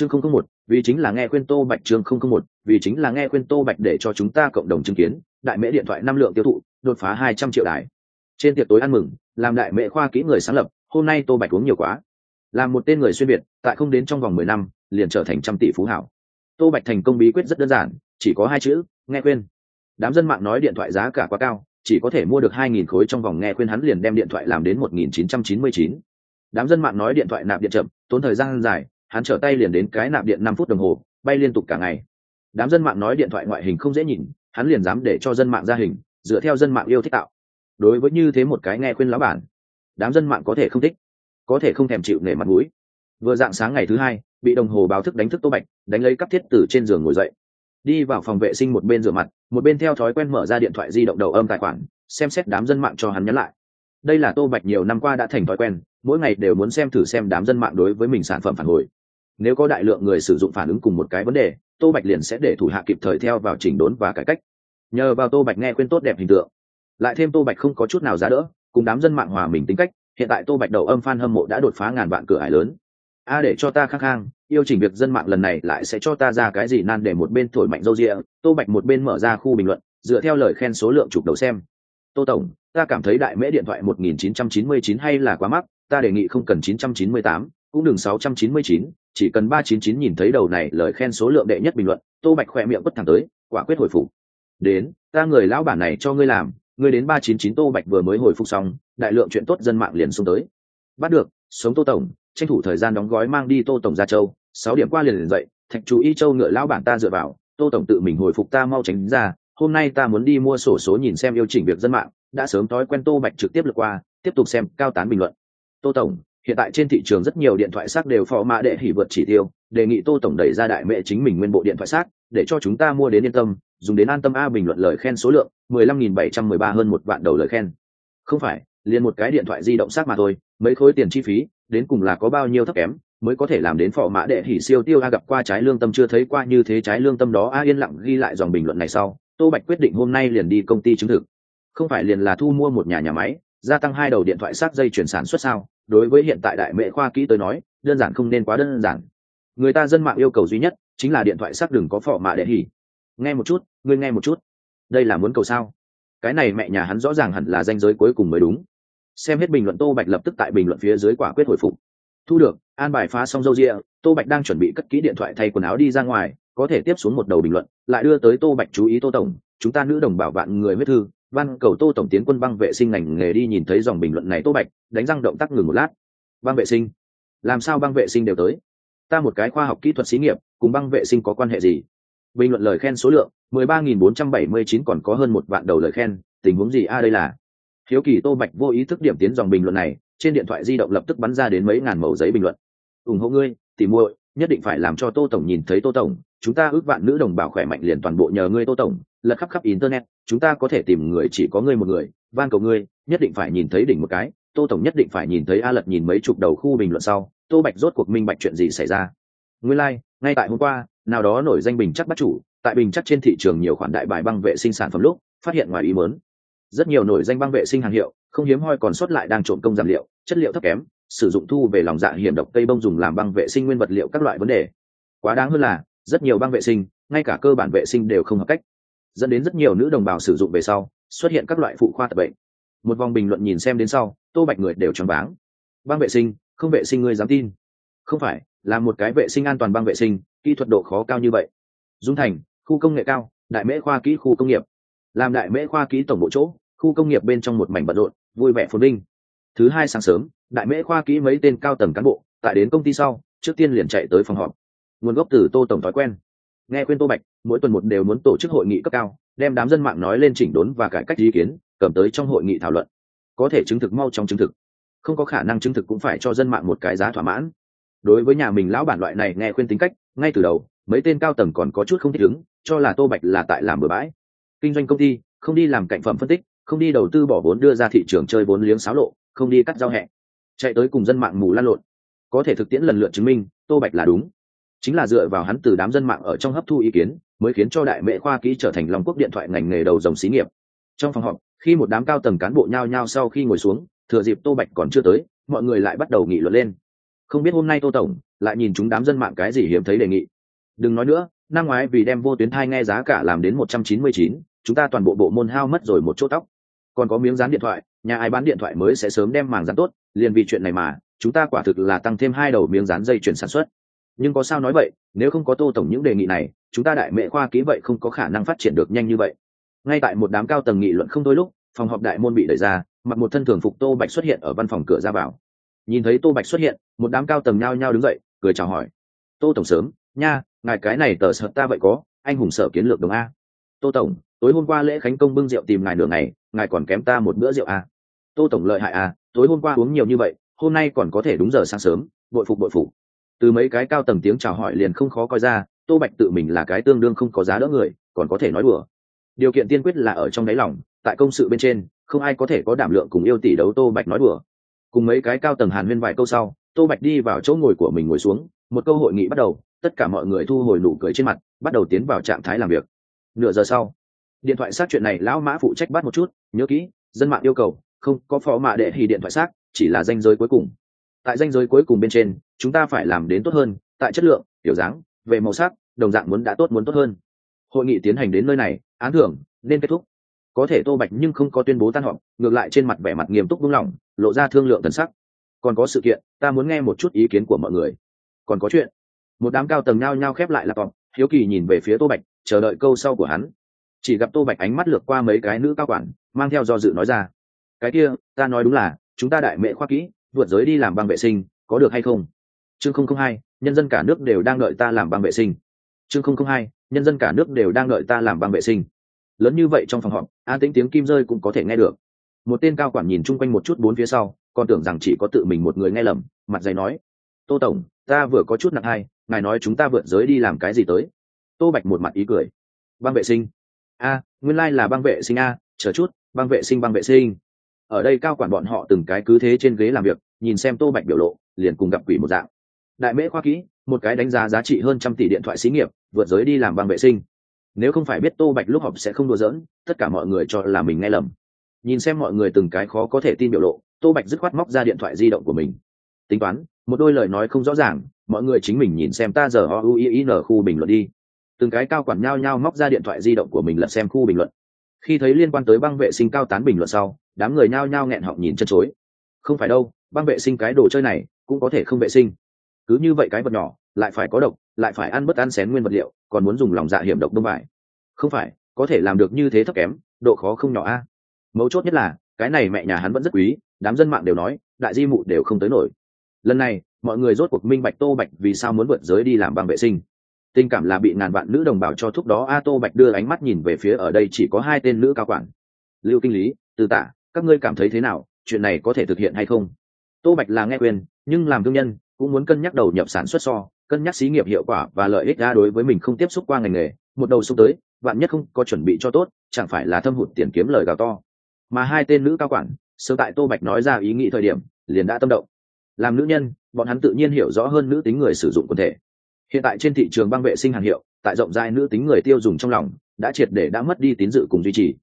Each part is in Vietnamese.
chương không không một, vì chính là nghe khuyên tô bạch chương không không một, vì chính là nghe khuyên tô bạch để cho chúng ta cộng đồng chứng kiến, đại mễ điện thoại năm lượng tiêu thụ, đột phá hai trăm triệu đài. Trên tiệc tối ăn mừng, làm đại mễ khoa kỹ người sáng lập, hôm nay tô bạch uống nhiều quá. Là một tên người xuyên việt, tại không đến trong vòng mười năm, liền trở thành trăm tỷ phú hảo. Tô bạch thành công bí quyết rất đơn giản, chỉ có hai chữ, nghe khuyên. Đám dân mạng nói điện thoại giá cả quá cao, chỉ có thể mua được hai nghìn khối trong vòng nghe khuyên hắn liền đem điện thoại làm đến một nghìn chín trăm chín mươi chín. Đám dân mạng nói điện thoại nạp điện chậm, tốn thời gian dài hắn trở tay liền đến cái nạp điện năm phút đồng hồ, bay liên tục cả ngày. Đám dân mạng nói điện thoại ngoại hình không dễ nhìn, hắn liền dám để cho dân mạng ra hình, dựa theo dân mạng yêu thích tạo. Đối với như thế một cái nghe khuyên lão bản, đám dân mạng có thể không thích, có thể không thèm chịu nể mặt mũi. Vừa dạng sáng ngày thứ hai, bị đồng hồ báo thức đánh thức tô bạch, đánh lấy cắp thiết từ trên giường ngồi dậy. Đi vào phòng vệ sinh một bên rửa mặt, một bên theo thói quen mở ra điện thoại di động đầu âm tài khoản, xem xét đám dân mạng cho hắn nhắn lại. Đây là tô bạch nhiều năm qua đã thành thói quen, mỗi ngày đều muốn xem thử xem đám dân mạng đối với mình sản phẩm phản hồi nếu có đại lượng người sử dụng phản ứng cùng một cái vấn đề tô bạch liền sẽ để thủ hạ kịp thời theo vào chỉnh đốn và cải cách. Nhờ vào tô bạch nghe khuyên tốt đẹp hình tượng lại thêm tô bạch không có chút nào giá đỡ cùng đám dân mạng hòa mình tính cách hiện tại tô bạch đầu âm f a n hâm mộ đã đột phá ngàn vạn cửa ải lớn. A để cho ta khăng khang yêu chỉnh việc dân mạng lần này lại sẽ cho ta ra cái gì nan để một bên thổi mạnh râu rịa tô bạch một bên mở ra khu bình luận dựa theo lời khen số lượng chụp đầu xem. Tô tổng ta cảm thấy đại mễ điện thoại 1999 hay là quá mắc ta đề nghị không cần 998, cũng đừng 699, chỉ cần 399 nhìn thấy đầu này lời khen số lượng đệ nhất bình luận, tô bạch khỏe miệng bất thẳng tới, quả quyết hồi phục. Đến, ta người lão bản này cho ngươi làm, ngươi đến 399 tô bạch vừa mới hồi phục xong, đại lượng chuyện tốt dân mạng liền xuống tới. Bắt được, sống tô tổng, tranh thủ thời gian đóng gói mang đi tô tổng ra châu, sáu điểm qua liền liền dậy, thạch chú y châu ngựa lão bản ta dựa vào, tô tổng tự mình hồi phục ta mau tránh ra, hôm nay ta muốn đi mua sổ số nhìn xem yêu chỉnh việc dân mạng, đã sớm thói quen tô bạch trực tiếp lượt qua, tiếp tục xem cao tán bình luận. Tô tổng hiện tại trên thị trường rất nhiều điện thoại xác đều phò mã đệ hỉ vượt chỉ tiêu, đề nghị tô tổng đẩy ra đại mẹ chính mình nguyên bộ điện thoại xác, để cho chúng ta mua đến yên tâm, dùng đến an tâm a bình luận lời khen số lượng, mười lăm nghìn bảy trăm mười ba hơn một vạn đầu lời khen. Không phải, liền một cái điện thoại di động xác mà thôi, mấy khối tiền chi phí, đến cùng là có bao nhiêu thấp kém, mới có thể làm đến phò mã đệ hỉ siêu tiêu a gặp qua trái lương tâm chưa thấy qua như thế trái lương tâm đó a yên lặng ghi lại dòng bình luận này sau, tô bạch quyết định hôm nay liền đi công ty chứng thực. Không phải liền là thu mua một nhà nhà máy gia tăng hai đầu điện thoại sát dây chuyển sản xuất sao? Đối với hiện tại đại mệ khoa kỹ tới nói, đơn giản không nên quá đơn giản. Người ta dân mạng yêu cầu duy nhất chính là điện thoại xác đừng có phỏ mạ để hỉ. Nghe một chút, ngươi nghe một chút. Đây là muốn cầu sao? Cái này mẹ nhà hắn rõ ràng hẳn là danh giới cuối cùng mới đúng. Xem hết bình luận tô bạch lập tức tại bình luận phía dưới quả quyết hồi phục. Thu được, an bài phá xong dâu rịa, tô bạch đang chuẩn bị cất ký điện thoại thay quần áo đi ra ngoài, có thể tiếp xuống một đầu bình luận, lại đưa tới tô bạch chú ý tô tổng, chúng ta nữ đồng bảo vạn người huyết thư văn cầu tô tổng tiến quân băng vệ sinh ngành nghề đi nhìn thấy dòng bình luận này tô bạch, đánh răng động tác ngừng một lát. Băng vệ sinh? Làm sao băng vệ sinh đều tới? Ta một cái khoa học kỹ thuật xí nghiệp, cùng băng vệ sinh có quan hệ gì? Bình luận lời khen số lượng, mười ba nghìn bốn trăm bảy mươi chín còn có hơn một vạn đầu lời khen, tình huống gì? A, đây là. Hiếu kỳ tô bạch vô ý thức điểm tiến dòng bình luận này, trên điện thoại di động lập tức bắn ra đến mấy ngàn mẫu giấy bình luận. Ủng hộ ngươi tìm muội, nhất định phải làm cho tô tổng nhìn thấy tô tổng, chúng ta ước vạn nữ đồng bào khỏe mạnh liền toàn bộ nhờ ngươi tô tổng lật khắp khắp internet chúng ta có thể tìm người chỉ có ngươi một người van cầu ngươi nhất định phải nhìn thấy đỉnh một cái tô tổng nhất định phải nhìn thấy a lật nhìn mấy chục đầu khu bình luận sau tô bạch rốt cuộc minh bạch chuyện gì xảy ra. Nguyên lai、like, ngay tại hôm qua nào đó nổi danh bình chắc bắt chủ tại bình chắc trên thị trường nhiều khoản đại bài băng vệ sinh sản phẩm lúc phát hiện ngoài ý mớn rất nhiều nổi danh băng vệ sinh hàng hiệu không hiếm hoi còn xuất lại đang trộm công giảm liệu chất liệu thấp kém sử dụng thu về lòng dạ hiểm độc cây bông dùng làm băng vệ sinh nguyên vật liệu các loại vấn đề. Quá đáng hơn là rất nhiều băng vệ sinh ngay cả cơ bản vệ sinh đều không hợp cách dẫn đến rất nhiều nữ đồng bào sử dụng về sau, xuất hiện các loại phụ khoa tập bệnh. Một vòng bình luận nhìn xem đến sau, tô bạch người đều choáng váng. Băng vệ sinh, không vệ sinh ngươi dám tin. Không phải, là một cái vệ sinh an toàn băng vệ sinh, kỹ thuật độ khó cao như vậy. Dung thành, khu công nghệ cao, đại mễ khoa kỹ khu công nghiệp. Làm đại mễ khoa kỹ tổng bộ chỗ, khu công nghiệp bên trong một mảnh bận rộn, vui vẻ phồn vinh. Thứ hai sáng sớm, đại mễ khoa kỹ mấy tên cao tầng cán bộ, tại đến công ty sau, trước tiên liền chạy tới phòng họp. Nguồn gốc từ tô tổng thói quen. Nghe khuyên tô bạch mỗi tuần một đều muốn tổ chức hội nghị cấp cao, đem đám dân mạng nói lên chỉnh đốn và cải cách ý kiến, cầm tới trong hội nghị thảo luận. Có thể chứng thực mau trong chứng thực. Không có khả năng chứng thực cũng phải cho dân mạng một cái giá thỏa mãn. Đối với nhà mình lão bản loại này nghe khuyên tính cách, ngay từ đầu, mấy tên cao tầng còn có chút không thích ứng, cho là tô bạch là tại làm bừa bãi. Kinh doanh công ty, không đi làm cạnh phẩm phân tích, không đi đầu tư bỏ vốn đưa ra thị trường chơi vốn liếng xáo lộ, không đi cắt giao hẹ. Chạy tới cùng dân mạng mù lan lộn. Có thể thực tiễn lần lượt chứng minh, tô bạch là đúng. Chính là dựa vào hắn từ đám dân mạng ở trong hấp thu ý kiến mới khiến cho đại mệ khoa kỹ trở thành lòng quốc điện thoại ngành nghề đầu dòng xí nghiệp. Trong phòng họp, khi một đám cao tầng cán bộ nhao nhao sau khi ngồi xuống, thừa dịp tô bạch còn chưa tới, mọi người lại bắt đầu nghị luận lên. Không biết hôm nay tô tổng lại nhìn chúng đám dân mạng cái gì hiếm thấy đề nghị. Đừng nói nữa, năm ngoái vì đem vô tuyến thai nghe giá cả làm đến một trăm chín mươi chín, chúng ta toàn bộ bộ môn hao mất rồi một chỗ tóc. Còn có miếng dán điện thoại, nhà ai bán điện thoại mới sẽ sớm đem màng dán tốt, liền vì chuyện này mà, chúng ta quả thực là tăng thêm hai đầu miếng dán dây chuyển sản xuất nhưng có sao nói vậy, nếu không có tô tổng những đề nghị này, chúng ta đại mệ khoa ký vậy không có khả năng phát triển được nhanh như vậy. Ngay tại một đám cao tầng nghị luận không đôi lúc, phòng họp đại môn bị đẩy ra, mặc một thân thường phục tô bạch xuất hiện ở văn phòng cửa ra vào. Nhìn thấy tô bạch xuất hiện, một đám cao tầng nhao nhao đứng dậy, cười chào hỏi. Tô tổng sớm, nha, ngài cái này tờ sợ ta vậy có, anh hùng sở kiến lược đồng a. Tô tổng, tối hôm qua lễ khánh công bưng rượu tìm ngài nửa ngày, ngài còn kém ta một bữa rượu a. Tô tổng lợi hại a, tối hôm qua uống nhiều như vậy, hôm nay còn có thể đúng giờ sáng sớm, bội phục bội phục từ mấy cái cao tầng tiếng chào hỏi liền không khó coi ra, tô bạch tự mình là cái tương đương không có giá đỡ người, còn có thể nói đùa. Điều kiện tiên quyết là ở trong đáy lòng, tại công sự bên trên, không ai có thể có đảm lượng cùng yêu tỷ đấu tô bạch nói đùa. Cùng mấy cái cao tầng hàn huyên vài câu sau, tô bạch đi vào chỗ ngồi của mình ngồi xuống, một câu hội nghị bắt đầu, tất cả mọi người thu hồi nụ cười trên mặt, bắt đầu tiến vào trạng thái làm việc. Nửa giờ sau, điện thoại xác chuyện này lão mã phụ trách bắt một chút, nhớ kỹ, dân mạng yêu cầu, không có phó mạ đệ thì điện thoại xác chỉ là danh giới cuối cùng tại danh giới cuối cùng bên trên, chúng ta phải làm đến tốt hơn, tại chất lượng, kiểu dáng, về màu sắc, đồng dạng muốn đã tốt muốn tốt hơn. Hội nghị tiến hành đến nơi này, án thưởng, nên kết thúc. Có thể tô bạch nhưng không có tuyên bố tan họp, ngược lại trên mặt vẻ mặt nghiêm túc buông lòng, lộ ra thương lượng thần sắc. Còn có sự kiện, ta muốn nghe một chút ý kiến của mọi người. Còn có chuyện. Một đám cao tầng nhao nhao khép lại laptop, hiếu kỳ nhìn về phía tô bạch, chờ đợi câu sau của hắn. Chỉ gặp tô bạch ánh mắt lược qua mấy cái nữ cao quản, mang theo do dự nói ra. Cái kia, ta nói đúng là, chúng ta đại mệ khoa kỹ vượt giới đi làm băng vệ sinh, có được hay không? Chương không không hai, nhân dân cả nước đều đang đợi ta làm băng vệ sinh. Chương không không hai, nhân dân cả nước đều đang đợi ta làm băng vệ sinh. Lớn như vậy trong phòng họp, an tĩnh tiếng kim rơi cũng có thể nghe được. Một tên cao quản nhìn chung quanh một chút bốn phía sau, còn tưởng rằng chỉ có tự mình một người nghe lầm, mặt dày nói, tô tổng, ta vừa có chút nặng hai, ngài nói chúng ta vượt giới đi làm cái gì tới? Tô bạch một mặt ý cười băng vệ sinh. A, nguyên lai、like、là băng vệ sinh a, chờ chút băng vệ sinh băng vệ sinh ở đây cao quản bọn họ từng cái cứ thế trên ghế làm việc, nhìn xem tô bạch biểu lộ, liền cùng gặp quỷ một dạng. Đại mễ khoa kỹ, một cái đánh giá giá trị hơn trăm tỷ điện thoại xí nghiệp, vượt giới đi làm bằng vệ sinh. Nếu không phải biết tô bạch lúc họp sẽ không đùa giỡn, tất cả mọi người cho là mình nghe lầm. Nhìn xem mọi người từng cái khó có thể tin biểu lộ, tô bạch dứt khoát móc ra điện thoại di động của mình. Tính toán, một đôi lời nói không rõ ràng, mọi người chính mình nhìn xem ta giờ o u i n khu bình luận đi. Từng cái cao quản nhao nhao móc ra điện thoại di động của mình lật xem khu bình luận khi thấy liên quan tới băng vệ sinh cao tán bình luận sau, đám người nhao nhao nghẹn họng nhìn chân chối. Không phải đâu, băng vệ sinh cái đồ chơi này cũng có thể không vệ sinh. Cứ như vậy cái vật nhỏ, lại phải có độc, lại phải ăn bất ăn xén nguyên vật liệu, còn muốn dùng lòng dạ hiểm độc đông bài không phải, có thể làm được như thế thấp kém, độ khó không nhỏ a. Mấu chốt nhất là, cái này mẹ nhà hắn vẫn rất quý, đám dân mạng đều nói, đại di mụ đều không tới nổi. Lần này, mọi người rốt cuộc minh bạch tô bạch vì sao muốn vượt giới đi làm băng vệ sinh tình cảm là bị ngàn vạn nữ đồng bào cho thuốc đó. A tô bạch đưa ánh mắt nhìn về phía ở đây chỉ có hai tên nữ cao quản. Lưu kinh lý, từ tả các ngươi cảm thấy thế nào? Chuyện này có thể thực hiện hay không? Tô bạch là nghe quyền nhưng làm thương nhân, cũng muốn cân nhắc đầu nhập sản xuất so, cân nhắc xí nghiệp hiệu quả và lợi ích ra đối với mình không tiếp xúc qua ngành nghề. Một đầu xúc tới, vạn nhất không có chuẩn bị cho tốt, chẳng phải là thâm hụt tiền kiếm lời gào to. Mà hai tên nữ cao quản, sơ tại tô bạch nói ra ý nghĩ thời điểm, liền đã tâm động. Làm nữ nhân, bọn hắn tự nhiên hiểu rõ hơn nữ tính người sử dụng quần thể hiện tại trên thị trường băng vệ sinh hàng hiệu, tại rộng rãi nữ tính người tiêu dùng trong lòng, đã triệt để đã mất đi tín dự cùng duy trì.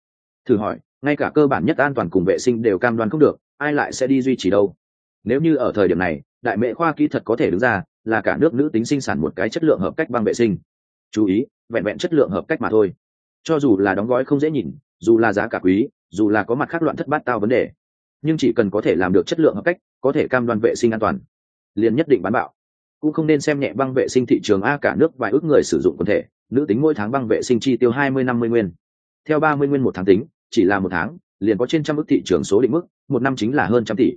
Thử hỏi, ngay cả cơ bản nhất an toàn cùng vệ sinh đều cam đoan không được, ai lại sẽ đi duy trì đâu? Nếu như ở thời điểm này, đại mệ khoa kỹ thuật có thể đứng ra, là cả nước nữ tính sinh sản một cái chất lượng hợp cách băng vệ sinh. Chú ý, vẹn vẹn chất lượng hợp cách mà thôi. Cho dù là đóng gói không dễ nhìn, dù là giá cả quý, dù là có mặt khác loạn thất bát tao vấn đề, nhưng chỉ cần có thể làm được chất lượng hợp cách, có thể cam đoan vệ sinh an toàn, liền nhất định bán bạo cũng không nên xem nhẹ băng vệ sinh thị trường a cả nước vài ước người sử dụng quần thể, nữ tính mỗi tháng băng vệ sinh chi tiêu hai mươi năm mươi nguyên. Theo ba mươi nguyên một tháng tính, chỉ là một tháng, liền có trên trăm ước thị trường số định mức, một năm chính là hơn trăm tỷ.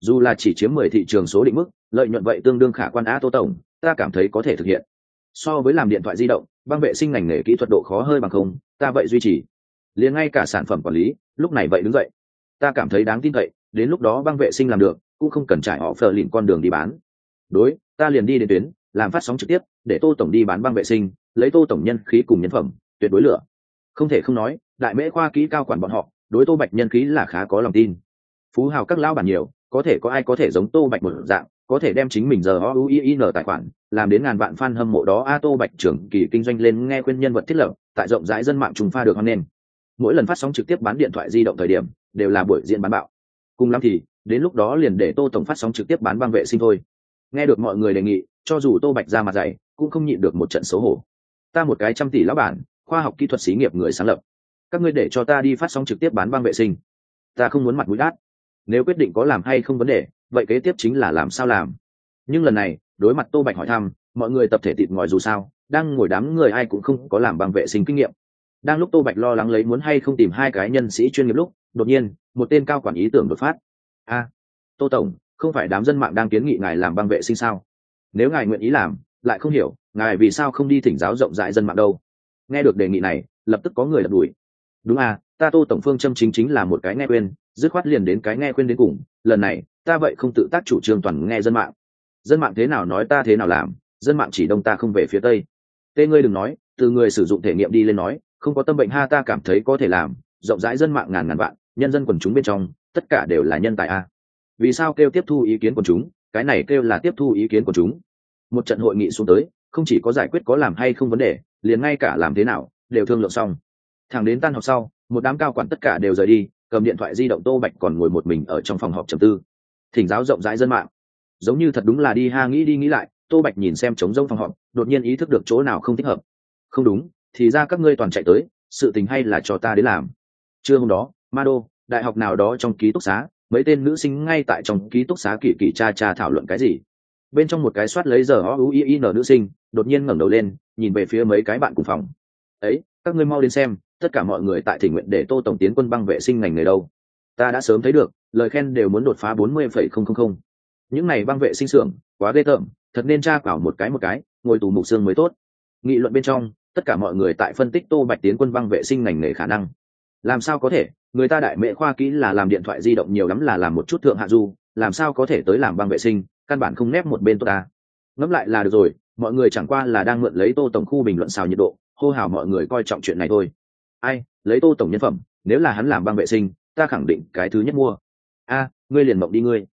Dù là chỉ chiếm mười thị trường số định mức, lợi nhuận vậy tương đương khả quan á tô tổng, ta cảm thấy có thể thực hiện. So với làm điện thoại di động, băng vệ sinh ngành nghề kỹ thuật độ khó hơi bằng không, ta vậy duy trì. Liền ngay cả sản phẩm quản lý, lúc này vậy đứng dậy. Ta cảm thấy đáng tin cậy, đến lúc đó băng vệ sinh làm được, cũng không cần trải họ phờ lìn con đường đi bán đối, ta liền đi đến tuyến, làm phát sóng trực tiếp, để tô tổng đi bán băng vệ sinh, lấy tô tổng nhân khí cùng nhân phẩm, tuyệt đối lửa không thể không nói, đại mễ khoa kỹ cao quản bọn họ, đối tô bạch nhân khí là khá có lòng tin. Phú hào các lao bản nhiều, có thể có ai có thể giống tô bạch một dạng, có thể đem chính mình giờ o u i n tài khoản, làm đến ngàn vạn fan hâm mộ đó. A, tô bạch trưởng kỳ kinh doanh lên nghe khuyên nhân vật thiết lập, tại rộng rãi dân mạng trùng pha được hoan nghênh. Mỗi lần phát sóng trực tiếp bán điện thoại di động thời điểm, đều là buổi diễn bán bạo. Cùng lắm thì, đến lúc đó liền để tô tổng phát sóng trực tiếp bán băng vệ sinh thôi nghe được mọi người đề nghị, cho dù tô bạch ra mặt dày, cũng không nhịn được một trận xấu hổ. Ta một cái trăm tỷ lão bản, khoa học kỹ thuật xí nghiệp người sáng lập. Các ngươi để cho ta đi phát sóng trực tiếp bán băng vệ sinh. Ta không muốn mặt mũi đát. Nếu quyết định có làm hay không vấn đề, vậy kế tiếp chính là làm sao làm. Nhưng lần này, đối mặt tô bạch hỏi thăm, mọi người tập thể tịt ngòi dù sao, đang ngồi đám người ai cũng không có làm bằng vệ sinh kinh nghiệm. Đang lúc tô bạch lo lắng lấy muốn hay không tìm hai cái nhân sĩ chuyên nghiệp lúc, đột nhiên, một tên cao quản ý tưởng đột phát. A, tô tổng không phải đám dân mạng đang kiến nghị ngài làm băng vệ sinh sao? Nếu ngài nguyện ý làm, lại không hiểu, ngài vì sao không đi thỉnh giáo rộng rãi dân mạng đâu? Nghe được đề nghị này, lập tức có người đập đuổi. Đúng à ta tô tổng phương châm chính chính là một cái nghe quên dứt khoát liền đến cái nghe quên đến cùng, lần này, ta vậy không tự tác chủ trương toàn nghe dân mạng. Dân mạng thế nào nói ta thế nào làm, dân mạng chỉ đông ta không về phía tây. Tê ngươi đừng nói, từ người sử dụng thể nghiệm đi lên nói, không có tâm bệnh ha ta cảm thấy có thể làm, rộng rãi dân mạng ngàn ngàn vạn, nhân dân quần chúng bên trong, tất cả đều là nhân tài a vì sao kêu tiếp thu ý kiến quần chúng? Cái này kêu là tiếp thu ý kiến quần chúng. Một trận hội nghị xuống tới, không chỉ có giải quyết có làm hay không vấn đề, liền ngay cả làm thế nào, đều thương lượng xong. Thẳng đến tan học sau, một đám cao quản tất cả đều rời đi, cầm điện thoại di động tô bạch còn ngồi một mình ở trong phòng họp trầm tư. Thỉnh giáo rộng rãi dân mạng. Giống như thật đúng là đi ha nghĩ đi nghĩ lại, tô bạch nhìn xem trống rông phòng họp, đột nhiên ý thức được chỗ nào không thích hợp. Không đúng, thì ra các ngươi toàn chạy tới, sự tình hay là cho ta đến làm. Trưa hôm đó ma đô đại học nào đó trong ký túc xá mấy tên nữ sinh ngay tại trong ký túc xá kỳ kỳ cha cha thảo luận cái gì. Bên trong một cái soát lấy giờ o u i n nữ sinh, đột nhiên ngẩng đầu lên, nhìn về phía mấy cái bạn cùng phòng. Ấy, các ngươi mau đến xem, tất cả mọi người tại thỉnh nguyện để tô tổng tiến quân băng vệ sinh ngành nghề đâu. Ta đã sớm thấy được, lời khen đều muốn đột phá bốn mươi phẩy không không không. Những này băng vệ sinh xưởng, quá ghê tởm, thật nên tra quảo một cái một cái, ngồi tù mục xương mới tốt. Nghị luận bên trong, tất cả mọi người tại phân tích tô bạch tiến quân băng vệ sinh ngành nghề khả năng làm sao có thể? Người ta đại mệ khoa kỹ là làm điện thoại di động nhiều lắm là làm một chút thượng hạ du, làm sao có thể tới làm băng vệ sinh, căn bản không nép một bên tôi ta. Ngẫm lại là được rồi, mọi người chẳng qua là đang mượn lấy tô tổng khu bình luận xào nhiệt độ, hô hào mọi người coi trọng chuyện này thôi. Ai, lấy tô tổng nhân phẩm, nếu là hắn làm băng vệ sinh, ta khẳng định cái thứ nhất mua. A, ngươi liền mộng đi ngươi.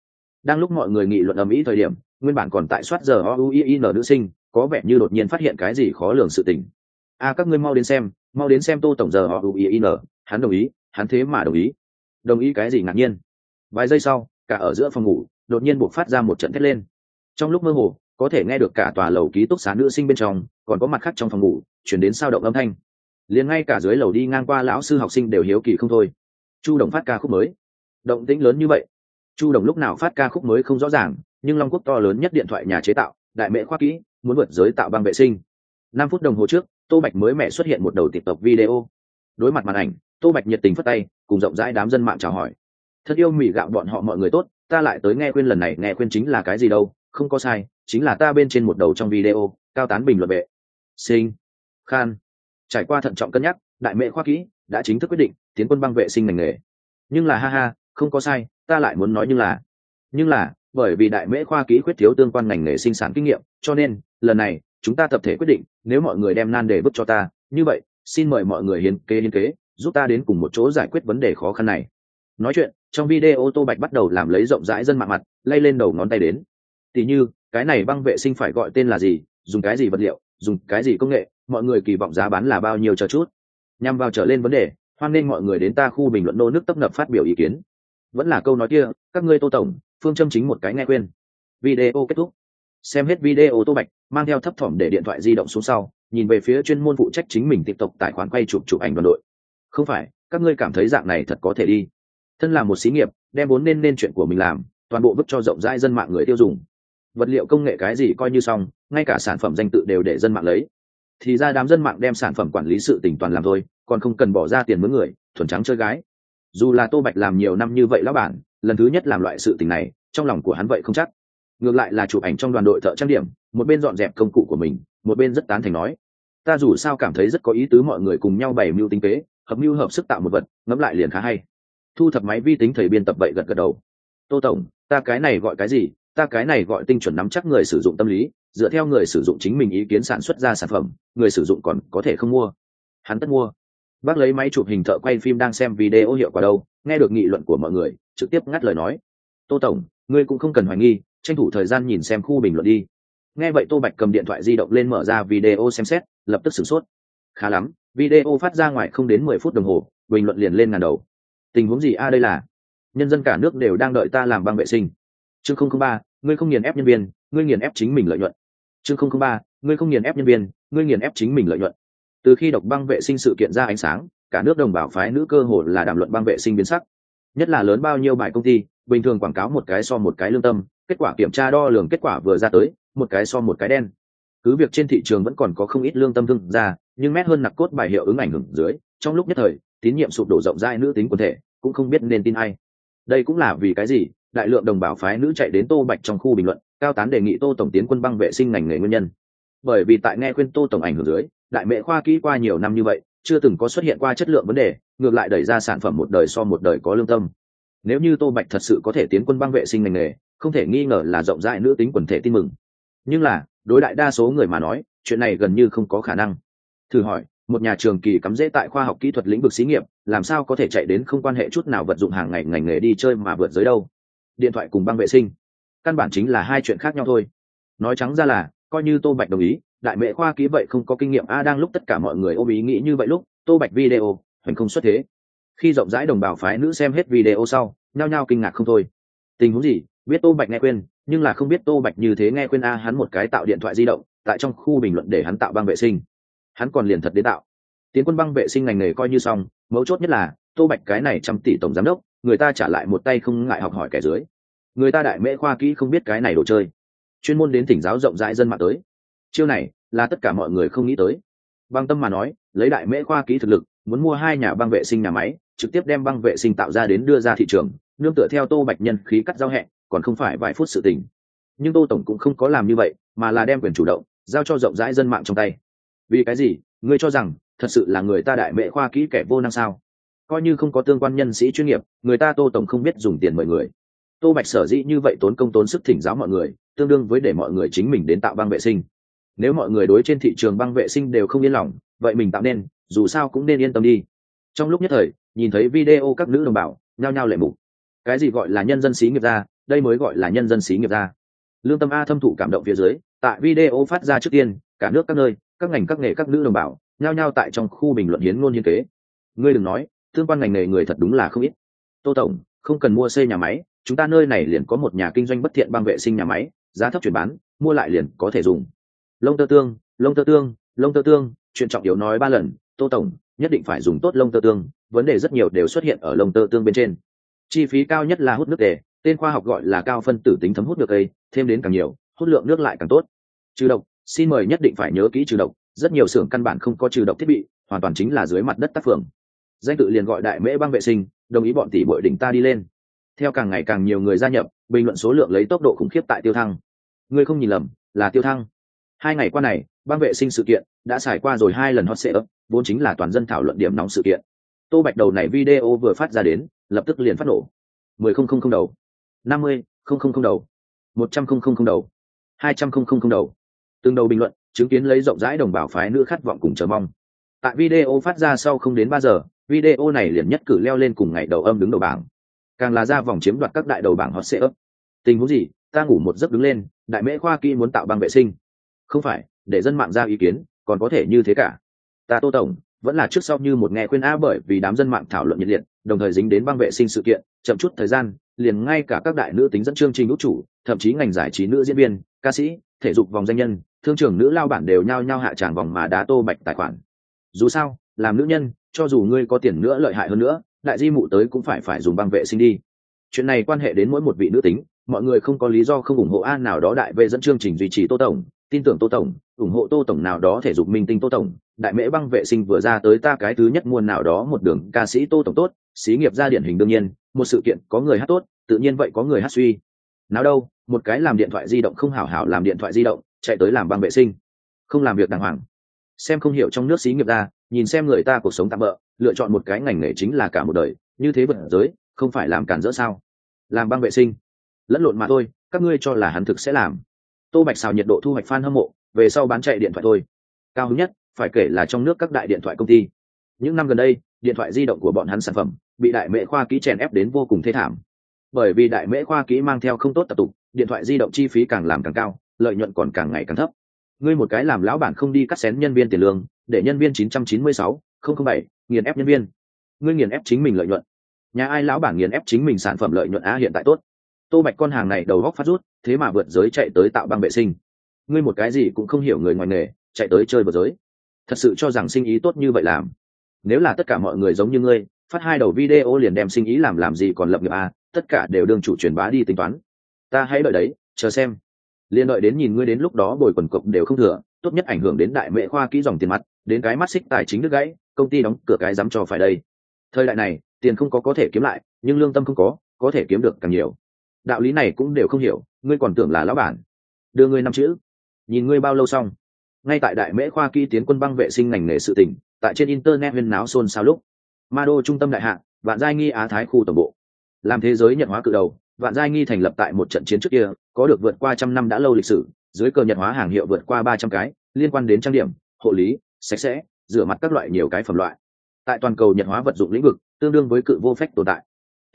Đang lúc mọi người nghị luận ầm ĩ thời điểm, nguyên bản còn tại soát giờ o u i n nữ sinh, có vẻ như đột nhiên phát hiện cái gì khó lường sự tình. A, các ngươi mau đến xem, mau đến xem tô tổng giờ o u i n hắn đồng ý, hắn thế mà đồng ý. Đồng ý cái gì ngạc nhiên? Vài giây sau, cả ở giữa phòng ngủ, đột nhiên buộc phát ra một trận thét lên. Trong lúc mơ hồ, có thể nghe được cả tòa lầu ký túc xá nữ sinh bên trong, còn có mặt khác trong phòng ngủ, chuyển đến sao động âm thanh. Liền ngay cả dưới lầu đi ngang qua lão sư học sinh đều hiếu kỳ không thôi. Chu đồng phát ca khúc mới. Động tĩnh lớn như vậy. Chu đồng lúc nào phát ca khúc mới không rõ ràng, nhưng long quốc to lớn nhất điện thoại nhà chế tạo, đại mễ khoa kỹ, muốn vượt giới tạo băng vệ sinh. Năm phút đồng hồ trước, tô bạch mới mẹ xuất hiện một đầu tiệp tộc video. Đối mặt màn ảnh tô bạch nhiệt tình phất tay, cùng rộng rãi đám dân mạng chào hỏi. Thật yêu mỉ gạo bọn họ mọi người tốt, ta lại tới nghe khuyên lần này, nghe khuyên chính là cái gì đâu, không có sai, chính là ta bên trên một đầu trong video, cao tán bình luận vệ sinh. Khan. Trải qua thận trọng cân nhắc, đại mệ khoa kỹ, đã chính thức quyết định, tiến quân băng vệ sinh ngành nghề. Nhưng là ha ha, không có sai, ta lại muốn nói nhưng là nhưng là, bởi vì đại mễ khoa kỹ quyết thiếu tương quan ngành nghề sinh sản kinh nghiệm, cho nên, lần này, chúng ta tập thể quyết định, nếu mọi người đem nan đề bức cho ta, như vậy, xin mời mọi người hiến kế hiến kế giúp ta đến cùng một chỗ giải quyết vấn đề khó khăn này. Nói chuyện, trong video tô bạch bắt đầu làm lấy rộng rãi dân mạng mặt, lay lên đầu ngón tay đến. Tỉ như, cái này băng vệ sinh phải gọi tên là gì, dùng cái gì vật liệu, dùng cái gì công nghệ, mọi người kỳ vọng giá bán là bao nhiêu cho chút. Nhằm vào trở lên vấn đề, hoan nên mọi người đến ta khu bình luận nô nước tấp nập phát biểu ý kiến. Vẫn là câu nói kia, các ngươi tô tổng, phương châm chính một cái nghe khuyên. Video kết thúc. Xem hết video tô bạch, mang theo thấp thỏm để điện thoại di động xuống sau, nhìn về phía chuyên môn phụ trách chính mình tiếp tục tài khoản quay chụp chụp ảnh đoàn đội không phải, các ngươi cảm thấy dạng này thật có thể đi. Thân là một xí nghiệp, đem vốn nên nên chuyện của mình làm, toàn bộ vứt cho rộng rãi dân mạng người tiêu dùng. Vật liệu công nghệ cái gì coi như xong, ngay cả sản phẩm danh tự đều để dân mạng lấy. Thì ra đám dân mạng đem sản phẩm quản lý sự tỉnh toàn làm thôi, còn không cần bỏ ra tiền mướn người, thuần trắng chơi gái. Dù là tô bạch làm nhiều năm như vậy lão bản, lần thứ nhất làm loại sự tình này, trong lòng của hắn vậy không chắc. Ngược lại là chụp ảnh trong đoàn đội thợ trang điểm, một bên dọn dẹp công cụ của mình, một bên rất tán thành nói, ta dù sao cảm thấy rất có ý tứ mọi người cùng nhau bày mưu tính kế hợp mưu hợp sức tạo một vật, ngẫm lại liền khá hay. Thu thập máy vi tính thầy biên tập vậy gật gật đầu. Tô tổng, ta cái này gọi cái gì? Ta cái này gọi tinh chuẩn nắm chắc người sử dụng tâm lý, dựa theo người sử dụng chính mình ý kiến sản xuất ra sản phẩm, người sử dụng còn có thể không mua. Hắn tất mua. Bác lấy máy chụp hình thợ quay phim đang xem video hiệu quả đâu, nghe được nghị luận của mọi người, trực tiếp ngắt lời nói. Tô tổng, ngươi cũng không cần hoài nghi, tranh thủ thời gian nhìn xem khu bình luận đi. Nghe vậy tô bạch cầm điện thoại di động lên mở ra video xem xét, lập tức sửng sốt khá lắm, video phát ra ngoài không đến mười phút đồng hồ, bình luận liền lên ngàn đầu. Tình huống gì? A đây là nhân dân cả nước đều đang đợi ta làm băng vệ sinh. Chương không không ba, ngươi không nghiền ép nhân viên, ngươi nghiền ép chính mình lợi nhuận. Chương không không ba, ngươi không nghiền ép nhân viên, ngươi nghiền ép chính mình lợi nhuận. Từ khi độc băng vệ sinh sự kiện ra ánh sáng, cả nước đồng bào phái nữ cơ hồ là đàm luận băng vệ sinh biến sắc. Nhất là lớn bao nhiêu bài công ty, bình thường quảng cáo một cái so một cái lương tâm, kết quả kiểm tra đo lường kết quả vừa ra tới, một cái so một cái đen cứ việc trên thị trường vẫn còn có không ít lương tâm thương ra nhưng mét hơn nặc cốt bài hiệu ứng ảnh hưởng dưới, trong lúc nhất thời, tín nhiệm sụp đổ rộng rãi nữ tính quần thể, cũng không biết nên tin ai. Đây cũng là vì cái gì? Đại lượng đồng bào phái nữ chạy đến tô bạch trong khu bình luận, cao tán đề nghị tô tổng tiến quân băng vệ sinh ngành nghề nguyên nhân. Bởi vì tại nghe khuyên tô tổng ảnh hưởng dưới, đại mệ khoa kỹ qua nhiều năm như vậy, chưa từng có xuất hiện qua chất lượng vấn đề, ngược lại đẩy ra sản phẩm một đời so một đời có lương tâm. Nếu như tô bạch thật sự có thể tiến quân băng vệ sinh ngành nghề, không thể nghi ngờ là rộng rãi nữ tính quần thể tin mừng. Nhưng là đối đại đa số người mà nói, chuyện này gần như không có khả năng. Thử hỏi, một nhà trường kỳ cắm rễ tại khoa học kỹ thuật lĩnh vực xí nghiệp, làm sao có thể chạy đến không quan hệ chút nào vật dụng hàng ngày ngành nghề đi chơi mà vượt giới đâu? Điện thoại cùng băng vệ sinh. Căn bản chính là hai chuyện khác nhau thôi. Nói trắng ra là, coi như tô bạch đồng ý, đại mệ khoa ký vậy không có kinh nghiệm, a, đang lúc tất cả mọi người ôm ý nghĩ như vậy lúc, tô bạch video hoành không xuất thế. Khi rộng rãi đồng bào phái nữ xem hết video sau, nhao nhao kinh ngạc không thôi. Tình huống gì? Biết tô bạch nghe khuyên nhưng là không biết tô bạch như thế nghe khuyên a hắn một cái tạo điện thoại di động, tại trong khu bình luận để hắn tạo băng vệ sinh. Hắn còn liền thật đến tạo. Tiến quân băng vệ sinh ngành nghề coi như xong, mấu chốt nhất là, tô bạch cái này trăm tỷ tổng giám đốc, người ta trả lại một tay không ngại học hỏi kẻ dưới. Người ta đại mễ khoa kỹ không biết cái này đồ chơi. Chuyên môn đến tỉnh giáo rộng rãi dân mạng tới. Chiêu này, là tất cả mọi người không nghĩ tới. Băng tâm mà nói, lấy đại mễ khoa kỹ thực lực, muốn mua hai nhà băng vệ sinh nhà máy, trực tiếp đem băng vệ sinh tạo ra đến đưa ra thị trường, nương tựa theo tô bạch nhân khí cắt giao hẹn còn không phải vài phút sự tình. Nhưng tô tổng cũng không có làm như vậy, mà là đem quyền chủ động, giao cho rộng rãi dân mạng trong tay. Vì cái gì? Ngươi cho rằng, thật sự là người ta đại mệ khoa kỹ kẻ vô năng sao? Coi như không có tương quan nhân sĩ chuyên nghiệp, người ta tô tổng không biết dùng tiền mời người. Tô bạch sở dĩ như vậy tốn công tốn sức thỉnh giáo mọi người, tương đương với để mọi người chính mình đến tạo băng vệ sinh. Nếu mọi người đối trên thị trường băng vệ sinh đều không yên lòng, vậy mình tạo nên, dù sao cũng nên yên tâm đi. Trong lúc nhất thời, nhìn thấy video các nữ đồng bào, nhao nhao lệ mục. Cái gì gọi là nhân dân xí nghiệp ra đây mới gọi là nhân dân xí nghiệp ra. Lương tâm a thâm thụ cảm động phía dưới, tại video phát ra trước tiên, cả nước các nơi, các ngành các nghề các nữ đồng bào, nhao nhao tại trong khu bình luận hiến ngôn hiến kế. Ngươi đừng nói, tương quan ngành nghề người thật đúng là không ít. Tô tổng, không cần mua xây nhà máy, chúng ta nơi này liền có một nhà kinh doanh bất thiện băng vệ sinh nhà máy, giá thấp chuyển bán, mua lại liền có thể dùng. Lông tơ tương, lông tơ tương, lông tơ tương, chuyện trọng yếu nói ba lần, tô tổng, nhất định phải dùng tốt lông tơ tương, vấn đề rất nhiều đều xuất hiện ở lông tơ tương bên trên. Chi phí cao nhất là hút nước đề tên khoa học gọi là cao phân tử tính thấm hút được ấy, thêm đến càng nhiều, hút lượng nước lại càng tốt. Trừ độc, xin mời nhất định phải nhớ kỹ trừ độc, rất nhiều xưởng căn bản không có trừ độc thiết bị, hoàn toàn chính là dưới mặt đất tác phường. Danh tự liền gọi đại mễ băng vệ sinh, đồng ý bọn tỷ bội đỉnh ta đi lên. Theo càng ngày càng nhiều người gia nhập, bình luận số lượng lấy tốc độ khủng khiếp tại tiêu thăng. Ngươi không nhìn lầm, là tiêu thăng. Hai ngày qua này băng vệ sinh sự kiện đã trải qua rồi hai lần hot sệ ấp vốn chính là toàn dân thảo luận điểm nóng sự kiện. Tô bạch đầu này video vừa phát ra đến, lập tức liền phát nổ. Mười không không không đầu năm mươi, không không không đầu. một trăm không không không đầu. hai trăm không không không đầu. Từng đầu bình luận, chứng kiến lấy rộng rãi đồng bào phái nữ khát vọng cùng chờ mong. Tại video phát ra sau không đến ba giờ, video này liền nhất cử leo lên cùng ngày đầu âm đứng đầu bảng. Càng là ra vòng chiếm đoạt các đại đầu bảng hot sệ ấp tình huống gì? Ta ngủ một giấc đứng lên, đại mễ khoa kỹ muốn tạo băng vệ sinh. Không phải, để dân mạng ra ý kiến, còn có thể như thế cả. Ta tô tổng, vẫn là trước sau như một nghe khuyên a bởi vì đám dân mạng thảo luận nhiệt liệt, đồng thời dính đến băng vệ sinh sự kiện, chậm chút thời gian liền ngay cả các đại nữ tính dẫn chương trình út chủ, thậm chí ngành giải trí nữ diễn viên, ca sĩ, thể dục vòng danh nhân, thương trưởng nữ lao bản đều nhao nhao hạ tràng vòng mà đá tô bạch tài khoản. Dù sao, làm nữ nhân, cho dù ngươi có tiền nữa lợi hại hơn nữa, đại di mụ tới cũng phải phải dùng băng vệ sinh đi. Chuyện này quan hệ đến mỗi một vị nữ tính, mọi người không có lý do không ủng hộ an nào đó đại vệ dẫn chương trình duy trì tô tổng, tin tưởng tô tổng, ủng hộ tô tổng nào đó thể dục minh tinh tô tổng, đại mễ băng vệ sinh vừa ra tới ta cái thứ nhất muôn nào đó một đường ca sĩ tô tổng tốt xí nghiệp ra điển hình đương nhiên, một sự kiện có người hát tốt, tự nhiên vậy có người hát suy. Nào đâu, một cái làm điện thoại di động không hảo hảo làm điện thoại di động, chạy tới làm băng vệ sinh. Không làm việc đàng hoàng. Xem không hiểu trong nước xí nghiệp ra, nhìn xem người ta cuộc sống tạm bỡ lựa chọn một cái ngành nghề chính là cả một đời, như thế vật giới, không phải làm cản rỡ sao? Làm băng vệ sinh. Lẫn lộn mà thôi, các ngươi cho là hắn thực sẽ làm. Tô bạch xào nhiệt độ thu hoạch f hâm mộ, về sau bán chạy điện thoại thôi. Cao hứng nhất, phải kể là trong nước các đại điện thoại công ty những năm gần đây điện thoại di động của bọn hắn sản phẩm bị đại mễ khoa ký chèn ép đến vô cùng thê thảm. Bởi vì đại mễ khoa ký mang theo không tốt tập tục điện thoại di động chi phí càng làm càng cao lợi nhuận còn càng ngày càng thấp. Ngươi một cái làm lão bản không đi cắt xén nhân viên tiền lương để nhân viên 996, 007, nghiền ép nhân viên. Ngươi nghiền ép chính mình lợi nhuận. Nhà ai lão bản nghiền ép chính mình sản phẩm lợi nhuận á hiện tại tốt. Tô bạch con hàng này đầu góc phát rút thế mà vượt giới chạy tới tạo băng vệ sinh. Ngươi một cái gì cũng không hiểu người ngoài nghề chạy tới chơi vượt giới. Thật sự cho rằng sinh ý tốt như vậy làm nếu là tất cả mọi người giống như ngươi phát hai đầu video liền đem sinh ý làm làm gì còn lập nghiệp à, tất cả đều đương chủ truyền bá đi tính toán. Ta hãy đợi đấy chờ xem. Liền đợi đến nhìn ngươi đến lúc đó bồi quần cộc đều không thừa tốt nhất ảnh hưởng đến đại mệ khoa kỹ dòng tiền mặt đến cái mắt xích tài chính đứt gãy công ty đóng cửa cái dám cho phải đây. Thời đại này tiền không có có thể kiếm lại nhưng lương tâm không có có thể kiếm được càng nhiều. Đạo lý này cũng đều không hiểu ngươi còn tưởng là lão bản. Đưa ngươi năm chữ. Nhìn ngươi bao lâu xong. Ngay tại đại mễ khoa kỹ tiến quân băng vệ sinh ngành nghề sự tỉnh tại trên internet huyên náo xôn xao lúc. Ma đô trung tâm đại hạ, vạn giai nghi á thái khu tổng bộ. Làm thế giới nhật hóa cự đầu, vạn giai nghi thành lập tại một trận chiến trước kia, có được vượt qua trăm năm đã lâu lịch sử, dưới cờ nhật hóa hàng hiệu vượt qua ba trăm cái, liên quan đến trang điểm, hộ lý, sạch sẽ, rửa mặt các loại nhiều cái phẩm loại. Tại toàn cầu nhật hóa vật dụng lĩnh vực, tương đương với cự vô phách tồn tại.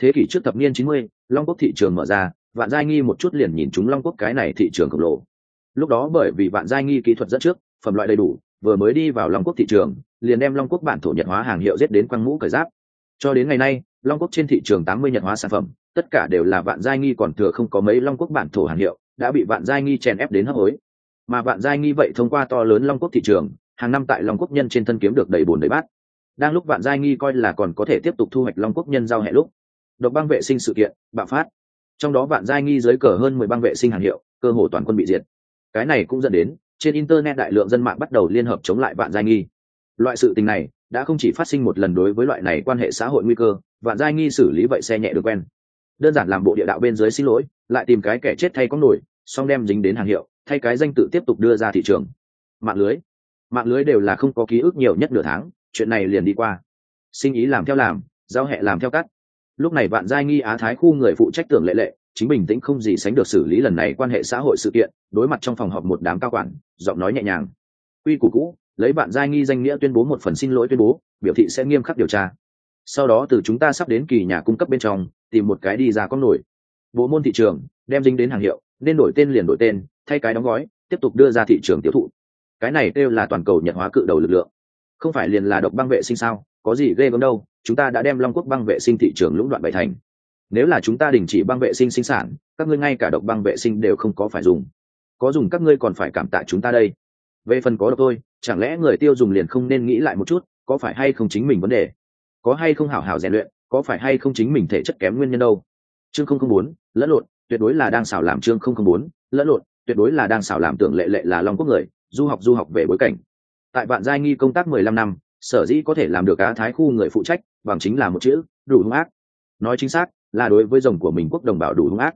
Thế kỷ trước thập niên chín mươi, long quốc thị trường mở ra, vạn giai nghi một chút liền nhìn chúng long quốc cái này thị trường khổng lồ. Lúc đó bởi vì vạn giai nghi kỹ thuật dẫn trước, phẩm loại đầy đủ, vừa mới đi vào long quốc thị trường liền đem long quốc bản thổ nhật hóa hàng hiệu giết đến quăng mũ cởi giáp. Cho đến ngày nay, long quốc trên thị trường tám mươi nhật hóa sản phẩm, tất cả đều là vạn giai nghi còn thừa không có mấy long quốc bản thổ hàng hiệu, đã bị vạn giai nghi chèn ép đến hấp hối. Mà vạn giai nghi vậy thông qua to lớn long quốc thị trường, hàng năm tại long quốc nhân trên thân kiếm được đầy bồn đầy bát. Đang lúc vạn giai nghi coi là còn có thể tiếp tục thu hoạch long quốc nhân giao hệ lúc, độc băng vệ sinh sự kiện, bạo phát. Trong đó vạn giai nghi dưới cờ hơn mười băng vệ sinh hàng hiệu, cơ hồ toàn quân bị diệt. Cái này cũng dẫn đến, trên internet đại lượng dân mạng bắt đầu liên hợp chống lại vạn giai nghi loại sự tình này đã không chỉ phát sinh một lần đối với loại này quan hệ xã hội nguy cơ, vạn giai nghi xử lý vậy xe nhẹ được quen. Đơn giản làm bộ địa đạo bên dưới xin lỗi, lại tìm cái kẻ chết thay có nổi, xong đem dính đến hàng hiệu, thay cái danh tự tiếp tục đưa ra thị trường. Mạng lưới. Mạng lưới đều là không có ký ức nhiều nhất nửa tháng, chuyện này liền đi qua. Sinh ý làm theo làm, giao hẹ làm theo cắt. Lúc này vạn giai nghi á thái khu người phụ trách tưởng lệ lệ, chính bình tĩnh không gì sánh được xử lý lần này quan hệ xã hội sự kiện, đối mặt trong phòng họp một đám cao quản, giọng nói nhẹ nhàng. Quy củ cũ lấy bạn giai nghi danh nghĩa tuyên bố một phần xin lỗi tuyên bố, biểu thị sẽ nghiêm khắc điều tra. Sau đó từ chúng ta sắp đến kỳ nhà cung cấp bên trong, tìm một cái đi ra con nổi. Bộ môn thị trường, đem dính đến hàng hiệu, nên đổi tên liền đổi tên, thay cái đóng gói, tiếp tục đưa ra thị trường tiêu thụ. Cái này kêu là toàn cầu nhật hóa cự đầu lực lượng. Không phải liền là độc băng vệ sinh sao? Có gì ghê gớm đâu, chúng ta đã đem long quốc băng vệ sinh thị trường lũng đoạn bảy thành. Nếu là chúng ta đình chỉ băng vệ sinh sinh sản, các ngươi ngay cả độc băng vệ sinh đều không có phải dùng. Có dùng các ngươi còn phải cảm tạ chúng ta đây về phần có độc thôi, chẳng lẽ người tiêu dùng liền không nên nghĩ lại một chút, có phải hay không chính mình vấn đề? Có hay không hảo hảo rèn luyện, có phải hay không chính mình thể chất kém nguyên nhân đâu? Chương không không bốn, lẫn lộn, tuyệt đối là đang xảo làm chương không không bốn, lẫn lộn, tuyệt đối là đang xảo làm tưởng lệ lệ là long quốc người, du học du học về bối cảnh. Tại vạn giai nghi công tác mười lăm năm, sở dĩ có thể làm được á thái khu người phụ trách, bằng chính là một chữ, đủ hung ác. Nói chính xác, là đối với rồng của mình quốc đồng bào đủ hung ác.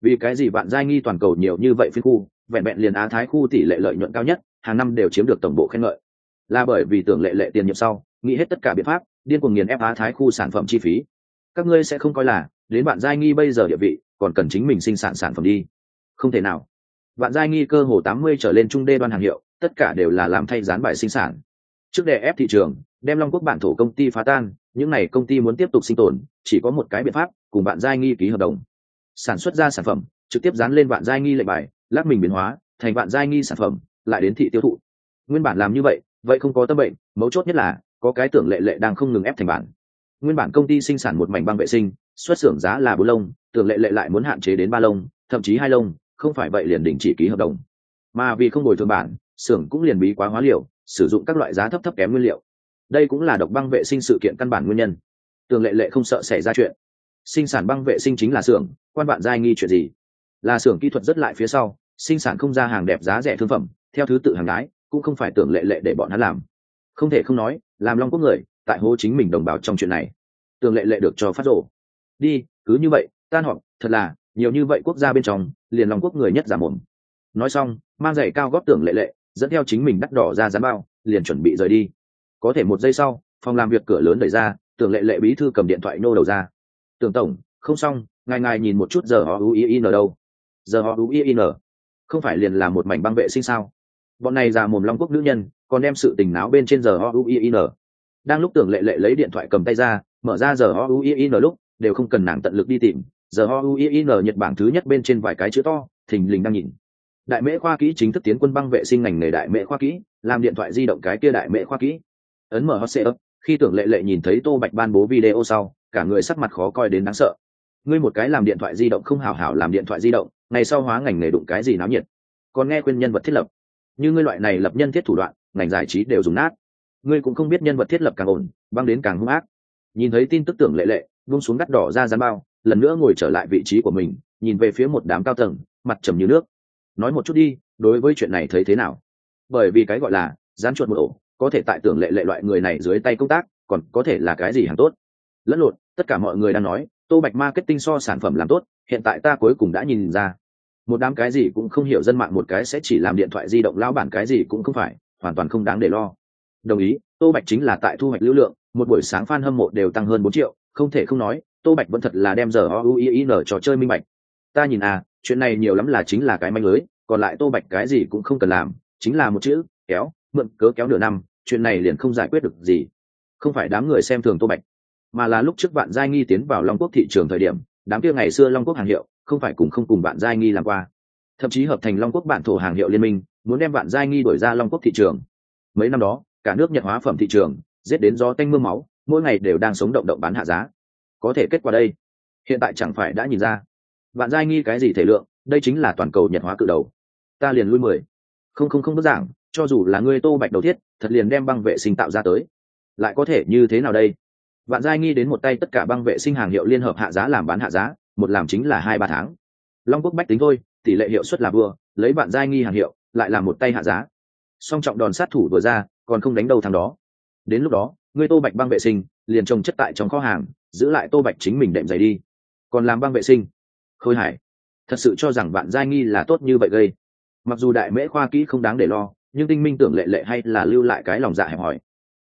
Vì cái gì vạn giai nghi toàn cầu nhiều như vậy phiên khu, vẹn vẹn liền á thái khu tỷ lệ lợi nhuận cao nhất hàng năm đều chiếm được tổng bộ khen ngợi. Là bởi vì tưởng lệ lệ tiền nhiệm sau, nghĩ hết tất cả biện pháp, điên cuồng nghiền ép á thái khu sản phẩm chi phí. Các ngươi sẽ không coi là, đến bạn giai nghi bây giờ địa vị, còn cần chính mình sinh sản sản phẩm đi. Không thể nào. Bạn giai nghi cơ hồ tám mươi trở lên trung đê đoan hàng hiệu, tất cả đều là làm thay dán bài sinh sản. Trước đề ép thị trường, đem long quốc bản thổ công ty phá tan, những n à y công ty muốn tiếp tục sinh tồn, chỉ có một cái biện pháp, cùng bạn giai nghi ký hợp đồng. Sản xuất ra sản phẩm, trực tiếp dán lên bạn giai nghi lệnh bài, lát mình biến hóa, thành bạn giai nghi sản phẩm lại đến thị tiêu thụ. Nguyên bản làm như vậy vậy không có tâm bệnh, mấu chốt nhất là, có cái tưởng lệ lệ đang không ngừng ép thành bản. Nguyên bản công ty sinh sản một mảnh băng vệ sinh, xuất xưởng giá là bốn lông, tưởng lệ lệ lại muốn hạn chế đến ba lông, thậm chí hai lông, không phải vậy liền đình chỉ ký hợp đồng. Mà vì không bồi thường bản, xưởng cũng liền bí quá hóa liều, sử dụng các loại giá thấp thấp kém nguyên liệu. Đây cũng là độc băng vệ sinh sự kiện căn bản nguyên nhân. Tường lệ lệ không sợ xảy ra chuyện. Sinh sản băng vệ sinh chính là xưởng, quan bạn giai nghi chuyện gì? Là xưởng kỹ thuật rất lại phía sau, sinh sản không ra hàng đẹp giá rẻ thương phẩm theo thứ tự hàng đái cũng không phải tưởng lệ lệ để bọn hắn làm. Không thể không nói, làm long quốc người, tại hô chính mình đồng bào trong chuyện này, tưởng lệ lệ được cho phát rổ đi, cứ như vậy, tan họp, thật là, nhiều như vậy quốc gia bên trong, liền long quốc người nhất giả mồm. Nói xong, mang giày cao góp tưởng lệ lệ, dẫn theo chính mình đắt đỏ ra dán bao, liền chuẩn bị rời đi. Có thể một giây sau, phòng làm việc cửa lớn đẩy ra, tưởng lệ lệ bí thư cầm điện thoại nô đầu ra. Tưởng tổng, không xong, ngài ngài nhìn một chút giờ họ uin ở đâu. Giờ họ uin không phải liền là một mảnh băng vệ sinh sao? Bọn này già mồm long quốc nữ nhân, còn đem sự tình náo bên trên giờ ho u i n. Đang lúc tưởng lệ lệ lấy điện thoại cầm tay ra, mở ra giờ ho u i n lúc, đều không cần nàng tận lực đi tìm. Giờ ho u i n nhật bảng thứ nhất bên trên vài cái chữ to, thình lình đang nhìn. Đại mễ khoa kỹ chính thức tiến quân băng vệ sinh ngành nghề đại mễ khoa kỹ, làm điện thoại di động cái kia đại mễ khoa kỹ. Ấn mở hot ấp khi tưởng lệ lệ nhìn thấy tô bạch ban bố video sau, cả người sắc mặt khó coi đến đáng sợ. Ngươi một cái làm điện thoại di động không hảo hảo làm điện thoại di động, ngày sau hóa ngành nghề đụng cái gì náo nhiệt. Còn nghe khuyên nhân vật thiết lập như ngươi loại này lập nhân thiết thủ đoạn, ngành giải trí đều dùng nát. Ngươi cũng không biết nhân vật thiết lập càng ổn, băng đến càng hung ác. Nhìn thấy tin tức tưởng lệ lệ vung xuống đắt đỏ ra dán bao, lần nữa ngồi trở lại vị trí của mình, nhìn về phía một đám cao tầng, mặt trầm như nước. Nói một chút đi, đối với chuyện này thấy thế nào? Bởi vì cái gọi là dán chuột một ổ, có thể tại tưởng lệ lệ loại người này dưới tay công tác, còn có thể là cái gì hàng tốt? Lẫn lộn, tất cả mọi người đang nói, tô bạch marketing so sản phẩm làm tốt, hiện tại ta cuối cùng đã nhìn ra một đám cái gì cũng không hiểu dân mạng, một cái sẽ chỉ làm điện thoại di động lao bản cái gì cũng không phải, hoàn toàn không đáng để lo. Đồng ý, tô bạch chính là tại thu hoạch lưu lượng, một buổi sáng f a n hâm mộ đều tăng hơn bốn triệu, không thể không nói, tô bạch vẫn thật là đem giờ o u i n trò chơi minh bạch. Ta nhìn à chuyện này nhiều lắm là chính là cái manh lưới, còn lại tô bạch cái gì cũng không cần làm, chính là một chữ, kéo, mượn, cớ kéo nửa năm, chuyện này liền không giải quyết được gì. Không phải đám người xem thường tô bạch, mà là lúc trước bạn giai nghi tiến vào long quốc thị trường thời điểm, đám kia ngày xưa long quốc hàng hiệu không phải cùng không cùng bạn giai nghi làm qua. Thậm chí hợp thành long quốc bản thổ hàng hiệu liên minh, muốn đem bạn giai nghi đổi ra long quốc thị trường. Mấy năm đó, cả nước nhật hóa phẩm thị trường, giết đến gió tanh m ư a máu, mỗi ngày đều đang sống động động bán hạ giá. Có thể kết quả đây, hiện tại chẳng phải đã nhìn ra. Bạn giai nghi cái gì thể lượng, đây chính là toàn cầu nhật hóa cự đầu. Ta liền lui mười. Không không không đơn giản cho dù là ngươi tô bạch đầu thiết, thật liền đem băng vệ sinh tạo ra tới. Lại có thể như thế nào đây? Bạn giai nghi đến một tay tất cả băng vệ sinh hàng hiệu liên hợp hạ giá làm bán hạ giá một làm chính là hai ba tháng. Long quốc bách tính thôi, tỷ lệ hiệu suất là vừa, lấy bạn giai nghi hàng hiệu, lại làm một tay hạ giá. Song trọng đòn sát thủ vừa ra, còn không đánh đầu thằng đó. Đến lúc đó người tô bạch băng vệ sinh, liền trồng chất tại trong kho hàng, giữ lại tô bạch chính mình đệm giày đi. Còn làm băng vệ sinh. Khôi hải, thật sự cho rằng bạn giai nghi là tốt như vậy gây. Mặc dù đại mễ khoa kỹ không đáng để lo, nhưng tinh minh tưởng lệ lệ hay là lưu lại cái lòng dạ hẹp hỏi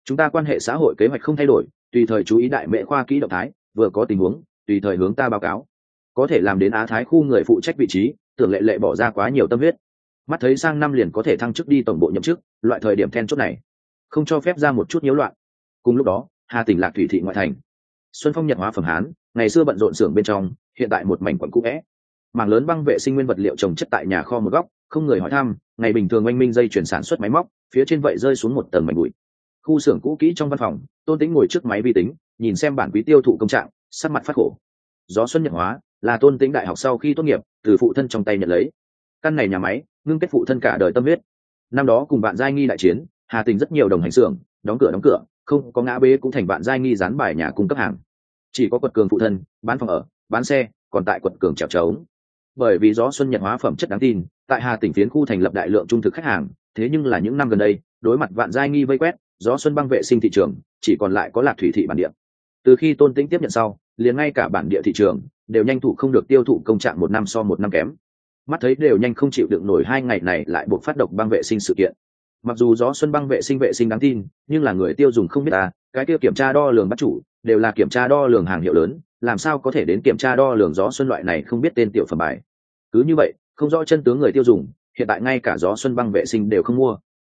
chúng ta quan hệ xã hội kế hoạch không thay đổi, tùy thời chú ý đại mễ khoa kỹ động thái, vừa có tình huống, tùy thời hướng ta báo cáo có thể làm đến á thái khu người phụ trách vị trí, tưởng lệ lệ bỏ ra quá nhiều tâm huyết. Mắt thấy sang năm liền có thể thăng chức đi tổng bộ nhậm chức, loại thời điểm then chốt này, không cho phép ra một chút nhiễu loạn. Cùng lúc đó, hà tỉnh lạc thủy thị ngoại thành, xuân phong nhật hóa phẩm hán, ngày xưa bận rộn xưởng bên trong, hiện tại một mảnh quận cũ vẽ. Mảng lớn băng vệ sinh nguyên vật liệu trồng chất tại nhà kho một góc, không người hỏi thăm, ngày bình thường oanh minh dây chuyển sản xuất máy móc, phía trên vậy rơi xuống một tầng mảnh bụi. Khu xưởng cũ kỹ trong văn phòng, tôn tính ngồi trước máy vi tính, nhìn xem bản quý tiêu thụ công trạng, sắc mặt phát khổ. Gió xuân nhật hóa là tôn tính đại học sau khi tốt nghiệp, từ phụ thân trong tay nhận lấy. Căn này nhà máy, ngưng kết phụ thân cả đời tâm huyết. Năm đó cùng bạn giai nghi đại chiến, hà tình rất nhiều đồng hành xưởng, đóng cửa đóng cửa, không, có ngã bế cũng thành bạn giai nghi dán bài nhà cung cấp hàng. Chỉ có quật cường phụ thân, bán phòng ở, bán xe, còn tại quật cường trèo trống bởi vì gió xuân nhật hóa phẩm chất đáng tin, tại hà tỉnh phiến khu thành lập đại lượng trung thực khách hàng, thế nhưng là những năm gần đây, đối mặt vạn giai nghi vây quét, gió xuân băng vệ sinh thị trường, chỉ còn lại có lạc thủy thị bản địa. Từ khi tôn tĩnh tiếp nhận sau liền ngay cả bản địa thị trường đều nhanh thủ không được tiêu thụ công trạng một năm so một năm kém. Mắt thấy đều nhanh không chịu được nổi hai ngày này lại buộc phát độc băng vệ sinh sự kiện. Mặc dù gió xuân băng vệ sinh vệ sinh đáng tin, nhưng là người tiêu dùng không biết à cái kia kiểm tra đo lường bắt chủ đều là kiểm tra đo lường hàng hiệu lớn, làm sao có thể đến kiểm tra đo lường gió xuân loại này không biết tên tiểu phẩm bài. Cứ như vậy, không rõ chân tướng người tiêu dùng, hiện tại ngay cả gió xuân băng vệ sinh đều không mua.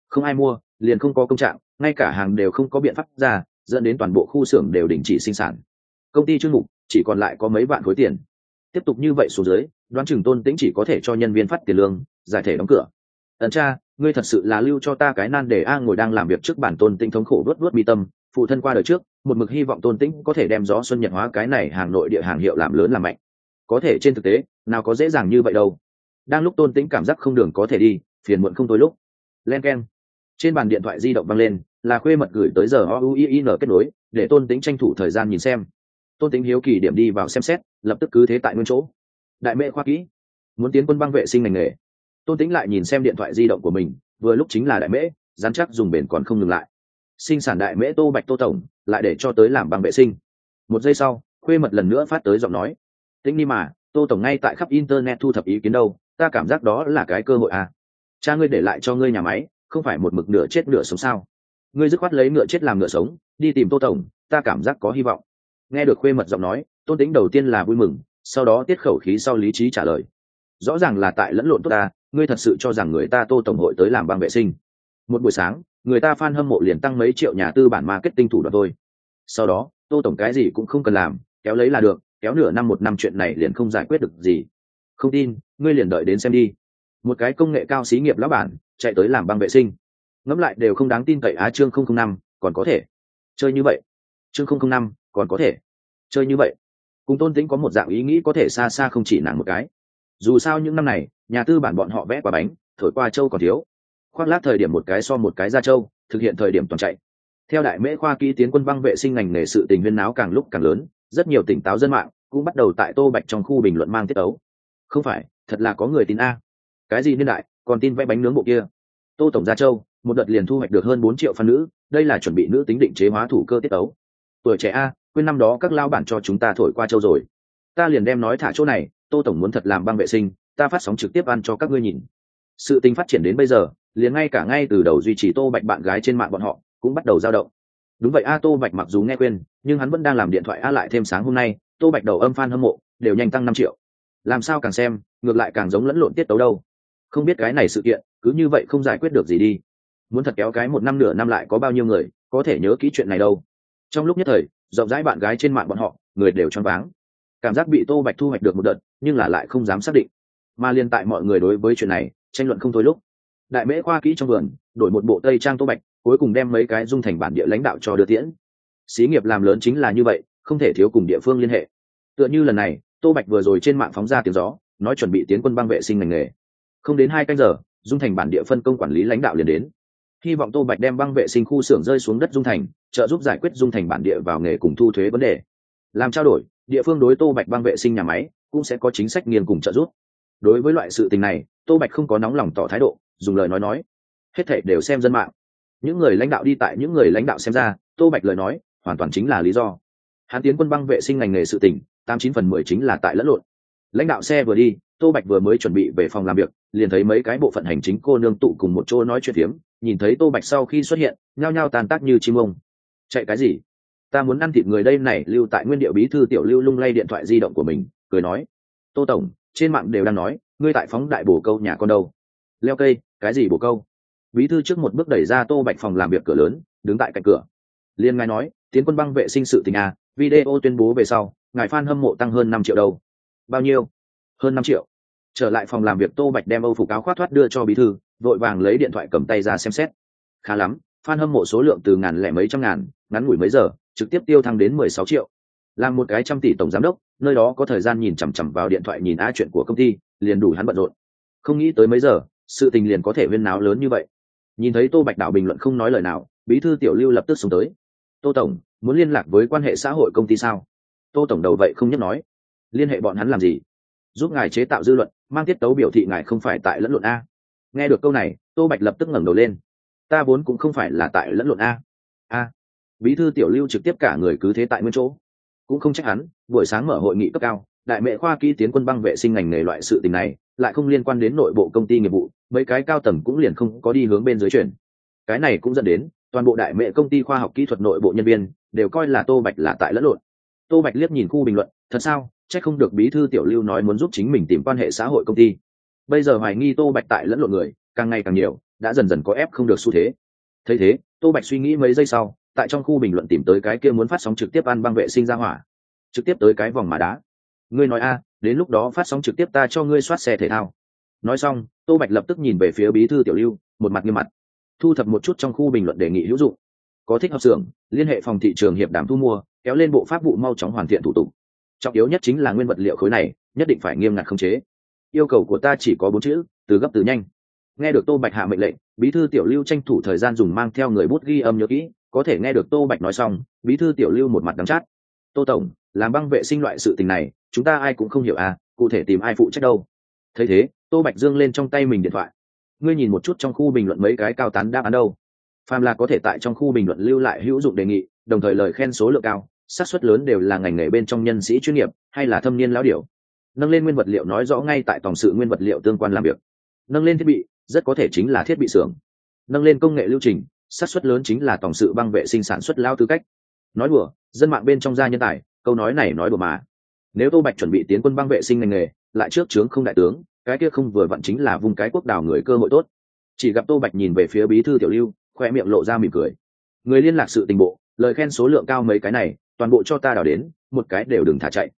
Không ai mua, liền không có công trạng, ngay cả hàng đều không có biện pháp ra, dẫn đến toàn bộ khu xưởng đều đình chỉ sinh sản công ty chuyên mục, chỉ còn lại có mấy vạn khối tiền. Tiếp tục như vậy xuống dưới, đoán chừng tôn tĩnh chỉ có thể cho nhân viên phát tiền lương, giải thể đóng cửa. Ẩn cha, ngươi thật sự là lưu cho ta cái nan để a ngồi đang làm việc trước bản tôn tĩnh thống khổ vớt vớt mi tâm, phụ thân qua đời trước, một mực hy vọng tôn tĩnh có thể đem gió xuân nhật hóa cái này hàng nội địa hàng hiệu làm lớn làm mạnh. Có thể trên thực tế, nào có dễ dàng như vậy đâu. Đang lúc tôn tĩnh cảm giác không đường có thể đi, phiền muộn không tối lúc. Len k e n trên bàn điện thoại di động văng lên, là khuê mật gửi tới giờ o u i n kết nối, để tôn tĩnh tranh thủ thời gian nhìn xem tôn tĩnh hiếu kỳ điểm đi vào xem xét, lập tức cứ thế tại nguyên chỗ. Đại mệ khoa kỹ, muốn tiến quân băng vệ sinh ngành nghề. Tôn tĩnh lại nhìn xem điện thoại di động của mình, vừa lúc chính là đại mễ, dán chắc dùng bền còn không ngừng lại. Sinh sản đại mễ tô bạch tô tổng, lại để cho tới làm băng vệ sinh. Một giây sau, khuê mật lần nữa phát tới giọng nói. Tĩnh đi mà, tô tổng ngay tại khắp internet thu thập ý kiến đâu, ta cảm giác đó là cái cơ hội à. Cha ngươi để lại cho ngươi nhà máy, không phải một mực nửa chết nửa sống sao. Ngươi dứt khoát lấy ngựa chết làm ngựa sống, đi tìm tô tổng, ta cảm giác có hy vọng nghe được khuê mật giọng nói, tôn tính đầu tiên là vui mừng, sau đó tiết khẩu khí sau lý trí trả lời. Rõ ràng là tại lẫn lộn tốt ta, ngươi thật sự cho rằng người ta tô tổng hội tới làm băng vệ sinh. Một buổi sáng, người ta f a n hâm mộ liền tăng mấy triệu nhà tư bản marketing thủ đoạn thôi. Sau đó, tô tổng cái gì cũng không cần làm, kéo lấy là được, kéo nửa năm một năm chuyện này liền không giải quyết được gì. Không tin, ngươi liền đợi đến xem đi. Một cái công nghệ cao xí nghiệp lão bản, chạy tới làm băng vệ sinh. Ngẫm lại đều không đáng tin cậy á, chương không không năm, còn có thể. Chơi như vậy. Chương không không năm, còn có thể chơi như vậy. Cùng tôn tĩnh có một dạng ý nghĩ có thể xa xa không chỉ nàng một cái. Dù sao những năm này, nhà tư bản bọn họ vẽ quả bánh, thổi qua châu còn thiếu. Khoác lát thời điểm một cái so một cái ra châu, thực hiện thời điểm toàn chạy. Theo đại mễ khoa kỹ tiến quân băng vệ sinh ngành nghề sự tình huyên náo càng lúc càng lớn, rất nhiều tỉnh táo dân mạng cũng bắt đầu tại tô bạch trong khu bình luận mang tiết ấu. Không phải, thật là có người tin a. Cái gì niên đại, còn tin vẽ bánh nướng bộ kia? Tô tổng gia châu, một đợt liền thu hoạch được hơn bốn triệu phan nữ, đây là chuẩn bị nữ tính định chế hóa thủ cơ tiết ấu. Tuổi trẻ a quên năm đó các lao bản cho chúng ta thổi qua châu rồi. Ta liền đem nói thả chỗ này, tô tổng muốn thật làm băng vệ sinh, ta phát sóng trực tiếp ăn cho các ngươi nhìn. Sự tình phát triển đến bây giờ, liền ngay cả ngay từ đầu duy trì tô bạch bạn gái trên mạng bọn họ, cũng bắt đầu dao động. Đúng vậy a, tô bạch mặc dù nghe quên, nhưng hắn vẫn đang làm điện thoại a lại thêm sáng hôm nay, tô bạch đầu âm f a n hâm mộ, đều nhanh tăng năm triệu. Làm sao càng xem, ngược lại càng giống lẫn lộn tiết tấu đâu. Không biết cái này sự kiện, cứ như vậy không giải quyết được gì đi. Muốn thật kéo cái một năm nửa năm lại có bao nhiêu người, có thể nhớ kỹ chuyện này đâu. Trong lúc nhất thời rộng rãi bạn gái trên mạng bọn họ, người đều choáng váng. Cảm giác bị tô bạch thu hoạch được một đợt, nhưng là lại không dám xác định. Mà liên tại mọi người đối với chuyện này, tranh luận không thôi lúc, đại mễ khoa kỹ trong vườn, đổi một bộ tây trang tô bạch, cuối cùng đem mấy cái dung thành bản địa lãnh đạo cho đưa tiễn. Xí nghiệp làm lớn chính là như vậy, không thể thiếu cùng địa phương liên hệ. Tựa như lần này, tô bạch vừa rồi trên mạng phóng ra tiếng gió, nói chuẩn bị tiến quân băng vệ sinh ngành nghề. Không đến hai canh giờ, dung thành bản địa phân công quản lý lãnh đạo liền đến hy vọng tô bạch đem băng vệ sinh khu xưởng rơi xuống đất dung thành, trợ giúp giải quyết dung thành bản địa vào nghề cùng thu thuế vấn đề. Làm trao đổi, địa phương đối tô bạch băng vệ sinh nhà máy cũng sẽ có chính sách nghiên cùng trợ giúp. Đối với loại sự tình này, tô bạch không có nóng lòng tỏ thái độ, dùng lời nói nói. Hết thể đều xem dân mạng. Những người lãnh đạo đi tại những người lãnh đạo xem ra, tô bạch lời nói hoàn toàn chính là lý do. Hãn tiến quân băng vệ sinh ngành nghề sự tỉnh tám chín phần mười chính là tại lẫn lộn. Lãnh đạo xe vừa đi, tô bạch vừa mới chuẩn bị về phòng làm việc, liền thấy mấy cái bộ phận hành chính cô nương tụ cùng một chỗ nói chuyện phiếm nhìn thấy tô bạch sau khi xuất hiện, nhao nhao tàn tác như chim ông. Chạy cái gì? Ta muốn ăn thịt người đây này, lưu tại nguyên điệu bí thư tiểu lưu lung lay điện thoại di động của mình, cười nói. Tô tổng, trên mạng đều đang nói, ngươi tại phóng đại bồ câu nhà con đâu? Leo cây, cái gì bồ câu? Bí thư trước một bước đẩy ra tô bạch phòng làm việc cửa lớn, đứng tại cạnh cửa. Liên ngài nói, tiến quân băng vệ sinh sự tình a video tuyên bố về sau, ngài f hâm mộ tăng hơn năm triệu đâu? Bao nhiêu? Hơn năm triệu. Trở lại phòng làm việc, tô bạch đem âu phục áo khoác thoát đưa cho bí thư vội vàng lấy điện thoại cầm tay ra xem xét. Khá lắm, fan hâm mộ số lượng từ ngàn lẻ mấy trăm ngàn, ngắn ngủi mấy giờ, trực tiếp tiêu thăng đến mười sáu triệu. Làm một cái trăm tỷ tổng giám đốc, nơi đó có thời gian nhìn chằm chằm vào điện thoại nhìn a chuyện của công ty, liền đủ hắn bận rộn. Không nghĩ tới mấy giờ, sự tình liền có thể viên náo lớn như vậy. Nhìn thấy tô bạch đạo bình luận không nói lời nào, bí thư tiểu lưu lập tức xuống tới. Tô tổng, muốn liên lạc với quan hệ xã hội công ty sao? Tô tổng đầu vậy không nhắc nói. Liên hệ bọn hắn làm gì? Giúp ngài chế tạo dư luận, mang tiết tấu biểu thị ngài không phải tại lẫn luận a nghe được câu này, tô bạch lập tức ngẩng đầu lên. Ta vốn cũng không phải là tại lẫn luận a. A. Bí thư tiểu lưu trực tiếp cả người cứ thế tại nguyên chỗ. Cũng không trách hắn, buổi sáng mở hội nghị cấp cao, đại mệ khoa kỹ tiến quân băng vệ sinh ngành nghề loại sự tình này, lại không liên quan đến nội bộ công ty nghiệp vụ, mấy cái cao tầng cũng liền không có đi hướng bên dưới chuyển. Cái này cũng dẫn đến, toàn bộ đại mệ công ty khoa học kỹ thuật nội bộ nhân viên, đều coi là tô bạch là tại lẫn lộn. Tô bạch liếc nhìn khu bình luận, thật sao? C h ắ c không được bí thư tiểu lưu nói muốn giúp chính mình tìm quan hệ xã hội công ty bây giờ hoài nghi tô bạch tại lẫn lộn người, càng ngày càng nhiều, đã dần dần có ép không được xu thế. Thấy thế, tô bạch suy nghĩ mấy giây sau, tại trong khu bình luận tìm tới cái kia muốn phát sóng trực tiếp ăn băng vệ sinh ra hỏa. Trực tiếp tới cái vòng mà đá. Ngươi nói a, đến lúc đó phát sóng trực tiếp ta cho ngươi soát xe thể thao. Nói xong, tô bạch lập tức nhìn về phía bí thư tiểu lưu, một mặt nghiêm mặt. Thu thập một chút trong khu bình luận đề nghị hữu dụng. Có thích hợp xưởng, liên hệ phòng thị trường hiệp đàm thu mua, kéo lên bộ pháp vụ mau chóng hoàn thiện thủ tục. Trọng yếu nhất chính là nguyên vật liệu khối này, nhất định phải nghiêm ngặt khống chế yêu cầu của ta chỉ có bốn chữ, từ gấp từ nhanh. Nghe được tô bạch hạ mệnh lệnh, bí thư tiểu lưu tranh thủ thời gian dùng mang theo người bút ghi âm nhớ kỹ, có thể nghe được tô bạch nói xong, bí thư tiểu lưu một mặt đắm chát. Tô tổng, làm băng vệ sinh loại sự tình này, chúng ta ai cũng không hiểu à cụ thể tìm ai phụ trách đâu. Thấy thế, tô bạch dương lên trong tay mình điện thoại. Ngươi nhìn một chút trong khu bình luận mấy cái cao tán đáp án đâu. Phàm là có thể tại trong khu bình luận lưu lại hữu dụng đề nghị, đồng thời lời khen số lượng cao, xác suất lớn đều là ngành nghề bên trong nhân sĩ chuyên nghiệp, hay là thâm niên lão điều nâng lên nguyên vật liệu nói rõ ngay tại tổng sự nguyên vật liệu tương quan làm việc. Nâng lên thiết bị, rất có thể chính là thiết bị xưởng. Nâng lên công nghệ lưu trình, xác suất lớn chính là tổng sự băng vệ sinh sản xuất lao tư cách. Nói đùa, dân mạng bên trong gia nhân tài, câu nói này nói đùa mà. Nếu tô bạch chuẩn bị tiến quân băng vệ sinh ngành nghề, lại trước trướng không đại tướng, cái kia không vừa vặn chính là vùng cái quốc đảo người cơ hội tốt. Chỉ gặp tô bạch nhìn về phía bí thư tiểu lưu, khoe miệng lộ ra mỉm cười. Người liên lạc sự tình bộ, lời khen số lượng cao mấy cái này, toàn bộ cho ta đào đến, một cái đều đừng thả chạy.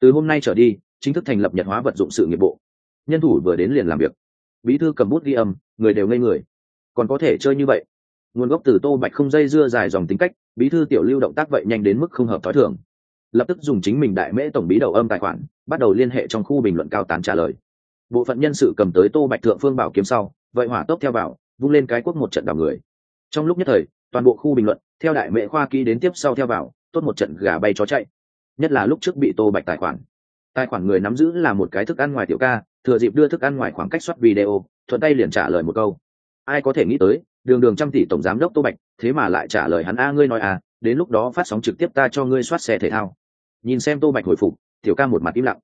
Từ hôm nay trở đi chính thức thành lập nhật hóa vật dụng sự nghiệp bộ. Nhân thủ vừa đến liền làm việc. Bí thư cầm bút ghi âm, người đều ngây người. Còn có thể chơi như vậy? Nguồn gốc từ tô bạch không dây dưa dài dòng tính cách, bí thư tiểu lưu động tác vậy nhanh đến mức không hợp t h ó i thường. Lập tức dùng chính mình đại mễ tổng bí đầu âm tài khoản, bắt đầu liên hệ trong khu bình luận cao tán trả lời. Bộ phận nhân sự cầm tới tô bạch thượng phương bảo kiếm sau, vậy hỏa tốc theo vào vung lên cái quốc một trận đảo người. Trong lúc nhất thời, toàn bộ khu bình luận, theo đại mễ khoa ký đến tiếp sau theo vào tốt một trận gà bay chó chạy. Nhất là lúc trước bị tô bạch tài khoản tài khoản người nắm giữ là một cái thức ăn ngoài tiểu ca, thừa dịp đưa thức ăn ngoài khoảng cách soát video, thuận tay liền trả lời một câu. Ai có thể nghĩ tới, đường đường trăm tỷ tổng giám đốc tô bạch, thế mà lại trả lời hắn, a, ngươi nói à đến lúc đó phát sóng trực tiếp ta cho ngươi soát xe thể thao. Nhìn xem tô bạch hồi phục, tiểu ca một mặt im lặng.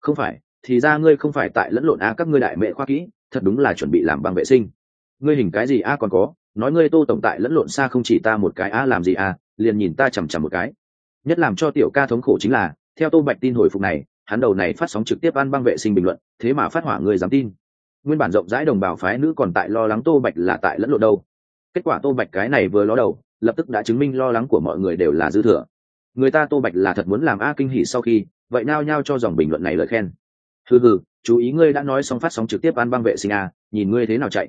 Không phải, thì ra ngươi không phải tại lẫn lộn, a, các ngươi đại mệ khoa kỹ, thật đúng là chuẩn bị làm bằng vệ sinh. Ngươi hình cái gì, a, còn có, nói ngươi tô tổng tại lẫn lộn xa không chỉ ta một cái, a, làm gì, a, liền nhìn ta chằm chằm một cái. Nhất làm cho tiểu ca thống khổ chính là, theo tô bạch tin hồi phục này hắn đầu này phát sóng trực tiếp ăn băng vệ sinh bình luận, thế mà phát hỏa người dám tin. Nguyên bản rộng rãi đồng bào phái nữ còn tại lo lắng tô bạch là tại lẫn lộn đâu. Kết quả tô bạch cái này vừa ló đầu, lập tức đã chứng minh lo lắng của mọi người đều là dư thừa. Người ta tô bạch là thật muốn làm a kinh hỉ sau khi, vậy nao nhao cho dòng bình luận này lời khen. Hừ hừ, chú ý ngươi đã nói xong phát sóng trực tiếp ăn băng vệ sinh a, nhìn ngươi thế nào chạy.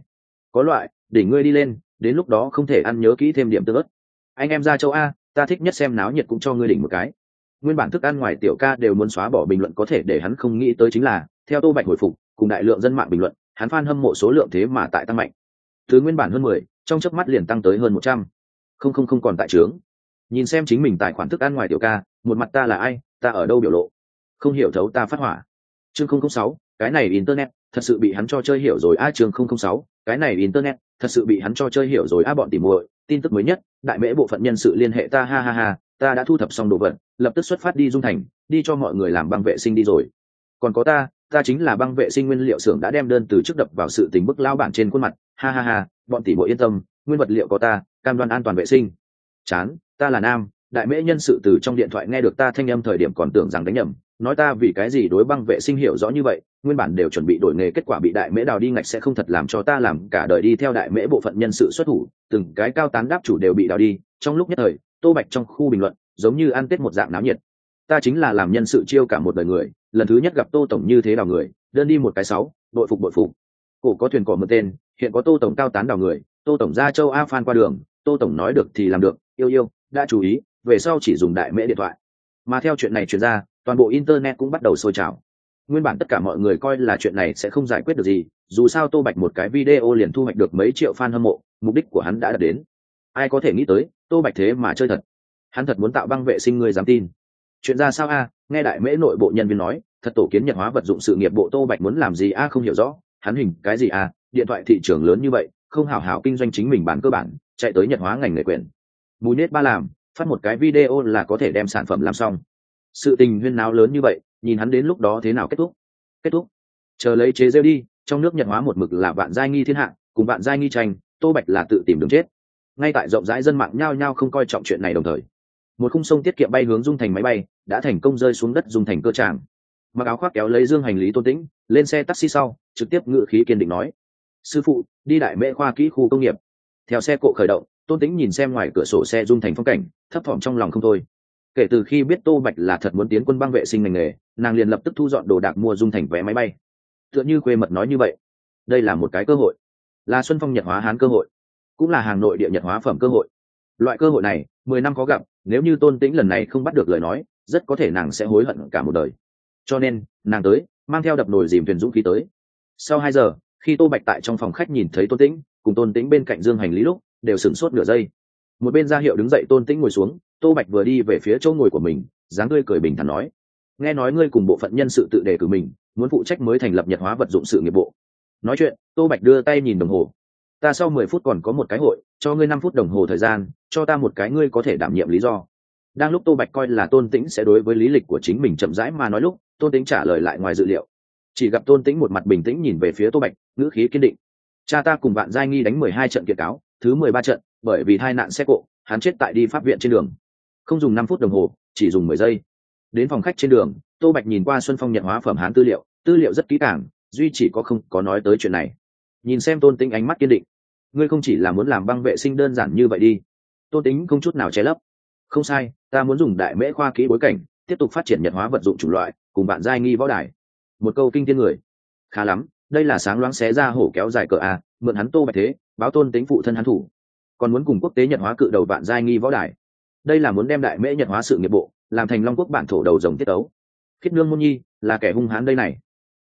Có loại, để ngươi đi lên, đến lúc đó không thể ăn nhớ kỹ thêm điểm tương ớt. Anh em ra châu a, ta thích nhất xem náo nhiệt cũng cho ngươi đỉnh một cái nguyên bản thức ăn ngoài tiểu ca đều muốn xóa bỏ bình luận có thể để hắn không nghĩ tới chính là, theo tô bạch hồi phục, cùng đại lượng dân mạng bình luận, hắn f hâm mộ số lượng thế mà tại tăng mạnh. Thứ nguyên bản hơn mười, trong chớp mắt liền tăng tới hơn một trăm. Không không không còn tại trướng. Nhìn xem chính mình tài khoản thức ăn ngoài tiểu ca, một mặt ta là ai, ta ở đâu biểu lộ? Không hiểu thấu ta phát hỏa. Chương không không sáu, cái này internet, thật sự bị hắn cho chơi hiểu rồi. A, chương không không sáu, cái này internet, thật sự bị hắn cho chơi hiểu rồi. A, bọn tìm muội, tin tức mới nhất, đại mễ bộ phận nhân sự liên hệ ta, ha ha ha ta đã thu thập xong đồ vật, lập tức xuất phát đi dung thành, đi cho mọi người làm băng vệ sinh đi rồi. Còn có ta ta chính là băng vệ sinh nguyên liệu xưởng đã đem đơn từ trước đập vào sự tình bức lao bản trên khuôn mặt. Ha ha ha, bọn tỷ bội yên tâm, nguyên vật liệu có ta, cam đoan an toàn vệ sinh. Chán, ta là nam, đại mễ nhân sự từ trong điện thoại nghe được ta thanh âm thời điểm còn tưởng rằng đánh nhầm. Nói ta vì cái gì đối băng vệ sinh hiểu rõ như vậy, nguyên bản đều chuẩn bị đổi nghề, kết quả bị đại mễ đào đi ngạch sẽ không thật làm cho ta làm cả đời đi theo đại mễ bộ phận nhân sự xuất thủ. Từng cái cao tán đáp chủ đều bị đào đi, trong lúc nhất thời tô bạch trong khu bình luận, giống như ăn tết một dạng náo nhiệt. Ta chính là làm nhân sự chiêu cả một đời người, lần thứ nhất gặp tô tổng như thế đào người, đơn đi một cái sáu, đội phục đội phục. Cổ có thuyền cỏ mượn tên, hiện có tô tổng cao tán đào người, tô tổng ra châu a phan qua đường, tô tổng nói được thì làm được, yêu yêu, đã chú ý, về sau chỉ dùng đại mễ điện thoại. Mà theo chuyện này chuyển ra, toàn bộ internet cũng bắt đầu sôi trào. Nguyên bản tất cả mọi người coi là chuyện này sẽ không giải quyết được gì, dù sao tô bạch một cái video liền thu hoạch được mấy triệu fan hâm mộ, mục đích của hắn đã đạt đến. Ai có thể nghĩ tới tô bạch thế mà chơi thật. Hắn thật muốn tạo băng vệ sinh người dám tin. Chuyện ra sao a? Nghe đại mễ nội bộ nhân viên nói, thật tổ kiến nhật hóa vật dụng sự nghiệp bộ tô bạch muốn làm gì a? Không hiểu rõ. Hắn hình, cái gì a? Điện thoại thị trường lớn như vậy, không hào hào kinh doanh chính mình bán cơ bản, chạy tới nhật hóa ngành nghề quyền. Mùi nết ba làm, phát một cái video là có thể đem sản phẩm làm xong. Sự tình huyên náo lớn như vậy, nhìn hắn đến lúc đó thế nào kết thúc? Kết thúc. Chờ lấy chế rêu đi, trong nước nhật hóa một mực là bạn giai nghi thiên hạ, cùng bạn giai nghi tranh, tô bạch là tự tìm đường chết ngay tại rộng rãi dân mạng nhao nhao không coi trọng chuyện này đồng thời. Một khung sông tiết kiệm bay hướng dung thành máy bay, đã thành công rơi xuống đất dung thành cơ tràng. Mặc áo khoác kéo lấy dương hành lý tôn tĩnh, lên xe taxi sau, trực tiếp ngự khí kiên định nói, sư phụ, đi đại mễ khoa kỹ khu công nghiệp. Theo xe cộ khởi động, tôn tĩnh nhìn xem ngoài cửa sổ xe dung thành phong cảnh, thấp thỏm trong lòng không thôi. Kể từ khi biết tô bạch là thật muốn tiến quân băng vệ sinh ngành nghề, nàng liền lập tức thu dọn đồ đạc mua dung thành vé máy bay. Tựa như quê mật nói như vậy. Đây là một cái cơ hội. Là xuân phong nhật hóa hán cơ hội cũng là hàng nội địa nhật hóa phẩm cơ hội. Loại cơ hội này, mười năm có gặp, nếu như tôn tĩnh lần này không bắt được lời nói, rất có thể nàng sẽ hối hận cả một đời. Cho nên, nàng tới, mang theo đập nồi dìm thuyền dũng khí tới. Sau hai giờ, khi tô bạch tại trong phòng khách nhìn thấy tôn tĩnh, cùng tôn tĩnh bên cạnh dương hành lý lúc, đều sửng sốt nửa giây. Một bên ra hiệu đứng dậy tôn tĩnh ngồi xuống, tô bạch vừa đi về phía chỗ ngồi của mình, dáng tươi cười bình thản nói, nghe nói ngươi cùng bộ phận nhân sự tự đề cử mình, muốn phụ trách mới thành lập nhật hóa vật dụng sự nghiệp bộ. Nói chuyện, tô bạch đưa tay nhìn đồng hồ ta sau mười phút còn có một cái hội, cho ngươi năm phút đồng hồ thời gian, cho ta một cái ngươi có thể đảm nhiệm lý do. Đang lúc tô bạch coi là tôn tĩnh sẽ đối với lý lịch của chính mình chậm rãi mà nói lúc, tôn tĩnh trả lời lại ngoài dự liệu. Chỉ gặp tôn tĩnh một mặt bình tĩnh nhìn về phía tô bạch, ngữ khí kiên định. Cha ta cùng bạn giai nghi đánh mười hai trận kiệt cáo, thứ mười ba trận, bởi vì tai nạn xe cộ, hắn chết tại đi pháp viện trên đường. Không dùng năm phút đồng hồ, chỉ dùng mười giây. Đến phòng khách trên đường, tô bạch nhìn qua xuân phong nhận hóa phẩm hán tư liệu tư liệu rất kỹ càng, duy chỉ có không có nói tới chuyện này nhìn xem tôn tính ánh mắt kiên định. Ngươi không chỉ là muốn làm băng vệ sinh đơn giản như vậy đi. Tôn tính không chút nào che lấp. Không sai, ta muốn dùng đại mễ khoa kỹ bối cảnh, tiếp tục phát triển nhật hóa vật dụng chủng loại, cùng bạn giai nghi võ đài. Một câu kinh thiên người. Khá lắm, đây là sáng loáng xé ra hổ kéo dài cờ a mượn hắn tô bạch thế, báo tôn tính phụ thân hắn thủ. Còn muốn cùng quốc tế nhật hóa cự đầu bạn giai nghi võ đài. Đây là muốn đem đại mễ nhật hóa sự nghiệp bộ, làm thành long quốc bản thổ đầu rồng tiết ấu khiết nương môn nhi, là kẻ hung hãn đây này.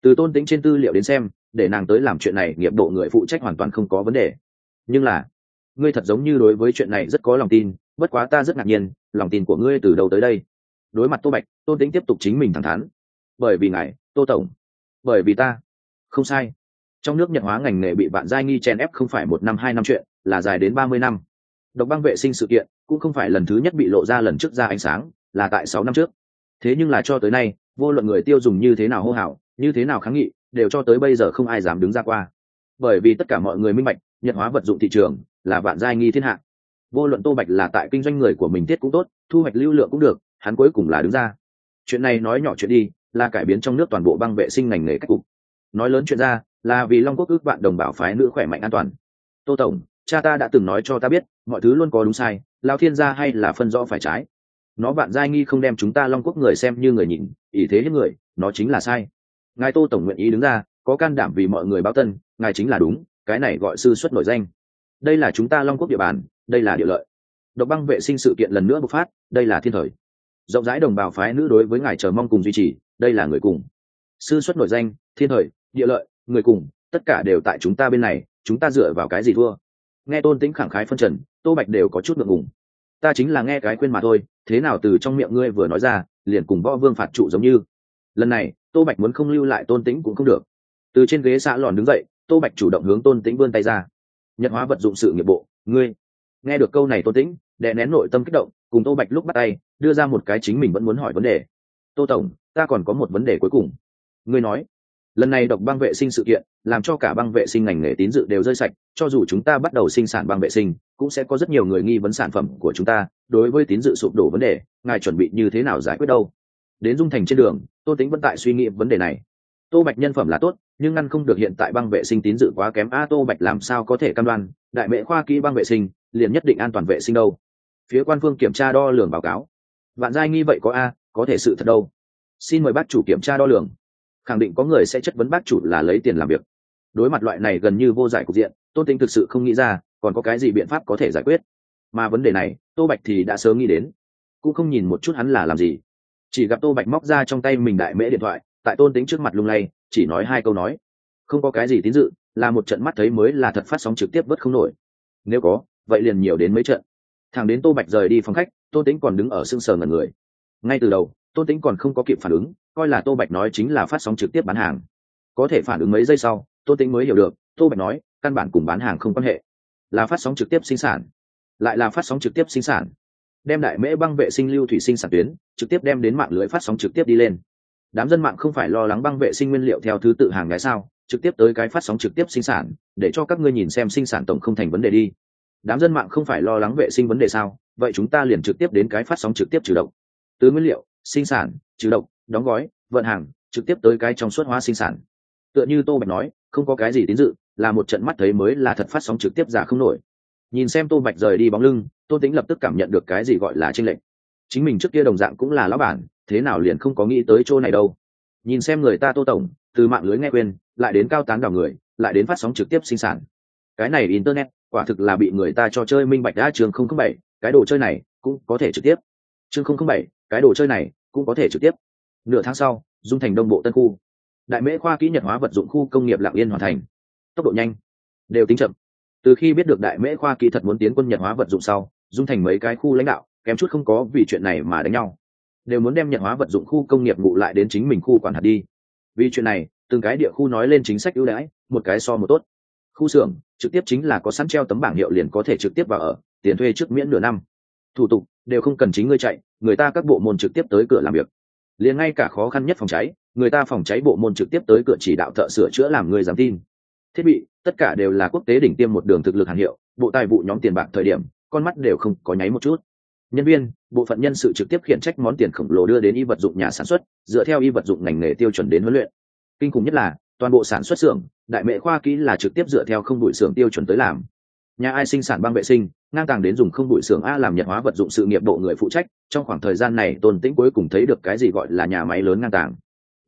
Từ tôn tính trên tư liệu đến xem để nàng tới làm chuyện này, nghiệp độ người phụ trách hoàn toàn không có vấn đề. Nhưng là, ngươi thật giống như đối với chuyện này rất có lòng tin, bất quá ta rất ngạc nhiên, lòng tin của ngươi từ đầu tới đây? Đối mặt tô bạch, tôn tính tiếp tục chính mình thẳng thắn. Bởi vì ngài, tô tổng. Bởi vì ta. Không sai. Trong nước nhận hóa ngành nghề bị bạn giai nghi chen ép không phải một năm, hai năm chuyện, là dài đến ba mươi năm. Độc băng vệ sinh sự kiện, cũng không phải lần thứ nhất bị lộ ra lần trước ra ánh sáng, là tại sáu năm trước. Thế nhưng là cho tới nay, vô luận người tiêu dùng như thế nào hô hào, như thế nào kháng nghị đều cho tới bây giờ không ai dám đứng ra qua. Bởi vì tất cả mọi người minh bạch, nhật hóa vật dụng thị trường là vạn giai nghi thiên hạ. Vô luận tô bạch là tại kinh doanh người của mình tiết cũng tốt, thu hoạch lưu lượng cũng được, hắn cuối cùng là đứng ra. Chuyện này nói nhỏ chuyện đi, là cải biến trong nước toàn bộ băng vệ sinh ngành nghề cách cục. Nói lớn chuyện ra, là vì long quốc ước bạn đồng bào phái nữ khỏe mạnh an toàn. Tô tổng, cha ta đã từng nói cho ta biết, mọi thứ luôn có đúng sai lao thiên gia hay là phân rõ phải trái. Nó bạn giai nghi không đem chúng ta long quốc người xem như người nhìn ý thế hết người, nó chính là sai ngài tô tổng nguyện ý đứng ra, có can đảm vì mọi người báo tân, ngài chính là đúng, cái này gọi sư xuất nổi danh. Đây là chúng ta long quốc địa bàn, đây là địa lợi. Độc băng vệ sinh sự kiện lần nữa bộc phát, đây là thiên thời. Rộng rãi đồng bào phái nữ đối với ngài chờ mong cùng duy trì, đây là người cùng. Sư xuất nổi danh, thiên thời, địa lợi, người cùng, tất cả đều tại chúng ta bên này, chúng ta dựa vào cái gì thua? Nghe tôn tĩnh khẳng khái phân trần, tô bạch đều có chút ngượng ngùng. Ta chính là nghe cái khuyên mà thôi, thế nào từ trong miệng ngươi vừa nói ra, liền cùng võ vương phạt trụ giống như. Lần này tô bạch muốn không lưu lại tôn tĩnh cũng không được. Từ trên ghế xã lòn đứng dậy, tô bạch chủ động hướng tôn tĩnh vươn tay ra. Nhận hóa vật dụng sự nghiệp bộ, ngươi. Nghe được câu này tôn tĩnh đè nén nội tâm kích động, cùng tô bạch lúc bắt tay, đưa ra một cái chính mình vẫn muốn hỏi vấn đề. Tô tổng, ta còn có một vấn đề cuối cùng. Ngươi nói. Lần này độc băng vệ sinh sự kiện, làm cho cả băng vệ sinh ngành nghề tín dự đều rơi sạch, cho dù chúng ta bắt đầu sinh sản băng vệ sinh, cũng sẽ có rất nhiều người nghi vấn sản phẩm của chúng ta, đối với tín dự sụp đổ vấn đề, ngài chuẩn bị như thế nào giải quyết đâu? Đến dung thành trên đường tô tính vẫn tại suy nghĩ vấn đề này. Tô bạch nhân phẩm là tốt, nhưng ngăn không được hiện tại băng vệ sinh tín dự quá kém. A, tô bạch làm sao có thể cam đoan, đại mệ khoa kỹ băng vệ sinh, liền nhất định an toàn vệ sinh đâu? Phía quan phương kiểm tra đo lường báo cáo. Vạn giai nghi vậy có a, có thể sự thật đâu? Xin mời bác chủ kiểm tra đo lường. Khẳng định có người sẽ chất vấn bác chủ là lấy tiền làm việc. Đối mặt loại này gần như vô giải cục diện, tôn tính thực sự không nghĩ ra, còn có cái gì biện pháp có thể giải quyết? Mà vấn đề này, tô bạch thì đã sớm nghĩ đến. Cũng không nhìn một chút hắn là làm gì chỉ gặp tô bạch móc ra trong tay mình đại mễ điện thoại, tại tôn tính trước mặt lung lay, chỉ nói hai câu nói. Không có cái gì tín dự, là một trận mắt thấy mới là thật phát sóng trực tiếp vất không nổi. Nếu có, vậy liền nhiều đến mấy trận. Thằng đến tô bạch rời đi phòng khách, tôn tính còn đứng ở sưng sờ ngần người. Ngay từ đầu, tôn tính còn không có kịp phản ứng, coi là tô bạch nói chính là phát sóng trực tiếp bán hàng. Có thể phản ứng mấy giây sau, tôn tính mới hiểu được, tô bạch nói, căn bản cùng bán hàng không quan hệ. Là phát sóng trực tiếp sinh sản. Lại là phát sóng trực tiếp sinh sản đem đại mễ băng vệ sinh lưu thủy sinh sản tuyến, trực tiếp đem đến mạng lưới phát sóng trực tiếp đi lên. Đám dân mạng không phải lo lắng băng vệ sinh nguyên liệu theo thứ tự hàng gái sao, trực tiếp tới cái phát sóng trực tiếp sinh sản, để cho các ngươi nhìn xem sinh sản tổng không thành vấn đề đi. Đám dân mạng không phải lo lắng vệ sinh vấn đề sao, vậy chúng ta liền trực tiếp đến cái phát sóng trực tiếp trừ độc. Từ nguyên liệu, sinh sản, trừ độc, đóng gói, vận hàng, trực tiếp tới cái trong suốt hóa sinh sản. Tựa như tô bạch nói, không có cái gì tín dự, là một trận mắt thấy mới là thật phát sóng trực tiếp giả không nổi. Nhìn xem tô bạch rời đi bóng lưng tô tính lập tức cảm nhận được cái gì gọi là tranh lệch. Chính mình trước kia đồng dạng cũng là lão bản, thế nào liền không có nghĩ tới chỗ này đâu. Nhìn xem người ta tô tổng, từ mạng lưới nghe quên, lại đến cao tán đảo người, lại đến phát sóng trực tiếp sinh sản. Cái này internet, quả thực là bị người ta cho chơi minh bạch đã trường không không bảy, cái đồ chơi này cũng có thể trực tiếp. Chương không không bảy, cái đồ chơi này cũng có thể trực tiếp. Nửa tháng sau, dung thành đông bộ tân khu. Đại mễ khoa kỹ nhật hóa vật dụng khu công nghiệp lạng yên hoàn thành. Tốc độ nhanh, đều tính chậm. Từ khi biết được đại mễ khoa kỹ thật muốn tiến quân nhật hóa vật dụng sau dung thành mấy cái khu lãnh đạo, kém chút không có vì chuyện này mà đánh nhau. Đều muốn đem nhận hóa vật dụng khu công nghiệp ngụ lại đến chính mình khu quản hạt đi. Vì chuyện này, từng cái địa khu nói lên chính sách ưu đãi, một cái so một tốt. Khu xưởng, trực tiếp chính là có sẵn treo tấm bảng hiệu liền có thể trực tiếp vào ở, tiền thuê trước miễn nửa năm. Thủ tục, đều không cần chính ngươi chạy, người ta các bộ môn trực tiếp tới cửa làm việc. Liền ngay cả khó khăn nhất phòng cháy, người ta phòng cháy bộ môn trực tiếp tới cửa chỉ đạo thợ sửa chữa làm người dám tin. Thiết bị, tất cả đều là quốc tế đỉnh tiêm một đường thực lực hàng hiệu, bộ tài vụ nhóm tiền bạc thời điểm con mắt đều không có nháy một chút. Nhân viên, bộ phận nhân sự trực tiếp khiển trách món tiền khổng lồ đưa đến y vật dụng nhà sản xuất, dựa theo y vật dụng ngành nghề tiêu chuẩn đến huấn luyện. Kinh khủng nhất là, toàn bộ sản xuất xưởng, đại mệ khoa kỹ là trực tiếp dựa theo không bụi xưởng tiêu chuẩn tới làm. Nhà ai sinh sản băng vệ sinh, ngang tàng đến dùng không bụi xưởng a làm nhật hóa vật dụng sự nghiệp bộ người phụ trách, trong khoảng thời gian này tôn tĩnh cuối cùng thấy được cái gì gọi là nhà máy lớn ngang tàng.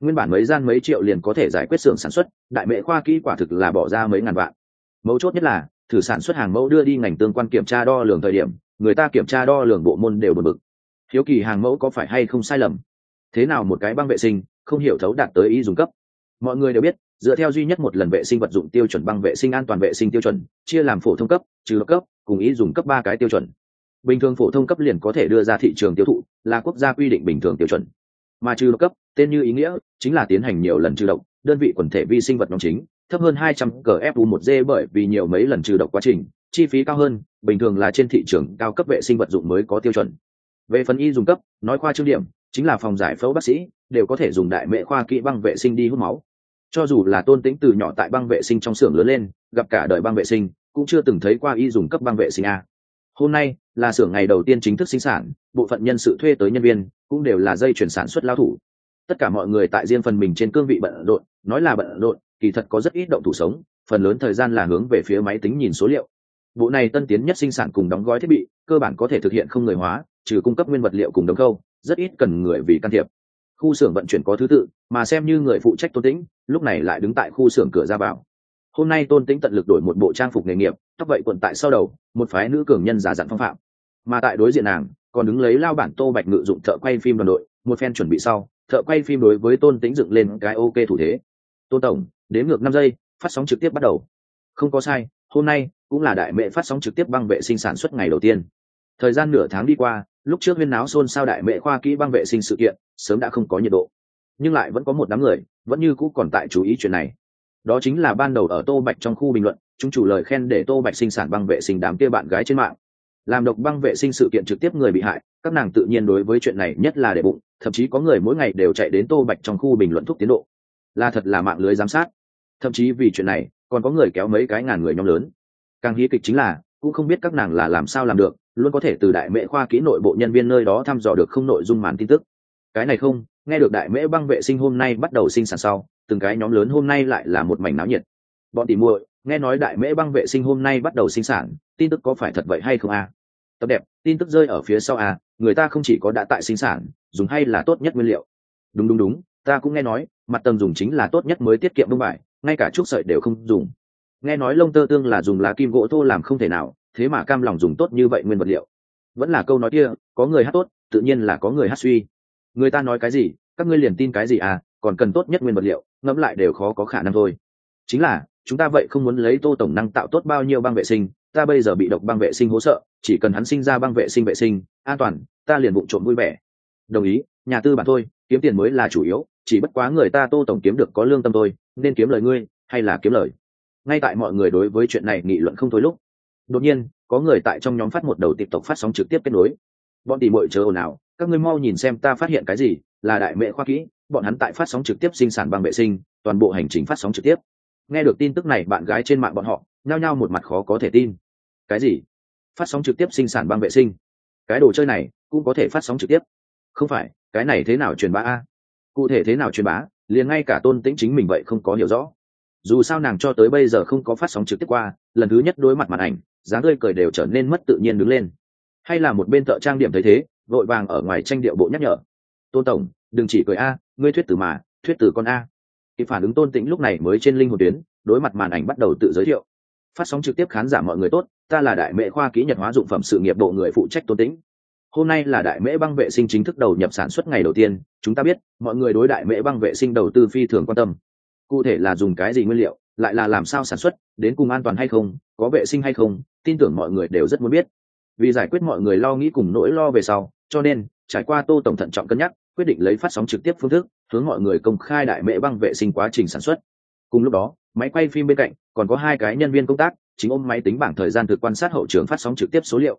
Nguyên bản mấy gian mấy triệu liền có thể giải quyết xưởng sản xuất, đại mệ khoa kỹ quả thực là bỏ ra mấy ngàn vạn. Mấu chốt nhất là thử sản xuất hàng mẫu đưa đi ngành tương quan kiểm tra đo lường thời điểm, người ta kiểm tra đo lường bộ môn đều bật bực. Hiếu kỳ hàng mẫu có phải hay không sai lầm? Thế nào một cái băng vệ sinh, không hiểu thấu đạt tới ý dùng cấp. Mọi người đều biết, dựa theo duy nhất một lần vệ sinh vật dụng tiêu chuẩn băng vệ sinh an toàn vệ sinh tiêu chuẩn, chia làm phổ thông cấp, trừ cấp, cùng ý dùng cấp ba cái tiêu chuẩn. Bình thường phổ thông cấp liền có thể đưa ra thị trường tiêu thụ, là quốc gia quy định bình thường tiêu chuẩn. Mà trừ cấp, tên như ý nghĩa, chính là tiến hành nhiều lần trừ độc, đơn vị quần thể vi sinh vật nhóm chính thấp hơn 200 gfu 1 g bởi vì nhiều mấy lần trừ độc quá trình, chi phí cao hơn, bình thường là trên thị trường cao cấp vệ sinh vật dụng mới có tiêu chuẩn. Về phần y dùng cấp, nói khoa trương điểm, chính là phòng giải phẫu bác sĩ, đều có thể dùng đại mệ khoa kỹ băng vệ sinh đi hút máu. Cho dù là tôn tĩnh từ nhỏ tại băng vệ sinh trong xưởng lớn lên, gặp cả đời băng vệ sinh, cũng chưa từng thấy qua y dùng cấp băng vệ sinh a. Hôm nay, là xưởng ngày đầu tiên chính thức sinh sản, bộ phận nhân sự thuê tới nhân viên, cũng đều là dây chuyển sản xuất lao thủ. Tất cả mọi người tại riêng phần mình trên cương vị bận rộn, nói là bận rộn kỳ thật có rất ít động thủ sống, phần lớn thời gian là hướng về phía máy tính nhìn số liệu. Bộ này tân tiến nhất sinh sản cùng đóng gói thiết bị, cơ bản có thể thực hiện không người hóa, trừ cung cấp nguyên vật liệu cùng đóng câu rất ít cần người vì can thiệp. Khu xưởng vận chuyển có thứ tự, mà xem như người phụ trách tôn tĩnh, lúc này lại đứng tại khu xưởng cửa ra vào. Hôm nay tôn tĩnh tận lực đổi một bộ trang phục nghề nghiệp, tóc vậy quận tại sau đầu, một phái nữ cường nhân giả dặn phong phạm. Mà tại đối diện nàng, còn đứng lấy lao bản tô bạch ngự dụng thợ quay phim đoàn đội, một phen chuẩn bị sau, thợ quay phim đối với tôn tĩnh dựng lên cái ok thủ thế. Tôn tổng đến ngược năm giây, phát sóng trực tiếp bắt đầu. Không có sai, hôm nay cũng là đại mệ phát sóng trực tiếp băng vệ sinh sản xuất ngày đầu tiên. Thời gian nửa tháng đi qua, lúc trước huyên náo xôn xao đại mệ khoa kỹ băng vệ sinh sự kiện, sớm đã không có nhiệt độ. Nhưng lại vẫn có một đám người, vẫn như cũ còn tại chú ý chuyện này. Đó chính là ban đầu ở tô bạch trong khu bình luận, chúng chủ lời khen để tô bạch sinh sản băng vệ sinh đám kia bạn gái trên mạng. Làm độc băng vệ sinh sự kiện trực tiếp người bị hại, các nàng tự nhiên đối với chuyện này nhất là để bụng, thậm chí có người mỗi ngày đều chạy đến tô bạch trong khu bình luận thúc tiến độ là thật là mạng lưới giám sát. Thậm chí vì chuyện này còn có người kéo mấy cái ngàn người nhóm lớn. Càng hí kịch chính là cũng không biết các nàng là làm sao làm được luôn có thể từ đại mễ khoa kỹ nội bộ nhân viên nơi đó thăm dò được không nội dung màn tin tức. Cái này không nghe được đại mễ băng vệ sinh hôm nay bắt đầu sinh sản sau từng cái nhóm lớn hôm nay lại là một mảnh náo nhiệt. Bọn tỉ muội nghe nói đại mễ băng vệ sinh hôm nay bắt đầu sinh sản tin tức có phải thật vậy hay không a? À? tập đẹp tin tức rơi ở phía sau a à, người ta không chỉ có đã tại sinh sản dùng hay là tốt nhất nguyên liệu. Đúng đúng đúng ta cũng nghe nói, mặt tầng dùng chính là tốt nhất mới tiết kiệm bông vải ngay cả trúc sợi đều không dùng. Nghe nói lông tơ tương là dùng lá kim gỗ thô làm không thể nào, thế mà cam lòng dùng tốt như vậy nguyên vật liệu. Vẫn là câu nói kia, có người hát tốt, tự nhiên là có người hát suy. Người ta nói cái gì, các ngươi liền tin cái gì à còn cần tốt nhất nguyên vật liệu, ngẫm lại đều khó có khả năng thôi. Chính là, chúng ta vậy không muốn lấy tô tổng năng tạo tốt bao nhiêu băng vệ sinh, ta bây giờ bị độc băng vệ sinh hỗ trợ chỉ cần hắn sinh ra băng vệ sinh vệ sinh, an toàn, ta liền bụng trộm vui vẻ. Đồng ý, nhà tư bản thôi kiếm tiền mới là chủ yếu, chỉ bất quá người ta tô tổng kiếm được có lương tâm thôi, nên kiếm lời ngươi, hay là kiếm lời. Ngay tại mọi người đối với chuyện này nghị luận không thôi lúc, đột nhiên, có người tại trong nhóm phát một đầu tiktok phát sóng trực tiếp kết nối. Bọn tỉ mội chờ ồn ào, các ngươi mau nhìn xem ta phát hiện cái gì, là đại mệ khoa kỹ, bọn hắn tại phát sóng trực tiếp sinh sản bằng vệ sinh, toàn bộ hành trình phát sóng trực tiếp. Nghe được tin tức này, bạn gái trên mạng bọn họ, nhao nhao một mặt khó có thể tin. Cái gì? Phát sóng trực tiếp sinh sản băng vệ sinh? Cái đồ chơi này, cũng có thể phát sóng trực tiếp. Không phải cái này thế nào truyền bá a? Cụ thể thế nào truyền bá, liền ngay cả tôn tĩnh chính mình vậy không có hiểu rõ. Dù sao nàng cho tới bây giờ không có phát sóng trực tiếp qua, lần thứ nhất đối mặt màn ảnh, dáng tươi cười đều trở nên mất tự nhiên đứng lên. Hay là một bên thợ trang điểm thấy thế, vội vàng ở ngoài tranh điệu bộ nhắc nhở. Tôn tổng, đừng chỉ cười a, ngươi thuyết từ mà, thuyết từ con a. Thì phản ứng tôn tĩnh lúc này mới trên linh hồn tuyến, đối mặt màn ảnh bắt đầu tự giới thiệu. Phát sóng trực tiếp khán giả mọi người tốt, ta là đại mệ khoa kỹ nhật hóa dụng phẩm sự nghiệp bộ người phụ trách tôn tĩnh hôm nay là đại mễ băng vệ sinh chính thức đầu nhập sản xuất ngày đầu tiên, chúng ta biết, mọi người đối đại mễ băng vệ sinh đầu tư phi thường quan tâm. Cụ thể là dùng cái gì nguyên liệu, lại là làm sao sản xuất, đến cùng an toàn hay không, có vệ sinh hay không, tin tưởng mọi người đều rất muốn biết. Vì giải quyết mọi người lo nghĩ cùng nỗi lo về sau, cho nên, trải qua tô tổng thận trọng cân nhắc, quyết định lấy phát sóng trực tiếp phương thức, hướng mọi người công khai đại mễ băng vệ sinh quá trình sản xuất. Cùng lúc đó, máy quay phim bên cạnh còn có hai cái nhân viên công tác, chính ôm máy tính bảng thời gian thực quan sát hậu trường phát sóng trực tiếp số liệu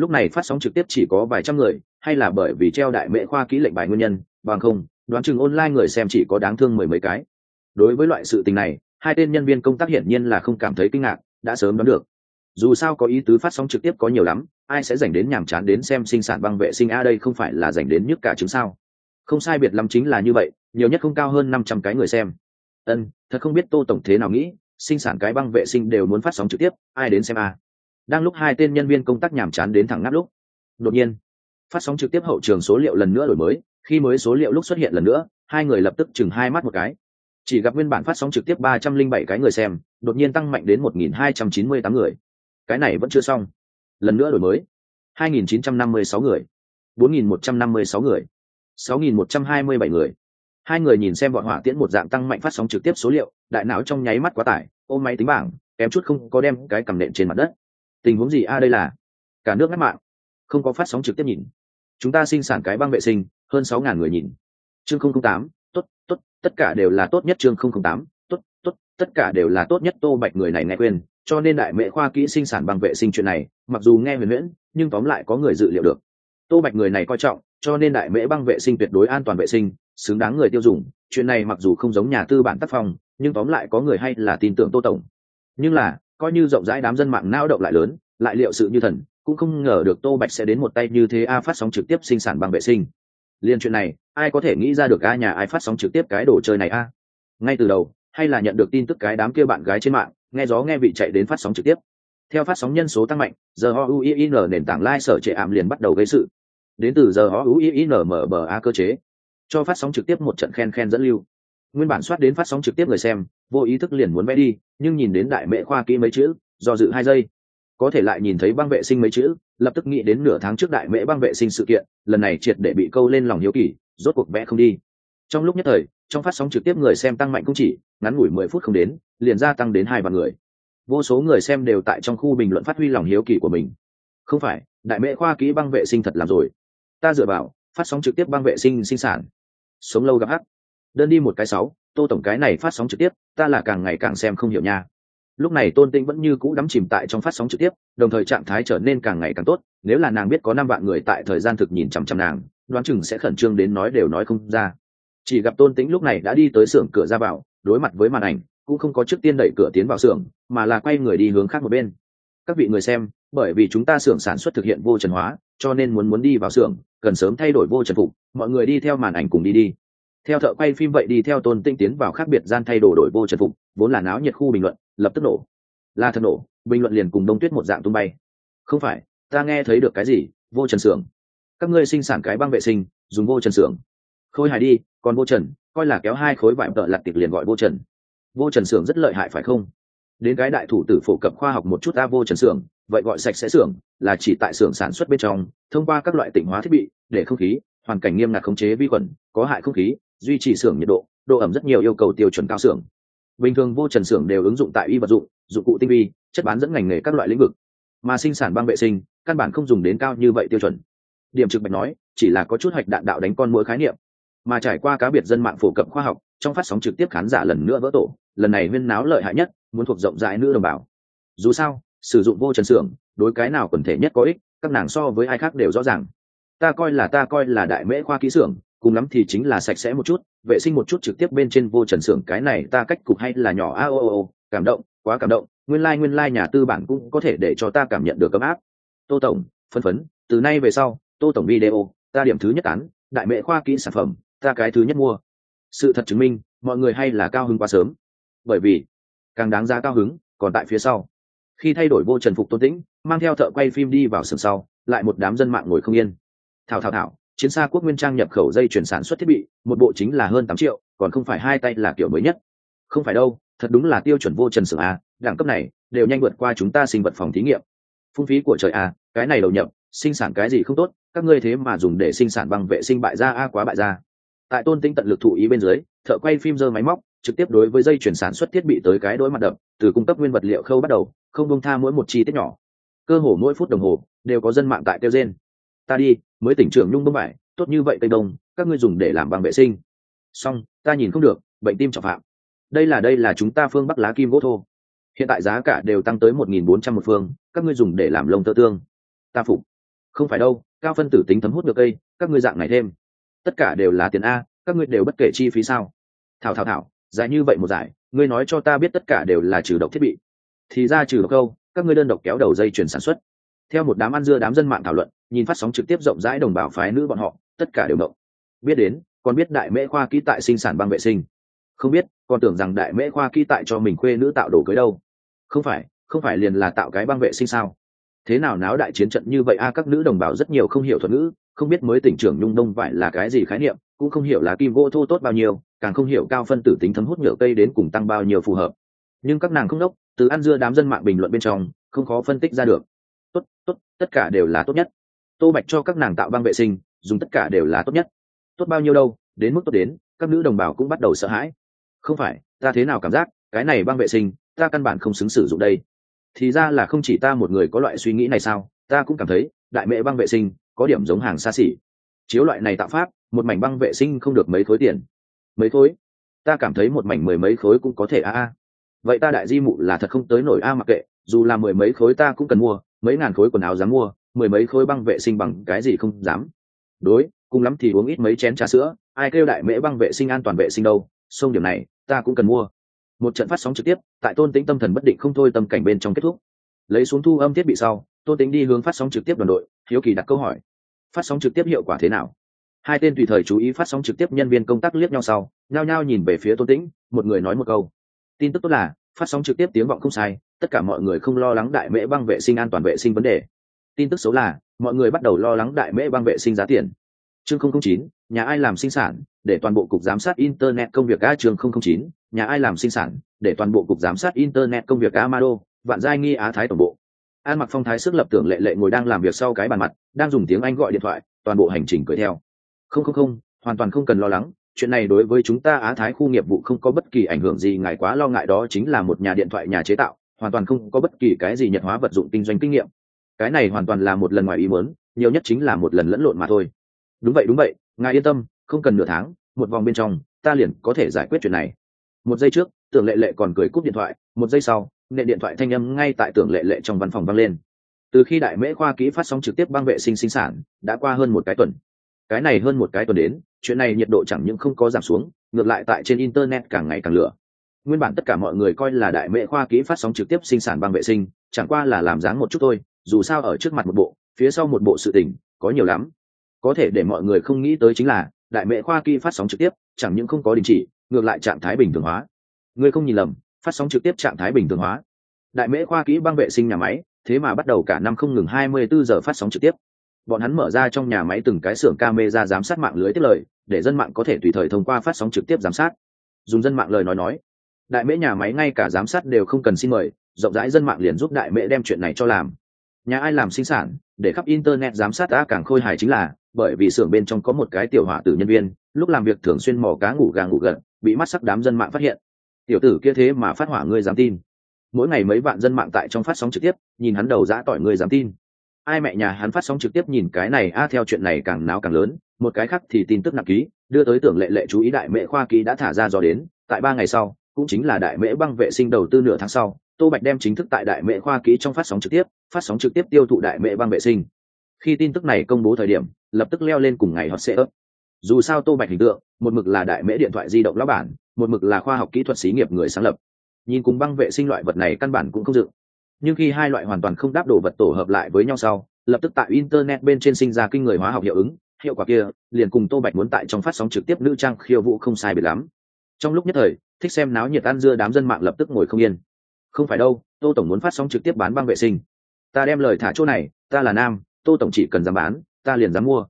lúc này phát sóng trực tiếp chỉ có vài trăm người, hay là bởi vì treo đại mệ khoa kỹ lệnh bài nguyên nhân, bằng không, đoán chừng online người xem chỉ có đáng thương mười mấy cái. Đối với loại sự tình này, hai tên nhân viên công tác hiển nhiên là không cảm thấy kinh ngạc, đã sớm đoán được. Dù sao có ý tứ phát sóng trực tiếp có nhiều lắm, ai sẽ dành đến nhàm chán đến xem sinh sản băng vệ sinh a đây không phải là dành đến nhức cả chứng sao. Không sai biệt lắm chính là như vậy, nhiều nhất không cao hơn năm trăm cái người xem. Ân, thật không biết tô tổng thế nào nghĩ, sinh sản cái băng vệ sinh đều muốn phát sóng trực tiếp, ai đến xem a? Đang lúc hai tên nhân viên công tác nhàm chán đến thẳng ngáp lúc, đột nhiên, phát sóng trực tiếp hậu trường số liệu lần nữa đổi mới. Khi mới số liệu lúc xuất hiện lần nữa, hai người lập tức chừng hai mắt một cái. Chỉ gặp nguyên bản phát sóng trực tiếp ba trăm linh bảy cái người xem, đột nhiên tăng mạnh đến một nghìn hai trăm chín mươi tám người. Cái này vẫn chưa xong. Lần nữa đổi mới. Hai nghìn chín trăm năm mươi sáu người. Bốn nghìn một trăm năm mươi sáu người. Sáu nghìn một trăm hai mươi bảy người. Hai người nhìn xem bọn hỏa tiễn một dạng tăng mạnh phát sóng trực tiếp số liệu, đại não trong nháy mắt quá tải, ôm máy tính bảng, kém chút không có đem cái cầm nện trên mặt đất tình huống gì a đây là? Cả nước ngắt mạng. Không có phát sóng trực tiếp nhìn. Chúng ta sinh sản cái băng vệ sinh, hơn sáu ngàn người nhìn. Chương không không tám, tốt tốt, tất cả đều là tốt nhất chương không không tám, tốt tốt, tất cả đều là tốt nhất tô bạch người này nghe khuyên, cho nên đại mệ khoa kỹ sinh sản băng vệ sinh chuyện này, mặc dù nghe huyền huyễn, nhưng tóm lại có người dự liệu được. Tô bạch người này coi trọng, cho nên đại mễ băng vệ sinh tuyệt đối an toàn vệ sinh, xứng đáng người tiêu dùng. Chuyện này mặc dù không giống nhà tư bản tác phong, nhưng tóm lại có người hay là tin tưởng tô tổng. Nhưng là coi như rộng rãi đám dân mạng nao động lại lớn, lại liệu sự như thần, cũng không ngờ được tô bạch sẽ đến một tay như thế a phát sóng trực tiếp sinh sản bằng vệ sinh. Liên chuyện này, ai có thể nghĩ ra được a nhà ai phát sóng trực tiếp cái đồ chơi này a? Ngay từ đầu, hay là nhận được tin tức cái đám kia bạn gái trên mạng, nghe gió nghe vị chạy đến phát sóng trực tiếp. Theo phát sóng nhân số tăng mạnh, giờ ho uin nền tảng lai sở trệ ảm liền bắt đầu gây sự. Đến từ giờ ho uin mở bờ a cơ chế. Cho phát sóng trực tiếp một trận khen khen dẫn lưu. Nguyên bản soát đến phát sóng trực tiếp người xem vô ý thức liền muốn vẽ đi, nhưng nhìn đến đại mễ khoa kỹ mấy chữ, do dự hai giây. Có thể lại nhìn thấy băng vệ sinh mấy chữ, lập tức nghĩ đến nửa tháng trước đại mễ băng vệ sinh sự kiện, lần này triệt để bị câu lên lòng hiếu kỳ, rốt cuộc vẽ không đi. Trong lúc nhất thời, trong phát sóng trực tiếp người xem tăng mạnh cũng chỉ, ngắn ngủi mười phút không đến, liền gia tăng đến hai vạn người. Vô số người xem đều tại trong khu bình luận phát huy lòng hiếu kỳ của mình. Không phải, đại mễ khoa kỹ băng vệ sinh thật làm rồi. Ta dựa vào, phát sóng trực tiếp băng vệ sinh sinh sản. Sống lâu gặp hắc. Đơn đi một cái sáu tô tổng cái này phát sóng trực tiếp, ta là càng ngày càng xem không hiểu nha. Lúc này tôn tĩnh vẫn như cũ đắm chìm tại trong phát sóng trực tiếp, đồng thời trạng thái trở nên càng ngày càng tốt, nếu là nàng biết có năm vạn người tại thời gian thực nhìn chằm chằm nàng, đoán chừng sẽ khẩn trương đến nói đều nói không ra. Chỉ gặp tôn tĩnh lúc này đã đi tới xưởng cửa ra vào, đối mặt với màn ảnh, cũng không có trước tiên đẩy cửa tiến vào xưởng, mà là quay người đi hướng khác một bên. Các vị người xem, bởi vì chúng ta xưởng sản xuất thực hiện vô trần hóa, cho nên muốn muốn đi vào xưởng, cần sớm thay đổi vô trần phục, mọi người đi theo màn ảnh cùng đi đi theo thợ quay phim vậy đi theo tôn tinh tiến vào khác biệt gian thay đổi đổi vô trần phục, vốn là náo nhiệt khu bình luận, lập tức nổ. Là thật nổ, bình luận liền cùng đông tuyết một dạng tung bay. Không phải, ta nghe thấy được cái gì? Vô trần xưởng. Các ngươi sinh sản cái băng vệ sinh, dùng vô trần xưởng. Khôi hài đi, còn vô trần, coi là kéo hai khối vải tợ lặt tiệc liền gọi vô trần. Vô trần xưởng rất lợi hại phải không? Đến cái đại thủ tử phổ cập khoa học một chút ta vô trần xưởng, vậy gọi sạch sẽ xưởng, là chỉ tại xưởng sản xuất bên trong, thông qua các loại tỉnh hóa thiết bị, để không khí, hoàn cảnh nghiêm ngặt khống chế vi khuẩn, có hại không khí duy trì xưởng nhiệt độ độ ẩm rất nhiều yêu cầu tiêu chuẩn cao xưởng. Bình thường vô trần xưởng đều ứng dụng tại y vật dụng dụng cụ tinh vi, chất bán dẫn ngành nghề các loại lĩnh vực. Mà sinh sản băng vệ sinh, căn bản không dùng đến cao như vậy tiêu chuẩn. Điểm trực bạch nói, chỉ là có chút hạch đạn đạo đánh con mỗi khái niệm. Mà trải qua cá biệt dân mạng phổ cập khoa học, trong phát sóng trực tiếp khán giả lần nữa vỡ tổ, lần này huyên náo lợi hại nhất, muốn thuộc rộng rãi nữ đồng bào. Dù sao, sử dụng vô trần xưởng, đối cái nào quần thể nhất có ích, các nàng so với ai khác đều rõ ràng. Ta coi là ta coi là đại mễ khoa kỹ xưởng cùng lắm thì chính là sạch sẽ một chút vệ sinh một chút trực tiếp bên trên vô trần xưởng cái này ta cách cục hay là nhỏ a o o cảm động quá cảm động nguyên lai、like, nguyên lai、like、nhà tư bản cũng có thể để cho ta cảm nhận được ấm áp. Tô tổng phân phấn từ nay về sau tô tổng video ta điểm thứ nhất án đại mệ khoa kỹ sản phẩm ta cái thứ nhất mua. Sự thật chứng minh mọi người hay là cao hứng quá sớm. Bởi vì càng đáng giá cao hứng còn tại phía sau. Khi thay đổi vô trần phục tôn tĩnh mang theo thợ quay phim đi vào sườn sau lại một đám dân mạng ngồi không yên. Thảo thảo thảo chiến xa quốc nguyên trang nhập khẩu dây chuyển sản xuất thiết bị, một bộ chính là hơn tám triệu, còn không phải hai tay là kiểu mới nhất. Không phải đâu, thật đúng là tiêu chuẩn vô trần sưởng a, đẳng cấp này, đều nhanh vượt qua chúng ta sinh vật phòng thí nghiệm. Phung phí của trời a, cái này đầu nhập, sinh sản cái gì không tốt, các ngươi thế mà dùng để sinh sản bằng vệ sinh bại gia a quá bại gia. Tại tôn tinh tận lực thụ ý bên dưới, thợ quay phim dơ máy móc, trực tiếp đối với dây chuyển sản xuất thiết bị tới cái đối mặt đập, từ cung cấp nguyên vật liệu khâu bắt đầu, không bông tha mỗi một chi tiết nhỏ. Cơ hồ mỗi phút đồng hồ, đều có dân mạng tại tiêu gen ta đi, mới tỉnh trưởng nhung bông vải tốt như vậy tây đông các ngươi dùng để làm bằng vệ sinh. Xong, ta nhìn không được, bệnh tim trọng phạm. Đây là đây là chúng ta phương bắc lá kim gỗ thô. Hiện tại giá cả đều tăng tới một nghìn bốn trăm một phương, các ngươi dùng để làm lông tơ tương. Ta phục. Không phải đâu, cao phân tử tính thấm hút được cây, các ngươi dạng này thêm. Tất cả đều là tiền a, các ngươi đều bất kể chi phí sao. Thảo thảo thảo, dài như vậy một giải, ngươi nói cho ta biết tất cả đều là trừ độc thiết bị. Thì ra trừ độc câu, các ngươi đơn độc kéo đầu dây chuyển sản xuất theo một đám ăn dưa đám dân mạng thảo luận, nhìn phát sóng trực tiếp rộng rãi đồng bào phái nữ bọn họ, tất cả đều động. Biết đến, còn biết đại mễ khoa kỹ tại sinh sản băng vệ sinh. Không biết, còn tưởng rằng đại mễ khoa kỹ tại cho mình khuê nữ tạo đồ cưới đâu. Không phải không phải liền là tạo cái băng vệ sinh sao? Thế nào náo đại chiến trận như vậy a, các nữ đồng bào rất nhiều không hiểu thuật ngữ, không biết mới tỉnh trưởng nhung đông vải là cái gì khái niệm, cũng không hiểu là kim gỗ thô tốt bao nhiêu, càng không hiểu cao phân tử tính thấm hút nhựa cây đến cùng tăng bao nhiêu phù hợp. Nhưng các nàng không đốc, từ ăn dưa đám dân mạng bình luận bên trong, không khó phân tích ra được tốt tốt, tất cả đều là tốt nhất. Tô bạch cho các nàng tạo băng vệ sinh, dùng tất cả đều là tốt nhất. Tốt bao nhiêu đâu, đến mức tốt đến, các nữ đồng bào cũng bắt đầu sợ hãi. Không phải, ta thế nào cảm giác, cái này băng vệ sinh, ta căn bản không xứng sử dụng đây. Thì ra là không chỉ ta một người có loại suy nghĩ này sao, ta cũng cảm thấy, đại mẹ băng vệ sinh, có điểm giống hàng xa xỉ. Chiếu loại này tạo pháp, một mảnh băng vệ sinh không được mấy khối tiền. Mấy khối ta cảm thấy một mảnh mười mấy khối cũng có thể a a. Vậy ta đại di mụ là thật không tới nổi a, mặc kệ, dù là mười mấy khối ta cũng cần mua mấy ngàn khối quần áo dám mua, mười mấy khối băng vệ sinh bằng cái gì không dám. Đối, cùng lắm thì uống ít mấy chén trà sữa, ai kêu đại mễ băng vệ sinh an toàn vệ sinh đâu sông điểm này, ta cũng cần mua. Một trận phát sóng trực tiếp, tại tôn tĩnh tâm thần bất định không thôi tâm cảnh bên trong kết thúc. Lấy xuống thu âm thiết bị sau, tôn tĩnh đi hướng phát sóng trực tiếp đoàn đội, hiếu kỳ đặt câu hỏi. Phát sóng trực tiếp hiệu quả thế nào? Hai tên tùy thời chú ý phát sóng trực tiếp nhân viên công tác liếc nhau sau, nhao nhao nhìn về phía tôn tĩnh, một người nói một câu. Tin tức tốt là, phát sóng trực tiếp tiếng vọng không sai tất cả mọi người không lo lắng đại mễ băng vệ sinh an toàn vệ sinh vấn đề. Tin tức xấu là, mọi người bắt đầu lo lắng đại mễ băng vệ sinh giá tiền. Chương không chín, nhà ai làm sinh sản, để toàn bộ cục giám sát internet công việc a chương không chín, nhà ai làm sinh sản, để toàn bộ cục giám sát internet công việc amado, vạn giai nghi á thái tổng bộ. An mặc phong thái sức lập tưởng lệ lệ ngồi đang làm việc sau cái bàn mặt, đang dùng tiếng anh gọi điện thoại, toàn bộ hành trình cưới theo. Không không không, hoàn toàn không cần lo lắng, chuyện này đối với chúng ta á thái khu nghiệp vụ không có bất kỳ ảnh hưởng gì, ngài quá lo ngại đó chính là một nhà điện thoại nhà chế tạo hoàn toàn không có bất kỳ cái gì nhận hóa vật dụng kinh doanh kinh nghiệm. Cái này hoàn toàn là một lần ngoài ý muốn, nhiều nhất chính là một lần lẫn lộn mà thôi. Đúng vậy đúng vậy, ngài yên tâm, không cần nửa tháng, một vòng bên trong, ta liền có thể giải quyết chuyện này. Một giây trước, tưởng lệ lệ còn cười cúp điện thoại, một giây sau nệ điện thoại thanh âm ngay tại tưởng lệ lệ trong văn phòng vang lên. Từ khi đại mễ khoa kỹ phát sóng trực tiếp băng vệ sinh sinh sản, đã qua hơn một cái tuần. Cái này hơn một cái tuần đến, chuyện này nhiệt độ chẳng những không có giảm xuống, ngược lại tại trên internet càng ngày càng lửa nguyên bản tất cả mọi người coi là đại mệ khoa kỹ phát sóng trực tiếp sinh sản băng vệ sinh, chẳng qua là làm dáng một chút thôi, dù sao ở trước mặt một bộ, phía sau một bộ sự tình, có nhiều lắm. Có thể để mọi người không nghĩ tới chính là, đại mệ khoa kỹ phát sóng trực tiếp, chẳng những không có đình chỉ, ngược lại trạng thái bình thường hóa. Người không nhìn lầm, phát sóng trực tiếp trạng thái bình thường hóa. Đại mễ khoa kỹ băng vệ sinh nhà máy, thế mà bắt đầu cả năm không ngừng 24 giờ phát sóng trực tiếp. Bọn hắn mở ra trong nhà máy từng cái xưởng camera giám sát mạng lưới tiết lời, để dân mạng có thể tùy thời thông qua phát sóng trực tiếp giám sát. Dùng dân mạng lời nói nói đại mễ nhà máy ngay cả giám sát đều không cần xin mời, rộng rãi dân mạng liền giúp đại mễ đem chuyện này cho làm. Nhà ai làm sinh sản, để khắp internet giám sát đã càng khôi hài chính là, bởi vì xưởng bên trong có một cái tiểu hỏa tử nhân viên, lúc làm việc thường xuyên mò cá ngủ gà ngủ gật, bị mắt sắc đám dân mạng phát hiện. Tiểu tử kia thế mà phát hỏa ngươi dám tin. Mỗi ngày mấy vạn dân mạng tại trong phát sóng trực tiếp, nhìn hắn đầu giã tỏi ngươi dám tin. Ai mẹ nhà hắn phát sóng trực tiếp nhìn cái này, a, theo chuyện này càng náo càng lớn, một cái khác thì tin tức nặng ký, đưa tới tưởng lệ lệ chú ý đại mẹ khoa ký đã thả ra dò đến, tại ba ngày sau cũng chính là đại mễ băng vệ sinh đầu tư nửa tháng sau, tô bạch đem chính thức tại đại mễ khoa ký trong phát sóng trực tiếp, phát sóng trực tiếp tiêu thụ đại mễ băng vệ sinh. Khi tin tức này công bố thời điểm, lập tức leo lên cùng ngày hot sẽ ấp dù sao tô bạch hình tượng, một mực là đại mễ điện thoại di động lão bản, một mực là khoa học kỹ thuật xí nghiệp người sáng lập. Nhìn cùng băng vệ sinh loại vật này căn bản cũng không dựng. Nhưng khi hai loại hoàn toàn không đáp đồ vật tổ hợp lại với nhau sau, lập tức tại internet bên trên sinh ra kinh người hóa học hiệu ứng. Hiệu quả kia, liền cùng tô bạch muốn tại trong phát sóng trực tiếp nữ trang khiêu vũ không sai biệt lắm. Trong lúc nhất thời thích xem náo nhiệt ăn dưa đám dân mạng lập tức ngồi không yên. Không phải đâu, tô tổng muốn phát sóng trực tiếp bán băng vệ sinh. Ta đem lời thả chỗ này, ta là nam, tô tổng chỉ cần dám bán, ta liền dám mua.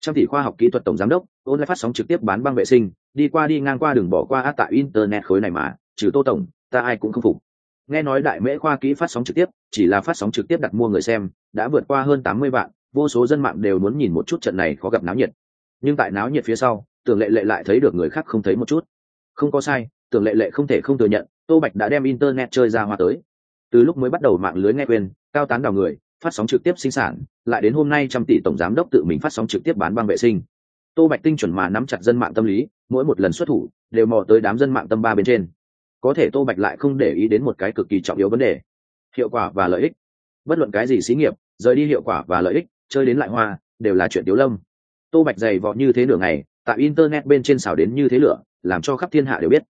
Trong tỷ khoa học kỹ thuật tổng giám đốc, ôn lại phát sóng trực tiếp bán băng vệ sinh, đi qua đi ngang qua đường bỏ qua át tại internet khối này mà, trừ tô tổng, ta ai cũng không phục. Nghe nói đại mễ khoa kỹ phát sóng trực tiếp, chỉ là phát sóng trực tiếp đặt mua người xem, đã vượt qua hơn tám mươi vạn, vô số dân mạng đều muốn nhìn một chút trận này khó gặp náo nhiệt. Nhưng tại náo nhiệt phía sau, tưởng lệ lệ lại thấy được người khác không thấy một chút. Không có sai tưởng lệ lệ không thể không thừa nhận, tô bạch đã đem internet chơi ra hoa tới. Từ lúc mới bắt đầu mạng lưới nghe quên cao tán đào người, phát sóng trực tiếp sinh sản, lại đến hôm nay trăm tỷ tổng giám đốc tự mình phát sóng trực tiếp bán băng vệ sinh. Tô bạch tinh chuẩn mà nắm chặt dân mạng tâm lý, mỗi một lần xuất thủ, đều mò tới đám dân mạng tâm ba bên trên. Có thể tô bạch lại không để ý đến một cái cực kỳ trọng yếu vấn đề. Hiệu quả và lợi ích. Bất luận cái gì xí nghiệp, rời đi hiệu quả và lợi ích, chơi đến lại hoa, đều là chuyện tiếu lâm. Tô bạch dày vọ như thế nửa ngày, tại internet bên trên xào đến như thế lửa, làm cho khắp thiên hạ đều biết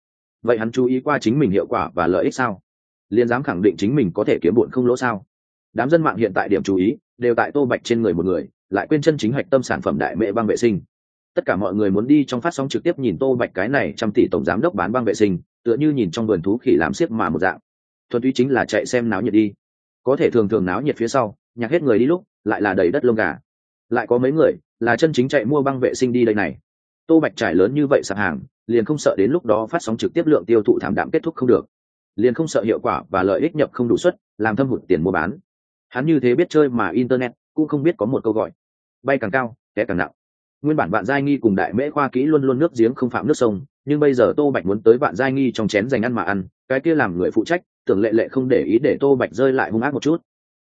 vậy hắn chú ý qua chính mình hiệu quả và lợi ích sao? Liên dám khẳng định chính mình có thể kiếm bụn không lỗ sao? Đám dân mạng hiện tại điểm chú ý đều tại tô bạch trên người một người, lại quên chân chính hạch tâm sản phẩm đại mệ băng vệ sinh. Tất cả mọi người muốn đi trong phát sóng trực tiếp nhìn tô bạch cái này trăm tỷ tổng giám đốc bán băng vệ sinh, tựa như nhìn trong vườn thú khỉ làm xiếc mà một dạng. Thuần túy chính là chạy xem náo nhiệt đi. Có thể thường thường náo nhiệt phía sau, nhạc hết người đi lúc, lại là đầy đất lông gà. Lại có mấy người là chân chính chạy mua băng vệ sinh đi đây này. Tô bạch trải lớn như vậy sạp hàng liền không sợ đến lúc đó phát sóng trực tiếp lượng tiêu thụ thảm đạm kết thúc không được. Liền không sợ hiệu quả và lợi ích nhập không đủ suất, làm thâm hụt tiền mua bán. Hắn như thế biết chơi mà internet cũng không biết có một câu gọi. Bay càng cao té càng nặng. Nguyên bản bạn giai nghi cùng đại mễ khoa kỹ luôn luôn nước giếng không phạm nước sông, nhưng bây giờ tô bạch muốn tới bạn giai nghi trong chén dành ăn mà ăn, cái kia làm người phụ trách, tưởng lệ lệ không để ý để tô bạch rơi lại hung ác một chút.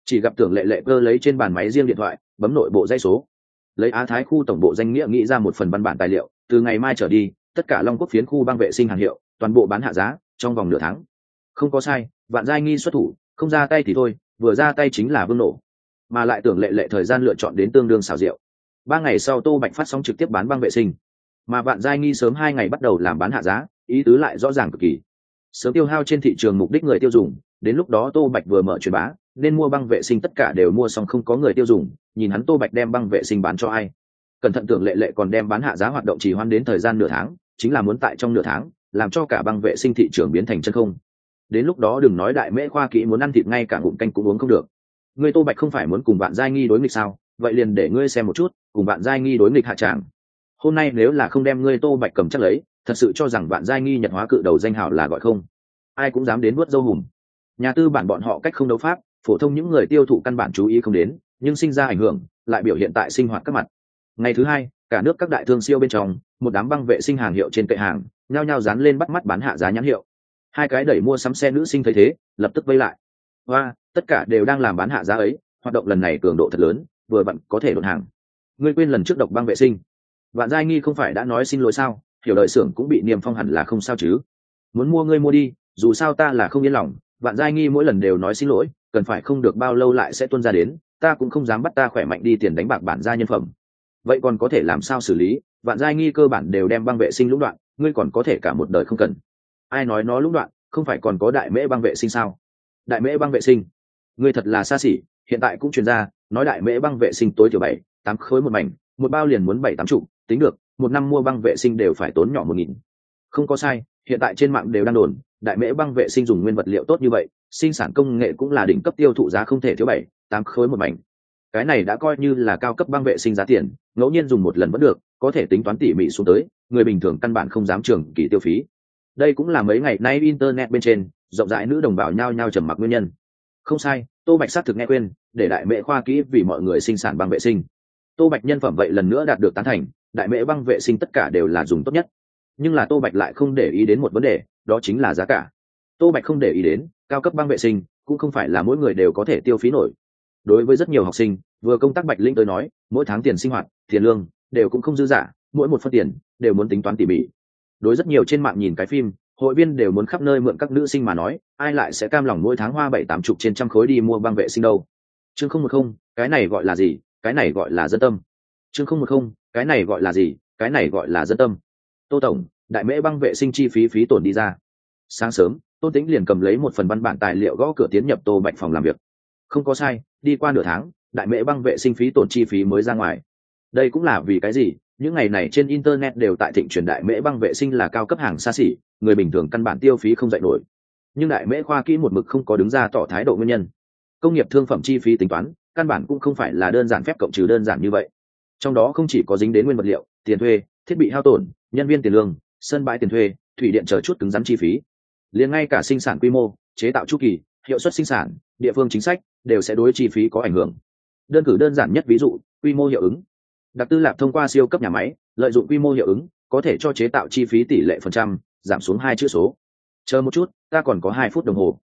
Chỉ gặp tưởng lệ lệ cơ lấy trên bàn máy riêng điện thoại, bấm nội bộ dây số. Lấy á thái khu tổng bộ danh nghĩa nghĩ ra một phần văn bản tài liệu, từ ngày mai trở đi tất cả long quốc phiến khu băng vệ sinh hàng hiệu, toàn bộ bán hạ giá, trong vòng nửa tháng. Không có sai, vạn giai nghi xuất thủ, không ra tay thì thôi, vừa ra tay chính là vương nổ. Mà lại tưởng lệ lệ thời gian lựa chọn đến tương đương xào rượu ba ngày sau tô bạch phát sóng trực tiếp bán băng vệ sinh. Mà vạn giai nghi sớm hai ngày bắt đầu làm bán hạ giá, ý tứ lại rõ ràng cực kỳ. Sớm tiêu hao trên thị trường mục đích người tiêu dùng, đến lúc đó tô bạch vừa mở truyền bá, nên mua băng vệ sinh tất cả đều mua xong không có người tiêu dùng, nhìn hắn tô bạch đem băng vệ sinh bán cho ai. Cẩn thận tưởng lệ lệ còn đem bán hạ giá hoạt động trì hoãn đến thời gian nửa tháng chính là muốn tại trong nửa tháng, làm cho cả băng vệ sinh thị trường biến thành chân không. Đến lúc đó đừng nói đại mễ khoa kỹ muốn ăn thịt ngay cả ngụm canh cũng uống không được. Ngươi tô bạch không phải muốn cùng bạn giai nghi đối nghịch sao? Vậy liền để ngươi xem một chút, cùng bạn giai nghi đối nghịch hạ tràng hôm nay nếu là không đem ngươi tô bạch cầm chắc lấy, thật sự cho rằng bạn giai nghi nhật hóa cự đầu danh hảo là gọi không? Ai cũng dám đến nuốt dâu hùm. Nhà tư bản bọn họ cách không đấu pháp, phổ thông những người tiêu thụ căn bản chú ý không đến, nhưng sinh ra ảnh hưởng, lại biểu hiện tại sinh hoạt các mặt. Ngày thứ hai, cả nước các đại thương siêu bên trong một đám băng vệ sinh hàng hiệu trên kệ hàng, nhao nhao dán lên bắt mắt bán hạ giá nhãn hiệu. Hai cái đẩy mua sắm xe nữ sinh thấy thế, lập tức vây lại. Và tất cả đều đang làm bán hạ giá ấy, hoạt động lần này cường độ thật lớn, vừa vặn có thể đột hàng. Ngươi quên lần trước độc băng vệ sinh. Vạn giai nghi không phải đã nói xin lỗi sao? Hiểu đợi xưởng cũng bị niềm phong hẳn là không sao chứ. Muốn mua ngươi mua đi, dù sao ta là không yên lòng. Vạn giai nghi mỗi lần đều nói xin lỗi, cần phải không được bao lâu lại sẽ tuân ra đến, ta cũng không dám bắt ta khỏe mạnh đi tiền đánh bạc bản gia nhân phẩm. Vậy còn có thể làm sao xử lý? Vạn giai nghi cơ bản đều đem băng vệ sinh lũng đoạn, ngươi còn có thể cả một đời không cần. Ai nói nó lũng đoạn, không phải còn có đại mễ băng vệ sinh sao? Đại mễ băng vệ sinh? Ngươi thật là xa xỉ, hiện tại cũng truyền ra, nói đại mễ băng vệ sinh tối thiểu bảy, tám khối một mảnh, một bao liền muốn bảy, tám chục, tính được, một năm mua băng vệ sinh đều phải tốn nhỏ một nghìn. Không có sai, hiện tại trên mạng đều đang đồn, đại mễ băng vệ sinh dùng nguyên vật liệu tốt như vậy, sinh sản công nghệ cũng là đỉnh cấp tiêu thụ giá không thể thiếu bảy, tám khối một mảnh cái này đã coi như là cao cấp băng vệ sinh giá tiền, ngẫu nhiên dùng một lần vẫn được, có thể tính toán tỉ mỉ xuống tới, người bình thường căn bản không dám trường kỳ tiêu phí. Đây cũng là mấy ngày nay internet bên trên, rộng rãi nữ đồng bào nhao nhao trầm mặc nguyên nhân. Không sai, tô bạch xác thực nghe quên để đại mễ khoa kỹ vì mọi người sinh sản băng vệ sinh. Tô bạch nhân phẩm vậy lần nữa đạt được tán thành, đại mễ băng vệ sinh tất cả đều là dùng tốt nhất. Nhưng là tô bạch lại không để ý đến một vấn đề, đó chính là giá cả. Tô bạch không để ý đến, cao cấp băng vệ sinh cũng không phải là mỗi người đều có thể tiêu phí nổi. Đối với rất nhiều học sinh vừa công tác bạch linh tới nói, mỗi tháng tiền sinh hoạt, tiền lương đều cũng không dư giả, mỗi một phân tiền đều muốn tính toán tỉ mỉ. Đối rất nhiều trên mạng nhìn cái phim, hội viên đều muốn khắp nơi mượn các nữ sinh mà nói, ai lại sẽ cam lòng mỗi tháng hoa bảy tám chục trên trăm khối đi mua băng vệ sinh đâu? Chương không một không, cái này gọi là gì? Cái này gọi là dân tâm. Chương không một không, cái này gọi là gì? Cái này gọi là dân tâm. Tô tổng, đại mễ băng vệ sinh chi phí phí tổn đi ra. Sáng sớm, tôn tính liền cầm lấy một phần văn bản tài liệu gõ cửa tiến nhập tô bạch phòng làm việc. Không có sai, đi qua nửa tháng đại mễ băng vệ sinh phí tổn chi phí mới ra ngoài. Đây cũng là vì cái gì? Những ngày này trên internet đều tại thịnh truyền đại mễ băng vệ sinh là cao cấp hàng xa xỉ, người bình thường căn bản tiêu phí không dạy nổi. Nhưng đại mễ khoa kỹ một mực không có đứng ra tỏ thái độ nguyên nhân. Công nghiệp thương phẩm chi phí tính toán, căn bản cũng không phải là đơn giản phép cộng trừ đơn giản như vậy. Trong đó không chỉ có dính đến nguyên vật liệu, tiền thuê, thiết bị hao tổn, nhân viên tiền lương, sân bãi tiền thuê, thủy điện chờ chút cứng rắn chi phí. Liền ngay cả sinh sản quy mô, chế tạo chu kỳ, hiệu suất sinh sản, địa phương chính sách đều sẽ đối chi phí có ảnh hưởng đơn cử đơn giản nhất ví dụ, quy mô hiệu ứng. Đặc tư lạc thông qua siêu cấp nhà máy, lợi dụng quy mô hiệu ứng, có thể cho chế tạo chi phí tỷ lệ phần trăm, giảm xuống hai chữ số. Chờ một chút, ta còn có hai phút đồng hồ.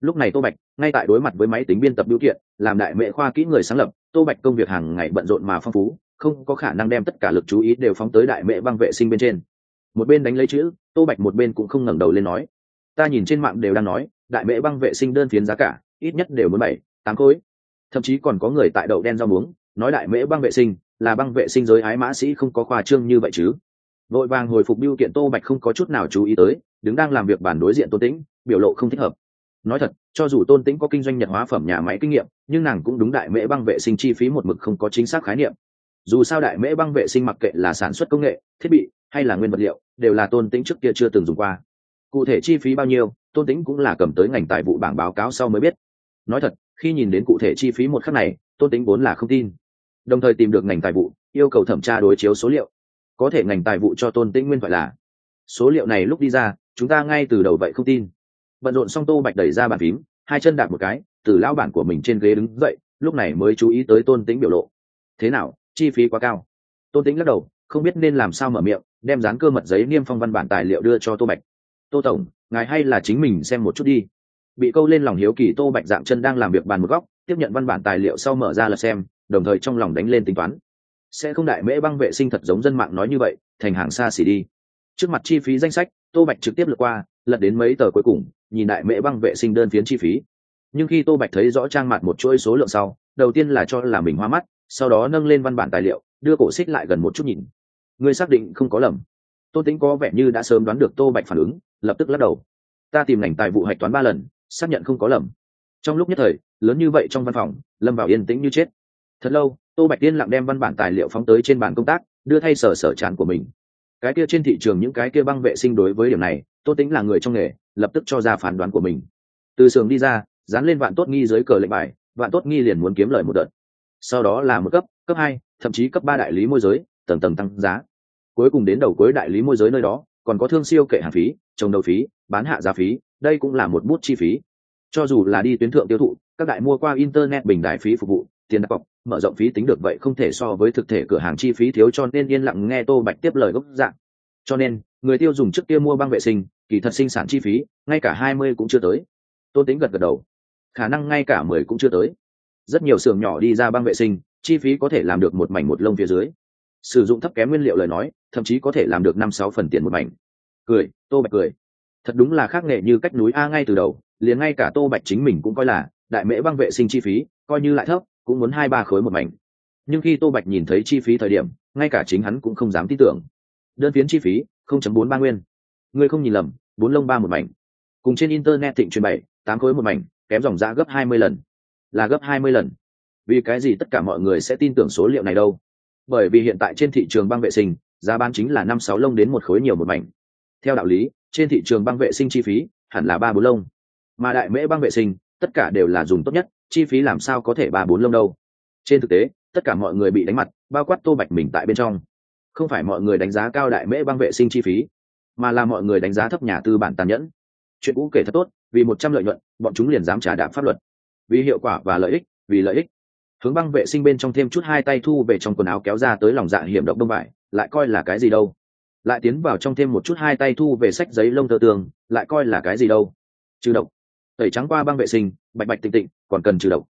Lúc này tô bạch, ngay tại đối mặt với máy tính biên tập biểu kiện, làm đại mệ khoa kỹ người sáng lập, tô bạch công việc hàng ngày bận rộn mà phong phú, không có khả năng đem tất cả lực chú ý đều phóng tới đại mệ băng vệ sinh bên trên. Một bên đánh lấy chữ, tô bạch một bên cũng không ngẩng đầu lên nói, ta nhìn trên mạng đều đang nói, đại mệ băng vệ sinh đơn phiến giá cả, ít nhất đều muốn bảy, tám khối thậm chí còn có người tại đậu đen rau muống, nói đại mễ băng vệ sinh, là băng vệ sinh giới ái mã sĩ không có khoa trương như vậy chứ. Vội vàng hồi phục biêu kiện tô bạch không có chút nào chú ý tới, đứng đang làm việc bản đối diện tôn tĩnh, biểu lộ không thích hợp. Nói thật, cho dù tôn tĩnh có kinh doanh nhật hóa phẩm nhà máy kinh nghiệm, nhưng nàng cũng đúng đại mễ băng vệ sinh chi phí một mực không có chính xác khái niệm. Dù sao đại mễ băng vệ sinh mặc kệ là sản xuất công nghệ, thiết bị, hay là nguyên vật liệu, đều là tôn tĩnh trước kia chưa từng dùng qua. Cụ thể chi phí bao nhiêu, tôn tĩnh cũng là cầm tới ngành tài vụ bảng báo cáo sau mới biết. Nói thật khi nhìn đến cụ thể chi phí một khắc này, tôn tính vốn là không tin. Đồng thời tìm được ngành tài vụ, yêu cầu thẩm tra đối chiếu số liệu. Có thể ngành tài vụ cho tôn tĩnh nguyên phải là, số liệu này lúc đi ra, chúng ta ngay từ đầu vậy không tin. Bận rộn xong tô bạch đẩy ra bàn phím, hai chân đạp một cái, từ lão bản của mình trên ghế đứng dậy, lúc này mới chú ý tới tôn tĩnh biểu lộ. Thế nào, chi phí quá cao. Tôn tĩnh lắc đầu, không biết nên làm sao mở miệng, đem dán cơ mật giấy niêm phong văn bản tài liệu đưa cho tô bạch. Tô tổng, ngài hay là chính mình xem một chút đi bị câu lên lòng hiếu kỳ tô bạch dạng chân đang làm việc bàn một góc, tiếp nhận văn bản tài liệu sau mở ra là xem, đồng thời trong lòng đánh lên tính toán. Sẽ không đại mễ băng vệ sinh thật giống dân mạng nói như vậy, thành hàng xa xỉ đi. Trước mặt chi phí danh sách, tô bạch trực tiếp lượt qua, lật đến mấy tờ cuối cùng, nhìn đại mễ băng vệ sinh đơn phiến chi phí. Nhưng khi tô bạch thấy rõ trang mặt một chuỗi số lượng sau, đầu tiên là cho là mình hoa mắt, sau đó nâng lên văn bản tài liệu, đưa cổ xích lại gần một chút nhìn. Người xác định không có lầm. Tôn tính có vẻ như đã sớm đoán được tô bạch phản ứng, lập tức lắc đầu. Ta tìm ngành tài vụ hạch toán ba lần xác nhận không có lầm. Trong lúc nhất thời, lớn như vậy trong văn phòng, lâm vào yên tĩnh như chết. Thật lâu, tô bạch tiên lặng đem văn bản tài liệu phóng tới trên bàn công tác, đưa thay sở sở tràn của mình. Cái kia trên thị trường những cái kia băng vệ sinh đối với điểm này, tô tính là người trong nghề, lập tức cho ra phán đoán của mình. Từ sườn đi ra, dán lên vạn tốt nghi dưới cờ lệnh bài, vạn tốt nghi liền muốn kiếm lời một đợt. Sau đó là một cấp cấp hai, thậm chí cấp ba đại lý môi giới, tầng tầng tăng giá. Cuối cùng đến đầu cuối đại lý môi giới nơi đó, còn có thương siêu kệ hàng phí, trồng đầu phí, bán hạ giá phí đây cũng là một bút chi phí. Cho dù là đi tuyến thượng tiêu thụ, các đại mua qua internet bình đại phí phục vụ, tiền đặt cọc, mở rộng phí tính được vậy không thể so với thực thể cửa hàng chi phí thiếu cho nên yên lặng nghe tô bạch tiếp lời gốc dạng. Cho nên, người tiêu dùng trước kia mua băng vệ sinh, kỳ thật sinh sản chi phí, ngay cả hai mươi cũng chưa tới. Tôn tính gật gật đầu. Khả năng ngay cả mười cũng chưa tới. Rất nhiều xưởng nhỏ đi ra băng vệ sinh, chi phí có thể làm được một mảnh một lông phía dưới. Sử dụng thấp kém nguyên liệu lời nói, thậm chí có thể làm được năm sáu phần tiền một mảnh. Cười, tô bạch cười thật đúng là khác nghệ như cách núi a ngay từ đầu, liền ngay cả tô bạch chính mình cũng coi là đại mễ băng vệ sinh chi phí, coi như lại thấp, cũng muốn hai ba khối một mảnh. Nhưng khi tô bạch nhìn thấy chi phí thời điểm, ngay cả chính hắn cũng không dám tin tưởng. Đơn phiến chi phí, không chấm bốn ba nguyên. Người không nhìn lầm, bốn lông ba một mảnh. Cùng trên internet thịnh truyền bảy, tám khối một mảnh, kém dòng giá gấp hai mươi lần. Là gấp hai mươi lần. Vì cái gì tất cả mọi người sẽ tin tưởng số liệu này đâu? Bởi vì hiện tại trên thị trường băng vệ sinh, giá bán chính là năm sáu lông đến một khối nhiều một mảnh. Theo đạo lý trên thị trường băng vệ sinh chi phí hẳn là ba bốn lông. Mà đại mễ băng vệ sinh, tất cả đều là dùng tốt nhất, chi phí làm sao có thể ba bốn lông đâu. Trên thực tế, tất cả mọi người bị đánh mặt, bao quát tô bạch mình tại bên trong. Không phải mọi người đánh giá cao đại mễ băng vệ sinh chi phí, mà là mọi người đánh giá thấp nhà tư bản tàn nhẫn. Chuyện cũ kể thật tốt, vì một trăm lợi nhuận, bọn chúng liền dám trả đạm pháp luật. Vì hiệu quả và lợi ích, vì lợi ích. Hướng băng vệ sinh bên trong thêm chút hai tay thu về trong quần áo kéo ra tới lòng dạ hiểm động đông vải lại coi là cái gì đâu lại tiến vào trong thêm một chút hai tay thu về sách giấy lông tơ tường, lại coi là cái gì đâu. Trừ độc. Tẩy trắng qua băng vệ sinh, bạch bạch tịnh tịnh, còn cần trừ độc.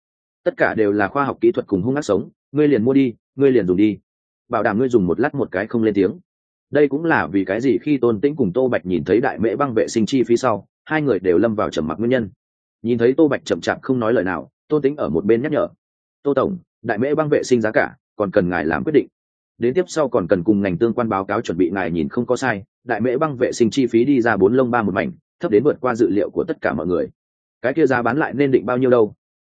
Tất cả đều là khoa học kỹ thuật cùng hung ác sống, ngươi liền mua đi, ngươi liền dùng đi. Bảo đảm ngươi dùng một lát một cái không lên tiếng. Đây cũng là vì cái gì khi tôn tĩnh cùng tô bạch nhìn thấy đại mễ băng vệ sinh chi phí sau, hai người đều lâm vào trầm mặc nguyên nhân. Nhìn thấy tô bạch chậm chạp không nói lời nào, tôn tĩnh ở một bên nhắc nhở. Tô tổng, đại mễ băng vệ sinh giá cả, còn cần ngài làm quyết định đến tiếp sau còn cần cùng ngành tương quan báo cáo chuẩn bị ngài nhìn không có sai, đại mễ băng vệ sinh chi phí đi ra bốn lông ba một mảnh, thấp đến vượt qua dự liệu của tất cả mọi người. Cái kia giá bán lại nên định bao nhiêu đâu?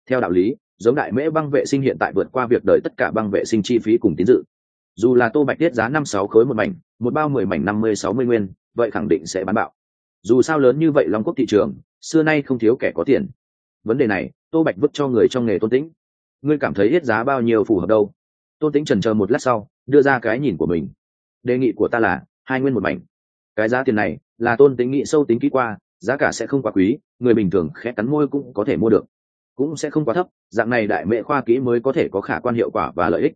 Theo đạo lý, giống đại mễ băng vệ sinh hiện tại vượt qua việc đợi tất cả băng vệ sinh chi phí cùng tín dự. Dù là tô bạch tiết giá năm sáu khối một mảnh, một bao mười mảnh năm mươi sáu mươi nguyên, vậy khẳng định sẽ bán bạo. Dù sao lớn như vậy long quốc thị trường, xưa nay không thiếu kẻ có tiền. Vấn đề này, tô bạch vứt cho người trong nghề tôn tĩnh. Ngươi cảm thấy hết giá bao nhiêu phù hợp đâu? Tôn tĩnh trần chờ một lát sau đưa ra cái nhìn của mình. Đề nghị của ta là, hai nguyên một mảnh. Cái giá tiền này, là tôn tính nghị sâu tính kỹ qua, giá cả sẽ không quá quý, người bình thường khẽ cắn môi cũng có thể mua được. Cũng sẽ không quá thấp, dạng này đại mễ khoa kỹ mới có thể có khả quan hiệu quả và lợi ích.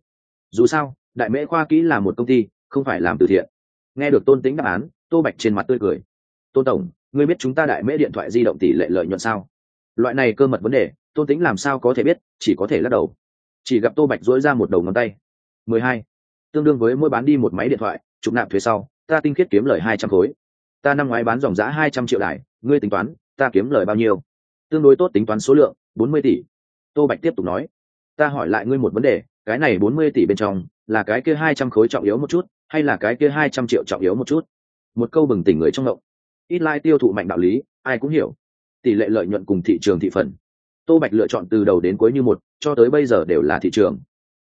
Dù sao, đại mễ khoa kỹ là một công ty, không phải làm từ thiện. Nghe được tôn tính đáp án, tô bạch trên mặt tươi cười. Tôn tổng, ngươi biết chúng ta đại mễ điện thoại di động tỷ lệ lợi nhuận sao? Loại này cơ mật vấn đề, tôn tính làm sao có thể biết, chỉ có thể lắc đầu. Chỉ gặp tô bạch dỗi ra một đầu ngón tay. Mười hai tương đương với mỗi bán đi một máy điện thoại, chụp nạp thuế sau, ta tinh khiết kiếm lời hai trăm khối. Ta năm ngoái bán dòng giá hai trăm triệu đài, ngươi tính toán, ta kiếm lời bao nhiêu? Tương đối tốt tính toán số lượng, bốn mươi tỷ. Tô bạch tiếp tục nói. Ta hỏi lại ngươi một vấn đề, cái này bốn mươi tỷ bên trong, là cái kia hai trăm khối trọng yếu một chút, hay là cái kia hai trăm triệu trọng yếu một chút? Một câu bừng tỉnh người trong ngộng. Ít lai tiêu thụ mạnh đạo lý, ai cũng hiểu. Tỷ lệ lợi nhuận cùng thị trường thị phần. Tô bạch lựa chọn từ đầu đến cuối như một, cho tới bây giờ đều là thị trường.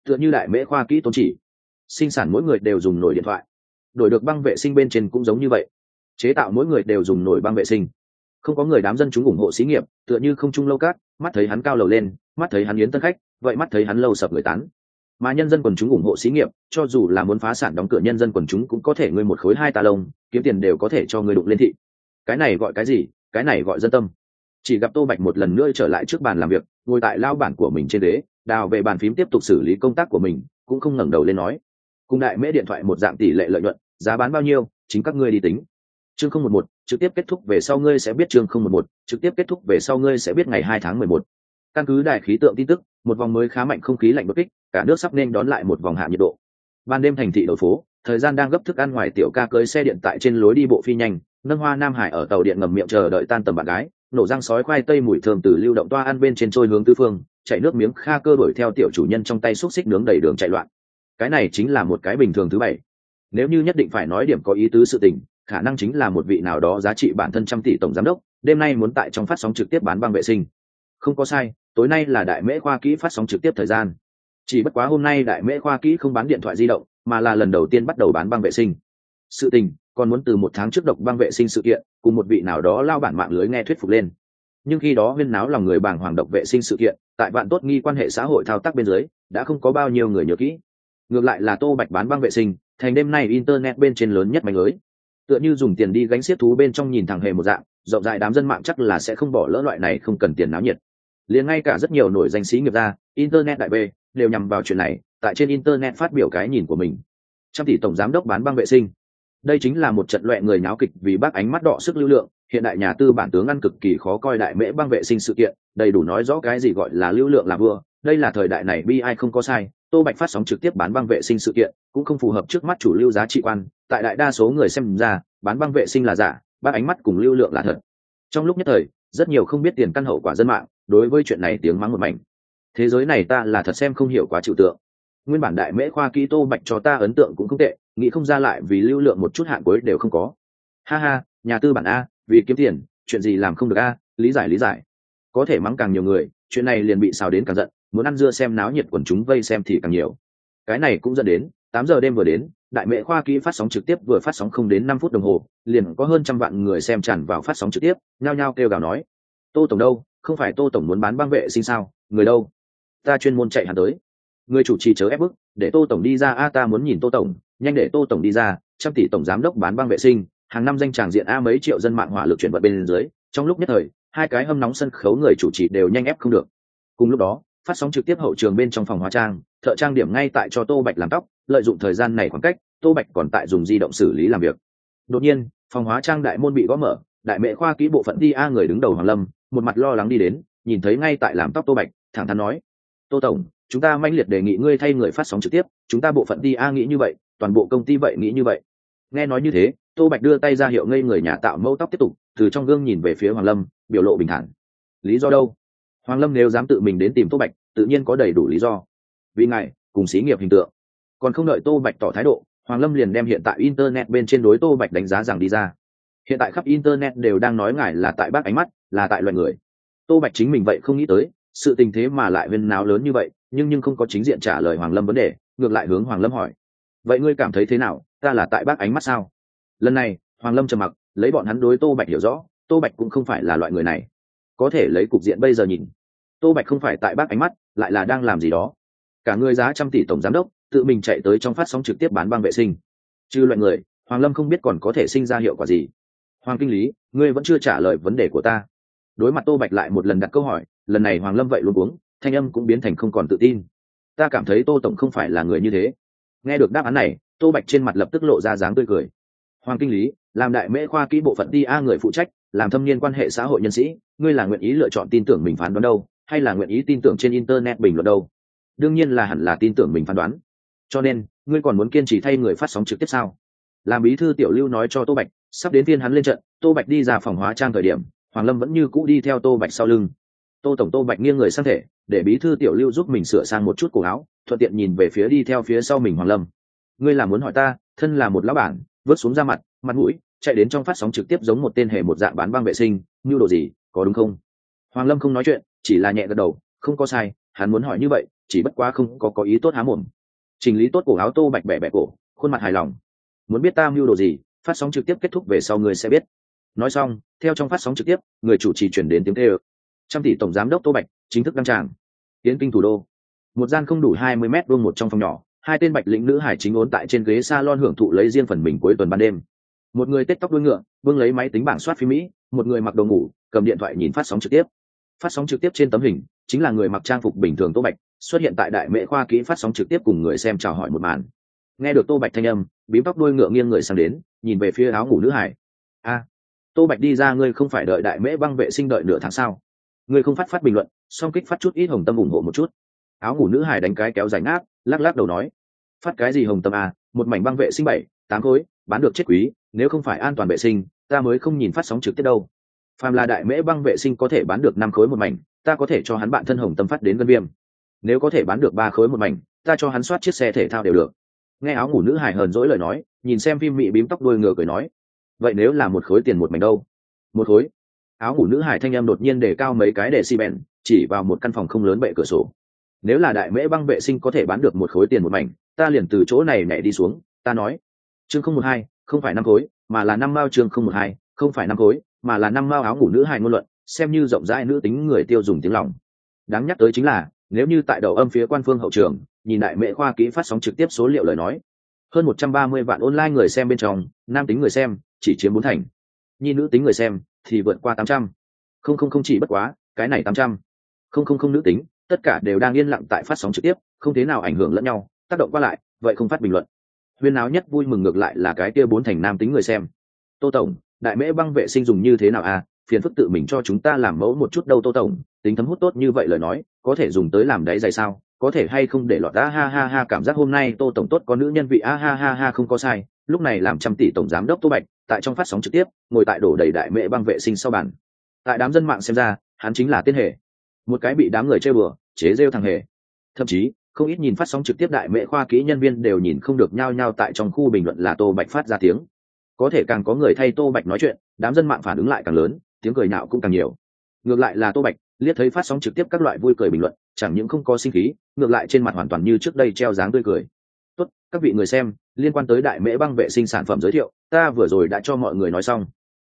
Tựa như đại mễ khoa kỹ tôn chỉ sinh sản mỗi người đều dùng nổi điện thoại. Đổi được băng vệ sinh bên trên cũng giống như vậy. Chế tạo mỗi người đều dùng nổi băng vệ sinh. Không có người đám dân chúng ủng hộ xí nghiệp, tựa như không trung lâu cát, mắt thấy hắn cao lầu lên, mắt thấy hắn yến tân khách, vậy mắt thấy hắn lâu sập người tán. Mà nhân dân quần chúng ủng hộ xí nghiệp, cho dù là muốn phá sản đóng cửa nhân dân quần chúng cũng có thể ngươi một khối hai tà lông, kiếm tiền đều có thể cho ngươi đụng lên thị. Cái này gọi cái gì? Cái này gọi dân tâm. Chỉ gặp tô bạch một lần nữa trở lại trước bàn làm việc, ngồi tại lao bản của mình trên đế đào về bàn phím tiếp tục xử lý công tác của mình, cũng không ngẩng đầu lên nói cùng đại mễ điện thoại một dạng tỷ lệ lợi nhuận, giá bán bao nhiêu, chính các ngươi đi tính. Chương không một một, trực tiếp kết thúc về sau ngươi sẽ biết chương không một một, trực tiếp kết thúc về sau ngươi sẽ biết ngày hai tháng mười một. Căn cứ đại khí tượng tin tức, một vòng mới khá mạnh không khí lạnh bất kích, cả nước sắp nên đón lại một vòng hạ nhiệt độ. Ban đêm thành thị đầu phố, thời gian đang gấp thức ăn ngoài tiểu ca cưới xe điện tại trên lối đi bộ phi nhanh, nâng hoa nam hải ở tàu điện ngầm miệng chờ đợi tan tầm bạn gái, nổ răng sói khoai tây mùi thơm từ lưu động toa ăn bên trên trôi hướng tứ phương chạy nước miếng kha cơ đuổi theo tiểu chủ nhân trong tay xúc xích nướng đầy đường chạy loạn cái này chính là một cái bình thường thứ bảy. Nếu như nhất định phải nói điểm có ý tứ sự tình, khả năng chính là một vị nào đó giá trị bản thân trăm tỷ tổng giám đốc, đêm nay muốn tại trong phát sóng trực tiếp bán băng vệ sinh. Không có sai, tối nay là đại mễ khoa kỹ phát sóng trực tiếp thời gian. Chỉ bất quá hôm nay đại mễ khoa kỹ không bán điện thoại di động, mà là lần đầu tiên bắt đầu bán băng vệ sinh. Sự tình, còn muốn từ một tháng trước độc băng vệ sinh sự kiện, cùng một vị nào đó lao bản mạng lưới nghe thuyết phục lên. Nhưng khi đó huyên náo lòng người bàng hoàng độc vệ sinh sự kiện, tại vạn tốt nghi quan hệ xã hội thao tác bên dưới, đã không có bao nhiêu người nhớ kỹ ngược lại là tô bạch bán băng vệ sinh thành đêm nay internet bên trên lớn nhất mạnh lưới. Tựa như dùng tiền đi gánh xiết thú bên trong nhìn thẳng hề một dạng rộng rãi đám dân mạng chắc là sẽ không bỏ lỡ loại này không cần tiền náo nhiệt. Liền ngay cả rất nhiều nổi danh sĩ nghiệp gia, internet đại b đều nhằm vào chuyện này tại trên internet phát biểu cái nhìn của mình. Trăm tỷ tổng giám đốc bán băng vệ sinh. Đây chính là một trận loẹ người náo kịch vì bác ánh mắt đỏ sức lưu lượng hiện đại nhà tư bản tướng ăn cực kỳ khó coi đại mễ băng vệ sinh sự kiện đầy đủ nói rõ cái gì gọi là lưu lượng là vừa đây là thời đại này bi ai không có sai tô bạch phát sóng trực tiếp bán băng vệ sinh sự kiện, cũng không phù hợp trước mắt chủ lưu giá trị quan, tại đại đa số người xem ra, bán băng vệ sinh là giả, bác ánh mắt cùng lưu lượng là thật. Trong lúc nhất thời, rất nhiều không biết tiền căn hậu quả dân mạng, đối với chuyện này tiếng mắng một mảnh. Thế giới này ta là thật xem không hiểu quá trừu tượng. Nguyên bản đại mễ khoa kỹ tô bạch cho ta ấn tượng cũng không tệ, nghĩ không ra lại vì lưu lượng một chút hạn cuối đều không có. Ha ha, nhà tư bản a, vì kiếm tiền, chuyện gì làm không được a, lý giải lý giải. Có thể mắng càng nhiều người, chuyện này liền bị xào đến càng giận muốn ăn dưa xem náo nhiệt quần chúng vây xem thì càng nhiều. Cái này cũng dẫn đến, tám giờ đêm vừa đến, đại mễ khoa kỹ phát sóng trực tiếp vừa phát sóng không đến năm phút đồng hồ, liền có hơn trăm vạn người xem tràn vào phát sóng trực tiếp, nhao nhao kêu gào nói, tô tổng đâu? Không phải tô tổng muốn bán băng vệ sinh sao? Người đâu? Ta chuyên môn chạy hẳn tới. Người chủ trì chớ ép bức, để tô tổng đi ra, a, ta muốn nhìn tô tổng, nhanh để tô tổng đi ra, trăm tỷ tổng giám đốc bán băng vệ sinh, hàng năm danh tràng diện a mấy triệu dân mạng hỏa lực chuyển vận bên dưới, trong lúc nhất thời, hai cái hâm nóng sân khấu người chủ trì đều nhanh ép không được. Cùng lúc đó phát sóng trực tiếp hậu trường bên trong phòng hóa trang, thợ trang điểm ngay tại cho tô bạch làm tóc, lợi dụng thời gian này khoảng cách, tô bạch còn tại dùng di động xử lý làm việc. Đột nhiên, phòng hóa trang đại môn bị gõ mở, đại mệ khoa kỹ bộ phận đi a người đứng đầu hoàng lâm, một mặt lo lắng đi đến, nhìn thấy ngay tại làm tóc tô bạch, thẳng thắn nói, tô tổng, chúng ta manh liệt đề nghị ngươi thay người phát sóng trực tiếp, chúng ta bộ phận đi a nghĩ như vậy, toàn bộ công ty vậy nghĩ như vậy. Nghe nói như thế, tô bạch đưa tay ra hiệu ngây người nhà tạo mẫu tóc tiếp tục, từ trong gương nhìn về phía hoàng lâm, biểu lộ bình thản. Lý do đâu? Hoàng lâm nếu dám tự mình đến tìm tô bạch, tự nhiên có đầy đủ lý do. Vì ngài, cùng xí nghiệp hình tượng. Còn không đợi tô bạch tỏ thái độ, hoàng lâm liền đem hiện tại internet bên trên đối tô bạch đánh giá rằng đi ra. Hiện tại khắp internet đều đang nói ngài là tại bác ánh mắt, là tại loại người. Tô bạch chính mình vậy không nghĩ tới, sự tình thế mà lại viên náo lớn như vậy, nhưng nhưng không có chính diện trả lời hoàng lâm vấn đề, ngược lại hướng hoàng lâm hỏi. Vậy ngươi cảm thấy thế nào, ta là tại bác ánh mắt sao? Lần này, hoàng lâm trầm mặc, lấy bọn hắn đối tô bạch hiểu rõ, tô bạch cũng không phải là loại người này có thể lấy cục diện bây giờ nhìn. Tô bạch không phải tại bác ánh mắt, lại là đang làm gì đó. Cả người giá trăm tỷ tổng giám đốc, tự mình chạy tới trong phát sóng trực tiếp bán băng vệ sinh. Trừ loại người, hoàng lâm không biết còn có thể sinh ra hiệu quả gì. Hoàng kinh lý, ngươi vẫn chưa trả lời vấn đề của ta. Đối mặt tô bạch lại một lần đặt câu hỏi, lần này hoàng lâm vậy luôn uống, thanh âm cũng biến thành không còn tự tin. Ta cảm thấy tô tổng không phải là người như thế. Nghe được đáp án này, tô bạch trên mặt lập tức lộ ra dáng tươi cười. Hoàng kinh lý, làm đại mễ khoa kỹ bộ phận đi a người phụ trách làm thâm niên quan hệ xã hội nhân sĩ, ngươi là nguyện ý lựa chọn tin tưởng mình phán đoán đâu, hay là nguyện ý tin tưởng trên internet bình luận đâu? Đương nhiên là hẳn là tin tưởng mình phán đoán. Cho nên, ngươi còn muốn kiên trì thay người phát sóng trực tiếp sao? Làm bí thư tiểu lưu nói cho tô bạch, sắp đến phiên hắn lên trận, tô bạch đi ra phòng hóa trang thời điểm, hoàng lâm vẫn như cũ đi theo tô bạch sau lưng. Tô tổng tô bạch nghiêng người sang thể, để bí thư tiểu lưu giúp mình sửa sang một chút cổ áo, thuận tiện nhìn về phía đi theo phía sau mình hoàng lâm. Ngươi là muốn hỏi ta, thân là một lão bản vớt xuống ra mặt mặt mũi chạy đến trong phát sóng trực tiếp giống một tên hề một dạng bán băng vệ sinh như đồ gì, có đúng không? Hoàng lâm không nói chuyện, chỉ là nhẹ gật đầu, không có sai, hắn muốn hỏi như vậy, chỉ bất quá không có có ý tốt há mồm. Chỉnh lý tốt cổ áo tô bạch bẻ bẻ cổ, khuôn mặt hài lòng. Muốn biết ta mưu đồ gì, phát sóng trực tiếp kết thúc về sau người sẽ biết. Nói xong, theo trong phát sóng trực tiếp, người chủ trì chuyển đến tiếng tê ơ trăm tỷ tổng giám đốc tô bạch, chính thức đăng tràng. Tiến kinh thủ đô. Một gian không đủ hai mươi m vuông một trong phòng nhỏ, hai tên bạch lĩnh nữ hải chính ốn tại trên ghế s a lon hưởng thụ lấy riêng phần mình cuối tuần ban đêm một người tết tóc đuôi ngựa vương lấy máy tính bảng soát phim mỹ một người mặc đồ ngủ cầm điện thoại nhìn phát sóng trực tiếp. Phát sóng trực tiếp trên tấm hình chính là người mặc trang phục bình thường tô bạch xuất hiện tại đại mễ khoa kỹ phát sóng trực tiếp cùng người xem chào hỏi một màn. Nghe được tô bạch thanh âm bím tóc đuôi ngựa nghiêng người sang đến nhìn về phía áo ngủ nữ hải. A tô bạch đi ra ngươi không phải đợi đại mễ băng vệ sinh đợi nửa tháng sau, ngươi không phát phát bình luận song kích phát chút ít hồng tâm ủng hộ một chút. Áo ngủ nữ hải đánh cái kéo dài ngáp lắc lắc đầu nói phát cái gì hồng tâm à? Một mảnh băng vệ sinh bảy tám khối bán được chết quý nếu không phải an toàn vệ sinh, ta mới không nhìn phát sóng trực tiếp đâu. Phàm là đại mễ băng vệ sinh có thể bán được năm khối một mảnh, ta có thể cho hắn bạn thân hồng tâm phát đến gân viêm. Nếu có thể bán được ba khối một mảnh, ta cho hắn soát chiếc xe thể thao đều được. Nghe áo ngủ nữ hài hờn dỗi lời nói, nhìn xem phim mị bím tóc đuôi ngựa cười nói, vậy nếu là một khối tiền một mảnh đâu? Một khối. Áo ngủ nữ hải thanh em đột nhiên để cao mấy cái để xi bèn, chỉ vào một căn phòng không lớn bệ cửa sổ. Nếu là đại mễ băng vệ sinh có thể bán được một khối tiền một mảnh, ta liền từ chỗ này nhảy đi xuống, ta nói. Chương không một hai không phải năm khối, mà là năm mao trường không một hai, không phải năm khối, mà là năm mao áo ngủ nữ hài ngôn luận, xem như rộng rãi nữ tính người tiêu dùng tiếng lòng. Đáng nhắc tới chính là, nếu như tại đầu âm phía quan phương hậu trường, nhìn đại mệ khoa kỹ phát sóng trực tiếp số liệu lời nói, hơn một trăm ba mươi vạn online người xem bên trong, nam tính người xem, chỉ chiếm bốn thành. Nhi nữ tính người xem, thì vượt qua tám trăm. Không không không chỉ bất quá, cái này tám trăm. Không không không nữ tính, tất cả đều đang yên lặng tại phát sóng trực tiếp, không thế nào ảnh hưởng lẫn nhau, tác động qua lại, vậy không phát bình luận huyên áo nhất vui mừng ngược lại là cái kia bốn thành nam tính người xem. Tô tổng, đại mễ băng vệ sinh dùng như thế nào à? Phiền phức tự mình cho chúng ta làm mẫu một chút đâu tô tổng. Tính thấm hút tốt như vậy lời nói, có thể dùng tới làm đáy dày sao? Có thể hay không để lọt? A ha ha ha, cảm giác hôm nay tô tổng tốt, có nữ nhân vị a ha ha ha, không có sai. Lúc này làm trăm tỷ tổng giám đốc tô bạch, tại trong phát sóng trực tiếp, ngồi tại đổ đầy đại mễ băng vệ sinh sau bàn. Tại đám dân mạng xem ra, hắn chính là tiên hệ một cái bị đám người chơi bừa, chế rêu thằng hề. Thậm chí không ít nhìn phát sóng trực tiếp đại mệ khoa kỹ nhân viên đều nhìn không được nhao nhao tại trong khu bình luận là tô bạch phát ra tiếng. Có thể càng có người thay tô bạch nói chuyện, đám dân mạng phản ứng lại càng lớn, tiếng cười nào cũng càng nhiều. Ngược lại là tô bạch, liếc thấy phát sóng trực tiếp các loại vui cười bình luận, chẳng những không có sinh khí, ngược lại trên mặt hoàn toàn như trước đây treo dáng tươi cười. Tốt, các vị người xem, liên quan tới đại mễ băng vệ sinh sản phẩm giới thiệu, ta vừa rồi đã cho mọi người nói xong.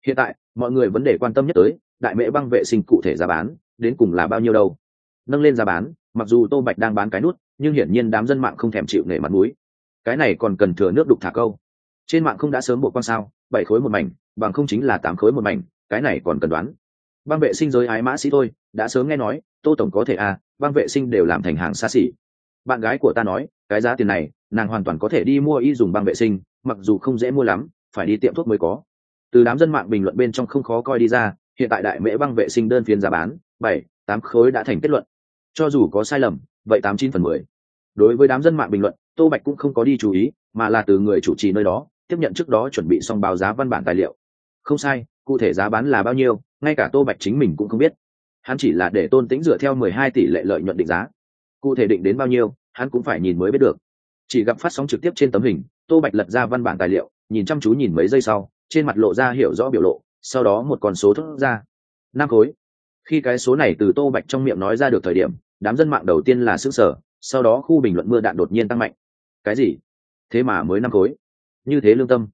Hiện tại, mọi người vấn đề quan tâm nhất tới, đại mễ băng vệ sinh cụ thể giá bán, đến cùng là bao nhiêu đâu? Nâng lên giá bán, mặc dù tô bạch đang bán cái nút nhưng hiển nhiên đám dân mạng không thèm chịu nể mặt mũi. Cái này còn cần thừa nước đục thả câu. Trên mạng không đã sớm bộ quan sao, bảy khối một mảnh, bằng không chính là tám khối một mảnh, cái này còn cần đoán. Băng vệ sinh giới ái mã sĩ thôi, đã sớm nghe nói, tô tổng có thể à băng vệ sinh đều làm thành hàng xa xỉ. Bạn gái của ta nói, cái giá tiền này, nàng hoàn toàn có thể đi mua y dùng băng vệ sinh, mặc dù không dễ mua lắm, phải đi tiệm thuốc mới có. Từ đám dân mạng bình luận bên trong không khó coi đi ra, hiện tại đại mễ băng vệ sinh đơn phiên giá bán, bảy, tám khối đã thành kết luận. Cho dù có sai lầm vậy tám chín phần mười. Đối với đám dân mạng bình luận, tô bạch cũng không có đi chú ý, mà là từ người chủ trì nơi đó, tiếp nhận trước đó chuẩn bị xong báo giá văn bản tài liệu. Không sai, cụ thể giá bán là bao nhiêu, ngay cả tô bạch chính mình cũng không biết. Hắn chỉ là để tôn tính dựa theo mười hai tỷ lệ lợi nhuận định giá. Cụ thể định đến bao nhiêu, hắn cũng phải nhìn mới biết được. Chỉ gặp phát sóng trực tiếp trên tấm hình, tô bạch lật ra văn bản tài liệu, nhìn chăm chú nhìn mấy giây sau, trên mặt lộ ra hiểu rõ biểu lộ, sau đó một con số thốt ra. Năm khối. Khi cái số này từ tô bạch trong miệng nói ra được thời điểm đám dân mạng đầu tiên là xứ sở, sau đó khu bình luận mưa đạn đột nhiên tăng mạnh. Cái gì? Thế mà mới năm khối. Như thế lương tâm.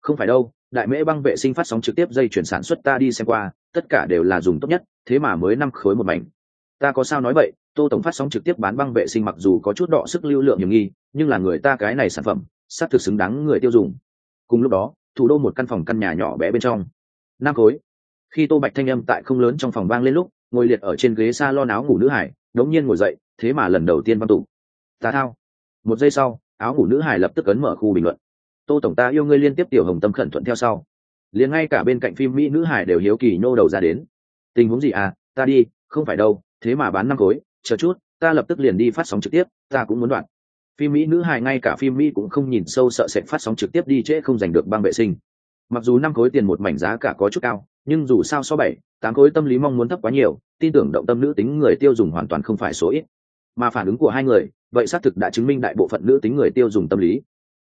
Không phải đâu, đại mễ băng vệ sinh phát sóng trực tiếp dây chuyển sản xuất ta đi xem qua, tất cả đều là dùng tốt nhất, thế mà mới năm khối một mảnh. Ta có sao nói vậy? Tô tổng phát sóng trực tiếp bán băng vệ sinh mặc dù có chút đọ sức lưu lượng nhiều nghi, nhưng là người ta cái này sản phẩm xác thực xứng đáng người tiêu dùng. Cùng lúc đó, thủ đô một căn phòng căn nhà nhỏ bé bên trong. Năm khối. Khi tô bạch thanh âm tại không lớn trong phòng vang lên lúc, ngồi liệt ở trên ghế s a lo áo ngủ nữ hải đống nhiên ngồi dậy, thế mà lần đầu tiên văn tụ. Ta thao. Một giây sau, áo ngủ nữ hải lập tức ấn mở khu bình luận. Tô tổng ta yêu ngươi liên tiếp tiểu hồng tâm khẩn thuận theo sau. Liền ngay cả bên cạnh phim mỹ nữ hải đều hiếu kỳ nhô đầu ra đến. Tình huống gì à? Ta đi, không phải đâu, thế mà bán năm khối, chờ chút, ta lập tức liền đi phát sóng trực tiếp, ta cũng muốn đoạn. Phim mỹ nữ hải ngay cả phim mỹ cũng không nhìn sâu sợ sẽ phát sóng trực tiếp đi trễ không giành được băng vệ sinh. Mặc dù năm khối tiền một mảnh giá cả có chút cao, nhưng dù sao so bảy, tám khối tâm lý mong muốn thấp quá nhiều tin tưởng động tâm nữ tính người tiêu dùng hoàn toàn không phải số ít. Mà phản ứng của hai người vậy xác thực đã chứng minh đại bộ phận nữ tính người tiêu dùng tâm lý.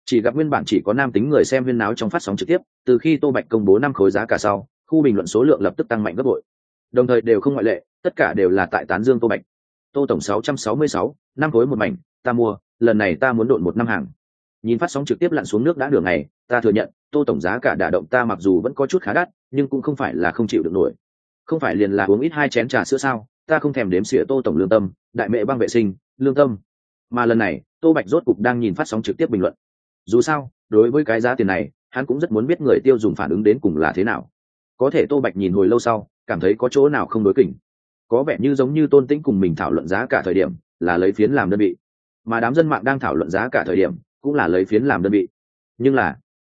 Chỉ gặp nguyên bản chỉ có nam tính người xem viên náo trong phát sóng trực tiếp từ khi tô bạch công bố năm khối giá cả sau khu bình luận số lượng lập tức tăng mạnh gấp bội. Đồng thời đều không ngoại lệ tất cả đều là tại tán dương tô bạch. Tô tổng 666, năm khối một mảnh ta mua lần này ta muốn độn một năm hàng. Nhìn phát sóng trực tiếp lặn xuống nước đã đường này ta thừa nhận tô tổng giá cả đả động ta mặc dù vẫn có chút khá đắt nhưng cũng không phải là không chịu được nổi không phải liền là uống ít hai chén trà sữa sao? Ta không thèm đếm xỉa tô tổng lương tâm, đại mẹ băng vệ sinh, lương tâm. Mà lần này, tô bạch rốt cục đang nhìn phát sóng trực tiếp bình luận. Dù sao, đối với cái giá tiền này, hắn cũng rất muốn biết người tiêu dùng phản ứng đến cùng là thế nào. Có thể tô bạch nhìn hồi lâu sau, cảm thấy có chỗ nào không đối kỉnh. Có vẻ như giống như tôn tĩnh cùng mình thảo luận giá cả thời điểm, là lấy phiến làm đơn vị. Mà đám dân mạng đang thảo luận giá cả thời điểm, cũng là lấy phiến làm đơn vị. Nhưng là,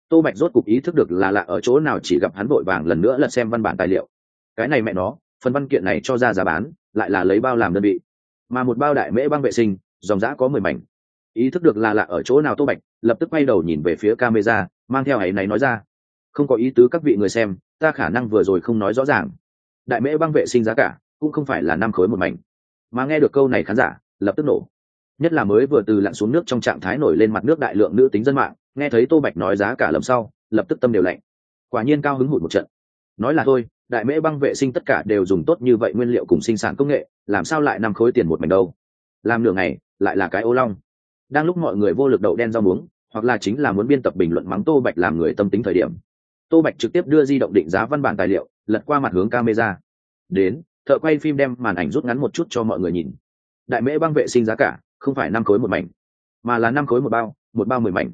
tô bạch rốt cục ý thức được là lạ ở chỗ nào chỉ gặp hắn vội vàng lần nữa lật xem văn bản tài liệu cái này mẹ nó, phần văn kiện này cho ra giá bán, lại là lấy bao làm đơn vị. Mà một bao đại mễ băng vệ sinh, dòng giã có mười mảnh. Ý thức được là lạ ở chỗ nào tô bạch, lập tức quay đầu nhìn về phía camera, mang theo ấy này nói ra. Không có ý tứ các vị người xem, ta khả năng vừa rồi không nói rõ ràng. Đại mễ băng vệ sinh giá cả, cũng không phải là năm khối một mảnh. Mà nghe được câu này khán giả, lập tức nổ. Nhất là mới vừa từ lặn xuống nước trong trạng thái nổi lên mặt nước đại lượng nữ tính dân mạng, nghe thấy tô bạch nói giá cả lầm sau, lập tức tâm đều lạnh. Quả nhiên cao hứng hụt một trận. Nói là thôi đại mễ băng vệ sinh tất cả đều dùng tốt như vậy nguyên liệu cùng sinh sản công nghệ, làm sao lại năm khối tiền một mảnh đâu? Làm nửa ngày, lại là cái ô long. Đang lúc mọi người vô lực đậu đen rau muống, hoặc là chính là muốn biên tập bình luận mắng tô bạch làm người tâm tính thời điểm. Tô bạch trực tiếp đưa di động định giá văn bản tài liệu, lật qua mặt hướng camera. Đến, thợ quay phim đem màn ảnh rút ngắn một chút cho mọi người nhìn. Đại mễ băng vệ sinh giá cả, không phải năm khối một mảnh, mà là năm khối một bao một bao mười mảnh.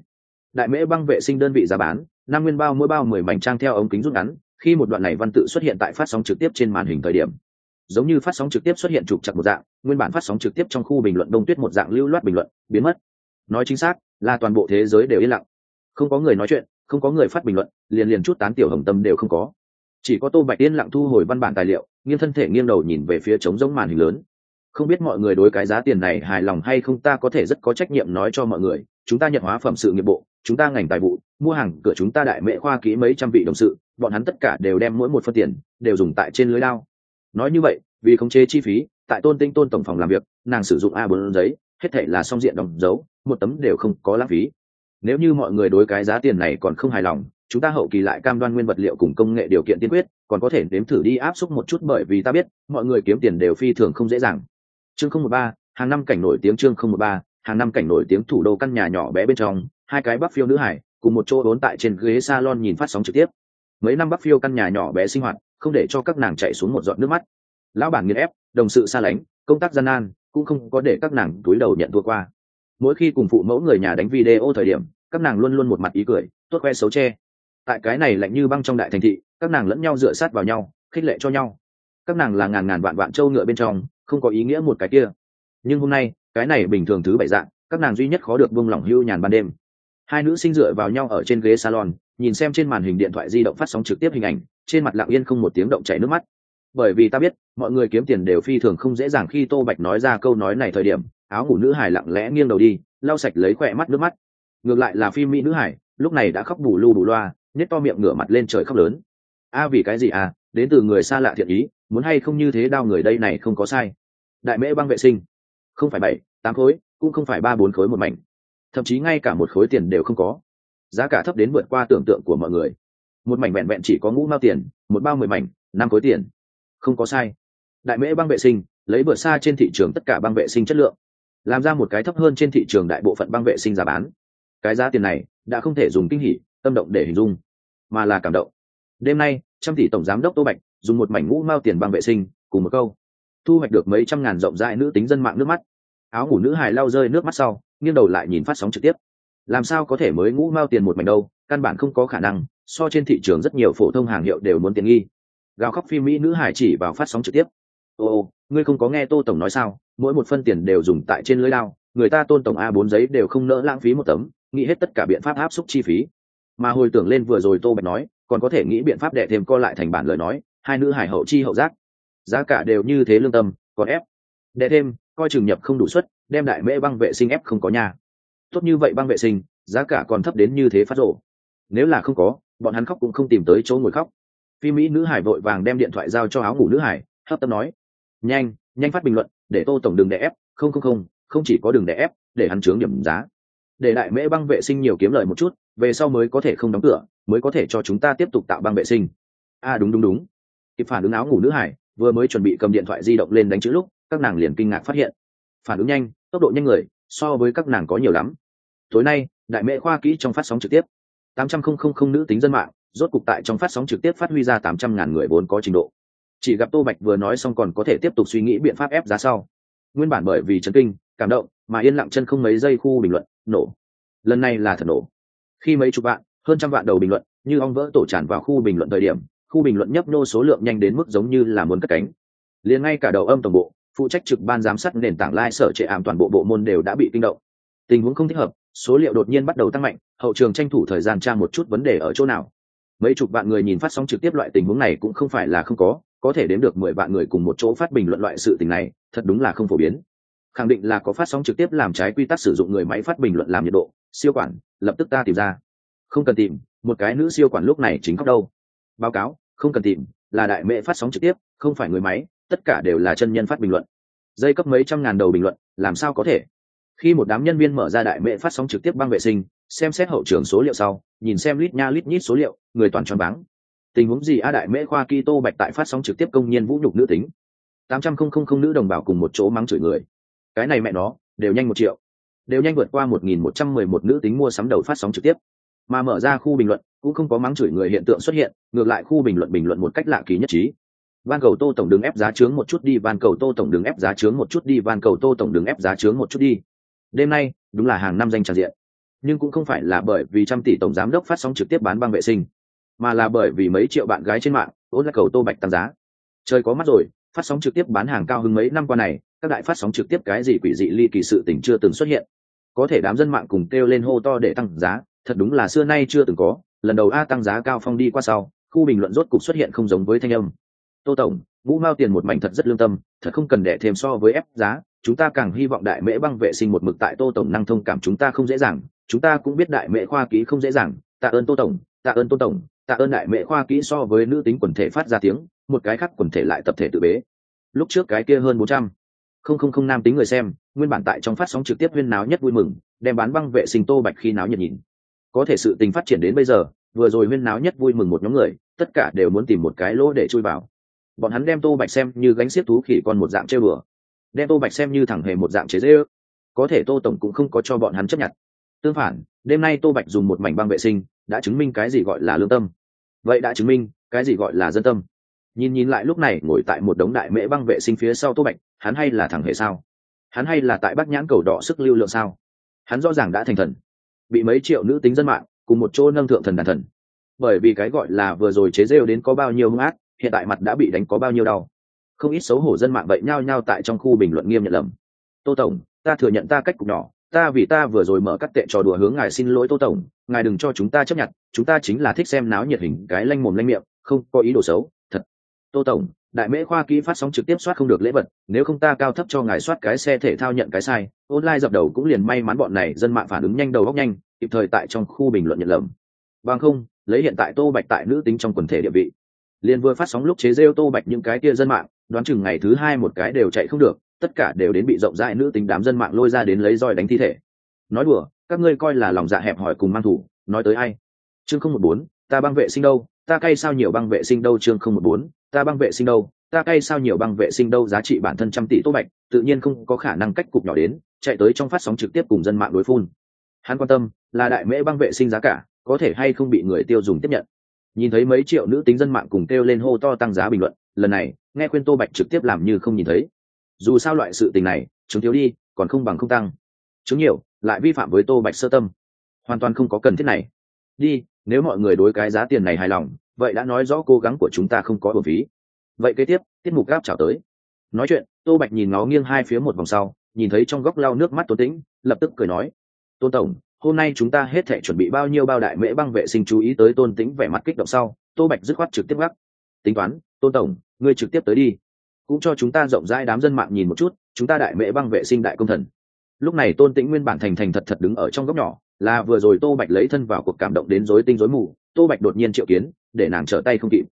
Đại mễ băng vệ sinh đơn vị giá bán, năm nguyên bao mỗi bao mười mảnh trang theo ống kính rút ngắn khi một đoạn này văn tự xuất hiện tại phát sóng trực tiếp trên màn hình thời điểm. Giống như phát sóng trực tiếp xuất hiện trục chặt một dạng, nguyên bản phát sóng trực tiếp trong khu bình luận đông tuyết một dạng lưu loát bình luận, biến mất. Nói chính xác, là toàn bộ thế giới đều yên lặng. Không có người nói chuyện, không có người phát bình luận, liền liền chút tán tiểu hồng tâm đều không có. Chỉ có tô bạch yên lặng thu hồi văn bản tài liệu, nghiêng thân thể nghiêng đầu nhìn về phía trống giống màn hình lớn. Không biết mọi người đối cái giá tiền này hài lòng hay không, ta có thể rất có trách nhiệm nói cho mọi người, chúng ta nhận hóa phẩm sự nghiệp bộ chúng ta ngành tài vụ, mua hàng cửa chúng ta đại mệ khoa kỹ mấy trăm vị đồng sự, bọn hắn tất cả đều đem mỗi một phân tiền, đều dùng tại trên lưới lao nói như vậy, vì khống chế chi phí, tại tôn tinh tôn tổng phòng làm việc, nàng sử dụng a bốn giấy, hết thể là song diện đóng dấu, một tấm đều không có lãng phí. Nếu như mọi người đối cái giá tiền này còn không hài lòng, chúng ta hậu kỳ lại cam đoan nguyên vật liệu cùng công nghệ điều kiện tiên quyết, còn có thể nếm thử đi áp suất một chút bởi vì ta biết, mọi người kiếm tiền đều phi thường không dễ dàng. Chương không một ba, hàng năm cảnh nổi tiếng chương không một ba, hàng năm cảnh nổi tiếng thủ đô căn nhà nhỏ bé bên trong hai cái bắc phiêu nữ hải, cùng một chỗ đốn tại trên ghế salon nhìn phát sóng trực tiếp. Mấy năm bắc phiêu căn nhà nhỏ bé sinh hoạt, không để cho các nàng chạy xuống một giọt nước mắt. Lão bản nghiền ép, đồng sự xa lánh, công tác gian nan, cũng không có để các nàng túi đầu nhận thua qua. Mỗi khi cùng phụ mẫu người nhà đánh video thời điểm, các nàng luôn luôn một mặt ý cười, tốt khoe xấu che. Tại cái này lạnh như băng trong đại thành thị, các nàng lẫn nhau dựa sát vào nhau, khích lệ cho nhau. Các nàng là ngàn ngàn vạn vạn trâu ngựa bên trong, không có ý nghĩa một cái kia. Nhưng hôm nay, cái này bình thường thứ bảy dạng, các nàng duy nhất khó được buông lỏng hưu nhàn ban đêm hai nữ sinh dựa vào nhau ở trên ghế salon, nhìn xem trên màn hình điện thoại di động phát sóng trực tiếp hình ảnh, trên mặt lặng yên không một tiếng động chảy nước mắt. Bởi vì ta biết, mọi người kiếm tiền đều phi thường không dễ dàng khi tô bạch nói ra câu nói này thời điểm, áo ngủ nữ hải lặng lẽ nghiêng đầu đi, lau sạch lấy khỏe mắt nước mắt. Ngược lại là phim mỹ nữ hải, lúc này đã khóc bù lu bù loa nhét to miệng ngửa mặt lên trời khóc lớn. A vì cái gì à đến từ người xa lạ thiện ý, muốn hay không như thế đau người đây này không có sai. Đại mễ băng vệ sinh. Không phải bảy, tám khối, cũng không phải ba, bốn khối một mảnh thậm chí ngay cả một khối tiền đều không có. Giá cả thấp đến vượt qua tưởng tượng của mọi người. Một mảnh vẹn vẹn chỉ có ngũ mao tiền, một bao mười mảnh, năm khối tiền. Không có sai. Đại mễ băng vệ sinh, lấy vượt xa trên thị trường tất cả băng vệ sinh chất lượng. Làm ra một cái thấp hơn trên thị trường đại bộ phận băng vệ sinh giá bán. Cái giá tiền này đã không thể dùng kinh hỉ, tâm động để hình dung, mà là cảm động. Đêm nay, trăm tỷ tổng giám đốc tô bạch dùng một mảnh ngũ mao tiền băng vệ sinh cùng một câu. Thu hoạch được mấy trăm ngàn rộng rãi nữ tính dân mạng nước mắt. Áo ngủ nữ hài lau rơi nước mắt sau nghiêng đầu lại nhìn phát sóng trực tiếp. Làm sao có thể mới ngũ mao tiền một mảnh đâu, căn bản không có khả năng, so trên thị trường rất nhiều phổ thông hàng hiệu đều muốn tiền nghi. Gào khóc phim mỹ nữ hải chỉ vào phát sóng trực tiếp. Ô ngươi không có nghe tô tổng nói sao, mỗi một phân tiền đều dùng tại trên lưới lao người ta tôn tổng a bốn giấy đều không nỡ lãng phí một tấm, nghĩ hết tất cả biện pháp áp suất chi phí. Mà hồi tưởng lên vừa rồi tô bạch nói, còn có thể nghĩ biện pháp đệ thêm co lại thành bản lời nói, hai nữ hải hậu chi hậu giác. Giá cả đều như thế lương tâm, còn ép. Đệ thêm, coi trường nhập không đủ suất đem đại mễ băng vệ sinh ép không có nhà tốt như vậy băng vệ sinh giá cả còn thấp đến như thế phát rộ nếu là không có bọn hắn khóc cũng không tìm tới chỗ ngồi khóc. Phi mỹ nữ hải vội vàng đem điện thoại giao cho áo ngủ nữ hải hấp tấp nói nhanh nhanh phát bình luận để tô tổng đừng để ép không không không không chỉ có đừng để ép để hắn chướng điểm giá. Để đại mễ băng vệ sinh nhiều kiếm lời một chút về sau mới có thể không đóng cửa mới có thể cho chúng ta tiếp tục tạo băng vệ sinh. A à, đúng đúng đúng. Kịp phản ứng áo ngủ nữ hải vừa mới chuẩn bị cầm điện thoại di động lên đánh chữ lúc các nàng liền kinh ngạc phát hiện phản ứng nhanh, tốc độ nhanh người, so với các nàng có nhiều lắm. Tối nay, đại mễ khoa kỹ trong phát sóng trực tiếp. Tám trăm không không không nữ tính dân mạng, rốt cục tại trong phát sóng trực tiếp phát huy ra tám trăm ngàn người vốn có trình độ. Chỉ gặp tô bạch vừa nói xong còn có thể tiếp tục suy nghĩ biện pháp ép giá sau. Nguyên bản bởi vì chấn kinh, cảm động, mà yên lặng chân không mấy giây khu bình luận, nổ. Lần này là thật nổ. Khi mấy chục vạn, hơn trăm vạn đầu bình luận, như ong vỡ tổ tràn vào khu bình luận thời điểm, khu bình luận nhấp nhô số lượng nhanh đến mức giống như là muốn cất cánh. Liền ngay cả đầu âm tổng bộ phụ trách trực ban giám sát nền tảng lai sở trệ ảm toàn bộ bộ môn đều đã bị kinh động. Tình huống không thích hợp, số liệu đột nhiên bắt đầu tăng mạnh, hậu trường tranh thủ thời gian tra một chút vấn đề ở chỗ nào. Mấy chục vạn người nhìn phát sóng trực tiếp loại tình huống này cũng không phải là không có có thể đến được mười vạn người cùng một chỗ phát bình luận loại sự tình này, thật đúng là không phổ biến. Khẳng định là có phát sóng trực tiếp làm trái quy tắc sử dụng người máy phát bình luận làm nhiệt độ, siêu quản, lập tức ta tìm ra. Không cần tìm, một cái nữ siêu quản lúc này chính khóc đâu. Báo cáo, không cần tìm, là đại mẹ phát sóng trực tiếp, không phải người máy tất cả đều là chân nhân phát bình luận. Dây cấp mấy trăm ngàn đầu bình luận, làm sao có thể? Khi một đám nhân viên mở ra đại mẹ phát sóng trực tiếp băng vệ sinh, xem xét hậu trường số liệu sau, nhìn xem lít nha lít nhít số liệu, người toàn tròn váng. Tình huống gì a đại mễ khoa ki tô bạch tại phát sóng trực tiếp công nhiên vũ nhục nữ tính? Tám trăm không không không nữ đồng bào cùng một chỗ mắng chửi người. Cái này mẹ nó, đều nhanh một triệu. Đều nhanh vượt qua một nghìn một trăm mười một nữ tính mua sắm đầu phát sóng trực tiếp. Mà mở ra khu bình luận, cũng không có mắng chửi người hiện tượng xuất hiện, ngược lại khu bình luận bình luận một cách lạ kỳ nhất trí van cầu tô tổng đứng ép giá trướng một chút đi, van cầu tô tổng đứng ép giá trướng một chút đi, van cầu tô tổng đứng ép giá trướng một chút đi. Đêm nay, đúng là hàng năm danh tràn diện. Nhưng cũng không phải là bởi vì trăm tỷ tổng giám đốc phát sóng trực tiếp bán băng vệ sinh, mà là bởi vì mấy triệu bạn gái trên mạng ôn là cầu tô bạch tăng giá. Trời có mắt rồi, phát sóng trực tiếp bán hàng cao hứng mấy năm qua này, các đại phát sóng trực tiếp cái gì quỷ dị ly kỳ sự tình chưa từng xuất hiện. Có thể đám dân mạng cùng kêu lên hô to để tăng giá, thật đúng là xưa nay chưa từng có, lần đầu a tăng giá cao phong đi qua sau, khu bình luận rốt cục xuất hiện không giống với thanh âm tô tổng vũ mao tiền một mảnh thật rất lương tâm, thật không cần để thêm so với ép giá, chúng ta càng hy vọng đại mễ băng vệ sinh một mực tại tô tổng năng thông cảm chúng ta không dễ dàng, chúng ta cũng biết đại mễ khoa ký không dễ dàng, tạ ơn tô tổng, tạ ơn tô tổng, tạ ơn đại mễ khoa kỹ so với nữ tính quần thể phát ra tiếng, một cái khác quần thể lại tập thể tự bế. Lúc trước cái kia hơn bốn trăm. Không không không nam tính người xem, nguyên bản tại trong phát sóng trực tiếp huyên náo nhất vui mừng, đem bán băng vệ sinh tô bạch khi náo nhiệt nhìn. Có thể sự tình phát triển đến bây giờ, vừa rồi huyên náo nhất vui mừng một nhóm người, tất cả đều muốn tìm một cái lỗ để chui vào bọn hắn đem tô bạch xem như gánh xiếc thú khỉ còn một dạng chơi bừa đem tô bạch xem như thẳng hề một dạng chế dễ ước. Có thể tô tổng cũng không có cho bọn hắn chấp nhận. Tương phản, đêm nay tô bạch dùng một mảnh băng vệ sinh, đã chứng minh cái gì gọi là lương tâm. Vậy đã chứng minh cái gì gọi là dân tâm. Nhìn nhìn lại lúc này, ngồi tại một đống đại mễ băng vệ sinh phía sau tô bạch, hắn hay là thẳng hề sao? Hắn hay là tại bắc nhãn cầu đỏ sức lưu lượng sao? Hắn rõ ràng đã thành thần. Bị mấy triệu nữ tính dân mạng, cùng một chỗ nâng thượng thần đàn thần. Bởi vì cái gọi là vừa rồi chế rêu đến có bao nhiêu hung ác hiện tại mặt đã bị đánh có bao nhiêu đau. Không ít xấu hổ dân mạng vậy nhao nhao tại trong khu bình luận nghiêm nhận lầm. Tô tổng, ta thừa nhận ta cách cục nhỏ, ta vì ta vừa rồi mở cắt tệ trò đùa hướng ngài xin lỗi tô tổng, ngài đừng cho chúng ta chấp nhận, chúng ta chính là thích xem náo nhiệt hình cái lanh mồm lanh miệng, không có ý đồ xấu, thật. Tô tổng, đại mễ khoa kỹ phát sóng trực tiếp soát không được lễ vật, nếu không ta cao thấp cho ngài soát cái xe thể thao nhận cái sai, online dập đầu cũng liền may mắn bọn này dân mạng phản ứng nhanh đầu góc nhanh, kịp thời tại trong khu bình luận nhận lầm. Bằng không, lấy hiện tại tô bạch tại nữ tính trong quần thể địa vị liền vừa phát sóng lúc chế rêu tô bạch những cái kia dân mạng, đoán chừng ngày thứ hai một cái đều chạy không được, tất cả đều đến bị rộng rãi nữ tính đám dân mạng lôi ra đến lấy roi đánh thi thể. Nói đùa, các ngươi coi là lòng dạ hẹp hỏi cùng mang thủ, nói tới ai? Chương không một bốn, ta băng vệ sinh đâu, ta cay sao nhiều băng vệ sinh đâu? Chương không một bốn, ta băng vệ sinh đâu, ta cay sao nhiều băng vệ sinh đâu? Giá trị bản thân trăm tỷ tô bạch, tự nhiên không có khả năng cách cục nhỏ đến, chạy tới trong phát sóng trực tiếp cùng dân mạng đối phun. Hắn quan tâm, là đại mễ băng vệ sinh giá cả, có thể hay không bị người tiêu dùng tiếp nhận? Nhìn thấy mấy triệu nữ tính dân mạng cùng kêu lên hô to tăng giá bình luận, lần này, nghe khuyên tô bạch trực tiếp làm như không nhìn thấy. Dù sao loại sự tình này, chứng thiếu đi, còn không bằng không tăng. Chứng nhiều, lại vi phạm với tô bạch sơ tâm. Hoàn toàn không có cần thiết này. Đi, nếu mọi người đối cái giá tiền này hài lòng, vậy đã nói rõ cố gắng của chúng ta không có bổn phí. Vậy kế tiếp, tiết mục gáp chào tới. Nói chuyện, tô bạch nhìn nó nghiêng hai phía một vòng sau, nhìn thấy trong góc lau nước mắt tôn tĩnh, lập tức cười nói, tôn tổng hôm nay chúng ta hết thể chuẩn bị bao nhiêu bao đại mễ băng vệ sinh chú ý tới tôn tĩnh vẻ mặt kích động sau, tô bạch dứt khoát trực tiếp gác. Tính toán, tôn tổng, ngươi trực tiếp tới đi. Cũng cho chúng ta rộng rãi đám dân mạng nhìn một chút, chúng ta đại mễ băng vệ sinh đại công thần. Lúc này tôn tĩnh nguyên bản thành thành thật thật đứng ở trong góc nhỏ, là vừa rồi tô bạch lấy thân vào cuộc cảm động đến rối tinh rối mù, tô bạch đột nhiên triệu kiến, để nàng trở tay không kịp.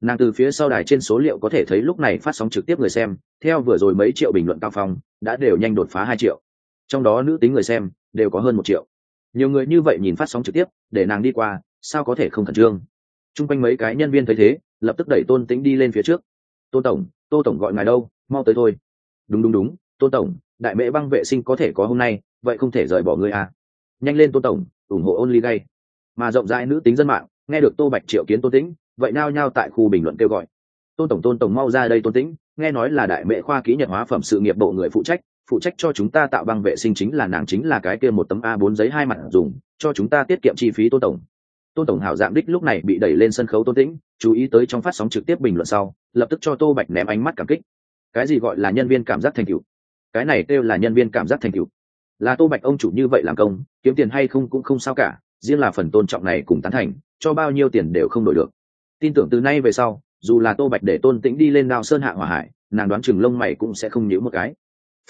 Nàng từ phía sau đài trên số liệu có thể thấy lúc này phát sóng trực tiếp người xem, theo vừa rồi mấy triệu bình luận cao phong, đã đều nhanh đột phá hai triệu. Trong đó nữ tính người xem, đều có hơn một triệu nhiều người như vậy nhìn phát sóng trực tiếp, để nàng đi qua, sao có thể không khẩn trương? T r u n g quanh mấy cái nhân viên thấy thế, lập tức đẩy tôn tính đi lên phía trước. Tôn tổng, tô tổng gọi ngài đâu? Mau tới thôi. Đúng đúng đúng tôn tổng, đại mễ băng vệ sinh có thể có hôm nay, vậy không thể rời bỏ ngươi à. nhanh lên tôn tổng, ủng hộ ôn ly gay. Mà rộng rãi nữ tính dân mạng, nghe được tô bạch triệu kiến tôn tĩnh, vậy nao nhao tại khu bình luận kêu gọi. Tôn tổng tôn tổng mau ra đây tôn tĩnh, nghe nói là đại mễ khoa ký nhật hóa phẩm sự nghiệp bộ người phụ trách phụ trách cho chúng ta tạo băng vệ sinh chính là nàng chính là cái kia một tấm a 4 giấy hai mặt dùng, cho chúng ta tiết kiệm chi phí tôn tổng. Tôn tổng hảo dạng đích lúc này bị đẩy lên sân khấu tôn tĩnh, chú ý tới trong phát sóng trực tiếp bình luận sau, lập tức cho tô bạch ném ánh mắt cảm kích. Cái gì gọi là nhân viên cảm giác thành tựu? Cái này kêu là nhân viên cảm giác thành tựu. Là tô bạch ông chủ như vậy làm công, kiếm tiền hay không cũng không sao cả, riêng là phần tôn trọng này cùng tán thành, cho bao nhiêu tiền đều không đổi được. Tin tưởng từ nay về sau, dù là tô bạch để tôn tĩnh đi lên đao sơn hạ hỏa hải, nàng đoán chừng lông mày cũng sẽ không nhíu một cái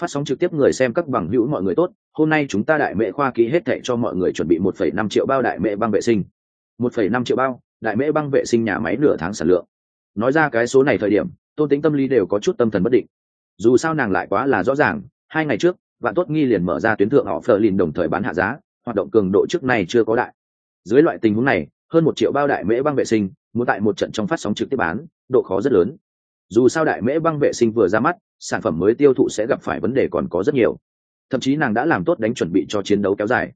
phát sóng trực tiếp người xem các bằng hữu mọi người tốt, hôm nay chúng ta đại mễ khoa ký hết thệ cho mọi người chuẩn bị một phẩy năm triệu bao đại mễ băng vệ sinh. Một phẩy năm triệu bao, đại mễ băng vệ sinh nhà máy nửa tháng sản lượng. Nói ra cái số này thời điểm, tôn tính tâm lý đều có chút tâm thần bất định. Dù sao nàng lại quá là rõ ràng, hai ngày trước, vạn tốt nghi liền mở ra tuyến thượng họ phờ lìn đồng thời bán hạ giá, hoạt động cường độ trước này chưa có đại. Dưới loại tình huống này, hơn một triệu bao đại mễ băng vệ sinh, muốn tại một trận trong phát sóng trực tiếp bán, độ khó rất lớn. Dù sao đại mễ băng vệ sinh vừa ra mắt sản phẩm mới tiêu thụ sẽ gặp phải vấn đề còn có rất nhiều. Thậm chí nàng đã làm tốt đánh chuẩn bị cho chiến đấu kéo dài.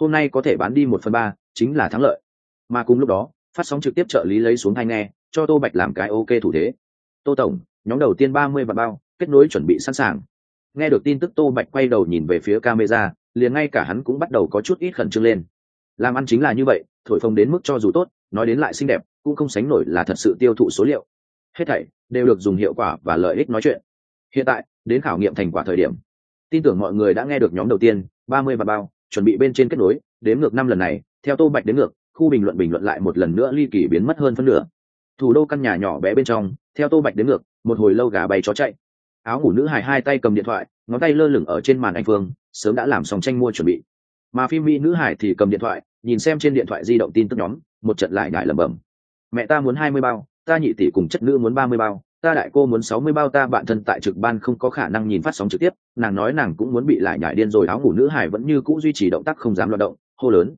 Hôm nay có thể bán đi một phần ba, chính là thắng lợi. Mà cùng lúc đó, phát sóng trực tiếp trợ lý lấy xuống hai nghe, cho tô bạch làm cái ok thủ thế. Tô tổng, nhóm đầu tiên ba mươi vạn bao, kết nối chuẩn bị sẵn sàng. Nghe được tin tức tô bạch quay đầu nhìn về phía camera, liền ngay cả hắn cũng bắt đầu có chút ít khẩn trương lên. Làm ăn chính là như vậy, thổi phồng đến mức cho dù tốt, nói đến lại xinh đẹp, cũng không sánh nổi là thật sự tiêu thụ số liệu. Hết thảy đều được dùng hiệu quả và lợi ích nói chuyện hiện tại, đến khảo nghiệm thành quả thời điểm, tin tưởng mọi người đã nghe được nhóm đầu tiên, ba mươi và bao, chuẩn bị bên trên kết nối đếm ngược năm lần này, theo tô bạch đến ngược, khu bình luận bình luận lại một lần nữa ly kỳ biến mất hơn phân nửa. Thủ đô căn nhà nhỏ bé bên trong, theo tô bạch đến ngược, một hồi lâu gà bay chó chạy. Áo ngủ nữ hài hai tay cầm điện thoại, ngón tay lơ lửng ở trên màn anh phương, sớm đã làm xong tranh mua chuẩn bị. Mà phim mỹ nữ hải thì cầm điện thoại, nhìn xem trên điện thoại di động tin tức nhóm, một trận lại ngại lẩm bẩm. Mẹ ta muốn hai mươi bao, ta nhị tỷ cùng chất nữ muốn ba mươi bao ta đại cô muốn sáu mươi bao, ta bạn thân tại trực ban không có khả năng nhìn phát sóng trực tiếp. Nàng nói nàng cũng muốn bị lại nhải điên rồi, áo ngủ nữ hải vẫn như cũ duy trì động tác không dám loạt động. Hô lớn.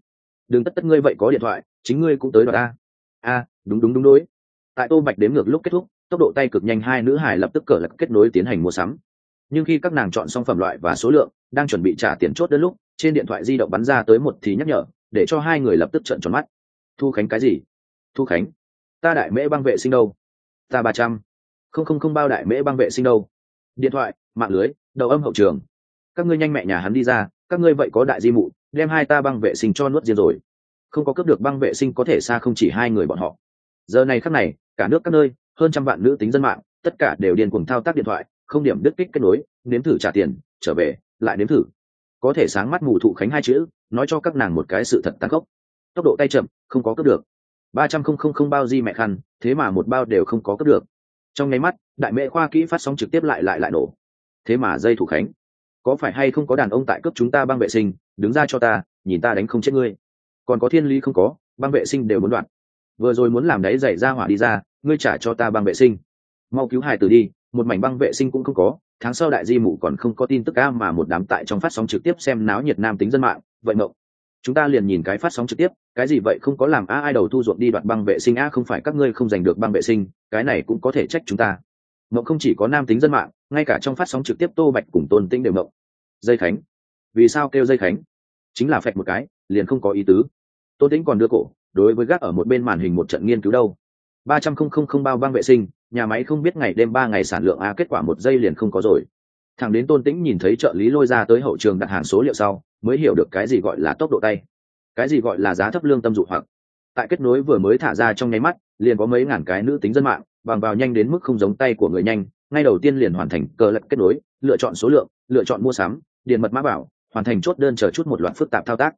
Đừng tất tất ngươi vậy có điện thoại, chính ngươi cũng tới đoạt ta. A, đúng đúng đúng đối. Tại tô bạch đếm ngược lúc kết thúc, tốc độ tay cực nhanh, hai nữ hải lập tức cờ lật kết nối tiến hành mua sắm. Nhưng khi các nàng chọn xong phẩm loại và số lượng, đang chuẩn bị trả tiền chốt đến lúc, trên điện thoại di động bắn ra tới một thì nhắc nhở, để cho hai người lập tức trợn tròn mắt. Thu khánh cái gì? Thu khánh, ta đại mễ băng vệ sinh đâu? Ta ba trăm không không không bao đại mễ băng vệ sinh đâu. Điện thoại, mạng lưới, đầu âm hậu trường. Các ngươi nhanh mẹ nhà hắn đi ra, các ngươi vậy có đại di mụ, đem hai ta băng vệ sinh cho nuốt riêng rồi. Không có cướp được băng vệ sinh có thể xa không chỉ hai người bọn họ. Giờ này khắc này, cả nước các nơi, hơn trăm vạn nữ tính dân mạng, tất cả đều điên cuồng thao tác điện thoại, không điểm đứt kích kết nối, nếm thử trả tiền, trở về, lại nếm thử. Có thể sáng mắt mù thụ khánh hai chữ, nói cho các nàng một cái sự thật tăng khốc. Tốc độ tay chậm, không có cướp được. Ba trăm không không không bao di mẹ khăn, thế mà một bao đều không có cướp được trong nháy mắt, đại mẹ khoa kỹ phát sóng trực tiếp lại lại lại nổ. Thế mà dây thủ khánh. Có phải hay không có đàn ông tại cướp chúng ta băng vệ sinh, đứng ra cho ta, nhìn ta đánh không chết ngươi. Còn có thiên lý không có, băng vệ sinh đều muốn đoạn. Vừa rồi muốn làm đấy dậy ra hỏa đi ra, ngươi trả cho ta băng vệ sinh. Mau cứu hài tử đi, một mảnh băng vệ sinh cũng không có, tháng sau đại di mụ còn không có tin tức ca mà một đám tại trong phát sóng trực tiếp xem náo nhiệt nam tính dân mạng, vậy mộng chúng ta liền nhìn cái phát sóng trực tiếp, cái gì vậy không có làm a ai đầu thu ruộng đi đoạn băng vệ sinh a, không phải các ngươi không giành được băng vệ sinh, cái này cũng có thể trách chúng ta. Mộng không chỉ có nam tính dân mạng, ngay cả trong phát sóng trực tiếp tô bạch cùng tôn tĩnh đều mộng. Dây khánh. Vì sao kêu dây khánh? Chính là phẹt một cái, liền không có ý tứ. Tôn tĩnh còn đưa cổ, đối với gác ở một bên màn hình một trận nghiên cứu đâu. Ba trăm không không không bao băng vệ sinh, nhà máy không biết ngày đêm ba ngày sản lượng a, kết quả một giây liền không có rồi. Thằng đến tôn tĩnh nhìn thấy trợ lý lôi ra tới hậu trường đặt hàng số liệu sau mới hiểu được cái gì gọi là tốc độ tay, cái gì gọi là giá thấp lương tâm dụ hoặc. Tại kết nối vừa mới thả ra trong nháy mắt, liền có mấy ngàn cái nữ tính dân mạng, bằng vào nhanh đến mức không giống tay của người nhanh, ngay đầu tiên liền hoàn thành cờ lật kết nối, lựa chọn số lượng, lựa chọn mua sắm điền mật mã bảo, hoàn thành chốt đơn chờ chút một loạt phức tạp thao tác.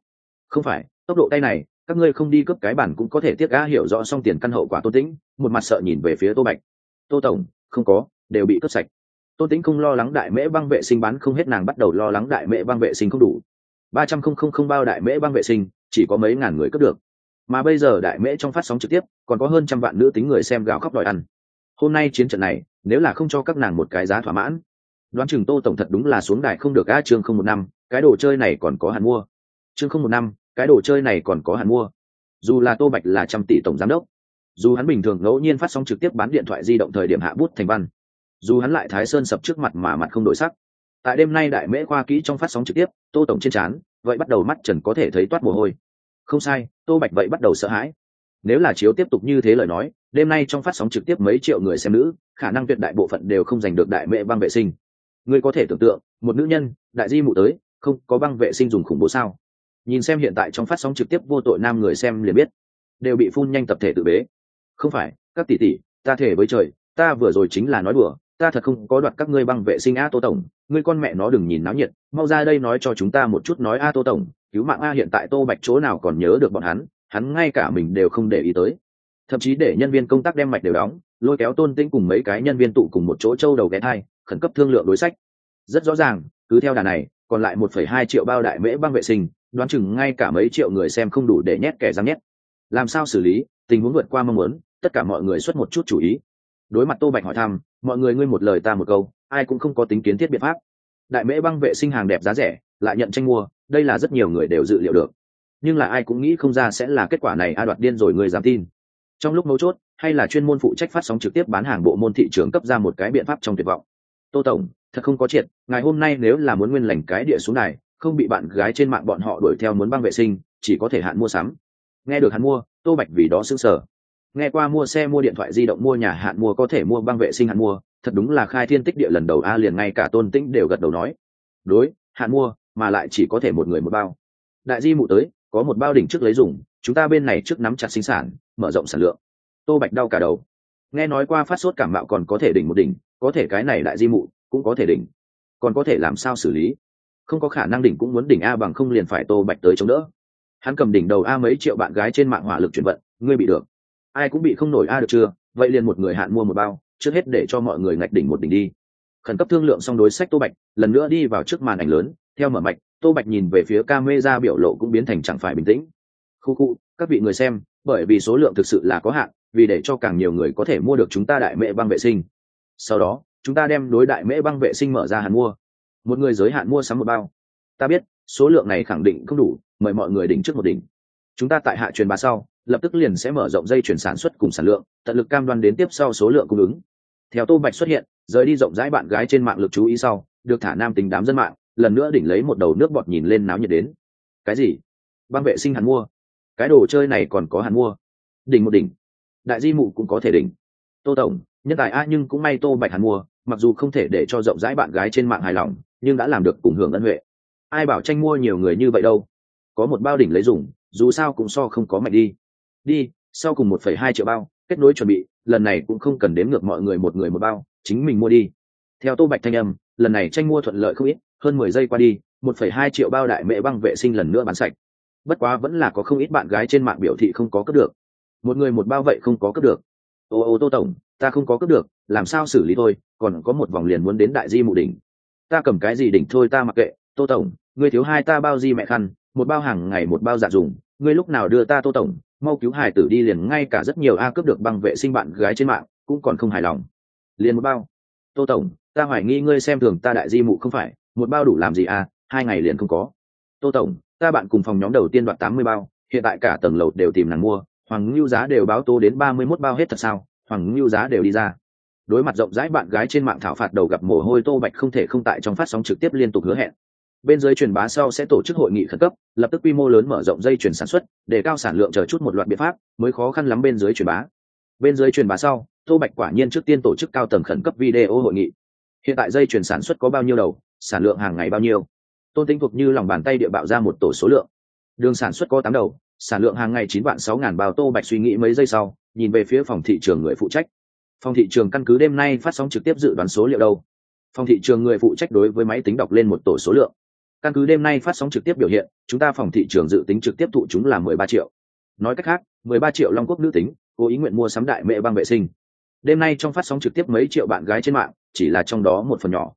Không phải, tốc độ tay này, các ngươi không đi cướp cái bản cũng có thể tiếc gã hiểu rõ xong tiền căn hậu quả tô tĩnh, một mặt sợ nhìn về phía tô bạch. Tô tổng, không có, đều bị cướp sạch. Tô tĩnh không lo lắng đại mễ băng vệ sinh bán không hết nàng bắt đầu lo lắng đại mễ băng vệ sinh không đủ ba trăm không không không bao đại mễ băng vệ sinh, chỉ có mấy ngàn người cướp được. Mà bây giờ đại mễ trong phát sóng trực tiếp, còn có hơn trăm vạn nữ tính người xem gạo khóc đòi ăn. Hôm nay chiến trận này, nếu là không cho các nàng một cái giá thỏa mãn, đoán chừng tô tổng thật đúng là xuống đài không được a chương không một năm, cái đồ chơi này còn có hạn mua. Chương không một năm, cái đồ chơi này còn có hạn mua. Dù là tô bạch là trăm tỷ tổng giám đốc, dù hắn bình thường ngẫu nhiên phát sóng trực tiếp bán điện thoại di động thời điểm hạ bút thành văn, dù hắn lại thái sơn sập trước mặt mà mặt không đổi sắc tại đêm nay đại mễ khoa kỹ trong phát sóng trực tiếp, tô tổng trên trán, vậy bắt đầu mắt trần có thể thấy toát mồ hôi. Không sai, tô bạch vậy bắt đầu sợ hãi. Nếu là chiếu tiếp tục như thế lời nói, đêm nay trong phát sóng trực tiếp mấy triệu người xem nữ, khả năng tuyệt đại bộ phận đều không giành được đại mễ băng vệ sinh. Ngươi có thể tưởng tượng, một nữ nhân, đại di mụ tới, không có băng vệ sinh dùng khủng bố sao? Nhìn xem hiện tại trong phát sóng trực tiếp vô tội nam người xem liền biết, đều bị phun nhanh tập thể tự bế. Không phải, các tỷ tỷ, ta thể với trời, ta vừa rồi chính là nói đùa ta thật không có đoạt các ngươi băng vệ sinh a tô tổng, ngươi con mẹ nó đừng nhìn náo nhiệt, mau ra đây nói cho chúng ta một chút nói a tô tổng, cứu mạng a hiện tại tô bạch chỗ nào còn nhớ được bọn hắn hắn ngay cả mình đều không để ý tới. Thậm chí để nhân viên công tác đem mạch đều đóng, lôi kéo tôn tĩnh cùng mấy cái nhân viên tụ cùng một chỗ châu đầu ghé thai, khẩn cấp thương lượng đối sách. Rất rõ ràng, cứ theo đà này, còn lại một phẩy hai triệu bao đại mễ băng vệ sinh, đoán chừng ngay cả mấy triệu người xem không đủ để nhét kẻ răng nhét. Làm sao xử lý, tình huống vượt qua mong muốn, tất cả mọi người xuất một chút chủ ý. Đối mặt tô bạch hỏi thăm mọi người ngươi một lời ta một câu, ai cũng không có tính kiến thiết biện pháp. Đại mễ băng vệ sinh hàng đẹp giá rẻ, lại nhận tranh mua, đây là rất nhiều người đều dự liệu được. Nhưng là ai cũng nghĩ không ra sẽ là kết quả này, a đoạt điên rồi người dám tin. Trong lúc mấu chốt, hay là chuyên môn phụ trách phát sóng trực tiếp bán hàng bộ môn thị trường cấp ra một cái biện pháp trong tuyệt vọng. Tô tổng, thật không có triệt, ngày hôm nay nếu là muốn nguyên lành cái địa xuống này, không bị bạn gái trên mạng bọn họ đuổi theo muốn băng vệ sinh, chỉ có thể hạn mua sắm. Nghe được hắn mua, tô bạch vì đó xứng sở nghe qua mua xe mua điện thoại di động mua nhà hạn mua có thể mua băng vệ sinh hạn mua, thật đúng là khai thiên tích địa lần đầu a liền ngay cả tôn tĩnh đều gật đầu nói. Đối, hạn mua, mà lại chỉ có thể một người một bao. Đại di mụ tới, có một bao đỉnh trước lấy dùng, chúng ta bên này trước nắm chặt sinh sản, mở rộng sản lượng. Tô bạch đau cả đầu. Nghe nói qua phát sốt cảm mạo còn có thể đỉnh một đỉnh, có thể cái này đại di mụ cũng có thể đỉnh. Còn có thể làm sao xử lý? Không có khả năng đỉnh cũng muốn đỉnh a bằng không liền phải tô bạch tới chống đỡ. Hắn cầm đỉnh đầu a mấy triệu bạn gái trên mạng hỏa lực chuyển vận, ngươi bị được ai cũng bị không nổi a được chưa? Vậy liền một người hạn mua một bao, trước hết để cho mọi người ngạch đỉnh một đỉnh đi. Khẩn cấp thương lượng xong đối sách tô bạch, lần nữa đi vào trước màn ảnh lớn, theo mở mạch, tô bạch nhìn về phía ca mê ra biểu lộ cũng biến thành chẳng phải bình tĩnh. Khu khu, các vị người xem, bởi vì số lượng thực sự là có hạn, vì để cho càng nhiều người có thể mua được chúng ta đại mễ băng vệ sinh. Sau đó, chúng ta đem đối đại mễ băng vệ sinh mở ra hạn mua. Một người giới hạn mua sắm một bao. Ta biết, số lượng này khẳng định không đủ, mời mọi người đỉnh trước một đỉnh. Chúng ta tại hạ truyền bá sau lập tức liền sẽ mở rộng dây chuyển sản xuất cùng sản lượng, tận lực cam đoan đến tiếp sau số lượng cung ứng. Theo tô bạch xuất hiện, rời đi rộng rãi bạn gái trên mạng lực chú ý sau, được thả nam tính đám dân mạng, lần nữa đỉnh lấy một đầu nước bọt nhìn lên náo nhiệt đến. Cái gì? Băng vệ sinh hắn mua. Cái đồ chơi này còn có hắn mua. Đỉnh một đỉnh. Đại di mụ cũng có thể đỉnh. Tô tổng, nhân tài a nhưng cũng may tô bạch hắn mua, mặc dù không thể để cho rộng rãi bạn gái trên mạng hài lòng, nhưng đã làm được cùng hưởng ân huệ. Ai bảo tranh mua nhiều người như vậy đâu? Có một bao đỉnh lấy dùng, dù sao cũng so không có mạnh đi đi, sau cùng một phẩy hai triệu bao, kết nối chuẩn bị, lần này cũng không cần đếm ngược mọi người một người một bao, chính mình mua đi. Theo tô bạch thanh âm, lần này tranh mua thuận lợi không ít, hơn mười giây qua đi, một phẩy hai triệu bao đại mễ băng vệ sinh lần nữa bán sạch. Bất quá vẫn là có không ít bạn gái trên mạng biểu thị không có cướp được. Một người một bao vậy không có cướp được. Ô ô, tô tổng, ta không có cướp được, làm sao xử lý thôi, còn có một vòng liền muốn đến đại di mụ đỉnh. Ta cầm cái gì đỉnh thôi ta mặc kệ. Tô tổng ngươi thiếu hai ta bao di mẹ khăn, một bao hàng ngày một bao dạ dùng ngươi lúc nào đưa ta tô tổng? Mau cứu hải tử đi liền ngay cả rất nhiều a cướp được băng vệ sinh bạn gái trên mạng, cũng còn không hài lòng. Liền một bao. Tô tổng, ta hoài nghi ngươi xem thường ta đại di mụ không phải, một bao đủ làm gì à hai ngày liền không có. Tô tổng, ta bạn cùng phòng nhóm đầu tiên đoạt tám mươi bao, hiện tại cả tầng lầu đều tìm nàng mua, hoàng ngưu giá đều báo tố đến ba mươi mốt bao hết thật sao, hoàng ngưu giá đều đi ra. Đối mặt rộng rãi bạn gái trên mạng thảo phạt đầu gặp mồ hôi, tô bạch không thể không tại trong phát sóng trực tiếp liên tục hứa hẹn bên dưới truyền bá sau sẽ tổ chức hội nghị khẩn cấp, lập tức quy mô lớn mở rộng dây chuyển sản xuất, để cao sản lượng chờ chút một loạt biện pháp, mới khó khăn lắm bên dưới truyền bá. Bên dưới truyền bá sau, tô bạch quả nhiên trước tiên tổ chức cao tầng khẩn cấp video hội nghị. Hiện tại dây chuyển sản xuất có bao nhiêu đầu, sản lượng hàng ngày bao nhiêu? Tôn tính thuộc như lòng bàn tay địa bạo ra một tổ số lượng. Đường sản xuất có tám đầu, sản lượng hàng ngày chín vạn sáu ngàn bao, tô bạch suy nghĩ mấy giây sau, nhìn về phía phòng thị trường người phụ trách. Phòng thị trường căn cứ đêm nay phát sóng trực tiếp dự đoán số liệu đâu? Phòng thị trường người phụ trách đối với máy tính đọc lên một tổ số lượng căn cứ đêm nay phát sóng trực tiếp biểu hiện, chúng ta phòng thị trường dự tính trực tiếp thụ chúng là mười ba triệu. Nói cách khác, mười ba triệu long quốc nữ tính, cố ý nguyện mua sắm đại mẹ băng vệ sinh. Đêm nay trong phát sóng trực tiếp mấy triệu bạn gái trên mạng, chỉ là trong đó một phần nhỏ.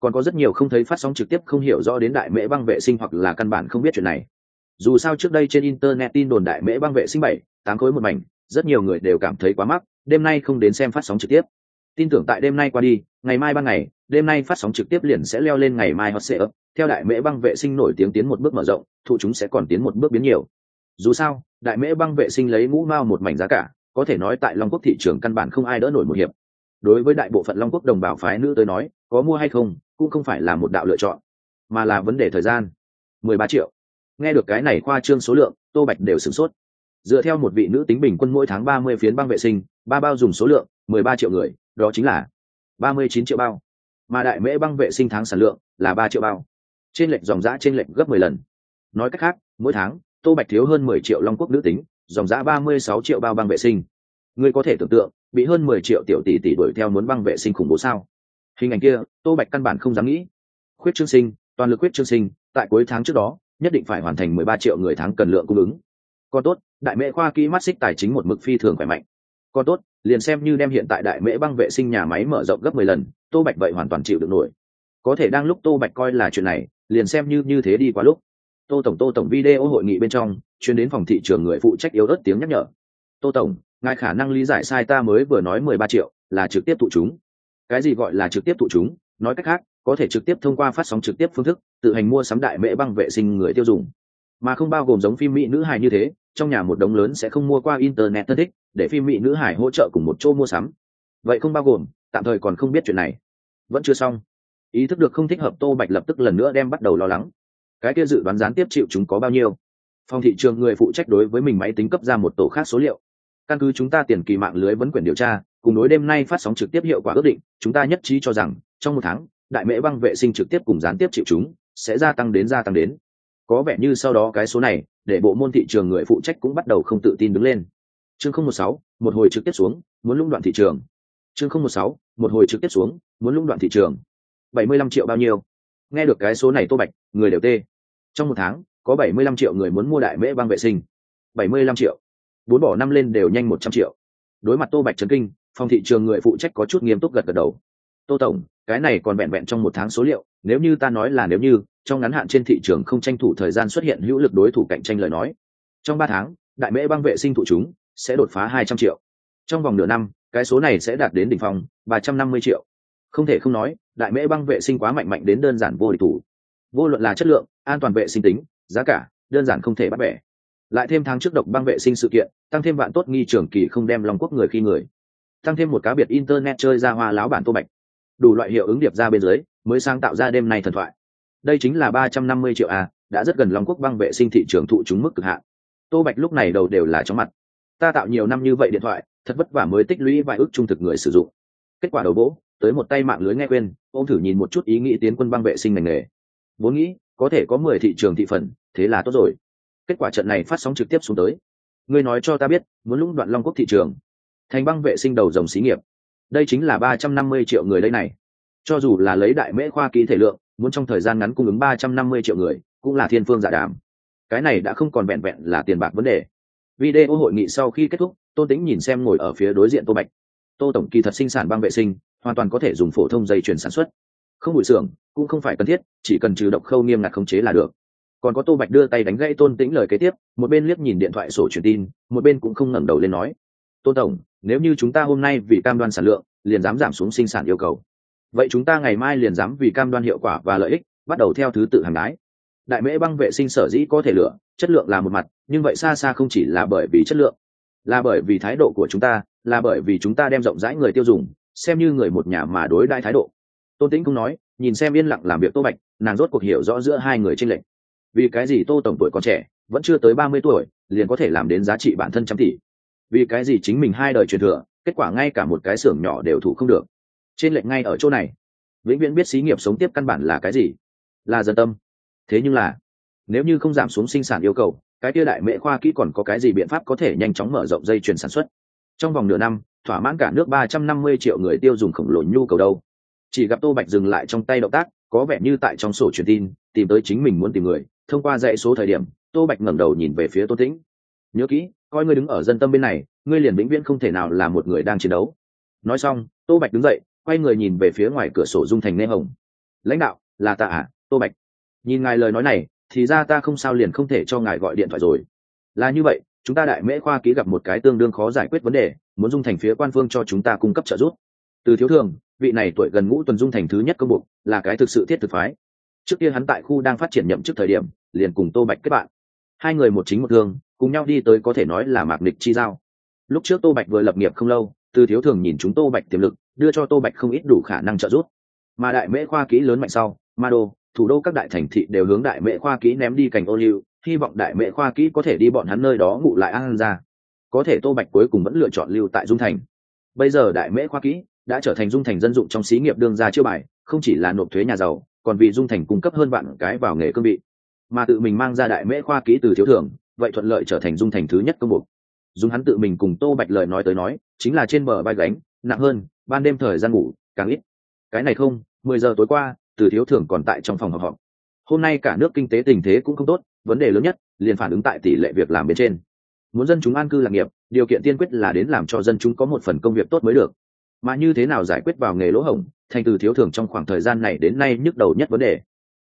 Còn có rất nhiều không thấy phát sóng trực tiếp không hiểu rõ đến đại mễ băng vệ sinh hoặc là căn bản không biết chuyện này. Dù sao trước đây trên internet tin đồn đại mễ băng vệ sinh bảy, tám khối một mảnh, rất nhiều người đều cảm thấy quá mắc, đêm nay không đến xem phát sóng trực tiếp. Tin tưởng tại đêm nay qua đi, ngày mai ban ngày, đêm nay phát sóng trực tiếp liền sẽ leo lên ngày mai hot sale theo đại mễ băng vệ sinh nổi tiếng tiến một bước mở rộng, thụ chúng sẽ còn tiến một bước biến nhiều. Dù sao, đại mễ băng vệ sinh lấy mũ mao một mảnh giá cả, có thể nói tại long quốc thị trường căn bản không ai đỡ nổi một hiệp. Đối với đại bộ phận long quốc đồng bào phái nữ tới nói, có mua hay không, cũng không phải là một đạo lựa chọn, mà là vấn đề thời gian. Mười ba triệu. Nghe được cái này khoa trương số lượng, tô bạch đều sửng sốt. Dựa theo một vị nữ tính bình quân mỗi tháng ba mươi phiến băng vệ sinh, ba bao dùng số lượng, mười ba triệu người, đó chính là ba mươi chín triệu bao. Mà đại mễ băng vệ sinh tháng sản lượng là ba triệu bao trên lệnh dòng giã trên lệnh gấp mười lần. Nói cách khác, mỗi tháng, tô bạch thiếu hơn mười triệu long quốc nữ tính, dòng giã ba mươi sáu triệu bao băng vệ sinh. Ngươi có thể tưởng tượng, bị hơn mười triệu tiểu tỷ tỷ đuổi theo muốn băng vệ sinh khủng bố sao? Hình ảnh kia, tô bạch căn bản không dám nghĩ. Khuyết trương sinh, toàn lực khuyết trương sinh, tại cuối tháng trước đó, nhất định phải hoàn thành mười ba triệu người tháng cần lượng cung ứng. Còn tốt, đại mễ khoa kỹ mắt xích tài chính một mực phi thường khỏe mạnh. Còn tốt, liền xem như đem hiện tại đại mễ băng vệ sinh nhà máy mở rộng gấp mười lần, tô bạch vậy hoàn toàn chịu được nổi. Có thể đang lúc tô bạch coi là chuyện này liền xem như như thế đi quá lúc, tô tổng tô tổng video hội nghị bên trong, chuyên đến phòng thị trường người phụ trách yếu ớt tiếng nhắc nhở. Tô tổng, ngài khả năng lý giải sai ta mới vừa nói mười ba triệu là trực tiếp tụ chúng. Cái gì gọi là trực tiếp tụ chúng? Nói cách khác, có thể trực tiếp thông qua phát sóng trực tiếp phương thức, tự hành mua sắm đại mễ băng vệ sinh người tiêu dùng. Mà không bao gồm giống phim mỹ nữ hài như thế, trong nhà một đống lớn sẽ không mua qua internet thân thích, để phim mỹ nữ hải hỗ trợ cùng một chỗ mua sắm. Vậy không bao gồm, tạm thời còn không biết chuyện này. Vẫn chưa xong ý thức được không thích hợp, tô bạch lập tức lần nữa đem bắt đầu lo lắng. Cái kia dự đoán gián tiếp chịu chúng có bao nhiêu? Phòng thị trường người phụ trách đối với mình máy tính cấp ra một tổ khác số liệu. Căn cứ chúng ta tiền kỳ mạng lưới vấn quyền điều tra, cùng đối đêm nay phát sóng trực tiếp hiệu quả ước định, chúng ta nhất trí cho rằng, trong một tháng, đại mễ băng vệ sinh trực tiếp cùng gián tiếp chịu chúng sẽ gia tăng đến, gia tăng đến. Có vẻ như sau đó cái số này, để bộ môn thị trường người phụ trách cũng bắt đầu không tự tin đứng lên. Chương không một sáu, một hồi trực tiếp xuống, muốn lũng đoạn thị trường. Chương không một sáu, một hồi trực tiếp xuống, muốn lũng đoạn thị trường bảy mươi lăm triệu bao nhiêu? Nghe được cái số này tô bạch, người đều tê. Trong một tháng, có bảy mươi lăm triệu người muốn mua đại mễ băng vệ sinh. bảy mươi lăm triệu. Bốn bỏ năm lên đều nhanh một trăm triệu. Đối mặt tô bạch trấn kinh, phòng thị trường người phụ trách có chút nghiêm túc gật gật đầu. Tô tổng, cái này còn vẹn vẹn trong một tháng số liệu, nếu như ta nói là nếu như, trong ngắn hạn trên thị trường không tranh thủ thời gian xuất hiện hữu lực đối thủ cạnh tranh lời nói. Trong ba tháng, đại mễ băng vệ sinh thụ chúng sẽ đột phá hai trăm triệu. Trong vòng nửa năm, cái số này sẽ đạt đến đỉnh phong, ba trăm năm mươi triệu không thể không nói, đại mễ băng vệ sinh quá mạnh mạnh đến đơn giản vô địch thủ. Vô luận là chất lượng, an toàn vệ sinh tính, giá cả, đơn giản không thể bắt bẻ. Lại thêm tháng trước độc băng vệ sinh sự kiện, tăng thêm vạn tốt nghi trưởng kỳ không đem lòng quốc người khi người. Tăng thêm một cá biệt internet chơi ra hoa láo bản tô bạch. Đủ loại hiệu ứng điệp ra bên dưới, mới sáng tạo ra đêm nay thần thoại. Đây chính là ba trăm năm mươi triệu a đã rất gần long quốc băng vệ sinh thị trường thụ chúng mức cực hạn. Tô bạch lúc này đầu đều là chóng mặt. Ta tạo nhiều năm như vậy điện thoại, thật vất vả mới tích lũy vài ước trung thực người sử dụng. Kết quả đầu bố tới một tay mạng lưới nghe quên ông thử nhìn một chút ý nghĩ tiến quân băng vệ sinh ngành nghề. Vốn nghĩ, có thể có mười thị trường thị phần, thế là tốt rồi. Kết quả trận này phát sóng trực tiếp xuống tới. Ngươi nói cho ta biết, muốn lũng đoạn long quốc thị trường. Thành băng vệ sinh đầu dòng xí nghiệp. Đây chính là ba trăm năm mươi triệu người đây này. Cho dù là lấy đại mễ khoa ký thể lượng, muốn trong thời gian ngắn cung ứng ba trăm năm mươi triệu người, cũng là thiên phương giả đàm. Cái này đã không còn vẹn vẹn là tiền bạc vấn đề. Video hội nghị sau khi kết thúc tôn tính nhìn xem ngồi ở phía đối diện tô bạch. Tô tổng kỳ thật sinh sản băng vệ sinh hoàn toàn có thể dùng phổ thông dây chuyển sản xuất. Không bụi xưởng, cũng không phải cần thiết, chỉ cần trừ độc khâu nghiêm ngặt khống chế là được. Còn có tô bạch đưa tay đánh gãy tôn tĩnh lời kế tiếp, một bên liếc nhìn điện thoại sổ truyền tin, một bên cũng không ngẩng đầu lên nói tôn tổng, nếu như chúng ta hôm nay vì cam đoan sản lượng, liền dám giảm xuống sinh sản yêu cầu. Vậy chúng ta ngày mai liền dám vì cam đoan hiệu quả và lợi ích, bắt đầu theo thứ tự hàng đái đại mễ băng vệ sinh sở dĩ có thể lựa, chất lượng là một mặt, nhưng vậy xa xa không chỉ là bởi vì chất lượng, là bởi vì thái độ của chúng ta, là bởi vì chúng ta đem rộng rãi người tiêu dùng xem như người một nhà mà đối đãi thái độ. Tôn tĩnh cũng nói, nhìn xem yên lặng làm việc tô bạch, nàng rốt cuộc hiểu rõ giữa hai người tranh lệch. Vì cái gì tô tổng tuổi còn trẻ, vẫn chưa tới ba mươi tuổi, liền có thể làm đến giá trị bản thân trăm tỷ? Vì cái gì chính mình hai đời truyền thừa, kết quả ngay cả một cái xưởng nhỏ đều thủ không được? Trên lệnh ngay ở chỗ này. Vĩnh viễn biết xí nghiệp sống tiếp căn bản là cái gì? Là dân tâm. Thế nhưng là, nếu như không giảm xuống sinh sản yêu cầu, cái kia đại mẹ khoa kỹ còn có cái gì biện pháp có thể nhanh chóng mở rộng dây chuyền sản xuất? Trong vòng nửa năm thỏa mãn cả nước ba trăm năm mươi triệu người tiêu dùng khổng lồ nhu cầu đâu. Chỉ gặp tô bạch dừng lại trong tay động tác có vẻ như tại trong sổ truyền tin tìm tới chính mình muốn tìm người. Thông qua dãy số thời điểm tô bạch ngẩng đầu nhìn về phía tô tĩnh. Nhớ kỹ coi ngươi đứng ở dân tâm bên này ngươi liền vĩnh viễn không thể nào là một người đang chiến đấu. Nói xong tô bạch đứng dậy quay người nhìn về phía ngoài cửa sổ dung thành nê hồng. Lãnh đạo là tạ à, tô bạch? Nhìn ngài lời nói này thì ra ta không sao liền không thể cho ngài gọi điện thoại rồi. Là như vậy chúng ta đại mễ khoa ký gặp một cái tương đương khó giải quyết vấn đề muốn dung thành phía quan phương cho chúng ta cung cấp trợ giúp. Từ thiếu thường, vị này tuổi gần ngũ tuần dung thành thứ nhất công buộc là cái thực sự thiết thực phái. Trước kia hắn tại khu đang phát triển nhậm chức thời điểm, liền cùng tô bạch kết bạn. Hai người một chính một thương cùng nhau đi tới có thể nói là mạc nịch chi giao. Lúc trước tô bạch vừa lập nghiệp không lâu, từ thiếu thường nhìn chúng tô bạch tiềm lực, đưa cho tô bạch không ít đủ khả năng trợ giúp. Mà đại mễ khoa kỹ lớn mạnh sau, ma đô, thủ đô các đại thành thị đều hướng đại mễ khoa kỹ ném đi cành ô liu, hy vọng đại mễ khoa kỹ có thể đi bọn hắn nơi đó ngụ lại ăn ra có thể tô bạch cuối cùng vẫn lựa chọn lưu tại dung thành. Bây giờ đại mễ khoa kỹ đã trở thành dung thành dân dụng trong xí nghiệp đương ra chiêu bài, không chỉ là nộp thuế nhà giàu, còn vì dung thành cung cấp hơn vạn cái vào nghề cương vị. Mà tự mình mang ra đại mễ khoa kỹ từ thiếu thưởng, vậy thuận lợi trở thành dung thành thứ nhất công buộc dùng hắn tự mình cùng tô bạch lời nói tới nói, chính là trên bờ vai gánh, nặng hơn, ban đêm thời gian ngủ, càng ít. Cái này không, mười giờ tối qua, từ thiếu thường còn tại trong phòng họp họp. Hôm nay cả nước kinh tế tình thế cũng không tốt, vấn đề lớn nhất, liền phản ứng tại tỷ lệ việc làm bên trên muốn dân chúng an cư lạc nghiệp, điều kiện tiên quyết là đến làm cho dân chúng có một phần công việc tốt mới được. Mà như thế nào giải quyết vào nghề lỗ hổng, thành từ thiếu thường trong khoảng thời gian này đến nay nhức đầu nhất vấn đề.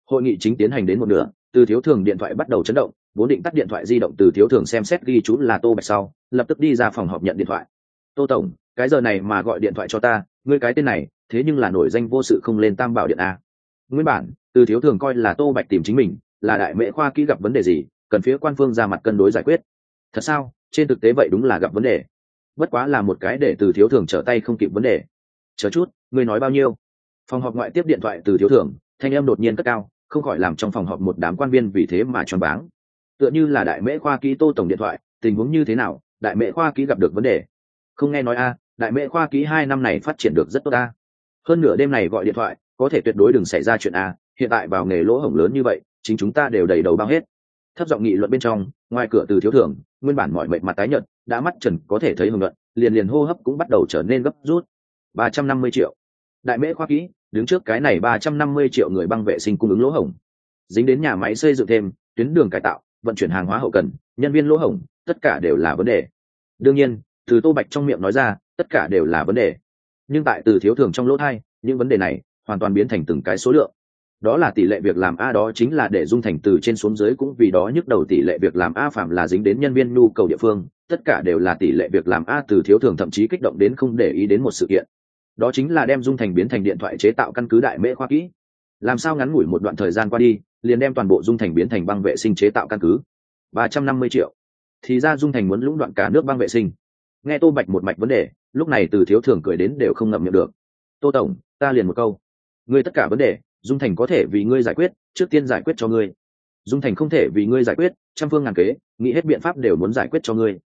Hội nghị chính tiến hành đến một nửa, từ thiếu thường điện thoại bắt đầu chấn động, vốn định tắt điện thoại di động từ thiếu thường xem xét ghi chú là tô bạch sau, lập tức đi ra phòng họp nhận điện thoại. Tô tổng, cái giờ này mà gọi điện thoại cho ta, ngươi cái tên này, thế nhưng là nổi danh vô sự không lên tam bảo điện a. Nguyên bản, từ thiếu thường coi là tô bạch tìm chính mình, là đại mễ khoa kỹ gặp vấn đề gì, cần phía quan phương ra mặt cân đối giải quyết thật sao? Trên thực tế vậy đúng là gặp vấn đề. Bất quá là một cái để từ thiếu thường trở tay không kịp vấn đề. Chờ chút, ngươi nói bao nhiêu? Phòng họp ngoại tiếp điện thoại từ thiếu thường, thanh em đột nhiên cất cao, không khỏi làm trong phòng họp một đám quan viên vì thế mà choáng váng. Tựa như là đại mễ khoa ký tô tổng điện thoại, tình huống như thế nào, đại mễ khoa ký gặp được vấn đề. Không nghe nói a, đại mễ khoa ký hai năm này phát triển được rất tốt a. Hơn nửa đêm này gọi điện thoại, có thể tuyệt đối đừng xảy ra chuyện a, hiện tại vào nghề lỗ hổng lớn như vậy, chính chúng ta đều đầy đầu bao hết. Thấp giọng nghị luận bên trong ngoài cửa từ thiếu thường nguyên bản mọi mệnh mặt tái nhợt, đã mắt trần có thể thấy hưởng luận liền liền hô hấp cũng bắt đầu trở nên gấp rút. ba trăm năm mươi triệu. Đại mễ khoa kỹ, đứng trước cái này ba trăm năm mươi triệu người băng vệ sinh cung ứng lỗ hổng. Dính đến nhà máy xây dựng thêm, tuyến đường cải tạo, vận chuyển hàng hóa hậu cần, nhân viên lỗ hổng, tất cả đều là vấn đề. Đương nhiên, từ tô bạch trong miệng nói ra, tất cả đều là vấn đề. Nhưng tại từ thiếu thường trong lỗ thai, những vấn đề này hoàn toàn biến thành từng cái số lượng đó là tỷ lệ việc làm a, đó chính là để dung thành từ trên xuống dưới cũng vì đó nhức đầu tỷ lệ việc làm a phạm là dính đến nhân viên nhu cầu địa phương, tất cả đều là tỷ lệ việc làm a từ thiếu thường thậm chí kích động đến không để ý đến một sự kiện. Đó chính là đem dung thành biến thành điện thoại chế tạo căn cứ đại mễ khoa kỹ. Làm sao ngắn ngủi một đoạn thời gian qua đi, liền đem toàn bộ dung thành biến thành băng vệ sinh chế tạo căn cứ? ba trăm năm mươi triệu. Thì ra dung thành muốn lũng đoạn cả nước băng vệ sinh. Nghe tô bạch một mạch vấn đề, lúc này từ thiếu thường cười đến đều không ngậm miệng được. Tô tổng, ta liền một câu. Ngươi tất cả vấn đề dung thành có thể vì ngươi giải quyết, trước tiên giải quyết cho ngươi. Dung thành không thể vì ngươi giải quyết, trăm phương ngàn kế, nghĩ hết biện pháp đều muốn giải quyết cho ngươi.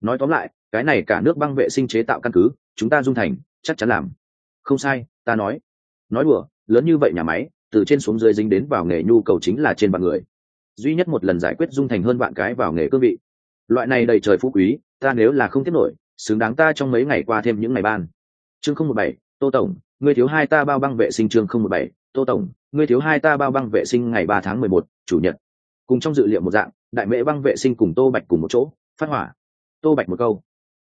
Nói tóm lại, cái này cả nước băng vệ sinh chế tạo căn cứ, chúng ta dung thành, chắc chắn làm. Không sai, ta nói. Nói đùa, lớn như vậy nhà máy, từ trên xuống dưới dính đến vào nghề nhu cầu chính là trên vạn người. Duy nhất một lần giải quyết dung thành hơn vạn cái vào nghề cương vị. Loại này đầy trời phú quý, ta nếu là không tiếp nổi, xứng đáng ta trong mấy ngày qua thêm những ngày ban. Chương không một bảy, tô tổng người thiếu hai ta bao băng vệ sinh chương không một bảy tô tổng, ngươi thiếu hai ta bao băng vệ sinh ngày ba tháng mười một, chủ nhật. Cùng trong dự liệu một dạng, đại mễ băng vệ sinh cùng tô bạch cùng một chỗ, phát hỏa. Tô bạch một câu.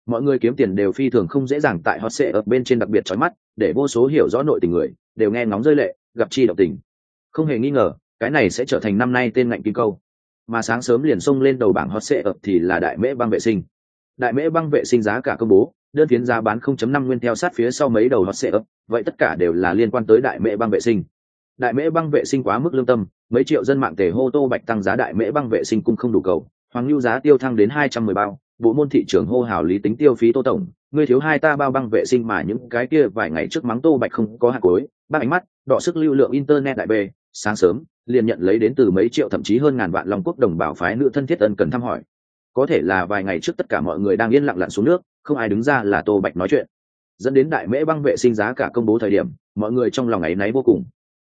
Mọi người kiếm tiền đều phi thường không dễ dàng tại hot sệ ở bên trên đặc biệt trói mắt, để vô số hiểu rõ nội tình người, đều nghe ngóng rơi lệ, gặp chi động tình. Không hề nghi ngờ, cái này sẽ trở thành năm nay tên ngạnh kim câu. Mà sáng sớm liền xông lên đầu bảng hot sệ ập thì là đại mễ băng vệ sinh. Đại mễ băng vệ sinh giá cả công bố, đơn phiến giá bán 0.5 nguyên theo sát phía sau mấy đầu hot sệ ập vậy tất cả đều là liên quan tới đại mễ băng vệ sinh đại mễ băng vệ sinh quá mức lương tâm, mấy triệu dân mạng tề hô tô bạch tăng giá đại mễ băng vệ sinh cung không đủ cầu, hoàng lưu giá tiêu thăng đến hai trăm mười bao, bộ môn thị trường hô hào lý tính tiêu phí tô tổng, ngươi thiếu hai ta bao băng vệ sinh mà những cái kia vài ngày trước mắng tô bạch không có hạt cối bác ánh mắt, đọ sức lưu lượng internet đại bê, sáng sớm, liền nhận lấy đến từ mấy triệu thậm chí hơn ngàn vạn long quốc đồng bào phái nữ thân thiết ân cần thăm hỏi. Có thể là vài ngày trước tất cả mọi người đang yên lặng lặn xuống nước, không ai đứng ra là tô bạch nói chuyện. Dẫn đến đại mễ băng vệ sinh giá cả công bố thời điểm, mọi người trong lòng ấy náy vô cùng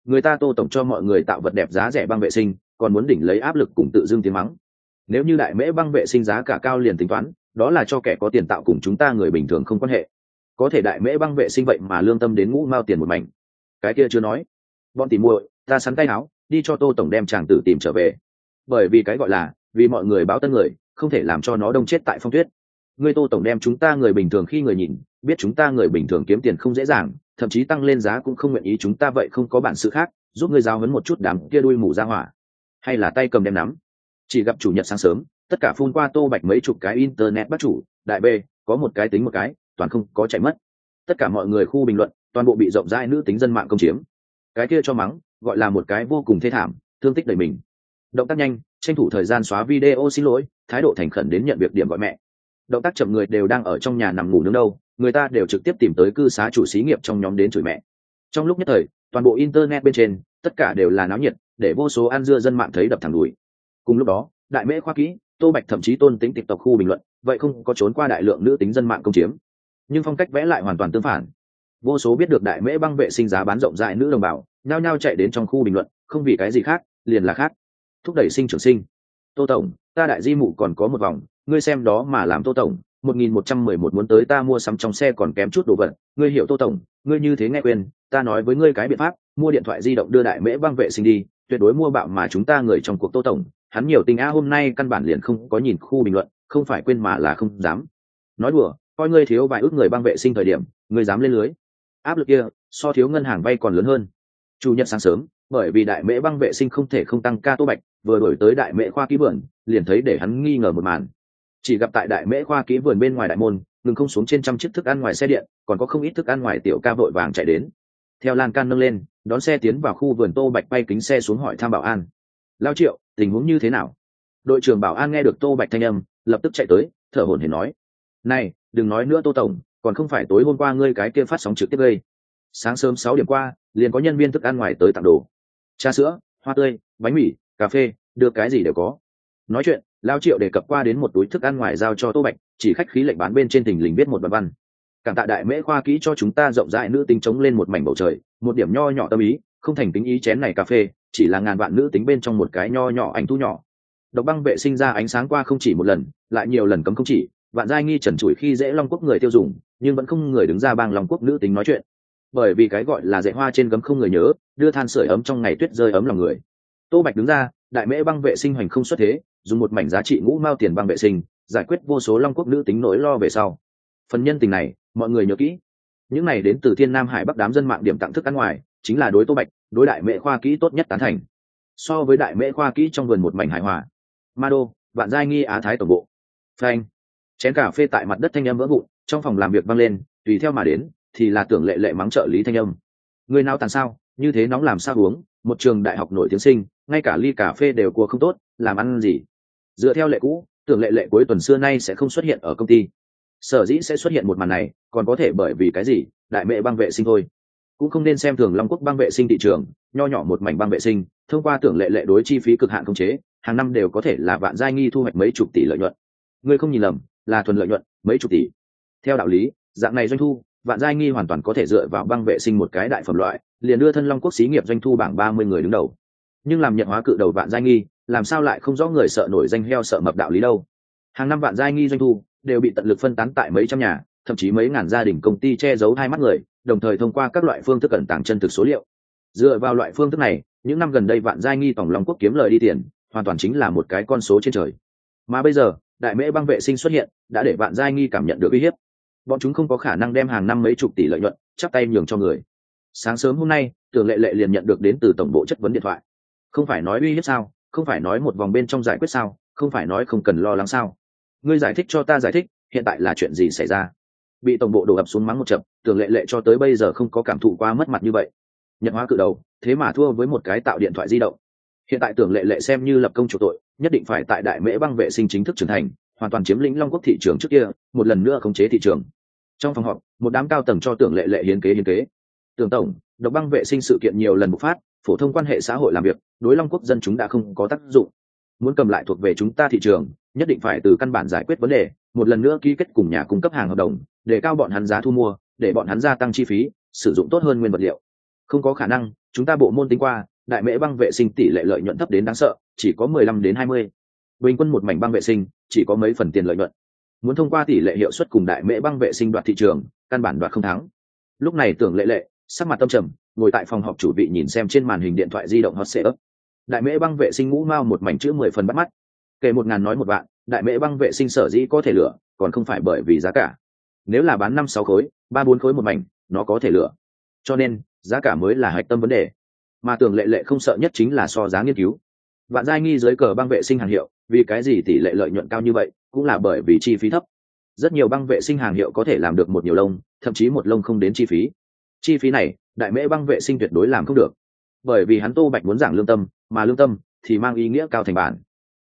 người ta tô tổng cho mọi người tạo vật đẹp giá rẻ băng vệ sinh, còn muốn đỉnh lấy áp lực cùng tự dưng tiếng mắng. Nếu như đại mễ băng vệ sinh giá cả cao liền tính toán, đó là cho kẻ có tiền tạo cùng chúng ta người bình thường không quan hệ. Có thể đại mễ băng vệ sinh vậy mà lương tâm đến ngũ mao tiền một mảnh. Cái kia chưa nói. Bọn tìm muội, ta sắn tay áo, đi cho tô tổng đem chàng tử tìm trở về. Bởi vì cái gọi là, vì mọi người báo tân người, không thể làm cho nó đông chết tại phong tuyết. Người tô tổng đem chúng ta người bình thường khi người nhìn, biết chúng ta người bình thường kiếm tiền không dễ dàng thậm chí tăng lên giá cũng không nguyện ý chúng ta vậy không có bản sự khác, giúp ngươi giao hấn một chút đám kia đuôi mù ra hỏa. Hay là tay cầm đem nắm. Chỉ gặp chủ nhật sáng sớm, tất cả phun qua tô bạch mấy chục cái internet bắt chủ, đại b có một cái tính một cái, toàn không có chạy mất. Tất cả mọi người khu bình luận, toàn bộ bị rộng rãi nữ tính dân mạng công chiếm. Cái kia cho mắng, gọi là một cái vô cùng thê thảm, thương tích đầy mình. Động tác nhanh, tranh thủ thời gian xóa video xin lỗi, thái độ thành khẩn đến nhận việc điểm gọi mẹ. Động tác chậm người đều đang ở trong nhà nằm ngủ nướng đâu người ta đều trực tiếp tìm tới cư xá chủ xí nghiệp trong nhóm đến chửi mẹ. Trong lúc nhất thời, toàn bộ internet bên trên, tất cả đều là náo nhiệt, để vô số ăn dưa dân mạng thấy đập thẳng đùi. Cùng lúc đó, đại mễ khoa kỹ, tô bạch thậm chí tôn tính tịch tộc khu bình luận, vậy không có trốn qua đại lượng nữ tính dân mạng công chiếm. Nhưng phong cách vẽ lại hoàn toàn tương phản. Vô số biết được đại mễ băng vệ sinh giá bán rộng rãi nữ đồng bào, nhao nhao chạy đến trong khu bình luận, không vì cái gì khác, liền là khác. Thúc đẩy sinh trưởng sinh. Tô tổng, ta đại di mụ còn có một vòng, ngươi xem đó mà làm tô tổng một nghìn một trăm mười một muốn tới ta mua sắm trong xe còn kém chút đồ vật. Ngươi hiểu tô tổng, ngươi như thế nghe quên ta nói với ngươi cái biện pháp, mua điện thoại di động đưa đại mễ băng vệ sinh đi, tuyệt đối mua bạo mà chúng ta người trong cuộc tô tổng. Hắn nhiều tình a hôm nay căn bản liền không có nhìn khu bình luận, không phải quên mà là không dám. Nói đùa, coi ngươi thiếu vài ước người băng vệ sinh thời điểm, ngươi dám lên lưới. Áp lực kia, so thiếu ngân hàng vay còn lớn hơn. Chủ nhật sáng sớm, bởi vì đại mễ băng vệ sinh không thể không tăng ca tô bạch, vừa đổi tới đại mễ khoa ký vườn liền thấy để hắn nghi ngờ một màn chỉ gặp tại đại mễ khoa ký vườn bên ngoài đại môn, ngừng không xuống trên trăm chiếc thức ăn ngoài xe điện, còn có không ít thức ăn ngoài tiểu ca vội vàng chạy đến. Theo lan can nâng lên, đón xe tiến vào khu vườn tô bạch bay kính xe xuống hỏi tham bảo an. Lao triệu, tình huống như thế nào? Đội trưởng bảo an nghe được tô bạch thanh âm, lập tức chạy tới, thở hổn hển nói, này, đừng nói nữa tô tổng, còn không phải tối hôm qua ngươi cái kia phát sóng trực tiếp gây. Sáng sớm sáu điểm qua, liền có nhân viên thức ăn ngoài tới tặng đồ. Trà sữa, hoa tươi, bánh mì, cà phê, đưa cái gì đều có. Nói chuyện lao triệu đề cập qua đến một túi thức ăn ngoài giao cho tô bạch, chỉ khách khí lệnh bán bên trên thình lình viết một bài văn. Càng tạ đại mễ khoa kỹ cho chúng ta rộng rãi nữ tính chống lên một mảnh bầu trời, một điểm nho nhỏ tâm ý, không thành tính ý chén này cà phê, chỉ là ngàn vạn nữ tính bên trong một cái nho nhỏ anh thu nhỏ. Độc băng vệ sinh ra ánh sáng qua không chỉ một lần, lại nhiều lần cấm không chỉ, vạn giai nghi trần trụi khi dễ long quốc người tiêu dùng, nhưng vẫn không người đứng ra bang long quốc nữ tính nói chuyện. Bởi vì cái gọi là dạy hoa trên gấm không người nhớ, đưa than sưởi ấm trong ngày tuyết rơi ấm lòng người. Tô bạch đứng ra, đại mễ băng vệ sinh hoành không xuất thế dùng một mảnh giá trị ngũ mao tiền băng vệ sinh, giải quyết vô số long quốc nữ tính nỗi lo về sau. Phần nhân tình này, mọi người nhớ kỹ. Những này đến từ thiên nam hải bắc đám dân mạng điểm tặng thức ăn ngoài, chính là đối tô bạch, đối đại mễ khoa kỹ tốt nhất tán thành. So với đại mễ khoa kỹ trong vườn một mảnh hải hòa. Ma đô, vạn giai nghi á thái tổng bộ. Phanh. Chén cà phê tại mặt đất thanh âm vỡ vụn, trong phòng làm việc vang lên, tùy theo mà đến, thì là tưởng lệ lệ mắng trợ lý thanh âm. Người nào tàn sao, như thế nóng làm sao uống, một trường đại học nổi tiếng sinh, ngay cả ly cà phê đều cua không tốt, làm ăn gì? Dựa theo lệ cũ, tưởng lệ lệ cuối tuần xưa nay sẽ không xuất hiện ở công ty. Sở dĩ sẽ xuất hiện một màn này, còn có thể bởi vì cái gì, đại mệ băng vệ sinh thôi. Cũng không nên xem thường long quốc băng vệ sinh thị trường, nho nhỏ một mảnh băng vệ sinh, thông qua tưởng lệ lệ đối chi phí cực hạn công chế, hàng năm đều có thể là vạn giai nghi thu hoạch mấy chục tỷ lợi nhuận. Ngươi không nhìn lầm, là thuần lợi nhuận, mấy chục tỷ. Theo đạo lý, dạng này doanh thu, vạn giai nghi hoàn toàn có thể dựa vào băng vệ sinh một cái đại phẩm loại, liền đưa thân long quốc xí nghiệp doanh thu bảng ba mươi người đứng đầu. Nhưng làm nhận hóa cự đầu vạn giai nghi làm sao lại không rõ người sợ nổi danh heo sợ mập đạo lý đâu? Hàng năm vạn giai nghi doanh thu đều bị tận lực phân tán tại mấy trăm nhà, thậm chí mấy ngàn gia đình công ty che giấu hai mắt người, đồng thời thông qua các loại phương thức cẩn tàng chân thực số liệu. Dựa vào loại phương thức này, những năm gần đây vạn giai nghi tổng long quốc kiếm lời đi tiền, hoàn toàn chính là một cái con số trên trời. Mà bây giờ, đại mễ băng vệ sinh xuất hiện, đã để vạn giai nghi cảm nhận được uy hiếp. Bọn chúng không có khả năng đem hàng năm mấy chục tỷ lợi nhuận chắp tay nhường cho người. Sáng sớm hôm nay, tưởng lệ lệ liền nhận được đến từ tổng bộ chất vấn điện thoại. Không phải nói uy hiếp sao? Không phải nói một vòng bên trong giải quyết sao, không phải nói không cần lo lắng sao. Ngươi giải thích cho ta giải thích, hiện tại là chuyện gì xảy ra? Bị tổng bộ đổ ập xuống mắng một chậm tưởng lệ lệ cho tới bây giờ không có cảm thụ quá mất mặt như vậy. Nhận hóa cự đầu, thế mà thua với một cái tạo điện thoại di động. Hiện tại tưởng lệ lệ xem như lập công chủ tội, nhất định phải tại đại mễ băng vệ sinh chính thức trưởng thành, hoàn toàn chiếm lĩnh long quốc thị trường trước kia, một lần nữa khống chế thị trường. Trong phòng họp, một đám cao tầng cho tưởng lệ lệ hiến kế hiến kế. Tưởng tổng, độc băng vệ sinh sự kiện nhiều lần bộc phát phổ thông quan hệ xã hội làm việc, đối long quốc dân chúng đã không có tác dụng. Muốn cầm lại thuộc về chúng ta thị trường, nhất định phải từ căn bản giải quyết vấn đề, một lần nữa ký kết cùng nhà cung cấp hàng hợp đồng, để cao bọn hắn giá thu mua, để bọn hắn gia tăng chi phí, sử dụng tốt hơn nguyên vật liệu. Không có khả năng, chúng ta bộ môn tính qua, đại mễ băng vệ sinh tỷ lệ lợi nhuận thấp đến đáng sợ, chỉ có mười lăm đến hai mươi. Bình quân một mảnh băng vệ sinh, chỉ có mấy phần tiền lợi nhuận. Muốn thông qua tỷ lệ hiệu suất cùng đại mễ băng vệ sinh đoạt thị trường, căn bản đoạt không thắng. Lúc này tưởng lệ lệ, sắc mặt tâm trầm ngồi tại phòng họp chủ vị nhìn xem trên màn hình điện thoại di động hot sệ ấp. Đại mễ băng vệ sinh ngũ mao một mảnh chữ mười phần bắt mắt. Kể một ngàn nói một vạn, đại mễ băng vệ sinh sở dĩ có thể lửa, còn không phải bởi vì giá cả. Nếu là bán năm sáu khối, ba bốn khối một mảnh, nó có thể lửa. Cho nên, giá cả mới là hạch tâm vấn đề. Mà tưởng lệ lệ không sợ nhất chính là so giá nghiên cứu. Vạn giai nghi dưới cờ băng vệ sinh hàng hiệu, vì cái gì tỷ lệ lợi nhuận cao như vậy, cũng là bởi vì chi phí thấp. Rất nhiều băng vệ sinh hàng hiệu có thể làm được một nhiều lông, thậm chí một lông không đến chi phí. Chi phí này đại mễ băng vệ sinh tuyệt đối làm không được. Bởi vì hắn tô bạch muốn giảng lương tâm, mà lương tâm thì mang ý nghĩa cao thành bản.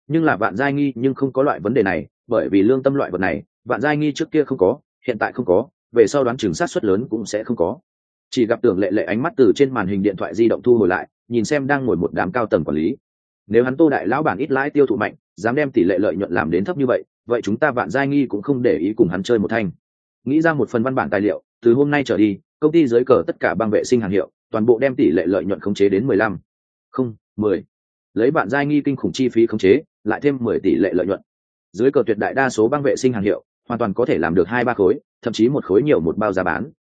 Nhưng là vạn giai nghi nhưng không có loại vấn đề này, bởi vì lương tâm loại vật này, vạn giai nghi trước kia không có, hiện tại không có, về sau đoán chừng sát xuất lớn cũng sẽ không có. Chỉ gặp tưởng lệ lệ ánh mắt từ trên màn hình điện thoại di động thu hồi lại, nhìn xem đang ngồi một đám cao tầng quản lý. Nếu hắn tô đại lão bản ít lãi tiêu thụ mạnh, dám đem tỷ lệ lợi nhuận làm đến thấp như vậy vậy chúng ta vạn giai nghi cũng không để ý cùng hắn chơi một thanh. Nghĩ ra một phần văn bản tài liệu, từ hôm nay trở đi công ty dưới cờ tất cả băng vệ sinh hàng hiệu, toàn bộ đem tỷ lệ lợi nhuận khống chế đến mười lăm. Không, mười. Lấy bạn giai nghi kinh khủng chi phí khống chế, lại thêm mười tỷ lệ lợi nhuận. Dưới cờ tuyệt đại đa số băng vệ sinh hàng hiệu, hoàn toàn có thể làm được hai ba khối, thậm chí một khối nhiều một bao giá bán.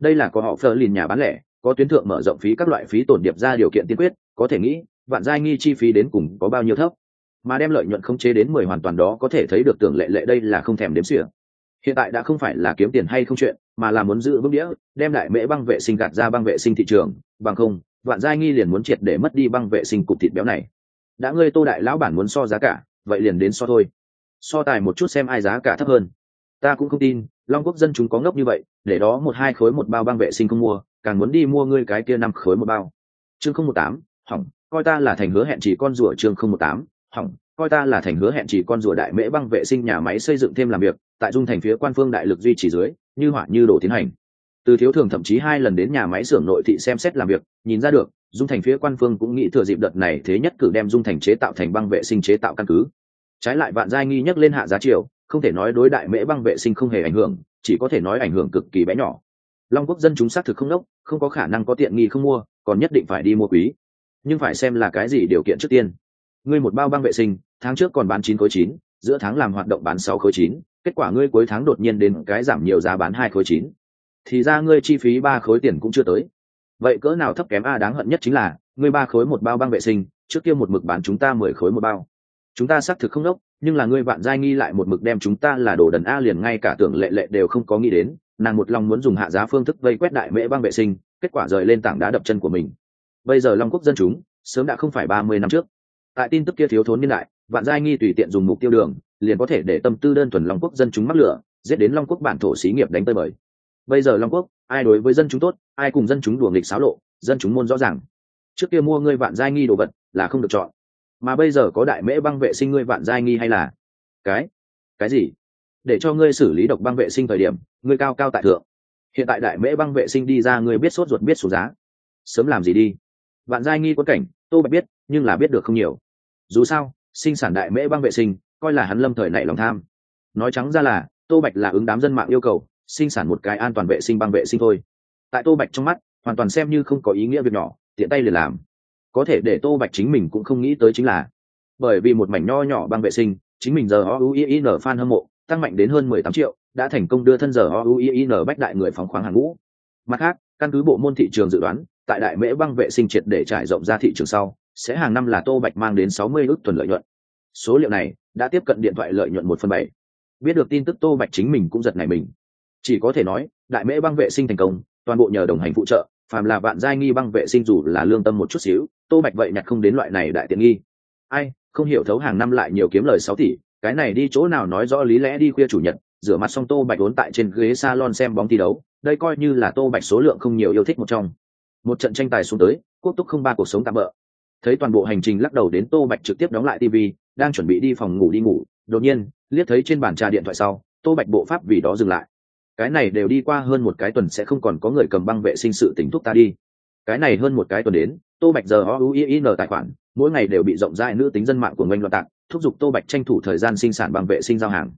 Đây là có họ phơ lìn nhà bán lẻ, có tuyến thượng mở rộng phí các loại phí tổn điệp ra điều kiện tiên quyết, có thể nghĩ vạn giai nghi chi phí đến cùng có bao nhiêu thấp. Mà đem lợi nhuận không chế đến mười hoàn toàn đó có thể thấy được tưởng lệ lệ đây là không thèm đếm xỉa hiện tại đã không phải là kiếm tiền hay không chuyện, mà là muốn giữ vững đĩa, đem đại mễ băng vệ sinh gạt ra băng vệ sinh thị trường. Bằng không, vạn giai nghi liền muốn triệt để mất đi băng vệ sinh cục thịt béo này. Đã ngươi tô đại lão bản muốn so giá cả, vậy liền đến so thôi. So tài một chút xem ai giá cả thấp hơn. Ta cũng không tin, long quốc dân chúng có ngốc như vậy, để đó một hai khối một bao băng vệ sinh không mua, càng muốn đi mua ngươi cái kia năm khối một bao. Chương không một tám, hỏng, coi ta là thành hứa hẹn chỉ con rủa chương không một tám, hỏng coi ta là thành hứa hẹn chỉ con rùa đại mễ băng vệ sinh nhà máy xây dựng thêm làm việc, tại dung thành phía quan phương đại lực duy trì dưới, như hỏa như đổ tiến hành. Từ thiếu thường thậm chí hai lần đến nhà máy xưởng nội thị xem xét làm việc, nhìn ra được, dung thành phía quan phương cũng nghĩ thừa dịp đợt này thế nhất cử đem dung thành chế tạo thành băng vệ sinh chế tạo căn cứ. Trái lại vạn giai nghi nhắc lên hạ giá triều, không thể nói đối đại mễ băng vệ sinh không hề ảnh hưởng, chỉ có thể nói ảnh hưởng cực kỳ bé nhỏ. Long quốc dân chúng xác thực không đốc, không có khả năng có tiện nghi không mua, còn nhất định phải đi mua quý. Nhưng phải xem là cái gì điều kiện trước tiên. Ngươi một bao băng vệ sinh tháng trước còn bán chín khối chín, giữa tháng làm hoạt động bán sáu khối chín, kết quả ngươi cuối tháng đột nhiên đến cái giảm nhiều giá bán hai khối chín. Thì ra ngươi chi phí ba khối tiền cũng chưa tới. Vậy cỡ nào thấp kém a, đáng hận nhất chính là, ngươi ba khối một bao băng vệ sinh, trước kia một mực bán chúng ta mười khối một bao. Chúng ta xác thực không đốc, nhưng là ngươi vạn giai nghi lại một mực đem chúng ta là đồ đần a liền ngay cả tưởng lệ lệ đều không có nghĩ đến, nàng một lòng muốn dùng hạ giá phương thức vây quét đại mễ băng vệ sinh, kết quả rời lên tảng đá đập chân của mình. Bây giờ long quốc dân chúng, sớm đã không phải ba mươi năm trước. Tại tin tức kia thiếu thốn niên đại vạn giai nghi tùy tiện dùng mục tiêu đường, liền có thể để tâm tư đơn thuần long quốc dân chúng mắc lửa, giết đến long quốc bản thổ xí nghiệp đánh tơi bời. Bây giờ long quốc, ai đối với dân chúng tốt, ai cùng dân chúng đùa nghịch xáo lộ, dân chúng môn rõ ràng. Trước kia mua ngươi vạn giai nghi đồ vật là không được chọn. Mà bây giờ có đại mễ băng vệ sinh ngươi vạn giai nghi hay là? Cái? Cái gì? Để cho ngươi xử lý độc băng vệ sinh thời điểm, ngươi cao cao tại thượng. Hiện tại đại mễ băng vệ sinh đi ra ngươi biết sốt ruột biết số giá. Sớm làm gì đi? Vạn giai nghi quân cảnh, tô bạch biết, nhưng là biết được không nhiều. Dù sao sinh sản đại mễ băng vệ sinh, coi là hắn lâm thời nảy lòng tham. Nói trắng ra là, tô bạch là ứng đám dân mạng yêu cầu, sinh sản một cái an toàn vệ sinh băng vệ sinh thôi. Tại tô bạch trong mắt, hoàn toàn xem như không có ý nghĩa việc nhỏ, tiện tay liền làm. Có thể để tô bạch chính mình cũng không nghĩ tới chính là, bởi vì một mảnh nho nhỏ băng vệ sinh, chính mình giờ o u i n fan hâm mộ, tăng mạnh đến hơn mười tám triệu, đã thành công đưa thân giờ o u i n bách đại người phóng khoáng hàng ngũ. Mặt khác, căn cứ bộ môn thị trường dự đoán, tại đại mễ băng vệ sinh triệt để trải rộng ra thị trường sau sẽ hàng năm là tô bạch mang đến sáu mươi ước tuần lợi nhuận. Số liệu này đã tiếp cận điện thoại lợi nhuận một phần bảy. Biết được tin tức tô bạch chính mình cũng giật này mình. Chỉ có thể nói, đại mễ băng vệ sinh thành công, toàn bộ nhờ đồng hành phụ trợ, phàm là vạn giai nghi băng vệ sinh dù là lương tâm một chút xíu, tô bạch vậy nhặt không đến loại này đại tiện nghi. Ai, không hiểu thấu hàng năm lại nhiều kiếm lời sáu tỷ, cái này đi chỗ nào nói rõ lý lẽ đi khuya chủ nhật, rửa mặt xong tô bạch vốn tại trên ghế salon xem bóng thi đấu, đây coi như là tô bạch số lượng không nhiều yêu thích một trong. Một trận tranh tài xuống tới, quốc túc không ba cuộc sống tạm bỡ thấy toàn bộ hành trình lắc đầu đến tô bạch trực tiếp đóng lại tv đang chuẩn bị đi phòng ngủ đi ngủ. Đột nhiên, liếc thấy trên bàn trà điện thoại sau, tô bạch bộ pháp vì đó dừng lại. Cái này đều đi qua hơn một cái tuần sẽ không còn có người cầm băng vệ sinh sự tỉnh thúc ta đi. Cái này hơn một cái tuần đến, tô bạch giờ o u i n tài khoản, mỗi ngày đều bị rộng rãi nữ tính dân mạng của ngành loạn tạc, thúc giục tô bạch tranh thủ thời gian sinh sản bằng vệ sinh giao hàng.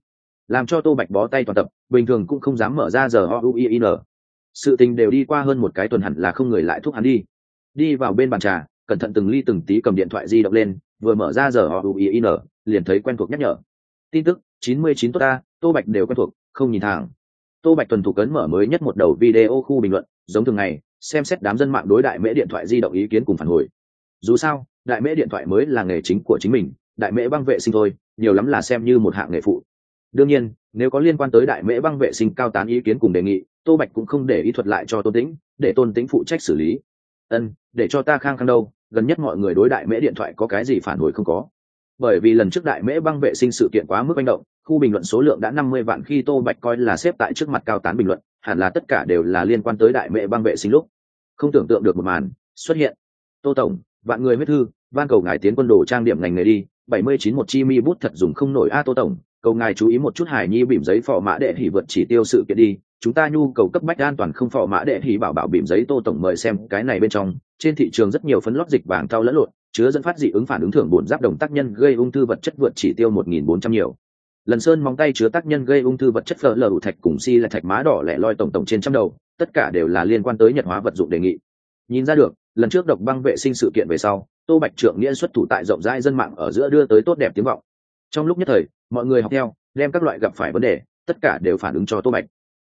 Làm cho tô bạch bó tay toàn tập, bình thường cũng không dám mở ra giờ o u i n. Sự tình đều đi qua hơn một cái tuần hẳn là không người lại thúc hắn đi. Đi vào bên bàn trà cẩn thận từng ly từng tí cầm điện thoại di động lên, vừa mở ra giờ họ n liền thấy quen thuộc nhắc nhở. Tin tức, chín mươi chín tốt ta, tô bạch đều quen thuộc, không nhìn thẳng. Tô bạch tuần thủ cấn mở mới nhất một đầu video khu bình luận, giống thường ngày, xem xét đám dân mạng đối đại mễ điện thoại di động ý kiến cùng phản hồi. Dù sao, đại mễ điện thoại mới là nghề chính của chính mình, đại mễ băng vệ sinh thôi, nhiều lắm là xem như một hạng nghề phụ. Đương nhiên, nếu có liên quan tới đại mễ băng vệ sinh cao tán ý kiến cùng đề nghị, tô bạch cũng không để ý thuật lại cho tôn tĩnh, để tôn tĩnh phụ trách xử lý ân, để cho ta khang khang đâu, gần nhất mọi người đối đại mễ điện thoại có cái gì phản hồi không có. Bởi vì lần trước đại mễ băng vệ sinh sự kiện quá mức manh động, khu bình luận số lượng đã năm mươi vạn khi tô bạch coi là xếp tại trước mặt cao tán bình luận, hẳn là tất cả đều là liên quan tới đại mễ băng vệ sinh lúc. Không tưởng tượng được một màn, xuất hiện. Tô tổng, vạn người huyết thư, van cầu ngài tiến quân đồ trang điểm ngành nghề đi, bảy mươi chín một chi mi bút thật dùng không nổi. A, tô tổng, cầu ngài chú ý một chút hải nhi bìm giấy phò mã đệ hỉ vượt chỉ tiêu sự kiện đi chúng ta nhu cầu cấp bách an toàn không phò mã đệ thì bảo bảo bìm giấy tô tổng mời xem cái này bên trong. Trên thị trường rất nhiều phấn lót dịch vàng thau lẫn lộn, chứa dẫn phát dị ứng phản ứng thưởng bổn giáp đồng tác nhân gây ung thư vật chất vượt chỉ tiêu một nghìn bốn trăm nhiều. Lần sơn móng tay chứa tác nhân gây ung thư vật chất phở lờ đủ thạch cùng si là thạch má đỏ lẻ loi tổng tổng trên trăm đầu, tất cả đều là liên quan tới nhật hóa vật dụng đề nghị. Nhìn ra được, lần trước độc băng vệ sinh sự kiện về sau, tô bạch trưởng nghĩa xuất thủ tại rộng rãi dân mạng ở giữa đưa tới tốt đẹp tiếng vọng. Trong lúc nhất thời, mọi người học theo, đem các loại gặp phải vấn đề, tất cả đều phản ứng cho tô bạch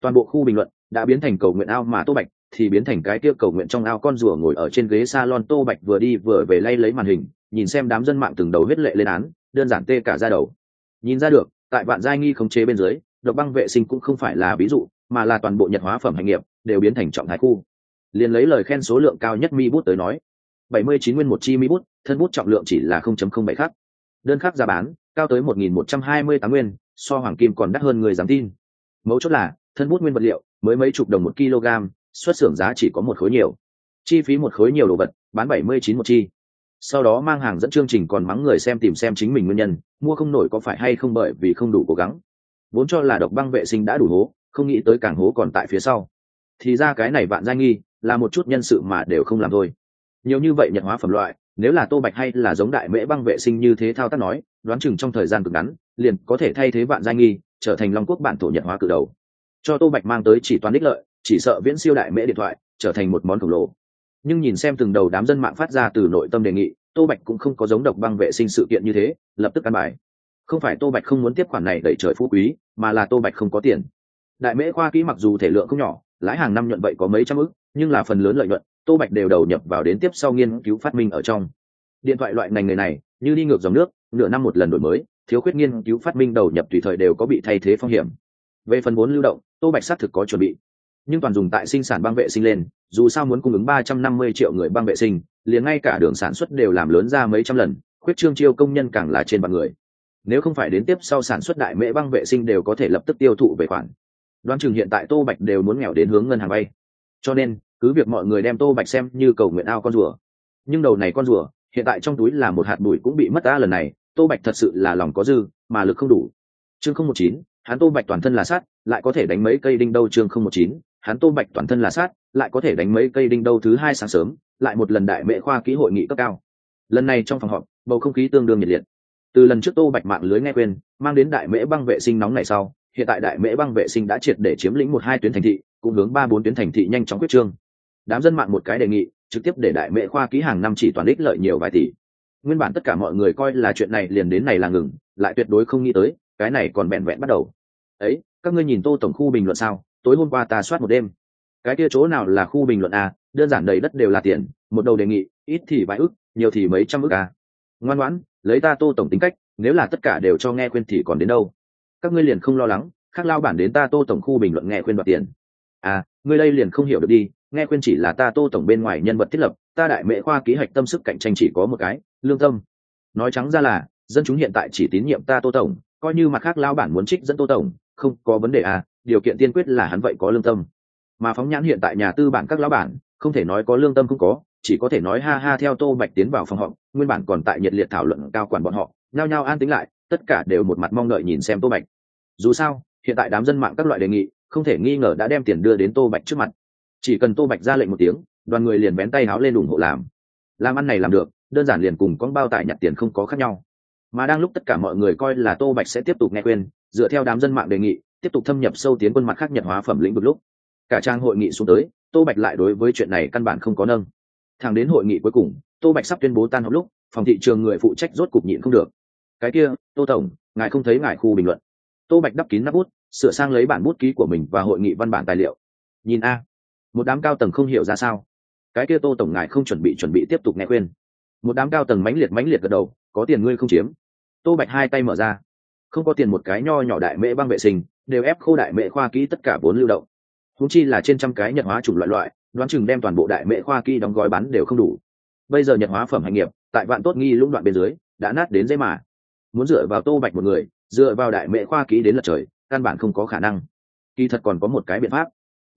toàn bộ khu bình luận đã biến thành cầu nguyện ao mà tô bạch, thì biến thành cái kia cầu nguyện trong ao con rùa ngồi ở trên ghế salon tô bạch vừa đi vừa về lay lấy màn hình, nhìn xem đám dân mạng từng đầu huyết lệ lên án, đơn giản tê cả ra đầu. Nhìn ra được, tại vạn giai nghi khống chế bên dưới, độc băng vệ sinh cũng không phải là ví dụ, mà là toàn bộ nhật hóa phẩm hành nghiệp đều biến thành trọng thái khu. Liền lấy lời khen số lượng cao nhất mi bút tới nói, bảy mươi chín nguyên một chi mi bút, thân bút trọng lượng chỉ là không chấm không bảy khắc. Đơn khắc giá bán, cao tới một nghìn một trăm hai mươi tám nguyên, so hoàng kim còn đắt hơn người dám tin. Mấu chốt là thân bút nguyên vật liệu, mới mấy chục đồng một kg, xuất xưởng giá chỉ có một khối nhiều. Chi phí một khối nhiều đồ vật, bán bảy mươi chín một chi. Sau đó mang hàng dẫn chương trình còn mắng người xem tìm xem chính mình nguyên nhân, mua không nổi có phải hay không bởi vì không đủ cố gắng. Vốn cho là độc băng vệ sinh đã đủ hố, không nghĩ tới càng hố còn tại phía sau. Thì ra cái này vạn giai nghi, là một chút nhân sự mà đều không làm thôi. Nhiều như vậy nhật hóa phẩm loại, nếu là tô bạch hay là giống đại mễ băng vệ sinh như thế thao tác nói, đoán chừng trong thời gian cực ngắn, liền có thể thay thế vạn giai nghi, trở thành long quốc bản thổ nhật hóa cự đầu cho tô bạch mang tới chỉ toàn đích lợi, chỉ sợ viễn siêu đại mễ điện thoại, trở thành một món khổng lồ. Nhưng nhìn xem từng đầu đám dân mạng phát ra từ nội tâm đề nghị, tô bạch cũng không có giống độc băng vệ sinh sự kiện như thế, lập tức căn bài. Không phải tô bạch không muốn tiếp khoản này đẩy trời phú quý, mà là tô bạch không có tiền. Đại mễ khoa kỹ mặc dù thể lượng không nhỏ, lãi hàng năm nhuận vậy có mấy trăm ức, nhưng là phần lớn lợi nhuận, tô bạch đều đầu nhập vào đến tiếp sau nghiên cứu phát minh ở trong. Điện thoại loại ngành nghề này, như đi ngược dòng nước, nửa năm một lần đổi mới, thiếu khuyết nghiên cứu phát minh đầu nhập tùy thời đều có bị thay thế phong hiểm. Về phần vốn lưu động tô bạch xác thực có chuẩn bị. Nhưng toàn dùng tại sinh sản băng vệ sinh lên, dù sao muốn cung ứng ba trăm năm mươi triệu người băng vệ sinh, liền ngay cả đường sản xuất đều làm lớn ra mấy trăm lần, khuyết trương chiêu công nhân càng là trên bằng người. Nếu không phải đến tiếp sau sản xuất đại mễ băng vệ sinh đều có thể lập tức tiêu thụ về khoản. Đoán chừng hiện tại tô bạch đều muốn nghèo đến hướng ngân hàng vay cho nên, cứ việc mọi người đem tô bạch xem như cầu nguyện ao con rùa, nhưng đầu này con rùa, hiện tại trong túi là một hạt bụi cũng bị mất ta lần này, tô bạch thật sự là lòng có dư, mà lực không đủ. Chương không một chín hắn tô bạch toàn thân là sát lại có thể đánh mấy cây đinh đâu chương không một chín. Hắn tô bạch toàn thân là sát lại có thể đánh mấy cây đinh đâu thứ hai sáng sớm, lại một lần đại mệ khoa ký hội nghị cấp cao. Lần này trong phòng họp, bầu không khí tương đương nhiệt liệt. Từ lần trước tô bạch mạng lưới nghe quên, mang đến đại mễ băng vệ sinh nóng này sau, hiện tại đại mễ băng vệ sinh đã triệt để chiếm lĩnh một hai tuyến thành thị, cũng hướng ba bốn tuyến thành thị nhanh chóng quyết trương. Đám dân mạng một cái đề nghị, trực tiếp để đại mễ khoa ký hàng năm chỉ toàn ích lợi nhiều vài tỷ. Nguyên bản tất cả mọi người coi là chuyện này liền đến này là ngừng, lại tuyệt đối không nghĩ tới, cái này còn vẹn vẹn bắt đầu ấy, các ngươi nhìn tô tổng khu bình luận sao? Tối hôm qua ta soát một đêm. Cái kia chỗ nào là khu bình luận a đơn giản đầy đất đều là tiền, một đầu đề nghị, ít thì vài ức, nhiều thì mấy trăm ức a ngoan ngoãn, lấy ta tô tổng tính cách, nếu là tất cả đều cho nghe khuyên thì còn đến đâu? Các ngươi liền không lo lắng, khác lao bản đến ta tô tổng khu bình luận nghe khuyên đoạt tiền. À ngươi đây liền không hiểu được đi, nghe khuyên chỉ là ta tô tổng bên ngoài nhân vật thiết lập, ta đại mệ khoa ký hạch tâm sức cạnh tranh chỉ có một cái, lương tâm. Nói trắng ra là, dân chúng hiện tại chỉ tín nhiệm ta tô tổng, coi như mặt khác lao bản muốn trích dẫn tô tổng không có vấn đề à điều kiện tiên quyết là hắn vậy có lương tâm. Mà phóng nhãn hiện tại nhà tư bản các lão bản, không thể nói có lương tâm không có, chỉ có thể nói ha ha theo tô bạch tiến vào phòng họp, nguyên bản còn tại nhiệt liệt thảo luận cao quản bọn họ, nhao nhao an tính lại, tất cả đều một mặt mong đợi nhìn xem tô bạch. Dù sao, hiện tại đám dân mạng các loại đề nghị, không thể nghi ngờ đã đem tiền đưa đến tô bạch trước mặt. Chỉ cần tô bạch ra lệnh một tiếng, đoàn người liền bén tay áo lên ủng hộ làm. Làm ăn này làm được, đơn giản liền cùng con bao tải nhặt tiền không có khác nhau. Mà đang lúc tất cả mọi người coi là tô bạch sẽ tiếp tục nghe khuyên dựa theo đám dân mạng đề nghị, tiếp tục thâm nhập sâu tiến quân mặt khác nhật hóa phẩm lĩnh vực lúc. Cả trang hội nghị xuống tới, tô bạch lại đối với chuyện này căn bản không có nâng. Thẳng đến hội nghị cuối cùng, tô bạch sắp tuyên bố tan học lúc, phòng thị trường người phụ trách rốt cục nhịn không được. Cái kia, tô tổng, ngài không thấy ngài khu bình luận. Tô bạch đắp kín nắp bút, sửa sang lấy bản bút ký của mình và hội nghị văn bản tài liệu. Nhìn a, một đám cao tầng không hiểu ra sao. Cái kia tô tổng ngài không chuẩn bị chuẩn bị tiếp tục nghe khuyên. Một đám cao tầng mãnh liệt mãnh liệt gật đầu, có tiền ngươi không chiếm. Tô bạch hai tay mở ra không có tiền một cái nho nhỏ đại mễ băng vệ sinh, đều ép khô đại mễ khoa kỹ tất cả vốn lưu động. Húng chi là trên trăm cái nhật hóa chủng loại loại, đoán chừng đem toàn bộ đại mễ khoa kỹ đóng gói bán đều không đủ. Bây giờ nhật hóa phẩm hành nghiệp, tại vạn tốt nghi lũng đoạn bên dưới, đã nát đến dây mà. Muốn dựa vào tô bạch một người, dựa vào đại mễ khoa kỹ đến lật trời, căn bản không có khả năng. Kỳ thật còn có một cái biện pháp.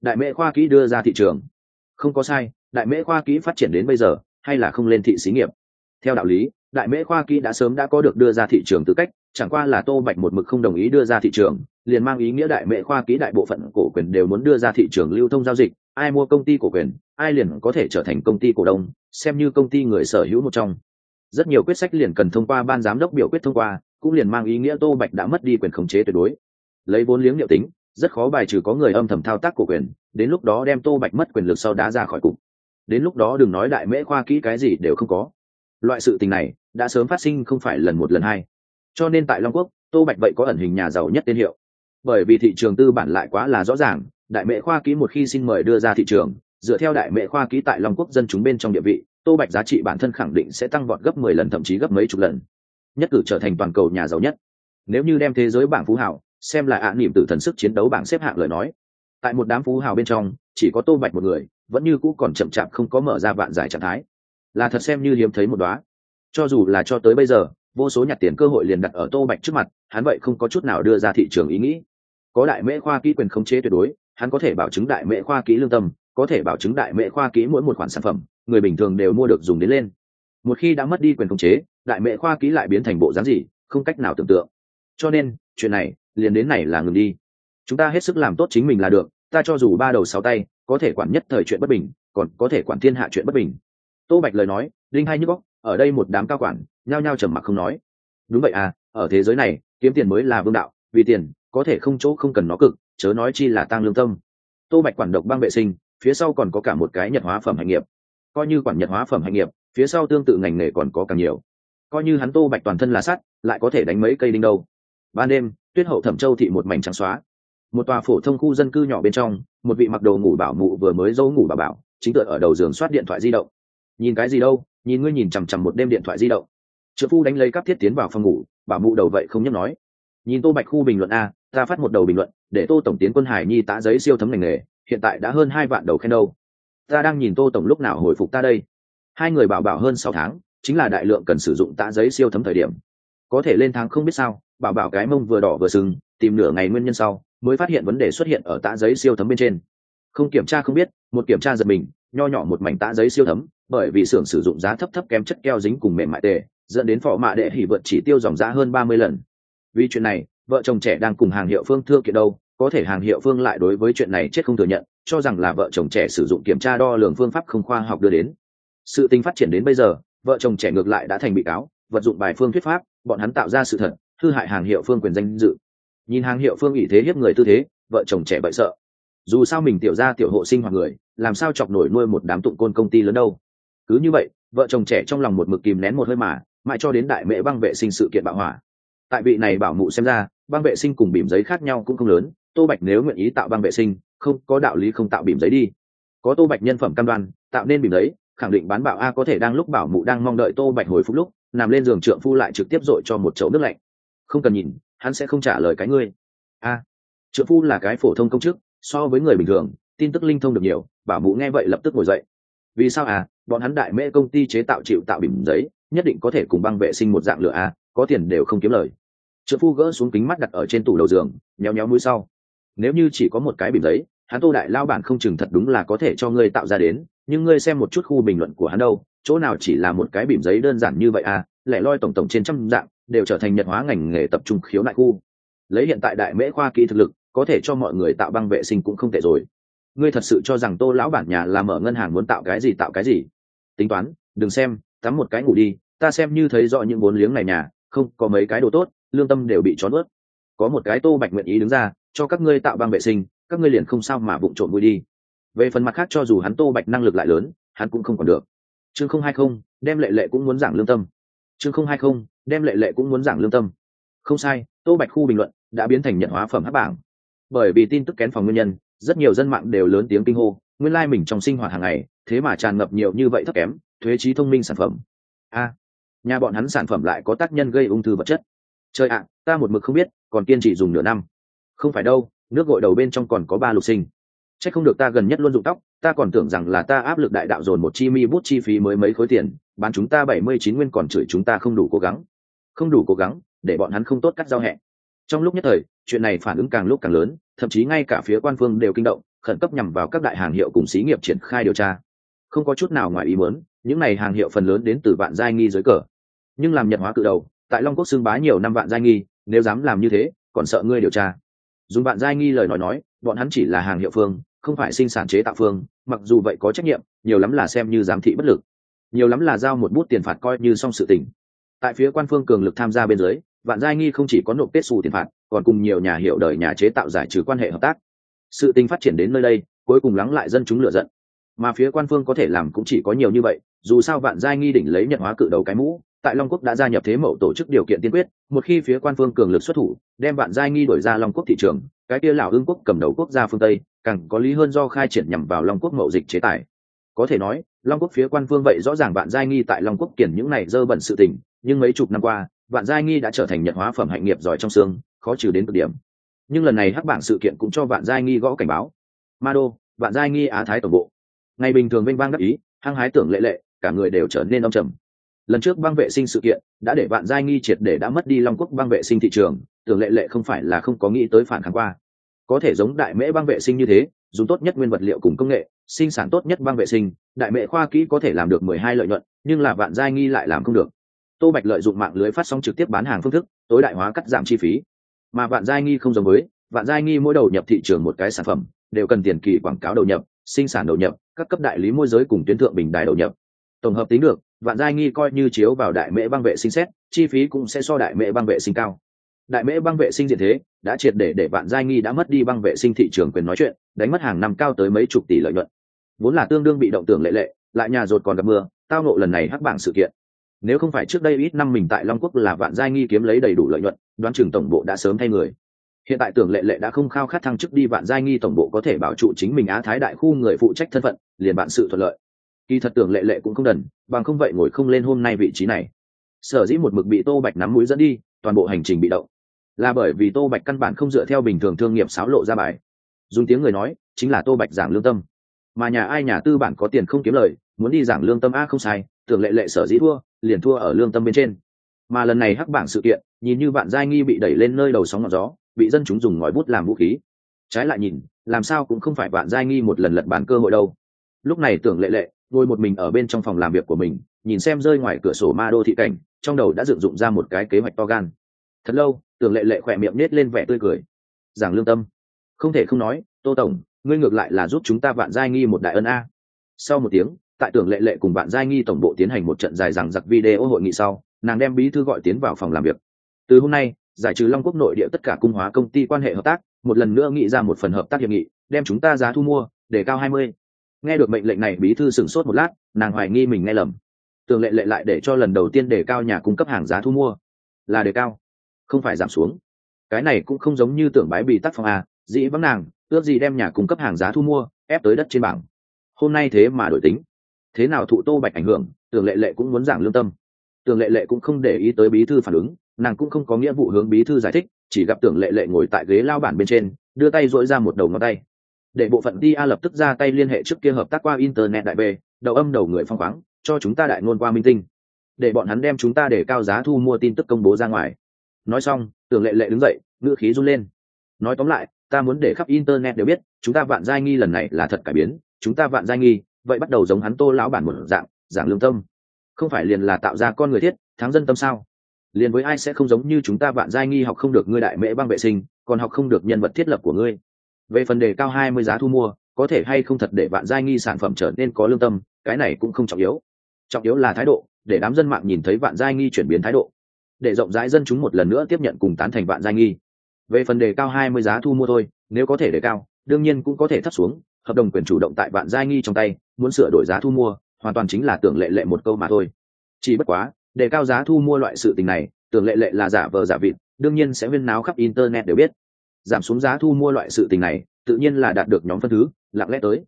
Đại mễ khoa kỹ đưa ra thị trường. Không có sai, đại mễ khoa kỹ phát triển đến bây giờ, hay là không lên thị xí nghiệp. Theo đạo lý, đại mễ khoa kỹ đã sớm đã có được đưa ra thị trường tư cách chẳng qua là tô bạch một mực không đồng ý đưa ra thị trường, liền mang ý nghĩa đại mệ khoa ký đại bộ phận cổ quyền đều muốn đưa ra thị trường lưu thông giao dịch, ai mua công ty cổ quyền, ai liền có thể trở thành công ty cổ đông, xem như công ty người sở hữu một trong. Rất nhiều quyết sách liền cần thông qua ban giám đốc biểu quyết thông qua, cũng liền mang ý nghĩa tô bạch đã mất đi quyền khống chế tuyệt đối. Lấy vốn liếng liệu tính, rất khó bài trừ có người âm thầm thao tác cổ quyền, đến lúc đó đem tô bạch mất quyền lực sau đá ra khỏi cục. Đến lúc đó đừng nói đại mễ khoa kỹ cái gì đều không có. Loại sự tình này, đã sớm phát sinh không phải lần một lần hai cho nên tại long quốc, tô bạch vậy có ẩn hình nhà giàu nhất tên hiệu. Bởi vì thị trường tư bản lại quá là rõ ràng, đại mệ khoa ký một khi xin mời đưa ra thị trường, dựa theo đại mệ khoa ký tại long quốc dân chúng bên trong địa vị, tô bạch giá trị bản thân khẳng định sẽ tăng vọt gấp mười lần thậm chí gấp mấy chục lần. Nhất cử trở thành toàn cầu nhà giàu nhất. Nếu như đem thế giới bảng phú hảo xem là ạ à niệm tử thần sức chiến đấu bảng xếp hạng lời nói, tại một đám phú hào bên trong, chỉ có tô bạch một người, vẫn như cũ còn chậm chạp không có mở ra vạn giải trạng thái. Là thật xem như hiếm thấy một đoá cho dù là cho tới bây giờ vô số nhặt tiền cơ hội liền đặt ở tô bạch trước mặt, hắn vậy không có chút nào đưa ra thị trường ý nghĩ. Có đại mễ khoa kỹ quyền khống chế tuyệt đối, hắn có thể bảo chứng đại mễ khoa kỹ lương tâm, có thể bảo chứng đại mễ khoa kỹ mỗi một khoản sản phẩm, người bình thường đều mua được dùng đến lên. Một khi đã mất đi quyền khống chế, đại mễ khoa kỹ lại biến thành bộ dáng gì, không cách nào tưởng tượng. Cho nên, chuyện này liền đến này là ngừng đi. Chúng ta hết sức làm tốt chính mình là được, ta cho dù ba đầu sáu tay, có thể quản nhất thời chuyện bất bình, còn có thể quản thiên hạ chuyện bất bình. Tô bạch lời nói linh hay như góc ở đây một đám cao quản, nhao nhao trầm mặc không nói. Đúng vậy à ở thế giới này, kiếm tiền mới là vương đạo, vì tiền, có thể không chỗ không cần nó cực, chớ nói chi là tăng lương tâm. Tô bạch quản độc băng vệ sinh, phía sau còn có cả một cái nhật hóa phẩm hành nghiệp. Coi như quản nhật hóa phẩm hành nghiệp, phía sau tương tự ngành nghề còn có càng nhiều. Coi như hắn tô bạch toàn thân là sắt, lại có thể đánh mấy cây đinh đâu. Ban đêm, tuyết hậu thẩm châu thị một mảnh trắng xóa. Một tòa phổ thông khu dân cư nhỏ bên trong, một vị mặc đồ ngủ bảo mụ vừa mới dâu ngủ bà bảo, chính tựa ở đầu giường soát điện thoại di động. Nhìn cái gì đâu? Nhìn ngươi nhìn chằm chằm một đêm điện thoại di động. Trợ phu đánh lấy cắp thiết tiến vào phòng ngủ, bảo mụ đầu vậy không nhấp nói. Nhìn tô bạch khu bình luận a, ta phát một đầu bình luận, để tô tổng tiến quân hải nhi tá giấy siêu thấm ngành nghề, hiện tại đã hơn hai vạn đầu khen đâu. Ta đang nhìn tô tổng lúc nào hồi phục ta đây. Hai người bảo bảo hơn sáu tháng, chính là đại lượng cần sử dụng tạ giấy siêu thấm thời điểm. Có thể lên tháng không biết sao, bảo bảo cái mông vừa đỏ vừa sưng tìm nửa ngày nguyên nhân sau, mới phát hiện vấn đề xuất hiện ở tạ giấy siêu thấm bên trên. Không kiểm tra không biết, một kiểm tra giật mình, nho nhỏ một mảnh tạ giấy siêu thấm bởi vì xưởng sử dụng giá thấp thấp kém chất keo dính cùng mềm mại tề, dẫn đến phỏ mạ đệ hỉ vượt chỉ tiêu dòng giá hơn ba mươi lần. Vì chuyện này, vợ chồng trẻ đang cùng hàng hiệu phương thưa kiện đâu, có thể hàng hiệu phương lại đối với chuyện này chết không thừa nhận, cho rằng là vợ chồng trẻ sử dụng kiểm tra đo lường phương pháp không khoa học đưa đến. Sự tình phát triển đến bây giờ, vợ chồng trẻ ngược lại đã thành bị cáo vật dụng bài phương thuyết pháp, bọn hắn tạo ra sự thật, hư hại hàng hiệu phương quyền danh dự. Nhìn hàng hiệu phương ủy thế hiếp người tư thế, vợ chồng trẻ bậy sợ. Dù sao mình tiểu ra tiểu hộ sinh hoạt người, làm sao chọc nổi nuôi một đám tụng côn công ty lớn đâu? Cứ như vậy, vợ chồng trẻ trong lòng một mực kìm nén một hơi mà, mãi cho đến đại mễ băng vệ sinh sự kiện bạo hỏa. Tại vị này bảo mụ xem ra, băng vệ sinh cùng bìm giấy khác nhau cũng không lớn, tô bạch nếu nguyện ý tạo băng vệ sinh, không, có đạo lý không tạo bìm giấy đi. Có tô bạch nhân phẩm cam đoan, tạo nên bìm giấy, khẳng định bán bảo a có thể đang lúc bảo mụ đang mong đợi tô bạch hồi phục lúc, nằm lên giường trượng phu lại trực tiếp dội cho một chậu nước lạnh. Không cần nhìn, hắn sẽ không trả lời cái ngươi. A, trượng phu là cái phổ thông công chức, so với người bình thường, tin tức linh thông được nhiều, bảo mụ nghe vậy lập tức ngồi dậy vì sao à? Bọn hắn đại mễ công ty chế tạo chịu tạo bìm giấy, nhất định có thể cùng băng vệ sinh một dạng lửa à? có tiền đều không kiếm lời. Trợ phu gỡ xuống kính mắt đặt ở trên tủ đầu giường nhéo nhéo mũi sau. Nếu như chỉ có một cái bìm giấy, hắn tô đại lao bản không chừng thật đúng là có thể cho ngươi tạo ra đến, nhưng ngươi xem một chút khu bình luận của hắn đâu, chỗ nào chỉ là một cái bìm giấy đơn giản như vậy à? Lẻ loi tổng tổng trên trăm dạng, đều trở thành nhật hóa ngành nghề tập trung khiếu nại khu. Lấy hiện tại đại mễ khoa kỹ thực lực, có thể cho mọi người tạo băng vệ sinh cũng không tệ rồi ngươi thật sự cho rằng tô lão bản nhà làm ở ngân hàng muốn tạo cái gì tạo cái gì? Tính toán, đừng xem, tắm một cái ngủ đi, ta xem như thấy rõ những vốn liếng này nhà, không, có mấy cái đồ tốt, lương tâm đều bị trót ướt có một cái tô bạch nguyện ý đứng ra, cho các ngươi tạo băng vệ sinh, các ngươi liền không sao mà vụng trộm vui đi. Về phần mặt khác cho dù hắn tô bạch năng lực lại lớn, hắn cũng không còn được. Chương không hai không, đem lệ lệ cũng muốn giảng lương tâm. Chương không hai không, đem lệ lệ cũng muốn giảng lương tâm. Không sai, tô bạch khu bình luận đã biến thành nhận hóa phẩm hát bảng bởi vì tin tức kén phòng nguyên nhân, rất nhiều dân mạng đều lớn tiếng kinh hô, nguyên lai、like、mình trong sinh hoạt hàng ngày, thế mà tràn ngập nhiều như vậy thấp kém, thuế trí thông minh sản phẩm. A, nhà bọn hắn sản phẩm lại có tác nhân gây ung thư vật chất. Trời ạ, ta một mực không biết, còn kiên trì dùng nửa năm. Không phải đâu, nước gội đầu bên trong còn có ba lục sinh. C h ắ c không được ta gần nhất luôn dụng tóc, ta còn tưởng rằng là ta áp lực đại đạo dồn một chi mi bút chi phí mới mấy khối tiền, bán chúng ta bảy mươi chín nguyên còn chửi chúng ta không đủ cố gắng. Không đủ cố gắng, để bọn hắn không tốt cắt giao hẹn trong lúc nhất thời, chuyện này phản ứng càng lúc càng lớn, thậm chí ngay cả phía quan phương đều kinh động, khẩn cấp nhằm vào các đại hàng hiệu cùng xí nghiệp triển khai điều tra. Không có chút nào ngoài ý muốn, những này hàng hiệu phần lớn đến từ vạn giai nghi dưới cờ. Nhưng làm nhật hóa cự đầu, tại long quốc xương bá nhiều năm vạn giai nghi, nếu dám làm như thế, còn sợ ngươi điều tra. Dùng vạn giai nghi lời nói nói, bọn hắn chỉ là hàng hiệu phương, không phải sinh sản chế tạo phương, mặc dù vậy có trách nhiệm, nhiều lắm là xem như giám thị bất lực. Nhiều lắm là giao một bút tiền phạt coi như xong sự tình. Tại phía quan phương cường lực tham gia bên dưới vạn giai nghi không chỉ có nộp kết xù tiền phạt, còn cùng nhiều nhà hiệu đời nhà chế tạo giải trừ quan hệ hợp tác. Sự tình phát triển đến nơi đây, cuối cùng lắng lại dân chúng lựa giận. Mà phía quan phương có thể làm cũng chỉ có nhiều như vậy, dù sao vạn giai nghi đỉnh lấy nhận hóa cự đầu cái mũ, tại long quốc đã gia nhập thế mậu tổ chức điều kiện tiên quyết, một khi phía quan phương cường lực xuất thủ, đem vạn giai nghi đổi ra long quốc thị trường, cái kia lão ương quốc cầm đầu quốc gia phương tây, càng có lý hơn do khai triển nhằm vào long quốc mậu dịch chế tài. Có thể nói, long quốc phía quan phương vậy rõ ràng vạn giai nghi tại long quốc kiển những này dơ bẩn sự tình, nhưng mấy chục năm qua vạn giai nghi đã trở thành nhật hóa phẩm hạnh nghiệp giỏi trong xương, khó trừ đến cực điểm. Nhưng lần này hắc bảng sự kiện cũng cho vạn giai nghi gõ cảnh báo. Ma đô, vạn giai nghi á thái tổng bộ. Ngày bình thường vinh vang đắc ý, hăng hái tưởng lệ lệ, cả người đều trở nên âm trầm. Lần trước băng vệ sinh sự kiện đã để vạn giai nghi triệt để đã mất đi long quốc băng vệ sinh thị trường, tưởng lệ lệ không phải là không có nghĩ tới phản kháng qua. Có thể giống đại mễ băng vệ sinh như thế, dùng tốt nhất nguyên vật liệu cùng công nghệ, sinh sản tốt nhất băng vệ sinh, đại mễ khoa kỹ có thể làm được mười hai lợi nhuận, nhưng là vạn giai nghi lại làm không được tô bạch lợi dụng mạng lưới phát sóng trực tiếp bán hàng phương thức, tối đại hóa cắt giảm chi phí. Mà vạn giai nghi không giống với, vạn giai nghi mỗi đầu nhập thị trường một cái sản phẩm, đều cần tiền kỳ quảng cáo đầu nhập, sinh sản đầu nhập, các cấp đại lý môi giới cùng tuyến thượng bình đài đầu nhập. Tổng hợp tính được, vạn giai nghi coi như chiếu vào đại mễ băng vệ sinh xét, chi phí cũng sẽ so đại mễ băng vệ sinh cao. Đại mễ băng vệ sinh diện thế, đã triệt để để vạn giai nghi đã mất đi băng vệ sinh thị trường quyền nói chuyện, đánh mất hàng năm cao tới mấy chục tỷ lợi nhuận. Vốn là tương đương bị động tưởng lệ lệ, lại nhà rột còn gặp mưa, tao nộ lần này hắc bảng sự kiện nếu không phải trước đây ít năm mình tại long quốc là vạn giai nghi kiếm lấy đầy đủ lợi nhuận, đoán chừng tổng bộ đã sớm thay người. Hiện tại tưởng lệ lệ đã không khao khát thăng chức đi vạn giai nghi tổng bộ có thể bảo trụ chính mình á thái đại khu người phụ trách thân phận, liền bạn sự thuận lợi. Kỳ thật tưởng lệ lệ cũng không đần, bằng không vậy ngồi không lên hôm nay vị trí này. Sở dĩ một mực bị tô bạch nắm mũi dẫn đi, toàn bộ hành trình bị động. Là bởi vì tô bạch căn bản không dựa theo bình thường thương nghiệp xáo lộ ra bài. Dùng tiếng người nói, chính là tô bạch giảng lương tâm. Mà nhà ai nhà tư bản có tiền không kiếm lời muốn đi giảng lương tâm a không sai, tưởng lệ lệ sở dĩ thua, liền thua ở lương tâm bên trên. Mà lần này hắc bảng sự kiện, nhìn như bạn giai nghi bị đẩy lên nơi đầu sóng ngọn gió, bị dân chúng dùng ngòi bút làm vũ khí. Trái lại nhìn, làm sao cũng không phải bạn giai nghi một lần lật bàn cơ hội đâu. Lúc này tưởng lệ lệ, ngồi một mình ở bên trong phòng làm việc của mình, nhìn xem rơi ngoài cửa sổ ma đô thị cảnh, trong đầu đã dựng dụng ra một cái kế hoạch to gan. Thật lâu, tưởng lệ lệ khỏe miệng nết lên vẻ tươi cười. Giảng lương tâm. Không thể không nói, tô tổng, ngươi ngược lại là giúp chúng ta vạn giai nghi một đại ân a. Sau một tiếng tại tưởng lệ lệ cùng bạn giai nghi tổng bộ tiến hành một trận dài rằng giặc video hội nghị sau, nàng đem bí thư gọi tiến vào phòng làm việc. Từ hôm nay, giải trừ long quốc nội địa tất cả cung hóa công ty quan hệ hợp tác, một lần nữa nghĩ ra một phần hợp tác hiệp nghị, đem chúng ta giá thu mua để cao hai mươi. Nghe được mệnh lệnh này, bí thư sửng sốt một lát, nàng hoài nghi mình nghe lầm. Tường lệ lệ lại để cho lần đầu tiên đề cao nhà cung cấp hàng giá thu mua. Là đề cao, không phải giảm xuống. Cái này cũng không giống như tưởng bái bị tắc phòng a à, dĩ vắng nàng, ước gì đem nhà cung cấp hàng giá thu mua, ép tới đất trên bảng. Hôm nay thế mà đổi tính thế nào thụ tô bạch ảnh hưởng tưởng lệ lệ cũng muốn giảng lương tâm. Tưởng lệ lệ cũng không để ý tới bí thư phản ứng, nàng cũng không có nghĩa vụ hướng bí thư giải thích, chỉ gặp tưởng lệ lệ ngồi tại ghế lao bản bên trên, đưa tay dỗi ra một đầu ngón tay. Để bộ phận đi a lập tức ra tay liên hệ trước kia hợp tác qua internet đại b đầu âm đầu người phong khoáng, cho chúng ta đại ngôn qua minh tinh. Để bọn hắn đem chúng ta để cao giá thu mua tin tức công bố ra ngoài. Nói xong tưởng lệ lệ đứng dậy, ngữ khí run lên. Nói tóm lại, ta muốn để khắp internet đều biết, chúng ta vạn giai nghi lần này là thật cải biến, chúng ta vạn giai nghi vậy bắt đầu giống hắn tô lão bản một dạng, giảng lương tâm. Không phải liền là tạo ra con người thiết, thắng dân tâm sao? Liền với ai sẽ không giống như chúng ta vạn giai nghi học không được ngươi đại mễ băng vệ sinh, còn học không được nhân vật thiết lập của ngươi? Về phần đề cao hai mươi giá thu mua, có thể hay không thật để vạn giai nghi sản phẩm trở nên có lương tâm, cái này cũng không trọng yếu. Trọng yếu là thái độ, để đám dân mạng nhìn thấy vạn giai nghi chuyển biến thái độ. Để rộng rãi dân chúng một lần nữa tiếp nhận cùng tán thành vạn giai nghi. Về phần đề cao hai mươi giá thu mua thôi, nếu có thể đề cao, đương nhiên cũng có thể thấp xuống hợp đồng quyền chủ động tại vạn giai nghi trong tay, muốn sửa đổi giá thu mua, hoàn toàn chính là tưởng lệ lệ một câu mà thôi. Chỉ bất quá, để cao giá thu mua loại sự tình này, tưởng lệ lệ là giả vờ giả vịt, đương nhiên sẽ viên náo khắp internet đều biết. Giảm xuống giá thu mua loại sự tình này, tự nhiên là đạt được nhóm phân thứ, lặng lẽ tới.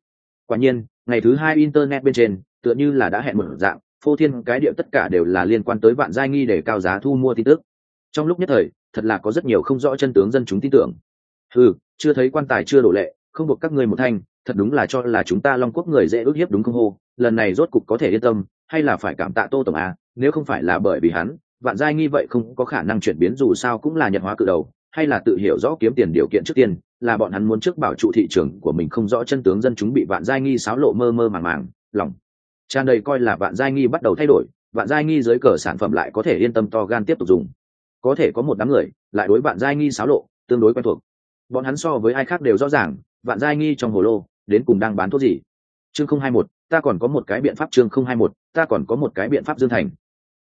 Quả nhiên, ngày thứ hai internet bên trên, tựa như là đã hẹn một dạng, phô thiên cái điệu tất cả đều là liên quan tới vạn giai nghi để cao giá thu mua tin tức. Trong lúc nhất thời, thật là có rất nhiều không rõ chân tướng dân chúng tin tưởng. Ừ chưa thấy quan tài chưa đổ lệ, không buộc các ngươi một thanh thật đúng là cho là chúng ta long quốc người dễ ước hiếp đúng không hô? Lần này rốt cục có thể yên tâm, hay là phải cảm tạ tô tổng a, nếu không phải là bởi vì hắn, vạn giai nghi vậy không có khả năng chuyển biến dù sao cũng là nhật hóa cự đầu, hay là tự hiểu rõ kiếm tiền điều kiện trước tiên, là bọn hắn muốn trước bảo trụ thị trường của mình không rõ chân tướng dân chúng bị vạn giai nghi xáo lộ mơ mơ màng màng, lòng. Tràn đầy coi là vạn giai nghi bắt đầu thay đổi, vạn giai nghi dưới cờ sản phẩm lại có thể yên tâm to gan tiếp tục dùng. Có thể có một đám người, lại đối vạn giai nghi xáo lộ, tương đối quen thuộc. Bọn hắn so với ai khác đều rõ ràng, vạn giai nghi trong hồ lô đến cùng đang bán thuốc gì? Chương không hai một, ta còn có một cái biện pháp chương không hai một, ta còn có một cái biện pháp dương thành.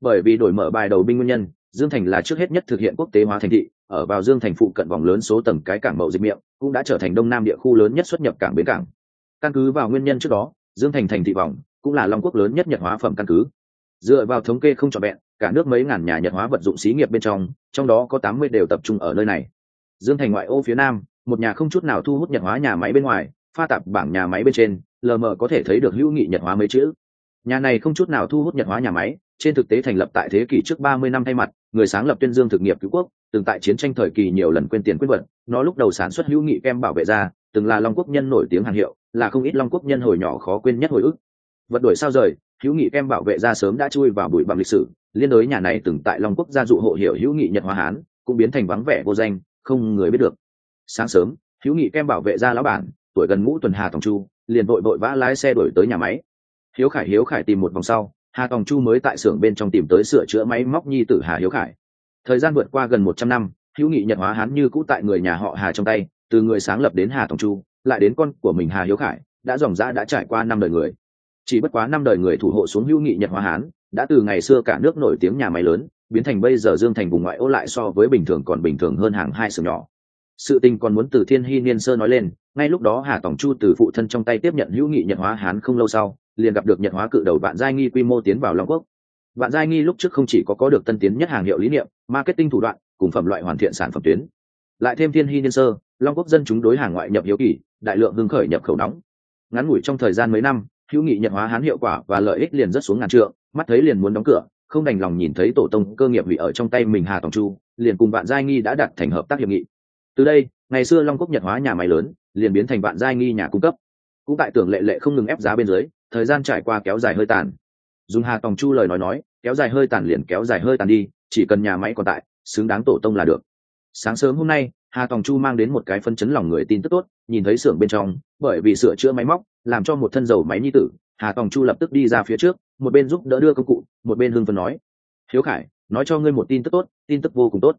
Bởi vì đổi mở bài đầu binh nguyên nhân, dương thành là trước hết nhất thực hiện quốc tế hóa thành thị, ở vào dương thành phụ cận vòng lớn số tầng cái cảng mậu dịch miệng, cũng đã trở thành đông nam địa khu lớn nhất xuất nhập cảng bến cảng. Căn cứ vào nguyên nhân trước đó, dương thành thành thị vòng cũng là long quốc lớn nhất nhật hóa phẩm căn cứ. Dựa vào thống kê không trọn vẹn, cả nước mấy ngàn nhà nhật hóa vật dụng xí nghiệp bên trong trong đó có tám mươi đều tập trung ở nơi này. Dương thành ngoại ô phía nam, một nhà không chút nào thu hút nhật hóa nhà máy bên ngoài pha tạp bảng nhà máy bên trên, lờ mờ có thể thấy được hữu nghị nhật hóa mấy chữ. Nhà này không chút nào thu hút nhật hóa nhà máy, trên thực tế thành lập tại thế kỷ trước ba mươi năm thay mặt, người sáng lập tuyên dương thực nghiệp cứu quốc, từng tại chiến tranh thời kỳ nhiều lần quên tiền quyết vật, nó lúc đầu sản xuất hữu nghị kem bảo vệ da, từng là long quốc nhân nổi tiếng hàng hiệu, là không ít long quốc nhân hồi nhỏ khó quên nhất hồi ức. Vật đổi sao rời, hữu nghị kem bảo vệ da sớm đã chui vào bụi bặm lịch sử, liên đối nhà này từng tại long quốc gia dụ hộ hiệu hữu nghị nhật hóa hán, cũng biến thành vắng vẻ vô danh, không người biết được. Sáng sớm, hữu nghị kem bảo vệ da lão bản tuổi gần ngũ tuần hà tòng chu, liền vội vội vã lái xe đổi tới nhà máy. Hiếu khải hiếu khải tìm một vòng sau, hà tòng chu mới tại xưởng bên trong tìm tới sửa chữa máy móc nhi tử hà hiếu khải. Thời gian vượt qua gần một trăm năm, hữu nghị nhật hóa hán như cũ tại người nhà họ hà trong tay, từ người sáng lập đến hà tòng chu, lại đến con của mình hà hiếu khải, đã dòng dã đã trải qua năm đời người. Chỉ bất quá năm đời người thủ hộ xuống hữu nghị nhật hóa hán, đã từ ngày xưa cả nước nổi tiếng nhà máy lớn, biến thành bây giờ dương thành vùng ngoại ô lại so với bình thường còn bình thường hơn hàng hai xưởng nhỏ sự tình còn muốn từ thiên hy niên sơ nói lên, ngay lúc đó hà tòng chu từ phụ thân trong tay tiếp nhận hữu nghị nhật hóa hán không lâu sau, liền gặp được nhật hóa cự đầu vạn giai nghi quy mô tiến vào long quốc. Vạn giai nghi lúc trước không chỉ có có được tân tiến nhất hàng hiệu lý niệm, marketing thủ đoạn, cùng phẩm loại hoàn thiện sản phẩm tuyến. Lại thêm thiên hy niên sơ, long quốc dân chúng đối hàng ngoại nhập hiếu kỳ, đại lượng hưng khởi nhập khẩu nóng. Ngắn ngủi trong thời gian mấy năm, hữu nghị nhật hóa hán hiệu quả và lợi ích liền rất xuống ngàn trượng, mắt thấy liền muốn đóng cửa, không đành lòng nhìn thấy tổ tông cơ nghiệp hủy ở trong tay mình hà tòng chu, liền cùng vạn giai nghi đã đặt thành hợp tác hiệp nghị từ đây, ngày xưa long quốc nhật hóa nhà máy lớn, liền biến thành vạn giai nghi nhà cung cấp. Cũng tại tưởng lệ lệ không ngừng ép giá bên dưới, thời gian trải qua kéo dài hơi tàn. Dùng hà tòng chu lời nói nói, kéo dài hơi tàn liền kéo dài hơi tàn đi, chỉ cần nhà máy còn tại, xứng đáng tổ tông là được. Sáng sớm hôm nay, hà tòng chu mang đến một cái phân chấn lòng người tin tức tốt, nhìn thấy xưởng bên trong, bởi vì sửa chữa máy móc, làm cho một thân dầu máy nhi tử, hà tòng chu lập tức đi ra phía trước, một bên giúp đỡ đưa công cụ, một bên hưng phân nói, hiếu khải, nói cho ngươi một tin tức tốt, tin tức vô cùng tốt.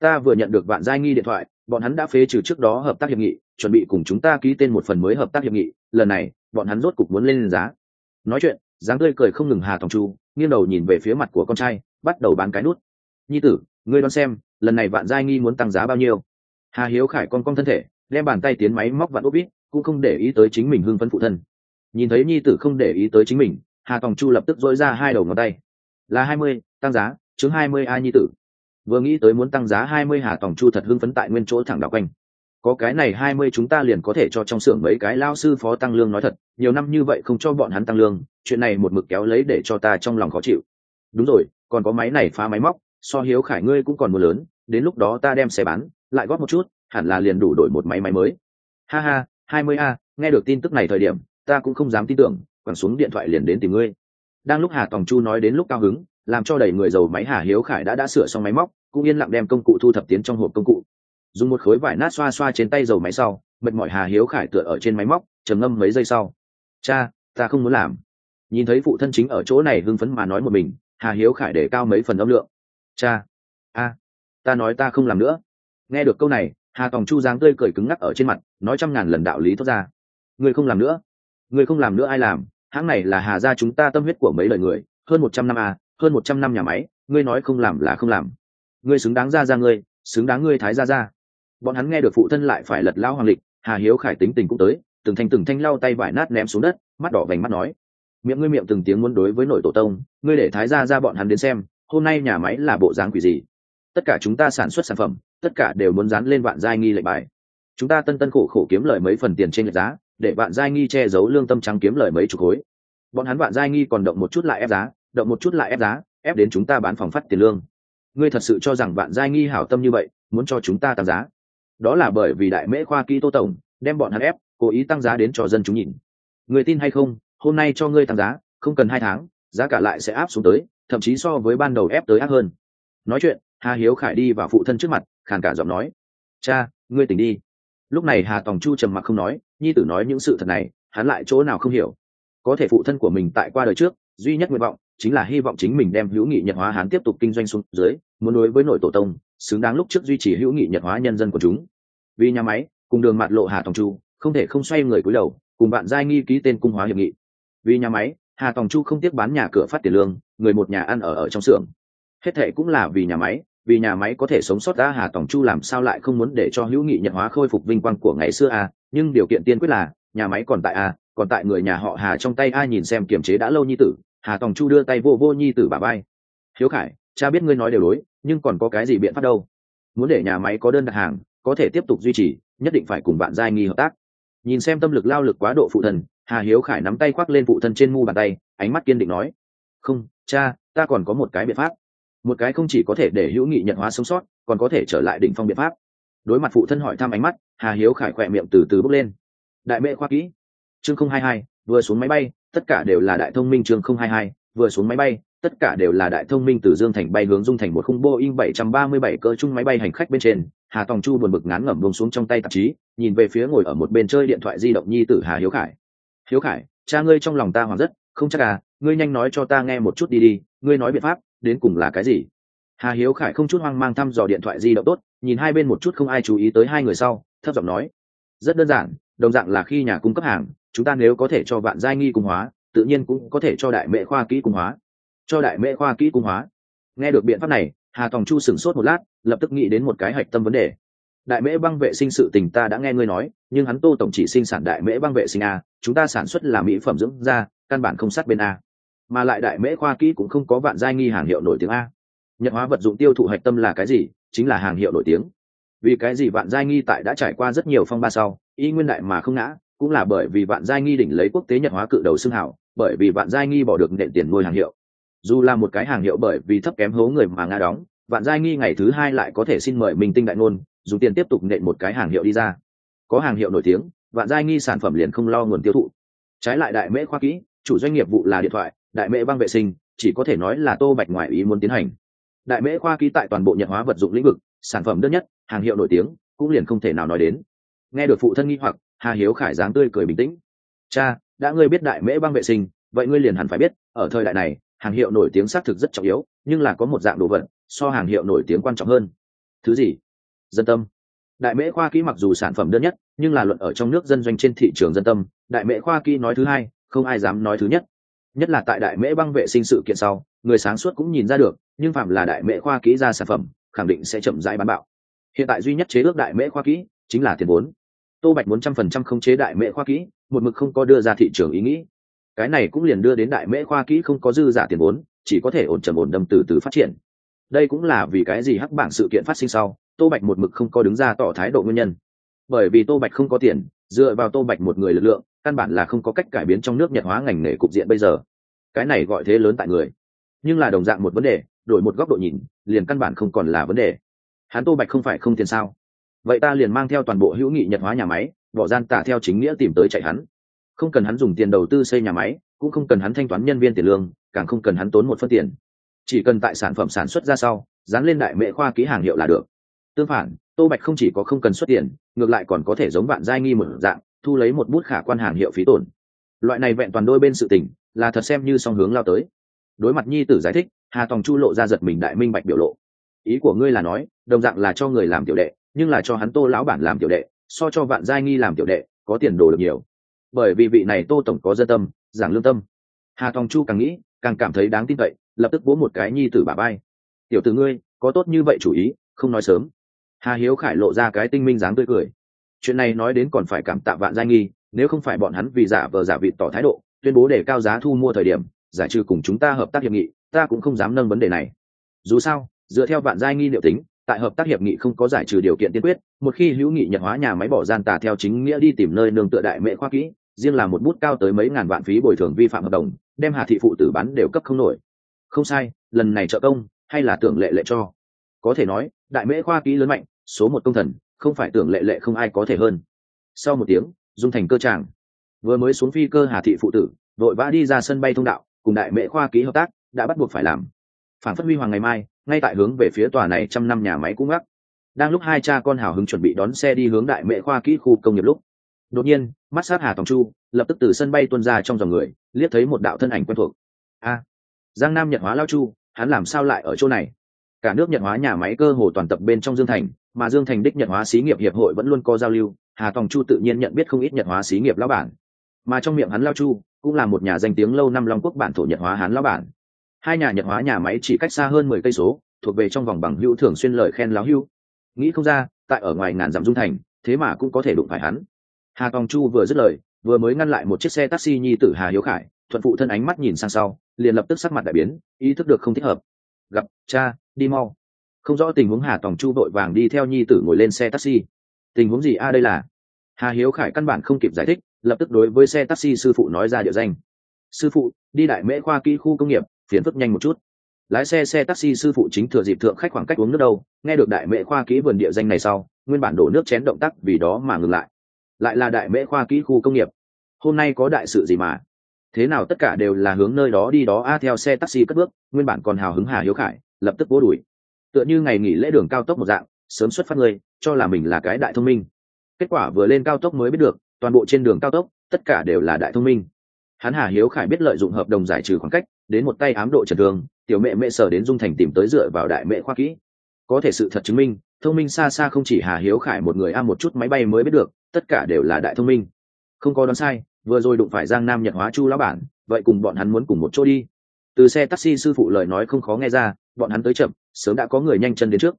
Ta vừa nhận được vạn giai nghi điện thoại bọn hắn đã phế trừ trước đó hợp tác hiệp nghị, chuẩn bị cùng chúng ta ký tên một phần mới hợp tác hiệp nghị, lần này, bọn hắn rốt cục muốn lên giá. Nói chuyện, dáng tươi cười không ngừng hà tòng chu, nghiêng đầu nhìn về phía mặt của con trai, bắt đầu bán cái nút. Nhi tử, ngươi đoán xem, lần này vạn giai nghi muốn tăng giá bao nhiêu? Hà hiếu khải con con thân thể, đem bàn tay tiến máy móc vạn úp ít, cũng không để ý tới chính mình hưng phấn phụ thân. Nhìn thấy nhi tử không để ý tới chính mình, hà tòng chu lập tức dỗi ra hai đầu ngón tay. Là hai mươi, tăng giá chứng hai mươi ai nhi tử vừa nghĩ tới muốn tăng giá hai mươi hà tòng chu thật hưng phấn tại nguyên chỗ thẳng đảo quanh. Có cái này hai mươi chúng ta liền có thể cho trong xưởng mấy cái lao sư phó tăng lương nói thật, nhiều năm như vậy không cho bọn hắn tăng lương, chuyện này một mực kéo lấy để cho ta trong lòng khó chịu. Đúng rồi, còn có máy này phá máy móc, so hiếu khải ngươi cũng còn mua lớn, đến lúc đó ta đem xe bán, lại góp một chút, hẳn là liền đủ đổi một máy máy mới. Ha ha, hai mươi a, nghe được tin tức này thời điểm, ta cũng không dám tin tưởng, quẳng xuống điện thoại liền đến tìm ngươi. Đang lúc hà tòng chu nói đến lúc cao hứng làm cho đầy người dầu máy hà hiếu khải đã đã sửa xong máy móc, cũng yên lặng đem công cụ thu thập tiến trong hộp công cụ. Dùng một khối vải nát xoa xoa trên tay dầu máy sau, mệt mỏi hà hiếu khải tựa ở trên máy móc, trầm ngâm mấy giây sau. Cha, ta không muốn làm. Nhìn thấy phụ thân chính ở chỗ này hưng phấn mà nói một mình, hà hiếu khải để cao mấy phần âm lượng. Cha, a, ta nói ta không làm nữa. Nghe được câu này, hà tòng chu giáng tươi cười cứng ngắc ở trên mặt, nói trăm ngàn lần đạo lý thoát ra. Người không làm nữa. Người không làm nữa ai làm. Hãng này là hà gia chúng ta tâm huyết của mấy lời người, hơn một trăm năm à hơn một trăm năm nhà máy, ngươi nói không làm là không làm. Ngươi xứng đáng ra ra ngươi, xứng đáng ngươi thái ra ra. Bọn hắn nghe được phụ thân lại phải lật lao hoàng lịch, hà hiếu khải tính tình cũng tới, từng thanh từng thanh lau tay vải nát ném xuống đất, mắt đỏ vành mắt nói. Miệng ngươi miệng từng tiếng muốn đối với nội tổ tông, ngươi để thái ra ra bọn hắn đến xem, hôm nay nhà máy là bộ dáng quỷ gì? Tất cả chúng ta sản xuất sản phẩm, tất cả đều muốn dán lên vạn giai nghi lệnh bài. Chúng ta tân tân khổ khổ kiếm lời mấy phần tiền trên lệch giá, để vạn giai nghi che giấu lương tâm trắng kiếm lời mấy chục khối. Bọn hắn vạn giai nghi còn động một chút lại ép giá động một chút lại ép giá, ép đến chúng ta bán phòng phát tiền lương. Ngươi thật sự cho rằng bạn giai nghi hảo tâm như vậy, muốn cho chúng ta tăng giá? Đó là bởi vì đại mễ khoa kỹ tô tổng, đem bọn hắn ép, cố ý tăng giá đến cho dân chúng nhìn. Người tin hay không, hôm nay cho ngươi tăng giá, không cần hai tháng, giá cả lại sẽ áp xuống tới, thậm chí so với ban đầu ép tới ác hơn. Nói chuyện, hà hiếu khải đi vào phụ thân trước mặt, khàn cả giọng nói. Cha, ngươi tỉnh đi. Lúc này hà tòng chu trầm mặc không nói, nhi tử nói những sự thật này, hắn lại chỗ nào không hiểu. Có thể phụ thân của mình tại qua đời trước, duy nhất nguyện vọng chính là hy vọng chính mình đem hữu nghị nhật hóa hán tiếp tục kinh doanh xuống dưới, muốn đối với nội tổ tông, xứng đáng lúc trước duy trì hữu nghị nhật hóa nhân dân của chúng. Vì nhà máy, cùng đường mặt lộ hà tòng chu, không thể không xoay người cúi đầu, cùng bạn giai nghi ký tên cung hóa hiệp nghị. Vì nhà máy, hà tòng chu không tiếc bán nhà cửa phát tiền lương, người một nhà ăn ở ở trong xưởng. Hết thệ cũng là vì nhà máy, vì nhà máy có thể sống sót đã hà tòng chu làm sao lại không muốn để cho hữu nghị nhật hóa khôi phục vinh quang của ngày xưa à nhưng điều kiện tiên quyết là, nhà máy còn tại à còn tại người nhà họ hà trong tay ai nhìn xem kiềm chế đã lâu nhi tử hà tòng chu đưa tay vô vô nhi tử bà bay hiếu khải, cha biết ngươi nói đều đối, nhưng còn có cái gì biện pháp đâu? Muốn để nhà máy có đơn đặt hàng, có thể tiếp tục duy trì, nhất định phải cùng bạn giai nghi hợp tác. Nhìn xem tâm lực lao lực quá độ phụ thần, hà hiếu khải nắm tay khoác lên phụ thân trên mu bàn tay, ánh mắt kiên định nói, không, cha, ta còn có một cái biện pháp. Một cái không chỉ có thể để hữu nghị nhận hóa sống sót, còn có thể trở lại đỉnh phong biện pháp. Đối mặt phụ thân hỏi thăm ánh mắt, hà hiếu khải khỏe miệng từ từ bước lên. Đại mệ khoa kỹ chương không hai hai, vừa xuống máy bay, tất cả đều là đại thông minh chương không hai hai, vừa xuống máy bay, tất cả đều là đại thông minh từ dương thành bay hướng dung thành một khung boeing 737 cỡ chung máy bay hành khách bên trên. Hà tòng chu buồn bực ngán ngẩm buông xuống trong tay tạp chí, nhìn về phía ngồi ở một bên chơi điện thoại di động nhi tử hà hiếu khải. Hiếu khải, cha ngươi trong lòng ta hoàng rất, không chắc à ngươi nhanh nói cho ta nghe một chút đi đi, ngươi nói biện pháp, đến cùng là cái gì? Hà hiếu khải không chút hoang mang thăm dò điện thoại di động tốt, nhìn hai bên một chút không ai chú ý tới hai người sau, thấp giọng nói, rất đơn giản, đồng dạng là khi nhà cung cấp hàng chúng ta nếu có thể cho vạn giai nghi cung hóa, tự nhiên cũng có thể cho đại mễ khoa kỹ cung hóa. Cho đại mễ khoa kỹ cung hóa. Nghe được biện pháp này, hà tòng chu sửng sốt một lát, lập tức nghĩ đến một cái hạch tâm vấn đề. Đại mễ băng vệ sinh sự tình ta đã nghe ngươi nói, nhưng hắn tô tổng chỉ sinh sản đại mễ băng vệ sinh a, chúng ta sản xuất là mỹ phẩm dưỡng da, căn bản không sát bên a. Mà lại đại mễ khoa kỹ cũng không có vạn giai nghi hàng hiệu nổi tiếng a. Nhật hóa vật dụng tiêu thụ hạch tâm là cái gì? Chính là hàng hiệu nổi tiếng. Vì cái gì vạn giai nghi tại đã trải qua rất nhiều phong ba sau, y nguyên đại mà không ngã cũng là bởi vì vạn giai nghi đỉnh lấy quốc tế nhật hóa cự đầu xưng hảo, bởi vì vạn giai nghi bỏ được nện tiền nuôi hàng hiệu. Dù là một cái hàng hiệu bởi vì thấp kém hố người mà ngã đóng, vạn giai nghi ngày thứ hai lại có thể xin mời minh tinh đại ngôn dùng tiền tiếp tục nện một cái hàng hiệu đi ra. Có hàng hiệu nổi tiếng, vạn giai nghi sản phẩm liền không lo nguồn tiêu thụ. Trái lại đại mễ khoa kỹ, chủ doanh nghiệp vụ là điện thoại, đại mễ băng vệ sinh, chỉ có thể nói là tô bạch ngoại ý muốn tiến hành. Đại mễ khoa kỹ tại toàn bộ nhật hóa vật dụng lĩnh vực, sản phẩm đơn nhất, hàng hiệu nổi tiếng, cũng liền không thể nào nói đến. Nghe được phụ thân nghi hoặc hà hiếu khải dáng tươi cười bình tĩnh. Cha, đã ngươi biết đại mễ băng vệ sinh, vậy ngươi liền hẳn phải biết, ở thời đại này, hàng hiệu nổi tiếng xác thực rất trọng yếu, nhưng là có một dạng đồ vật, so hàng hiệu nổi tiếng quan trọng hơn. Thứ gì? Dân tâm. Đại mễ khoa kỹ mặc dù sản phẩm đơn nhất, nhưng là luận ở trong nước dân doanh trên thị trường dân tâm, đại mễ khoa kỹ nói thứ hai, không ai dám nói thứ nhất. Nhất là tại đại mễ băng vệ sinh sự kiện sau, người sáng suốt cũng nhìn ra được, nhưng phạm là đại mễ khoa kỹ ra sản phẩm, khẳng định sẽ chậm rãi bán bạo. Hiện tại duy nhất chế ước đại mễ khoa kỹ chính là tiền vốn tô bạch muốn trăm phần trăm không chế đại mễ khoa kỹ, một mực không có đưa ra thị trường ý nghĩ. Cái này cũng liền đưa đến đại mễ khoa kỹ không có dư giả tiền vốn, chỉ có thể ổn trầm ổn đâm từ từ phát triển. Đây cũng là vì cái gì hắc bảng sự kiện phát sinh sau, tô bạch một mực không có đứng ra tỏ thái độ nguyên nhân. Bởi vì tô bạch không có tiền, dựa vào tô bạch một người lực lượng, căn bản là không có cách cải biến trong nước nhật hóa ngành nghề cục diện bây giờ. Cái này gọi thế lớn tại người. Nhưng là đồng dạng một vấn đề, đổi một góc độ nhìn, liền căn bản không còn là vấn đề. Hắn tô bạch không phải không tiền sao? Vậy ta liền mang theo toàn bộ hữu nghị nhật hóa nhà máy, bỏ gian tả theo chính nghĩa tìm tới chạy hắn. Không cần hắn dùng tiền đầu tư xây nhà máy, cũng không cần hắn thanh toán nhân viên tiền lương, càng không cần hắn tốn một phân tiền. Chỉ cần tại sản phẩm sản xuất ra sau, dán lên đại mệ khoa ký hàng hiệu là được. Tương phản, tô bạch không chỉ có không cần xuất tiền, ngược lại còn có thể giống bạn giai nghi một dạng, thu lấy một bút khả quan hàng hiệu phí tổn. Loại này vẹn toàn đôi bên sự tình, là thật xem như song hướng lao tới. Đối mặt nhi tử giải thích, hà tòng chu lộ ra giật mình đại minh bạch biểu lộ. Ý của ngươi là nói, đồng dạng là cho người làm tiểu đệ nhưng là cho hắn tô lão bản làm tiểu đệ, so cho vạn giai nghi làm tiểu đệ, có tiền đồ được nhiều. Bởi vì vị này tô tổng có dân tâm, giảng lương tâm. Hà thong chu càng nghĩ, càng cảm thấy đáng tin cậy, lập tức vỗ một cái nhi tử bà bay tiểu tử ngươi, có tốt như vậy chủ ý, không nói sớm. Hà hiếu khải lộ ra cái tinh minh dáng tươi cười. Chuyện này nói đến còn phải cảm tạ vạn giai nghi, nếu không phải bọn hắn vì giả vờ giả vịt tỏ thái độ, tuyên bố để cao giá thu mua thời điểm, giải trừ cùng chúng ta hợp tác hiệp nghị, ta cũng không dám nâng vấn đề này. Dù sao, dựa theo vạn giai nghi liệu tính tại hợp tác hiệp nghị không có giải trừ điều kiện tiên quyết, một khi hữu nghị nhật hóa nhà máy bỏ gian tà theo chính nghĩa đi tìm nơi nương tựa đại mệ khoa kỹ, riêng là một bút cao tới mấy ngàn vạn phí bồi thường vi phạm hợp đồng, đem hà thị phụ tử bán đều cấp không nổi. Không sai, lần này trợ công, hay là tưởng lệ lệ cho. Có thể nói, đại mễ khoa kỹ lớn mạnh, số một công thần, không phải tưởng lệ lệ không ai có thể hơn. Sau một tiếng, dung thành cơ tràng. Vừa mới xuống phi cơ hà thị phụ tử, vội vã đi ra sân bay thông đạo, cùng đại mễ khoa ký hợp tác, đã bắt buộc phải làm. Phản phát huy hoàng ngày mai ngay tại hướng về phía tòa này trăm năm nhà máy cũng ngắc. Đang lúc hai cha con hào hứng chuẩn bị đón xe đi hướng đại mệ khoa kỹ khu công nghiệp lúc, đột nhiên, mắt sát hà tòng chu, lập tức từ sân bay tuân ra trong dòng người, liếc thấy một đạo thân ảnh quen thuộc. A, giang nam nhật hóa lao chu, hắn làm sao lại ở chỗ này? Cả nước nhật hóa nhà máy cơ hồ toàn tập bên trong dương thành, mà dương thành đích nhật hóa xí nghiệp hiệp hội vẫn luôn có giao lưu, hà tòng chu tự nhiên nhận biết không ít nhật hóa xí nghiệp lão bản. Mà trong miệng hắn lao chu, cũng là một nhà danh tiếng lâu năm long quốc bản thổ nhật hóa hán lão bản hai nhà nhật hóa nhà máy chỉ cách xa hơn mười cây số, thuộc về trong vòng bằng hữu thường xuyên lời khen láo hưu. Nghĩ không ra, tại ở ngoài ngàn dặm dung thành, thế mà cũng có thể đụng phải hắn. Hà tòng chu vừa dứt lời, vừa mới ngăn lại một chiếc xe taxi nhi tử hà hiếu khải, thuận phụ thân ánh mắt nhìn sang sau, liền lập tức sắc mặt đại biến, ý thức được không thích hợp. Gặp, cha, đi mau. Không rõ tình huống hà tòng chu vội vàng đi theo nhi tử ngồi lên xe taxi. Tình huống gì a, đây là? Hà hiếu khải căn bản không kịp giải thích, lập tức đối với xe taxi sư phụ nói ra địa danh. Sư phụ, đi đại mễ khoa kỹ khu công nghiệp phiền phức nhanh một chút. Lái xe xe taxi sư phụ chính thừa dịp thượng khách khoảng cách uống nước đâu, nghe được đại mễ khoa kỹ vườn địa danh này sau, nguyên bản đổ nước chén động tác vì đó mà ngừng lại. Lại là đại mễ khoa kỹ khu công nghiệp. Hôm nay có đại sự gì mà? Thế nào tất cả đều là hướng nơi đó đi đó a, theo xe taxi cất bước, nguyên bản còn hào hứng hà hiếu khải, lập tức vỗ đuổi tựa như ngày nghỉ lễ đường cao tốc một dạng, sớm xuất phát người, cho là mình là cái đại thông minh. Kết quả vừa lên cao tốc mới biết được, toàn bộ trên đường cao tốc, tất cả đều là đại thông minh. Hắn hà hiếu khải biết lợi dụng hợp đồng giải trừ khoảng cách đến một tay ám độ trần thương tiểu mẹ mẹ sở đến dung thành tìm tới dựa vào đại mẹ khoa kỹ. Có thể sự thật chứng minh, thông minh xa xa không chỉ hà hiếu khải một người a một chút máy bay mới biết được, tất cả đều là đại thông minh. Không có đoán sai, vừa rồi đụng phải giang nam nhật hóa chu lão bản, vậy cùng bọn hắn muốn cùng một chỗ đi. Từ xe taxi sư phụ lời nói không khó nghe ra, bọn hắn tới chậm, sớm đã có người nhanh chân đến trước.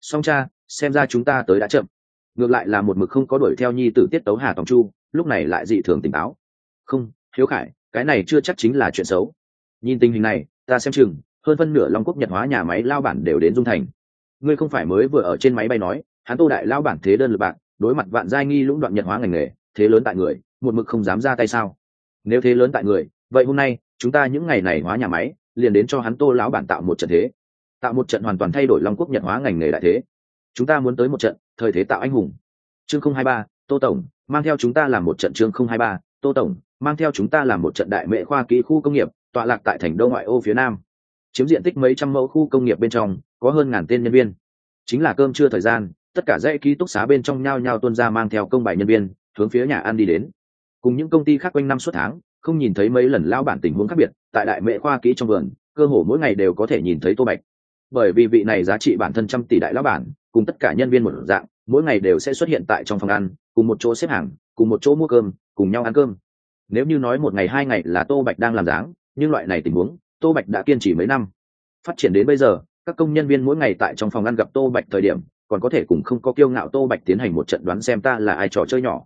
Song cha, xem ra chúng ta tới đã chậm. Ngược lại là một mực không có đuổi theo nhi tử tiết tấu hà tòng chu, lúc này lại dị thường tỉnh táo. Không, hiếu khải, cái này chưa chắc chính là chuyện xấu nhìn tình hình này, ta xem chừng, hơn phân nửa long quốc nhật hóa nhà máy lao bản đều đến dung thành. Ngươi không phải mới vừa ở trên máy bay nói, hắn tô đại lao bản thế đơn lực bạc đối mặt vạn giai nghi lũng đoạn nhật hóa ngành nghề, thế lớn tại người, một mực không dám ra tay sao? Nếu thế lớn tại người, vậy hôm nay, chúng ta những ngày này hóa nhà máy, liền đến cho hắn tô lão bản tạo một trận thế. Tạo một trận hoàn toàn thay đổi long quốc nhật hóa ngành nghề đại thế. Chúng ta muốn tới một trận, thời thế tạo anh hùng. Chương không hai ba, tô tổng, mang theo chúng ta làm một trận chương không hai ba, tô tổng, mang theo chúng ta làm một trận đại mệ khoa kỹ khu công nghiệp tọa lạc tại thành đô ngoại ô phía nam. Chiếm diện tích mấy trăm mẫu khu công nghiệp bên trong, có hơn ngàn tên nhân viên. Chính là cơm trưa thời gian, tất cả dãy ký túc xá bên trong nhao nhao tuân ra mang theo công bài nhân viên, hướng phía nhà ăn đi đến. Cùng những công ty khác quanh năm suốt tháng, không nhìn thấy mấy lần lao bản tình huống khác biệt, tại đại mệ khoa kỹ trong vườn, cơ hồ mỗi ngày đều có thể nhìn thấy tô bạch. Bởi vì vị này giá trị bản thân trăm tỷ đại lao bản, cùng tất cả nhân viên một dạng, mỗi ngày đều sẽ xuất hiện tại trong phòng ăn, cùng một chỗ xếp hàng, cùng một chỗ mua cơm, cùng nhau ăn cơm. Nếu như nói một ngày hai ngày là tô bạch đang làm dáng nhưng loại này tình huống, tô bạch đã kiên trì mấy năm. Phát triển đến bây giờ, các công nhân viên mỗi ngày tại trong phòng ăn gặp tô bạch thời điểm, còn có thể cùng không có kiêu ngạo tô bạch tiến hành một trận đoán xem ta là ai trò chơi nhỏ.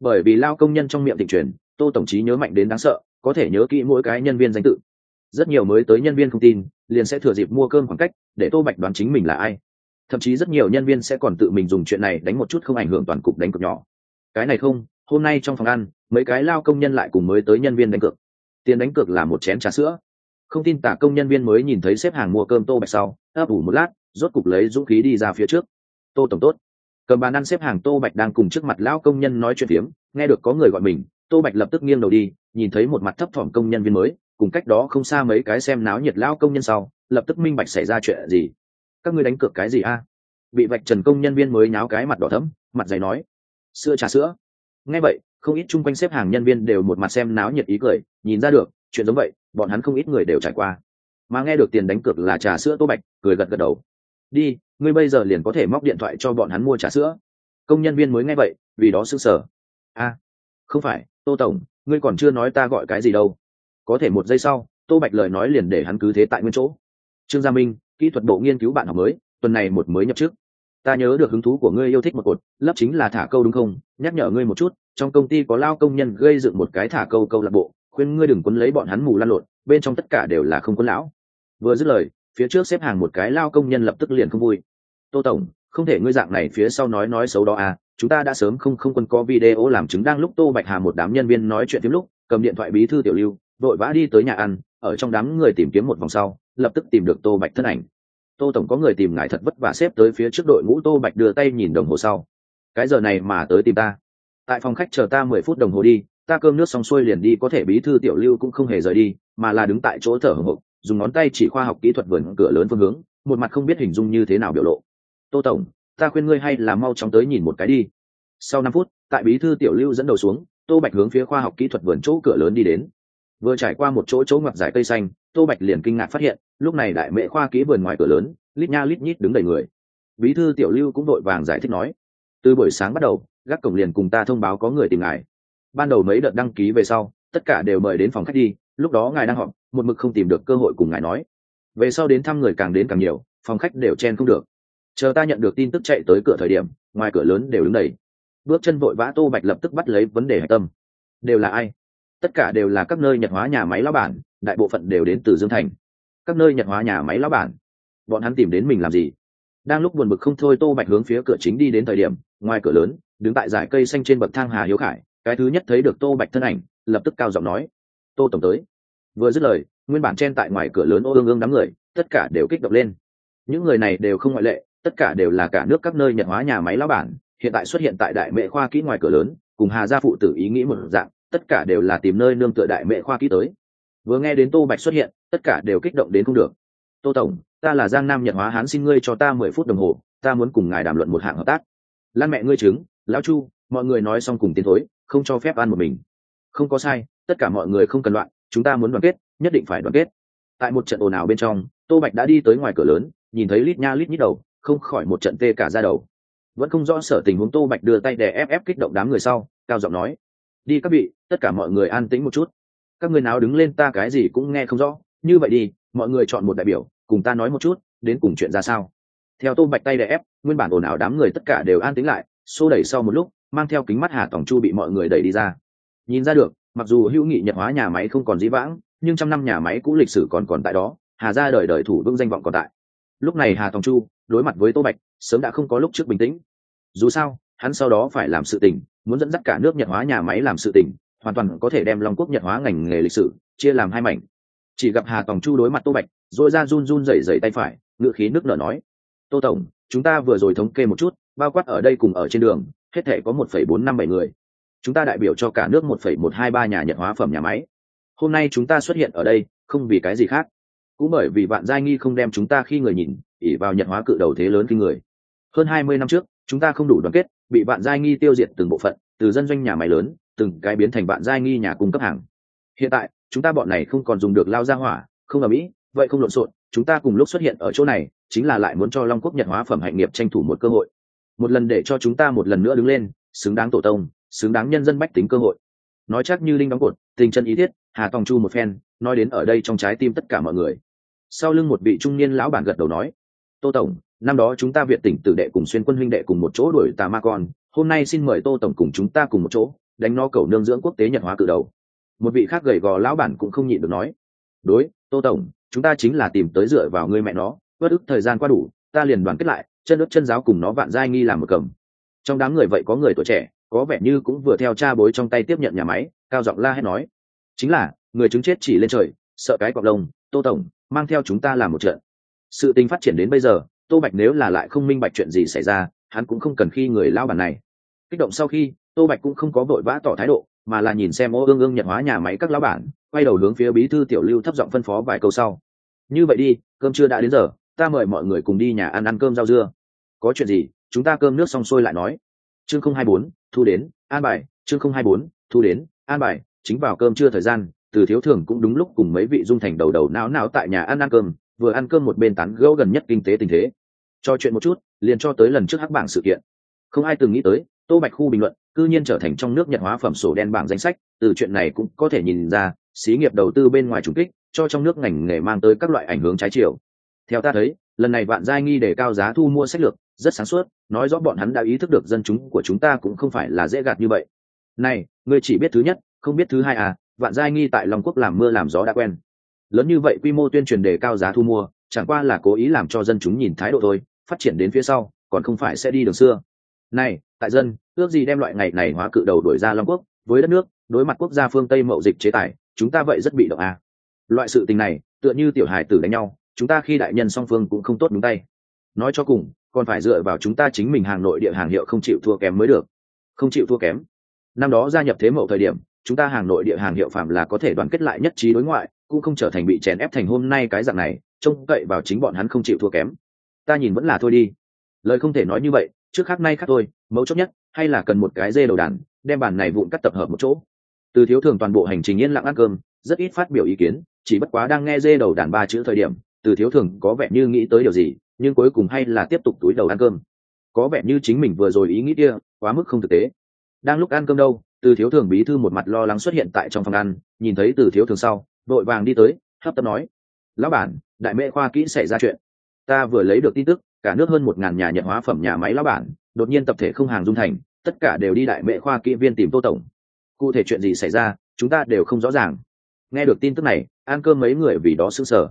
Bởi vì lao công nhân trong miệng thị truyền, tô tổng chí nhớ mạnh đến đáng sợ, có thể nhớ kỹ mỗi cái nhân viên danh tự. Rất nhiều mới tới nhân viên không tin, liền sẽ thừa dịp mua cơm khoảng cách, để tô bạch đoán chính mình là ai. Thậm chí rất nhiều nhân viên sẽ còn tự mình dùng chuyện này đánh một chút không ảnh hưởng toàn cục đánh cược nhỏ. Cái này không, hôm nay trong phòng ăn, mấy cái lao công nhân lại cùng mới tới nhân viên đánh cược tiền đánh cược là một chén trà sữa. Không tin tả công nhân viên mới nhìn thấy xếp hàng mua cơm tô bạch sau, ấp ủ một lát, rốt cục lấy dũng khí đi ra phía trước. Tô tổng tốt. Cầm bàn ăn xếp hàng tô bạch đang cùng trước mặt lão công nhân nói chuyện phiếm, nghe được có người gọi mình, tô bạch lập tức nghiêng đầu đi, nhìn thấy một mặt thấp thỏm công nhân viên mới, cùng cách đó không xa mấy cái xem náo nhiệt lão công nhân sau, lập tức minh bạch xảy ra chuyện gì. Các ngươi đánh cược cái gì a? Bị vạch trần công nhân viên mới nháo cái mặt đỏ thấm mặt dày nói. Sữa trà sữa. Nghe vậy không ít chung quanh xếp hàng nhân viên đều một mặt xem náo nhiệt ý cười, nhìn ra được, chuyện giống vậy, bọn hắn không ít người đều trải qua. Mà nghe được tiền đánh cược là trà sữa tô bạch, cười gật gật đầu. Đi, ngươi bây giờ liền có thể móc điện thoại cho bọn hắn mua trà sữa. Công nhân viên mới nghe vậy, vì đó s ư sở a, không phải, tô tổng, ngươi còn chưa nói ta gọi cái gì đâu. Có thể một giây sau, tô bạch lời nói liền để hắn cứ thế tại nguyên chỗ. Trương gia minh, kỹ thuật bộ nghiên cứu bạn học mới, tuần này một mới nhập trước ta nhớ được hứng thú của ngươi yêu thích một cột lấp chính là thả câu đúng không? Nhắc nhở ngươi một chút, trong công ty có lao công nhân gây dựng một cái thả câu câu lạc bộ, khuyên ngươi đừng quấn lấy bọn hắn mù lan lộn, bên trong tất cả đều là không quân lão. Vừa dứt lời, phía trước xếp hàng một cái lao công nhân lập tức liền không vui. Tô tổng, không thể ngươi dạng này phía sau nói nói xấu đó à chúng ta đã sớm không không quân có video làm chứng đang lúc tô bạch hà một đám nhân viên nói chuyện tiếng lúc, cầm điện thoại bí thư tiểu lưu, vội vã đi tới nhà ăn, ở trong đám người tìm kiếm một vòng sau, lập tức tìm được tô bạch thân ảnh tô tổng có người tìm ngài thật vất vả xếp tới phía trước đội ngũ tô bạch đưa tay nhìn đồng hồ sau. Cái giờ này mà tới tìm ta. Tại phòng khách chờ ta mười phút đồng hồ đi, ta cơm nước xong xuôi liền đi, có thể bí thư tiểu lưu cũng không hề rời đi, mà là đứng tại chỗ thở hồng hộc dùng ngón tay chỉ khoa học kỹ thuật vườn cửa lớn phương hướng, một mặt không biết hình dung như thế nào biểu lộ. Tô tổng, ta khuyên ngươi hay là mau chóng tới nhìn một cái đi. Sau năm phút, tại bí thư tiểu lưu dẫn đầu xuống, tô bạch hướng phía khoa học kỹ thuật vườn chỗ cửa lớn đi đến. Vừa trải qua một chỗ chỗ ngoặt giải cây xanh tô bạch liền kinh ngạc phát hiện, lúc này đại mệ khoa ký vườn ngoài cửa lớn, lít nha lít nhít đứng đầy người. Bí thư tiểu lưu cũng đội vàng giải thích nói, từ buổi sáng bắt đầu, gác cổng liền cùng ta thông báo có người tìm ngài. Ban đầu mấy đợt đăng ký về sau, tất cả đều mời đến phòng khách đi, lúc đó ngài đang họp, một mực không tìm được cơ hội cùng ngài nói. Về sau đến thăm người càng đến càng nhiều, phòng khách đều chen không được. Chờ ta nhận được tin tức chạy tới cửa thời điểm, ngoài cửa lớn đều đứng đầy. Bước chân vội vã tô bạch lập tức bắt lấy vấn đề hạch tâm. Đều là ai? Tất cả đều là các nơi nhật hóa nhà máy lao bản, đại bộ phận đều đến từ dương thành. Các nơi nhật hóa nhà máy lao bản, bọn hắn tìm đến mình làm gì? Đang lúc buồn bực không thôi, tô bạch hướng phía cửa chính đi đến thời điểm, ngoài cửa lớn, đứng tại dải cây xanh trên bậc thang hà hiếu khải, cái thứ nhất thấy được tô bạch thân ảnh, lập tức cao giọng nói, tô tổng tới. Vừa dứt lời, nguyên bản chen tại ngoài cửa lớn ô ương ương đám người, tất cả đều kích động lên. Những người này đều không ngoại lệ, tất cả đều là cả nước các nơi nhật hóa nhà máy lao bản, hiện tại xuất hiện tại đại mệ khoa kỹ ngoài cửa lớn, cùng hà gia phụ tử ý nghĩ một dạng tất cả đều là tìm nơi nương tựa đại mẹ khoa kỹ tới. Vừa nghe đến tô bạch xuất hiện, tất cả đều kích động đến không được. Tô tổng, ta là giang nam nhật hóa hán xin ngươi cho ta mười phút đồng hồ, ta muốn cùng ngài đàm luận một hạng hợp tác. Lan mẹ ngươi chứng, lão chu, mọi người nói xong cùng tiến thối, không cho phép ăn một mình. Không có sai, tất cả mọi người không cần loạn, chúng ta muốn đoàn kết, nhất định phải đoàn kết. Tại một trận ồn ào bên trong, tô bạch đã đi tới ngoài cửa lớn, nhìn thấy lít nha lít nhít đầu, không khỏi một trận tê cả ra đầu. Vẫn không rõ sở tình huống tô bạch đưa tay đè ép ép kích động đám người sau, cao giọng nói đi các vị, tất cả mọi người an tĩnh một chút. Các người nào đứng lên ta cái gì cũng nghe không rõ. Như vậy đi, mọi người chọn một đại biểu, cùng ta nói một chút, đến cùng chuyện ra sao. Theo tô bạch tay đè ép, nguyên bản ồn ào đám người tất cả đều an tĩnh lại, xô đẩy sau một lúc, mang theo kính mắt hà tòng chu bị mọi người đẩy đi ra. Nhìn ra được, mặc dù hữu nghị nhật hóa nhà máy không còn dĩ vãng, nhưng trăm năm nhà máy cũ lịch sử còn còn tại đó, hà ra đời đời thủ vững danh vọng còn tại. Lúc này hà tòng chu, đối mặt với tô bạch, sớm đã không có lúc trước bình tĩnh. Dù sao, hắn sau đó phải làm sự tình muốn dẫn dắt cả nước nhật hóa nhà máy làm sự tình, hoàn toàn có thể đem long quốc nhật hóa ngành nghề lịch sử chia làm hai mảnh. Chỉ gặp hà tòng chu đối mặt tô bạch rồi ra run run rẩy rẩy tay phải ngự khí nước nở nói, tô tổng, chúng ta vừa rồi thống kê một chút, bao quát ở đây cùng ở trên đường, hết thể có một phẩy bốn năm bảy người. Chúng ta đại biểu cho cả nước một phẩy một hai ba nhà nhật hóa phẩm nhà máy. Hôm nay chúng ta xuất hiện ở đây, không vì cái gì khác, cũng bởi vì bạn giai nghi không đem chúng ta khi người nhìn, ỉ vào nhật hóa cự đầu thế lớn khi người. Hơn hai mươi năm trước, chúng ta không đủ đoàn kết bị bạn giai nghi tiêu diệt từng bộ phận, từ dân doanh nhà máy lớn, từng cái biến thành bạn giai nghi nhà cung cấp hàng. Hiện tại, chúng ta bọn này không còn dùng được lao ra hỏa, không ở mỹ vậy không lộn xộn, chúng ta cùng lúc xuất hiện ở chỗ này, chính là lại muốn cho long quốc nhật hóa phẩm hạnh nghiệp tranh thủ một cơ hội. Một lần để cho chúng ta một lần nữa đứng lên, xứng đáng tổ tông, xứng đáng nhân dân bách tính cơ hội. Nói chắc như linh đóng cột, tình chân ý thiết, hà tòng chu một phen, nói đến ở đây trong trái tim tất cả mọi người. Sau lưng một vị trung niên lão bản gật đầu nói, tô tổng năm đó chúng ta việt tỉnh tử đệ cùng xuyên quân huynh đệ cùng một chỗ đuổi tà ma con, hôm nay xin mời tô tổng cùng chúng ta cùng một chỗ, đánh no cầu nương dưỡng quốc tế nhật hóa cử đầu. Một vị khác gầy gò lão bản cũng không nhịn được nói, đối, tô tổng, chúng ta chính là tìm tới dựa vào người mẹ nó, bất ức thời gian qua đủ, ta liền đoàn kết lại, chân ướt chân giáo cùng nó vạn giai nghi làm một cầm. Trong đám người vậy có người tuổi trẻ, có vẻ như cũng vừa theo cha bối trong tay tiếp nhận nhà máy, cao giọng la hét nói, chính là, người chứng chết chỉ lên trời, sợ cái cọc lông, tô tổng, mang theo chúng ta làm một trận. Sự tình phát triển đến bây giờ tô bạch nếu là lại không minh bạch chuyện gì xảy ra, hắn cũng không cần khi người lao bản này. Kích động sau khi, tô bạch cũng không có vội vã tỏ thái độ, mà là nhìn xem ô ương ương nhận hóa nhà máy các lao bản, quay đầu hướng phía bí thư tiểu lưu thấp giọng phân phó vài câu sau. Như vậy đi, cơm chưa đã đến giờ, ta mời mọi người cùng đi nhà ăn ăn cơm rau dưa. Có chuyện gì, chúng ta cơm nước xong sôi lại nói. Chương không hai bốn, thu đến, an bài, chương không hai bốn, thu đến, an bài, chính vào cơm trưa thời gian, từ thiếu thường cũng đúng lúc cùng mấy vị dung thành đầu đầu não não tại nhà ăn ăn cơm vừa ăn cơm một bên tán gẫu gần nhất kinh tế tình thế. Cho chuyện một chút, liền cho tới lần trước hắc bảng sự kiện. Không ai từng nghĩ tới, tô bạch khu bình luận, cư nhiên trở thành trong nước nhật hóa phẩm sổ đen bảng danh sách, từ chuyện này cũng có thể nhìn ra, xí nghiệp đầu tư bên ngoài trùng kích, cho trong nước ngành nghề mang tới các loại ảnh hưởng trái chiều. Theo ta thấy, lần này vạn giai nghi để cao giá thu mua sách lược, rất sáng suốt, nói rõ bọn hắn đã ý thức được dân chúng của chúng ta cũng không phải là dễ gạt như vậy. Này, ngươi chỉ biết thứ nhất, không biết thứ hai à vạn giai nghi tại long quốc làm mưa làm gió đã quen lớn như vậy quy mô tuyên truyền đề cao giá thu mua, chẳng qua là cố ý làm cho dân chúng nhìn thái độ thôi, phát triển đến phía sau, còn không phải sẽ đi đường xưa. Này, tại dân, ước gì đem loại ngày này hóa cự đầu đuổi ra long quốc, với đất nước, đối mặt quốc gia phương tây mậu dịch chế tài, chúng ta vậy rất bị động à. loại sự tình này, tựa như tiểu hài tử đánh nhau, chúng ta khi đại nhân song phương cũng không tốt đúng tay. Nói cho cùng, còn phải dựa vào chúng ta chính mình hàng nội địa hàng hiệu không chịu thua kém mới được. Không chịu thua kém. Năm đó gia nhập thế mậu thời điểm, chúng ta hàng nội địa hàng hiệu phạm là có thể đoàn kết lại nhất trí đối ngoại cũng không trở thành bị chèn ép thành hôm nay cái dạng này, trông cậy vào chính bọn hắn không chịu thua kém. Ta nhìn vẫn là thôi đi. Lời không thể nói như vậy, trước khác nay khác thôi, mấu chốt nhất, hay là cần một cái dê đầu đàn, đem bàn này vụn cắt tập hợp một chỗ. Từ thiếu thường toàn bộ hành trình yên lặng ăn cơm, rất ít phát biểu ý kiến, chỉ bất quá đang nghe dê đầu đàn ba chữ thời điểm, từ thiếu thường có vẻ như nghĩ tới điều gì, nhưng cuối cùng hay là tiếp tục túi đầu ăn cơm. Có vẻ như chính mình vừa rồi ý nghĩ kia, quá mức không thực tế. Đang lúc ăn cơm đâu, từ thiếu thường bí thư một mặt lo lắng xuất hiện tại trong phòng ăn, nhìn thấy từ thiếu thường sau vội vàng đi tới, hấp tấp nói, lão bản, đại mệ khoa kỹ xảy ra chuyện. Ta vừa lấy được tin tức, cả nước hơn một ngàn nhà nhận hóa phẩm nhà máy lão bản, đột nhiên tập thể không hàng dung thành, tất cả đều đi đại mệ khoa kỹ viên tìm tô tổng. Cụ thể chuyện gì xảy ra, chúng ta đều không rõ ràng. Nghe được tin tức này, ăn cơm mấy người vì đó sững sờ.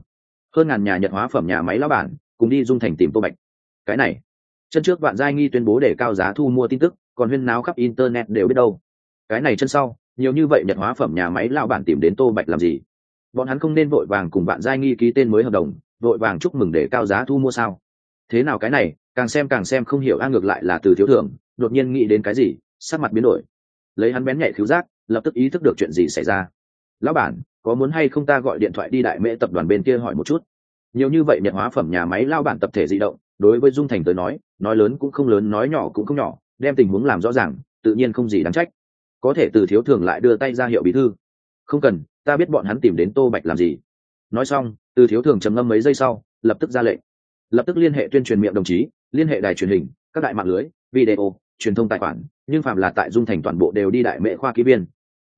Hơn ngàn nhà nhận hóa phẩm nhà máy lão bản, cùng đi dung thành tìm tô bạch. Cái này, chân trước vạn giai nghi tuyên bố để cao giá thu mua tin tức, còn huyên náo khắp internet đều biết đâu. Cái này chân sau, nhiều như vậy nhật hóa phẩm nhà máy lão bản tìm đến tô bạch làm gì? Bọn hắn không nên vội vàng cùng bạn giai nghi ký tên mới hợp đồng, vội vàng chúc mừng để cao giá thu mua sao. Thế nào cái này, càng xem càng xem không hiểu, a ngược lại là từ thiếu thưởng, đột nhiên nghĩ đến cái gì, sắc mặt biến đổi. Lấy hắn bén nhạy cứu giác, lập tức ý thức được chuyện gì xảy ra. Lão bản, có muốn hay không ta gọi điện thoại đi đại mễ tập đoàn bên kia hỏi một chút? Nhiều như vậy nhận hóa phẩm nhà máy lao bản tập thể di động, đối với dung thành tới nói nói lớn cũng không lớn, nói nhỏ cũng không nhỏ, đem tình huống làm rõ ràng, tự nhiên không gì đáng trách. Có thể từ thiếu thường lại đưa tay ra hiệu bí thư. Không cần ta biết bọn hắn tìm đến tô bạch làm gì. Nói xong, từ thiếu thường trầm ngâm mấy giây sau, lập tức ra lệnh. Lập tức liên hệ tuyên truyền miệng đồng chí, liên hệ đài truyền hình, các đại mạng lưới, video, truyền thông tài khoản, nhưng phạm là tại dung thành toàn bộ đều đi đại mệ khoa ký biên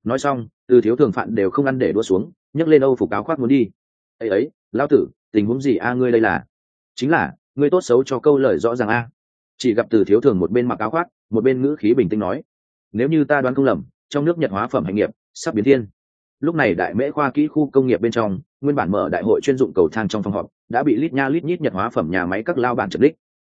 nói xong, từ thiếu thường phạn đều không ăn để đua xuống, nhấc lên âu phục áo khoác muốn đi. Ấy ấy lao tử, tình huống gì a ngươi đây là? Chính là, ngươi tốt xấu cho câu lời rõ ràng a. Chỉ gặp từ thiếu thường một bên mặc áo khoác, một bên ngữ khí bình tĩnh nói, nếu như ta đoán không lầm, trong nước nhật hóa phẩm hành nghiệp sắp biến thiên lúc này đại mễ khoa kỹ khu công nghiệp bên trong, nguyên bản mở đại hội chuyên dụng cầu thang trong phòng họp, đã bị lít nha lít nhít nhật hóa phẩm nhà máy các lao bản trật đích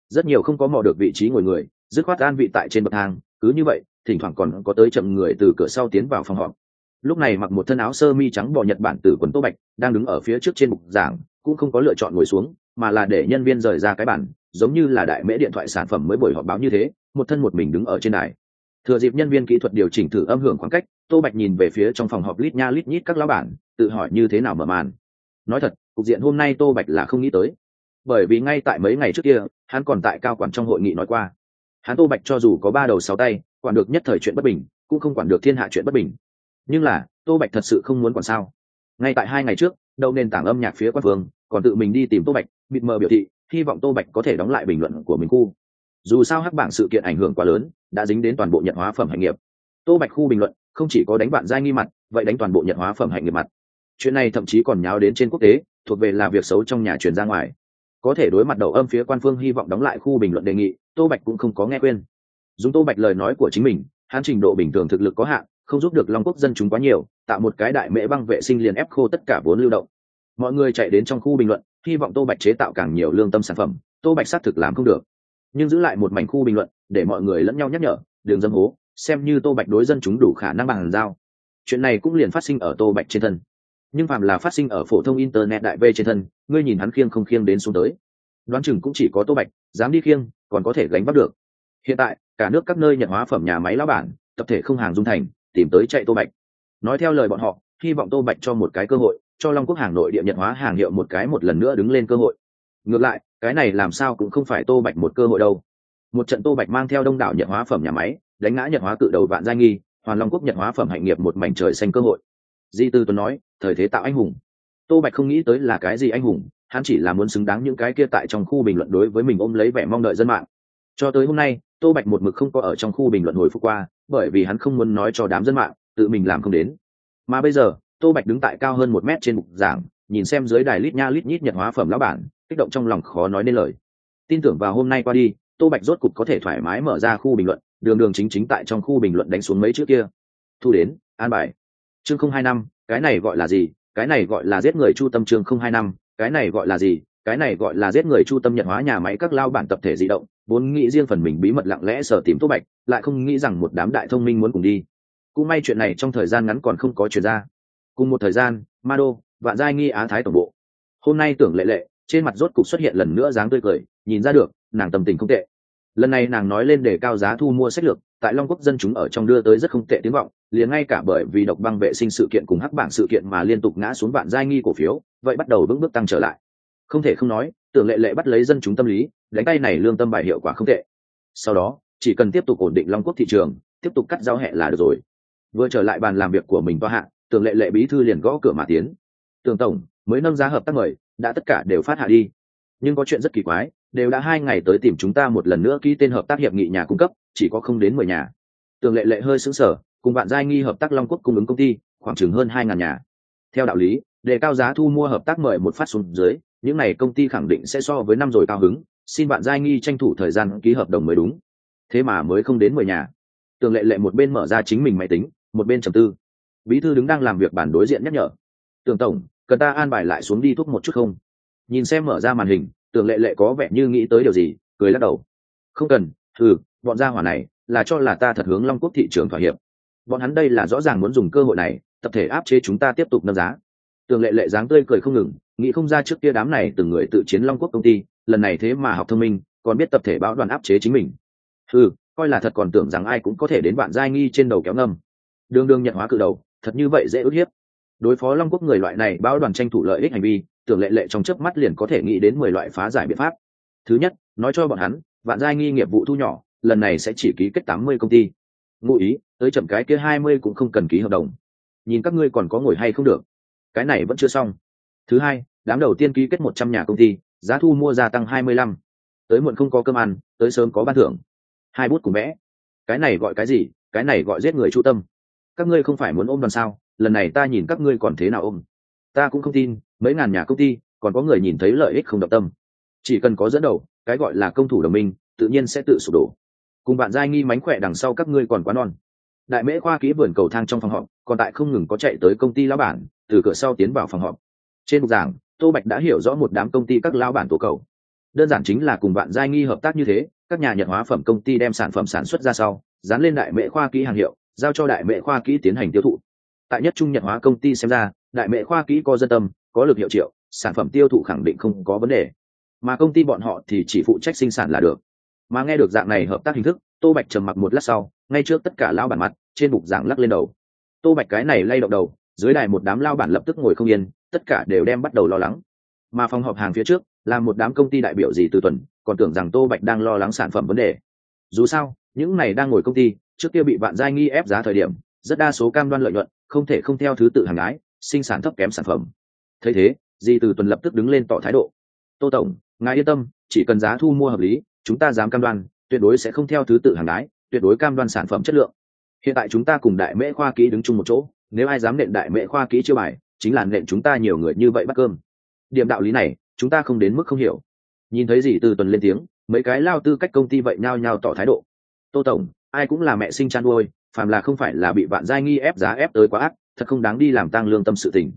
rất nhiều không có mò được vị trí ngồi người, dứt khoát an vị tại trên bậc thang, cứ như vậy, thỉnh thoảng còn có tới chậm người từ cửa sau tiến vào phòng họp. Lúc này mặc một thân áo sơ mi trắng bò nhật bản từ quần tô bạch, đang đứng ở phía trước trên bục giảng, cũng không có lựa chọn ngồi xuống, mà là để nhân viên rời ra cái bản giống như là đại mễ điện thoại sản phẩm mới buổi họp báo như thế, một thân một mình đứng ở trên đài. Thừa dịp nhân viên kỹ thuật điều chỉnh thử âm hưởng khoảng cách tô bạch nhìn về phía trong phòng họp lít nha lít nhít các lão bản, tự hỏi như thế nào mở màn. Nói thật, cục diện hôm nay tô bạch là không nghĩ tới. Bởi vì ngay tại mấy ngày trước kia, hắn còn tại cao quản trong hội nghị nói qua. Hắn tô bạch cho dù có ba đầu sáu tay, quản được nhất thời chuyện bất bình, cũng không quản được thiên hạ chuyện bất bình. Nhưng là, tô bạch thật sự không muốn quản sao. Ngay tại hai ngày trước, đầu nền tảng âm nhạc phía quan phương còn tự mình đi tìm tô bạch, bịt mờ biểu thị, hy vọng tô bạch có thể đóng lại bình luận của mình khu. Dù sao hắc bảng sự kiện ảnh hưởng quá lớn, đã dính đến toàn bộ nhận hóa phẩm hành nghiệp. Tô bạch khu bình luận không chỉ có đánh bạn giai nghi mặt, vậy đánh toàn bộ nhận hóa phẩm hạnh nghiệp mặt. Chuyện này thậm chí còn nháo đến trên quốc tế, thuộc về là việc xấu trong nhà truyền ra ngoài. Có thể đối mặt đầu âm phía quan phương hy vọng đóng lại khu bình luận đề nghị, tô bạch cũng không có nghe quên. Dùng tô bạch lời nói của chính mình, hắn trình độ bình thường thực lực có hạn, không giúp được long quốc dân chúng quá nhiều, tạo một cái đại mễ băng vệ sinh liền ép khô tất cả vốn lưu động. Mọi người chạy đến trong khu bình luận, hy vọng tô bạch chế tạo càng nhiều lương tâm sản phẩm, tô bạch xác thực làm không được. Nhưng giữ lại một mảnh khu bình luận, để mọi người lẫn nhau nhắc nhở, đường dâm hố xem như tô bạch đối dân chúng đủ khả năng bằng giao chuyện này cũng liền phát sinh ở tô bạch trên thân. Nhưng phạm là phát sinh ở phổ thông internet đại v trên thân, ngươi nhìn hắn khiêng không khiêng đến xuống tới. Đoán chừng cũng chỉ có tô bạch, dám đi khiêng, còn có thể gánh bắt được. Hiện tại, cả nước các nơi nhận hóa phẩm nhà máy lao bản, tập thể không hàng dung thành, tìm tới chạy tô bạch. Nói theo lời bọn họ, hy vọng tô bạch cho một cái cơ hội, cho long quốc hàng nội địa nhận hóa hàng hiệu một cái một lần nữa đứng lên cơ hội. Ngược lại, cái này làm sao cũng không phải tô bạch một cơ hội đâu. Một trận tô bạch mang theo đông đảo nhận hóa phẩm nhà máy đánh ngã nhật hóa cự đầu vạn giai nghi, hoàn long quốc nhật hóa phẩm hạnh nghiệp một mảnh trời xanh cơ hội. Di tư tuấn nói, thời thế tạo anh hùng. Tô bạch không nghĩ tới là cái gì anh hùng, hắn chỉ là muốn xứng đáng những cái kia tại trong khu bình luận đối với mình ôm lấy vẻ mong đợi dân mạng. Cho tới hôm nay, tô bạch một mực không có ở trong khu bình luận hồi phục qua, bởi vì hắn không muốn nói cho đám dân mạng, tự mình làm không đến. Mà bây giờ, tô bạch đứng tại cao hơn một mét trên bục giảng, nhìn xem dưới đài lít nha lít nhít nhật hóa phẩm lão bản, kích động trong lòng khó nói nên lời. Tin tưởng vào hôm nay qua đi, tô bạch rốt cục có thể thoải mái mở ra khu bình luận đường đường chính chính tại trong khu bình luận đánh xuống mấy trước kia. Thu đến, an bài. Chương không hai năm, cái này gọi là gì? Cái này gọi là giết người chu tâm chương không hai năm, cái này gọi là gì? Cái này gọi là giết người chu tâm nhận hóa nhà máy các lao bản tập thể di động, vốn nghĩ riêng phần mình bí mật lặng lẽ sở tìm tô bạch, lại không nghĩ rằng một đám đại thông minh muốn cùng đi. Cũng may chuyện này trong thời gian ngắn còn không có chuyện ra. Cùng một thời gian ma đô vạn giai nghi á thái tổng bộ. Hôm nay tưởng lệ lệ, trên mặt rốt cục xuất hiện lần nữa dáng tươi cười, nhìn ra được, nàng tâm tình không tệ lần này nàng nói lên để cao giá thu mua sách lược, tại long quốc dân chúng ở trong đưa tới rất không tệ tiếng vọng, liền ngay cả bởi vì độc băng vệ sinh sự kiện cùng hắc bảng sự kiện mà liên tục ngã xuống vạn giai nghi cổ phiếu, vậy bắt đầu vững bước tăng trở lại. Không thể không nói, tưởng lệ lệ bắt lấy dân chúng tâm lý, đánh tay này lương tâm bài hiệu quả không tệ. Sau đó, chỉ cần tiếp tục ổn định long quốc thị trường, tiếp tục cắt giao hẹ là được rồi. Vừa trở lại bàn làm việc của mình toa hạ, tưởng lệ lệ bí thư liền gõ cửa mà tiến. Tưởng tổng, mới nâng giá hợp tác mời, đã tất cả đều phát hạ đi. Nhưng có chuyện rất kỳ quái đều đã hai ngày tới tìm chúng ta một lần nữa ký tên hợp tác hiệp nghị nhà cung cấp, chỉ có không đến mười nhà. Tường lệ lệ hơi xứng sở cùng bạn giai nghi hợp tác long quốc cung ứng công ty, khoảng chừng hơn hai ngàn nhà. Theo đạo lý, đề cao giá thu mua hợp tác mời một phát xuống dưới, những n à y công ty khẳng định sẽ so với năm rồi cao hứng, xin bạn giai nghi tranh thủ thời gian ký hợp đồng mới đúng. Thế mà mới không đến mười nhà. Tường lệ lệ một bên mở ra chính mình máy tính, một bên trầm tư. Bí thư đứng đang làm việc bản đối diện nhắc nhở. Tường tổng, cần ta an bài lại xuống đi thuốc một chút không? Nhìn xem mở ra màn hình tưởng lệ lệ có vẻ như nghĩ tới điều gì, cười lắc đầu. Không cần ừ bọn gia hỏa này là cho là ta thật hướng long quốc thị trường thỏa hiệp. Bọn hắn đây là rõ ràng muốn dùng cơ hội này, tập thể áp chế chúng ta tiếp tục nâng giá. Tường lệ lệ dáng tươi cười không ngừng, nghĩ không ra trước kia đám này từng người tự chiến long quốc công ty, lần này thế mà học thông minh, còn biết tập thể báo đoàn áp chế chính mình. Ừ coi là thật còn tưởng rằng ai cũng có thể đến bạn giai nghi trên đầu kéo ngâm. Đương đương nhận hóa cự đầu, thật như vậy dễ ức hiếp. Đối phó long quốc người loại này, báo đoàn tranh thủ lợi ích hành vi tưởng lệ lệ trong chớp mắt liền có thể nghĩ đến mười loại phá giải biện pháp. Thứ nhất, nói cho bọn hắn, vạn giai nghi nghiệp vụ thu nhỏ, lần này sẽ chỉ ký kết tám mươi công ty. Ngụ ý, tới chậm cái kia hai mươi cũng không cần ký hợp đồng. Nhìn các ngươi còn có ngồi hay không được. Cái này vẫn chưa xong. Thứ hai, đám đầu tiên ký kết một trăm nhà công ty, giá thu mua gia tăng hai mươi lăm. Tới muộn không có cơm ăn, tới sớm có ban thưởng. Hai bút cùng vẽ. Cái này gọi cái gì? Cái này gọi giết người chu tâm. Các ngươi không phải muốn ôm đoàn sao? Lần này ta nhìn các ngươi còn thế nào ôm? Ta cũng không tin mấy ngàn nhà công ty, còn có người nhìn thấy lợi ích không động tâm. Chỉ cần có dẫn đầu, cái gọi là công thủ đồng minh, tự nhiên sẽ tự sụp đổ. Cùng bạn giai nghi mánh khỏe đằng sau các ngươi còn quá non. Đại mễ khoa kỹ vườn cầu thang trong phòng họp, còn tại không ngừng có chạy tới công ty lão bản, từ cửa sau tiến vào phòng họp. Trên bục giảng, tô bạch đã hiểu rõ một đám công ty các lão bản tổ cầu. Đơn giản chính là cùng bạn giai nghi hợp tác như thế, các nhà nhật hóa phẩm công ty đem sản phẩm sản xuất ra sau, dán lên đại mễ khoa kỹ hàng hiệu, giao cho đại mễ khoa kỹ tiến hành tiêu thụ. Tại nhất trung nhật hóa công ty xem ra, đại mễ khoa kỹ có dân tâm có lực hiệu triệu, sản phẩm tiêu thụ khẳng định không có vấn đề. Mà công ty bọn họ thì chỉ phụ trách sinh sản là được. Mà nghe được dạng này hợp tác hình thức, tô bạch trầm mặc một lát sau, ngay trước tất cả lao bản mặt, trên bục giảng lắc lên đầu. Tô bạch cái này lay động đầu, dưới đài một đám lao bản lập tức ngồi không yên, tất cả đều đem bắt đầu lo lắng. Mà phòng họp hàng phía trước, là một đám công ty đại biểu gì từ tuần, còn tưởng rằng tô bạch đang lo lắng sản phẩm vấn đề. Dù sao, những này đang ngồi công ty, trước kia bị vạn giai nghi ép giá thời điểm, rất đa số cam đoan lợi nhuận, không thể không theo thứ tự hàng ái sinh sản thấp kém sản phẩm thấy thế, di từ tuần lập tức đứng lên tỏ thái độ. Tô tổng, ngài yên tâm, chỉ cần giá thu mua hợp lý, chúng ta dám cam đoan, tuyệt đối sẽ không theo thứ tự hàng đái tuyệt đối cam đoan sản phẩm chất lượng. Hiện tại chúng ta cùng đại mễ khoa kỹ đứng chung một chỗ, nếu ai dám nện đại mễ khoa kỹ chưa bài, chính là nện chúng ta nhiều người như vậy bắt cơm. Điểm đạo lý này, chúng ta không đến mức không hiểu. Nhìn thấy gì từ tuần lên tiếng, mấy cái lao tư cách công ty vậy nhao nhao tỏ thái độ. Tô tổng, ai cũng là mẹ sinh chăn nuôi, phàm là không phải là bị vạn giai nghi ép giá ép tới quá ác, thật không đáng đi làm tăng lương tâm sự tình.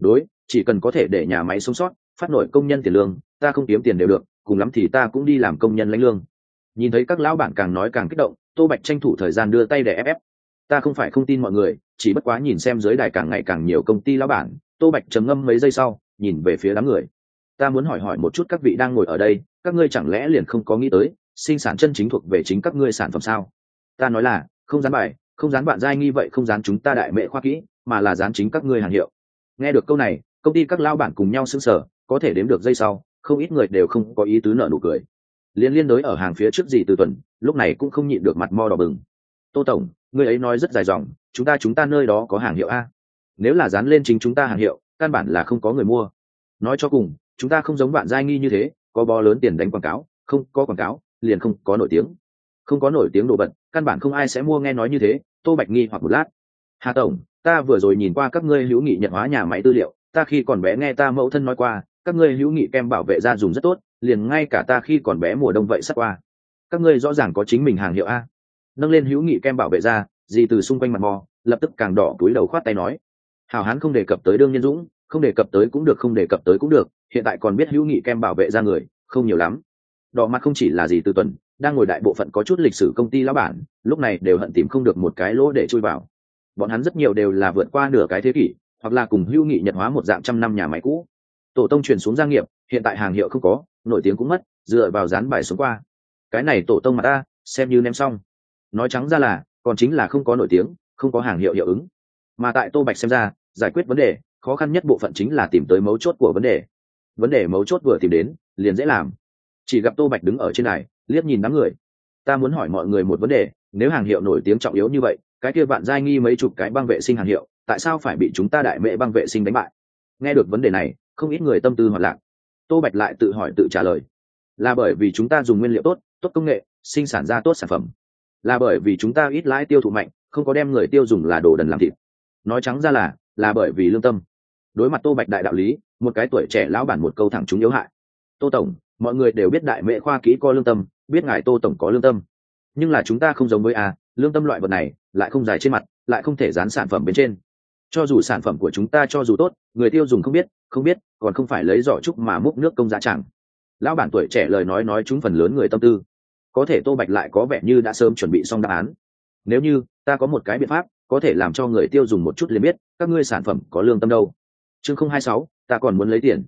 Đối chỉ cần có thể để nhà máy sống sót, phát nổi công nhân tiền lương, ta không kiếm tiền đều được, cùng lắm thì ta cũng đi làm công nhân lãnh lương. Nhìn thấy các lão bản càng nói càng kích động, tô bạch tranh thủ thời gian đưa tay để ép ép. Ta không phải không tin mọi người, chỉ bất quá nhìn xem dưới đài càng ngày càng nhiều công ty lão bản, tô bạch trầm ngâm mấy giây sau, nhìn về phía đám người. Ta muốn hỏi hỏi một chút các vị đang ngồi ở đây, các ngươi chẳng lẽ liền không có nghĩ tới, sinh sản chân chính thuộc về chính các ngươi sản phẩm sao? Ta nói là, không dán bài, không dán bạn giai nghi vậy không dán chúng ta đại mệ khoa kỹ, mà là dán chính các ngươi hàng hiệu. Nghe được câu này công ty các lao bản cùng nhau xứng sở có thể đếm được dây sau, không ít người đều không có ý tứ nợ nụ cười. Liên liên đối ở hàng phía trước gì từ tuần, lúc này cũng không nhịn được mặt mo đỏ bừng. Tô tổng, người ấy nói rất dài dòng, chúng ta chúng ta nơi đó có hàng hiệu a. Nếu là dán lên chính chúng ta hàng hiệu, căn bản là không có người mua. Nói cho cùng, chúng ta không giống bạn giai nghi như thế, có bó lớn tiền đánh quảng cáo, không có quảng cáo, liền không có nổi tiếng. Không có nổi tiếng đồ bật căn bản không ai sẽ mua nghe nói như thế, tô bạch nghi hoặc một lát. Hà tổng, ta vừa rồi nhìn qua các ngươi hữu nghị nhận hóa nhà máy tư liệu ta khi còn bé nghe ta mẫu thân nói qua, các ngươi hữu nghị kem bảo vệ da dùng rất tốt, liền ngay cả ta khi còn bé mùa đông vậy sắp qua. Các ngươi rõ ràng có chính mình hàng hiệu a. Nâng lên hữu nghị kem bảo vệ da gì từ xung quanh mặt mò, lập tức càng đỏ túi đầu khoát tay nói. Hào hán không đề cập tới đương nhân dũng, không đề cập tới cũng được, không đề cập tới cũng được, hiện tại còn biết hữu nghị kem bảo vệ da người, không nhiều lắm. Đỏ mặt không chỉ là gì từ tuần, đang ngồi đại bộ phận có chút lịch sử công ty lão bản, lúc này đều hận tìm không được một cái lỗ để chui vào. Bọn hắn rất nhiều đều là vượt qua nửa cái thế kỷ hoặc là cùng hữu nghị nhật hóa một dạng trăm năm nhà máy cũ. Tổ tông truyền xuống gia nghiệp, hiện tại hàng hiệu không có, nổi tiếng cũng mất, dựa vào dán bài xuống qua. Cái này tổ tông mà ta, xem như ném xong. Nói trắng ra là, còn chính là không có nổi tiếng, không có hàng hiệu hiệu ứng. Mà tại tô bạch xem ra, giải quyết vấn đề, khó khăn nhất bộ phận chính là tìm tới mấu chốt của vấn đề. Vấn đề mấu chốt vừa tìm đến, liền dễ làm. Chỉ gặp tô bạch đứng ở trên này, liếc nhìn đám người. Ta muốn hỏi mọi người một vấn đề, nếu hàng hiệu nổi tiếng trọng yếu như vậy, cái kia bạn giai nghi mấy chục cái băng vệ sinh hàng hiệu tại sao phải bị chúng ta đại mễ băng vệ sinh đánh bại? Nghe được vấn đề này, không ít người tâm tư hoạt lạc tô bạch lại tự hỏi tự trả lời. Là bởi vì chúng ta dùng nguyên liệu tốt tốt công nghệ, sinh sản ra tốt sản phẩm. Là bởi vì chúng ta ít lãi tiêu thụ mạnh, không có đem người tiêu dùng là đồ đần làm thịt. Nói trắng ra là là bởi vì lương tâm. Đối mặt tô bạch đại đạo lý, một cái tuổi trẻ lão bản một câu thẳng chúng yếu hại. Tô tổng, mọi người đều biết đại mễ khoa kỹ có lương tâm, biết ngài tô tổng có lương tâm. Nhưng là chúng ta không giống với a, lương tâm loại vật này, lại không dài trên mặt, lại không thể dán sản phẩm bên trên cho dù sản phẩm của chúng ta cho dù tốt, người tiêu dùng không biết không biết, còn không phải lấy giỏ trúc mà múc nước công giá chẳng. Lão bản tuổi trẻ lời nói nói chúng phần lớn người tâm tư. Có thể tô bạch lại có vẻ như đã sớm chuẩn bị xong đáp án. Nếu như, ta có một cái biện pháp, có thể làm cho người tiêu dùng một chút liền biết, các ngươi sản phẩm có lương tâm đâu. Chương không hai sáu, ta còn muốn lấy tiền.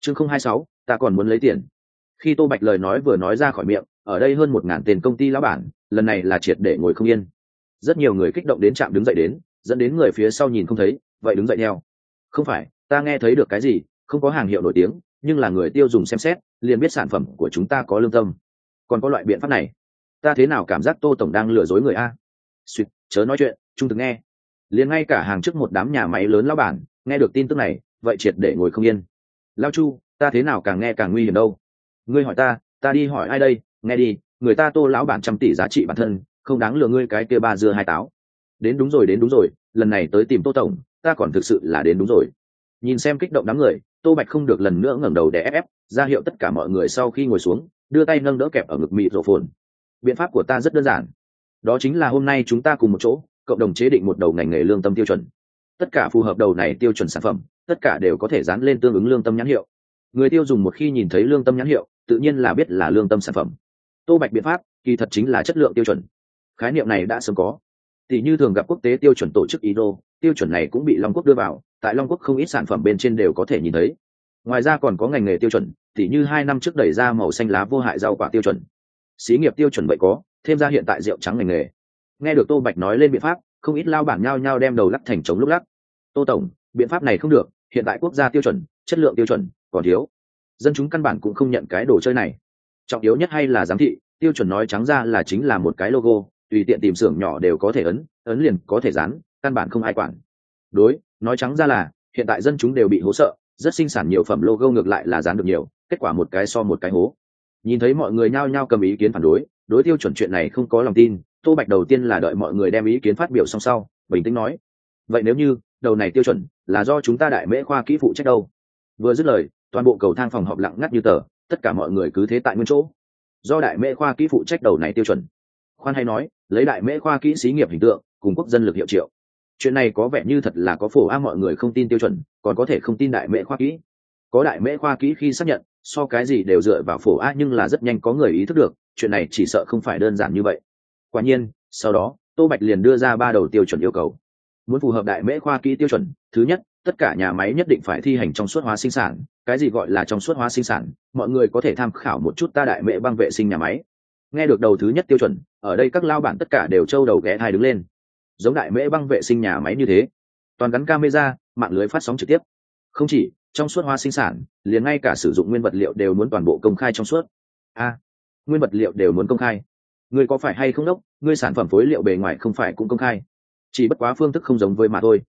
Chương không hai sáu, ta còn muốn lấy tiền. Khi tô bạch lời nói vừa nói ra khỏi miệng, ở đây hơn một ngàn tiền công ty lão bản, lần này là triệt để ngồi không yên. Rất nhiều người kích động đến trạm đứng dậy đến dẫn đến người phía sau nhìn không thấy, vậy đứng dậy theo. Không phải, ta nghe thấy được cái gì, không có hàng hiệu nổi tiếng, nhưng là người tiêu dùng xem xét, liền biết sản phẩm của chúng ta có lương tâm. Còn có loại biện pháp này. Ta thế nào cảm giác tô tổng đang lừa dối người a? Suýt chớ nói chuyện, trung thực nghe. Liền ngay cả hàng trước một đám nhà máy lớn lao bản, nghe được tin tức này, vậy triệt để ngồi không yên. Lao chu, ta thế nào càng nghe càng nguy hiểm đâu? Ngươi hỏi ta ta đi hỏi ai đây? Nghe đi, người ta tô lão bản trăm tỷ giá trị bản thân, không đáng lừa ngươi cái kia ba dưa hai táo đến đúng rồi, đến đúng rồi, lần này tới tìm tô tổng, ta còn thực sự là đến đúng rồi. Nhìn xem kích động đám người, tô bạch không được lần nữa ngẩng đầu để ép ép, ra hiệu tất cả mọi người sau khi ngồi xuống, đưa tay nâng đỡ kẹp ở ngực mị rổ phồn biện pháp của ta rất đơn giản. Đó chính là hôm nay chúng ta cùng một chỗ, cộng đồng chế định một đầu ngành nghề lương tâm tiêu chuẩn. Tất cả phù hợp đầu này tiêu chuẩn sản phẩm, tất cả đều có thể dán lên tương ứng lương tâm nhãn hiệu. Người tiêu dùng một khi nhìn thấy lương tâm nhãn hiệu, tự nhiên là biết là lương tâm sản phẩm. Tô bạch biện pháp, kỳ thật chính là chất lượng tiêu chuẩn. Khái niệm này đã sớm có tỷ như thường gặp quốc tế tiêu chuẩn tổ chức ý tiêu chuẩn này cũng bị long quốc đưa vào, tại long quốc không ít sản phẩm bên trên đều có thể nhìn thấy. Ngoài ra còn có ngành nghề tiêu chuẩn tỷ như hai năm trước đẩy ra màu xanh lá vô hại rau quả tiêu chuẩn. Xí nghiệp tiêu chuẩn vậy có, thêm ra hiện tại rượu trắng ngành nghề. Nghe được tô bạch nói lên biện pháp, không ít lao bản nhao nhao đem đầu lắc thành chống lúc lắc. Tô tổng, biện pháp này không được, hiện tại quốc gia tiêu chuẩn, chất lượng tiêu chuẩn còn thiếu. Dân chúng căn bản cũng không nhận cái đồ chơi này. Trọng yếu nhất hay là giám thị, tiêu chuẩn nói trắng ra là chính là một cái logo tùy tiện tìm xưởng nhỏ đều có thể ấn ấn liền có thể dán, căn bản không ai quản. Đối, nói trắng ra là, hiện tại dân chúng đều bị hố sợ, rất sinh sản nhiều phẩm logo ngược lại là dán được nhiều, kết quả một cái so một cái hố. Nhìn thấy mọi người nhao nhao cầm ý kiến phản đối đối tiêu chuẩn chuyện này không có lòng tin, tô bạch đầu tiên là đợi mọi người đem ý kiến phát biểu xong sau, bình tĩnh nói, vậy nếu như, đầu này tiêu chuẩn là do chúng ta đại mễ khoa kỹ phụ trách đâu? Vừa dứt lời, toàn bộ cầu thang phòng họp lặng ngắt như tờ, tất cả mọi người cứ thế tại nguyên chỗ. Do đại mễ khoa kỹ phụ trách đầu này tiêu chuẩn. Khoan hay nói lấy đại mễ khoa kỹ xí nghiệp hình tượng, cùng quốc dân lực hiệu triệu. Chuyện này có vẻ như thật là có phổ a mọi người không tin tiêu chuẩn, còn có thể không tin đại mễ khoa kỹ. Có đại mễ khoa kỹ khi xác nhận, so cái gì đều dựa vào phổ a nhưng là rất nhanh có người ý thức được, chuyện này chỉ sợ không phải đơn giản như vậy. Quả nhiên, sau đó, tô bạch liền đưa ra ba đầu tiêu chuẩn yêu cầu. Muốn phù hợp đại mễ khoa kỹ tiêu chuẩn, thứ nhất, tất cả nhà máy nhất định phải thi hành trong suốt hóa sinh sản. Cái gì gọi là trong suốt hóa sinh sản? Mọi người có thể tham khảo một chút ta đại mễ băng vệ sinh nhà máy nghe được đầu thứ nhất tiêu chuẩn, ở đây các lao bản tất cả đều trâu đầu ghé thai đứng lên. Giống đại mễ băng vệ sinh nhà máy như thế. Toàn gắn camera, mạng lưới phát sóng trực tiếp. Không chỉ, trong suốt hoa sinh sản, liền ngay cả sử dụng nguyên vật liệu đều muốn toàn bộ công khai trong suốt. A, nguyên vật liệu đều muốn công khai. Người có phải hay không đốc, ngươi sản phẩm phối liệu bề ngoài không phải cũng công khai. Chỉ bất quá phương thức không giống với mà thôi.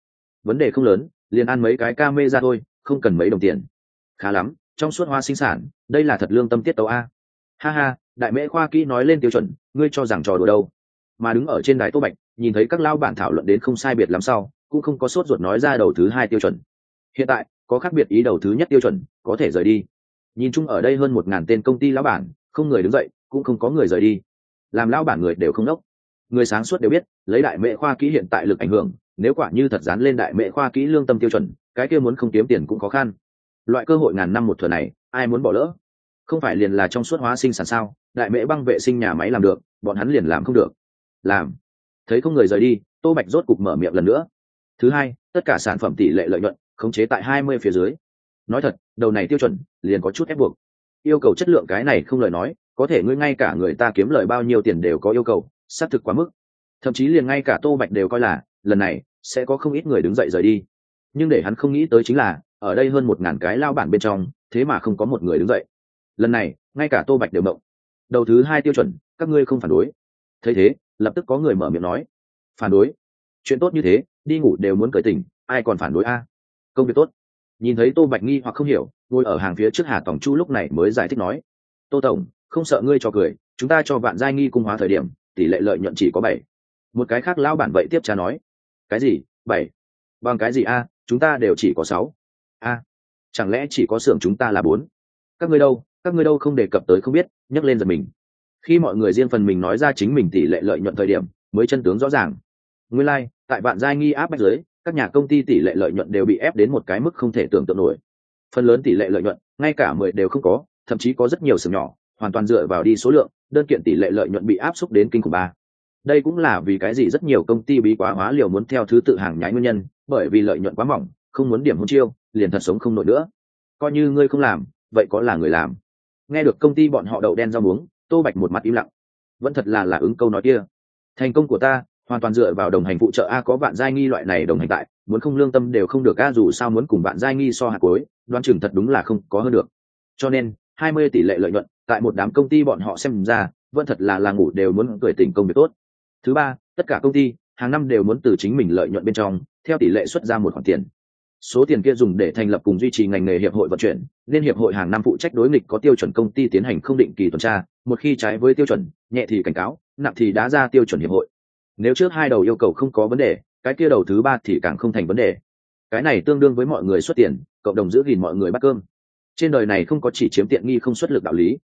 Vấn đề không lớn, liền ăn mấy cái ca mê ra thôi, không cần mấy đồng tiền. Khá lắm, trong suốt hoa sinh sản, đây là thật lương tâm tiết tấu a ha ha, đại mễ khoa kỹ nói lên tiêu chuẩn, ngươi cho rằng trò đùa đâu? Mà đứng ở trên đài tô bạch, nhìn thấy các lao bản thảo luận đến không sai biệt lắm sau, cũng không có sốt ruột nói ra đầu thứ hai tiêu chuẩn. Hiện tại, có khác biệt ý đầu thứ nhất tiêu chuẩn, có thể rời đi. Nhìn chung ở đây hơn một ngàn tên công ty lão bản, không người đứng dậy, cũng không có người rời đi. Làm lão bản người đều không đốc. Người sáng suốt đều biết, lấy đại mệ khoa kỹ hiện tại lực ảnh hưởng, nếu quả như thật dán lên đại mệ khoa kỹ lương tâm tiêu chuẩn, cái kia muốn không kiếm tiền cũng khó khăn. Loại cơ hội ngàn năm một thừa này, ai muốn bỏ lỡ? Không phải liền là trong suốt hóa sinh sản sao? Đại mễ băng vệ sinh nhà máy làm được, bọn hắn liền làm không được. Làm. Thấy không người rời đi, tô bạch rốt cục mở miệng lần nữa. Thứ hai, tất cả sản phẩm tỷ lệ lợi nhuận, khống chế tại hai mươi phía dưới. Nói thật, đầu này tiêu chuẩn, liền có chút ép buộc. Yêu cầu chất lượng cái này không lời nói, có thể ngươi ngay cả người ta kiếm lời bao nhiêu tiền đều có yêu cầu, xác thực quá mức. Thậm chí liền ngay cả tô bạch đều coi là, lần này, sẽ có không ít người đứng dậy rời đi. Nhưng để hắn không nghĩ tới chính là, ở đây hơn một ngàn cái lao bản bên trong, thế mà không có một người đứng dậy lần này, ngay cả tô bạch đều mộng đầu thứ hai tiêu chuẩn, các ngươi không phản đối. Thấy thế, lập tức có người mở miệng nói. Phản đối? Chuyện tốt như thế, đi ngủ đều muốn cởi tình ai còn phản đối a? Công việc tốt. Nhìn thấy tô bạch nghi hoặc không hiểu, ngồi ở hàng phía trước hà tổng chu lúc này mới giải thích nói. Tô tổng, không sợ ngươi cho cười, chúng ta cho vạn giai nghi cung hóa thời điểm, tỷ lệ lợi nhuận chỉ có bảy. Một cái khác lão bản vậy tiếp cha nói. Cái gì? Bảy. Bằng cái gì a? Chúng ta đều chỉ có sáu. A. Chẳng lẽ chỉ có xưởng chúng ta là bốn? Các ngươi đâu? Các ngươi đâu không đề cập tới không biết nhắc lên giật mình. Khi mọi người riêng phần mình nói ra chính mình tỷ lệ lợi nhuận thời điểm mới chân tướng rõ ràng. Nguyên lai、like, tại vạn giai nghi áp bách giới các nhà công ty tỷ lệ lợi nhuận đều bị ép đến một cái mức không thể tưởng tượng nổi. Phần lớn tỷ lệ lợi nhuận ngay cả mười đều không có thậm chí có rất nhiều sừng nhỏ hoàn toàn dựa vào đi số lượng đơn kiện tỷ lệ lợi nhuận bị áp suất đến kinh khủng ba. Đây cũng là vì cái gì rất nhiều công ty bí quá hóa liều muốn theo thứ tự hàng nhái nguyên nhân bởi vì lợi nhuận quá mỏng không muốn điểm hôn chiêu liền thật sống không nổi nữa. Coi như ngươi không làm vậy có là người làm nghe được công ty bọn họ đậu đen rau muống, tô bạch một mặt im lặng. Vẫn thật là là ứng câu nói kia. Thành công của ta, hoàn toàn dựa vào đồng hành phụ trợ a có bạn giai nghi loại này đồng hành tại, muốn không lương tâm đều không được a dù sao muốn cùng bạn giai nghi so hạt cối đoan chừng thật đúng là không có hơn được. Cho nên, hai mươi tỷ lệ lợi nhuận, tại một đám công ty bọn họ xem ra, vẫn thật là là ngủ đều muốn cười tỉnh công việc tốt. Thứ ba, tất cả công ty, hàng năm đều muốn từ chính mình lợi nhuận bên trong, theo tỷ lệ xuất ra một khoản tiền số tiền kia dùng để thành lập cùng duy trì ngành nghề hiệp hội vận chuyển, nên hiệp hội hàng năm phụ trách đối nghịch có tiêu chuẩn công ty tiến hành không định kỳ tuần tra, một khi trái với tiêu chuẩn, nhẹ thì cảnh cáo, nặng thì đá ra tiêu chuẩn hiệp hội. Nếu trước hai đầu yêu cầu không có vấn đề, cái kia đầu thứ ba thì càng không thành vấn đề. Cái này tương đương với mọi người xuất tiền, cộng đồng giữ gìn mọi người bắt cơm. Trên đời này không có chỉ chiếm tiện nghi không xuất lực đạo lý.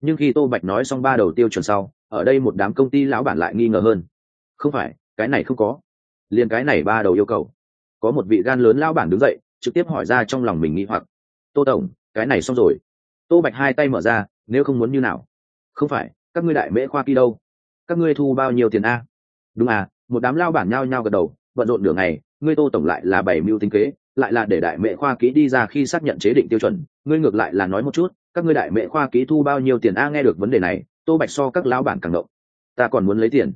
Nhưng khi tô bạch nói xong ba đầu tiêu chuẩn sau, ở đây một đám công ty lão bản lại nghi ngờ hơn. Không phải, cái này không có. Liền cái này ba đầu yêu cầu có một vị gan lớn lao bản đứng dậy trực tiếp hỏi ra trong lòng mình nghi hoặc. Tô tổng cái này xong rồi. Tô bạch hai tay mở ra nếu không muốn như nào? Không phải các ngươi đại mễ khoa kỳ đâu? Các ngươi thu bao nhiêu tiền a? Đúng à một đám lao bản nhao nhao gật đầu bận rộn đường này, ngươi tô tổng lại là bảy mưu tính kế lại là để đại mễ khoa kỹ đi ra khi xác nhận chế định tiêu chuẩn ngươi ngược lại là nói một chút các ngươi đại mễ khoa kỹ thu bao nhiêu tiền a? Nghe được vấn đề này tô bạch so các lão bản càng động. Ta còn muốn lấy tiền.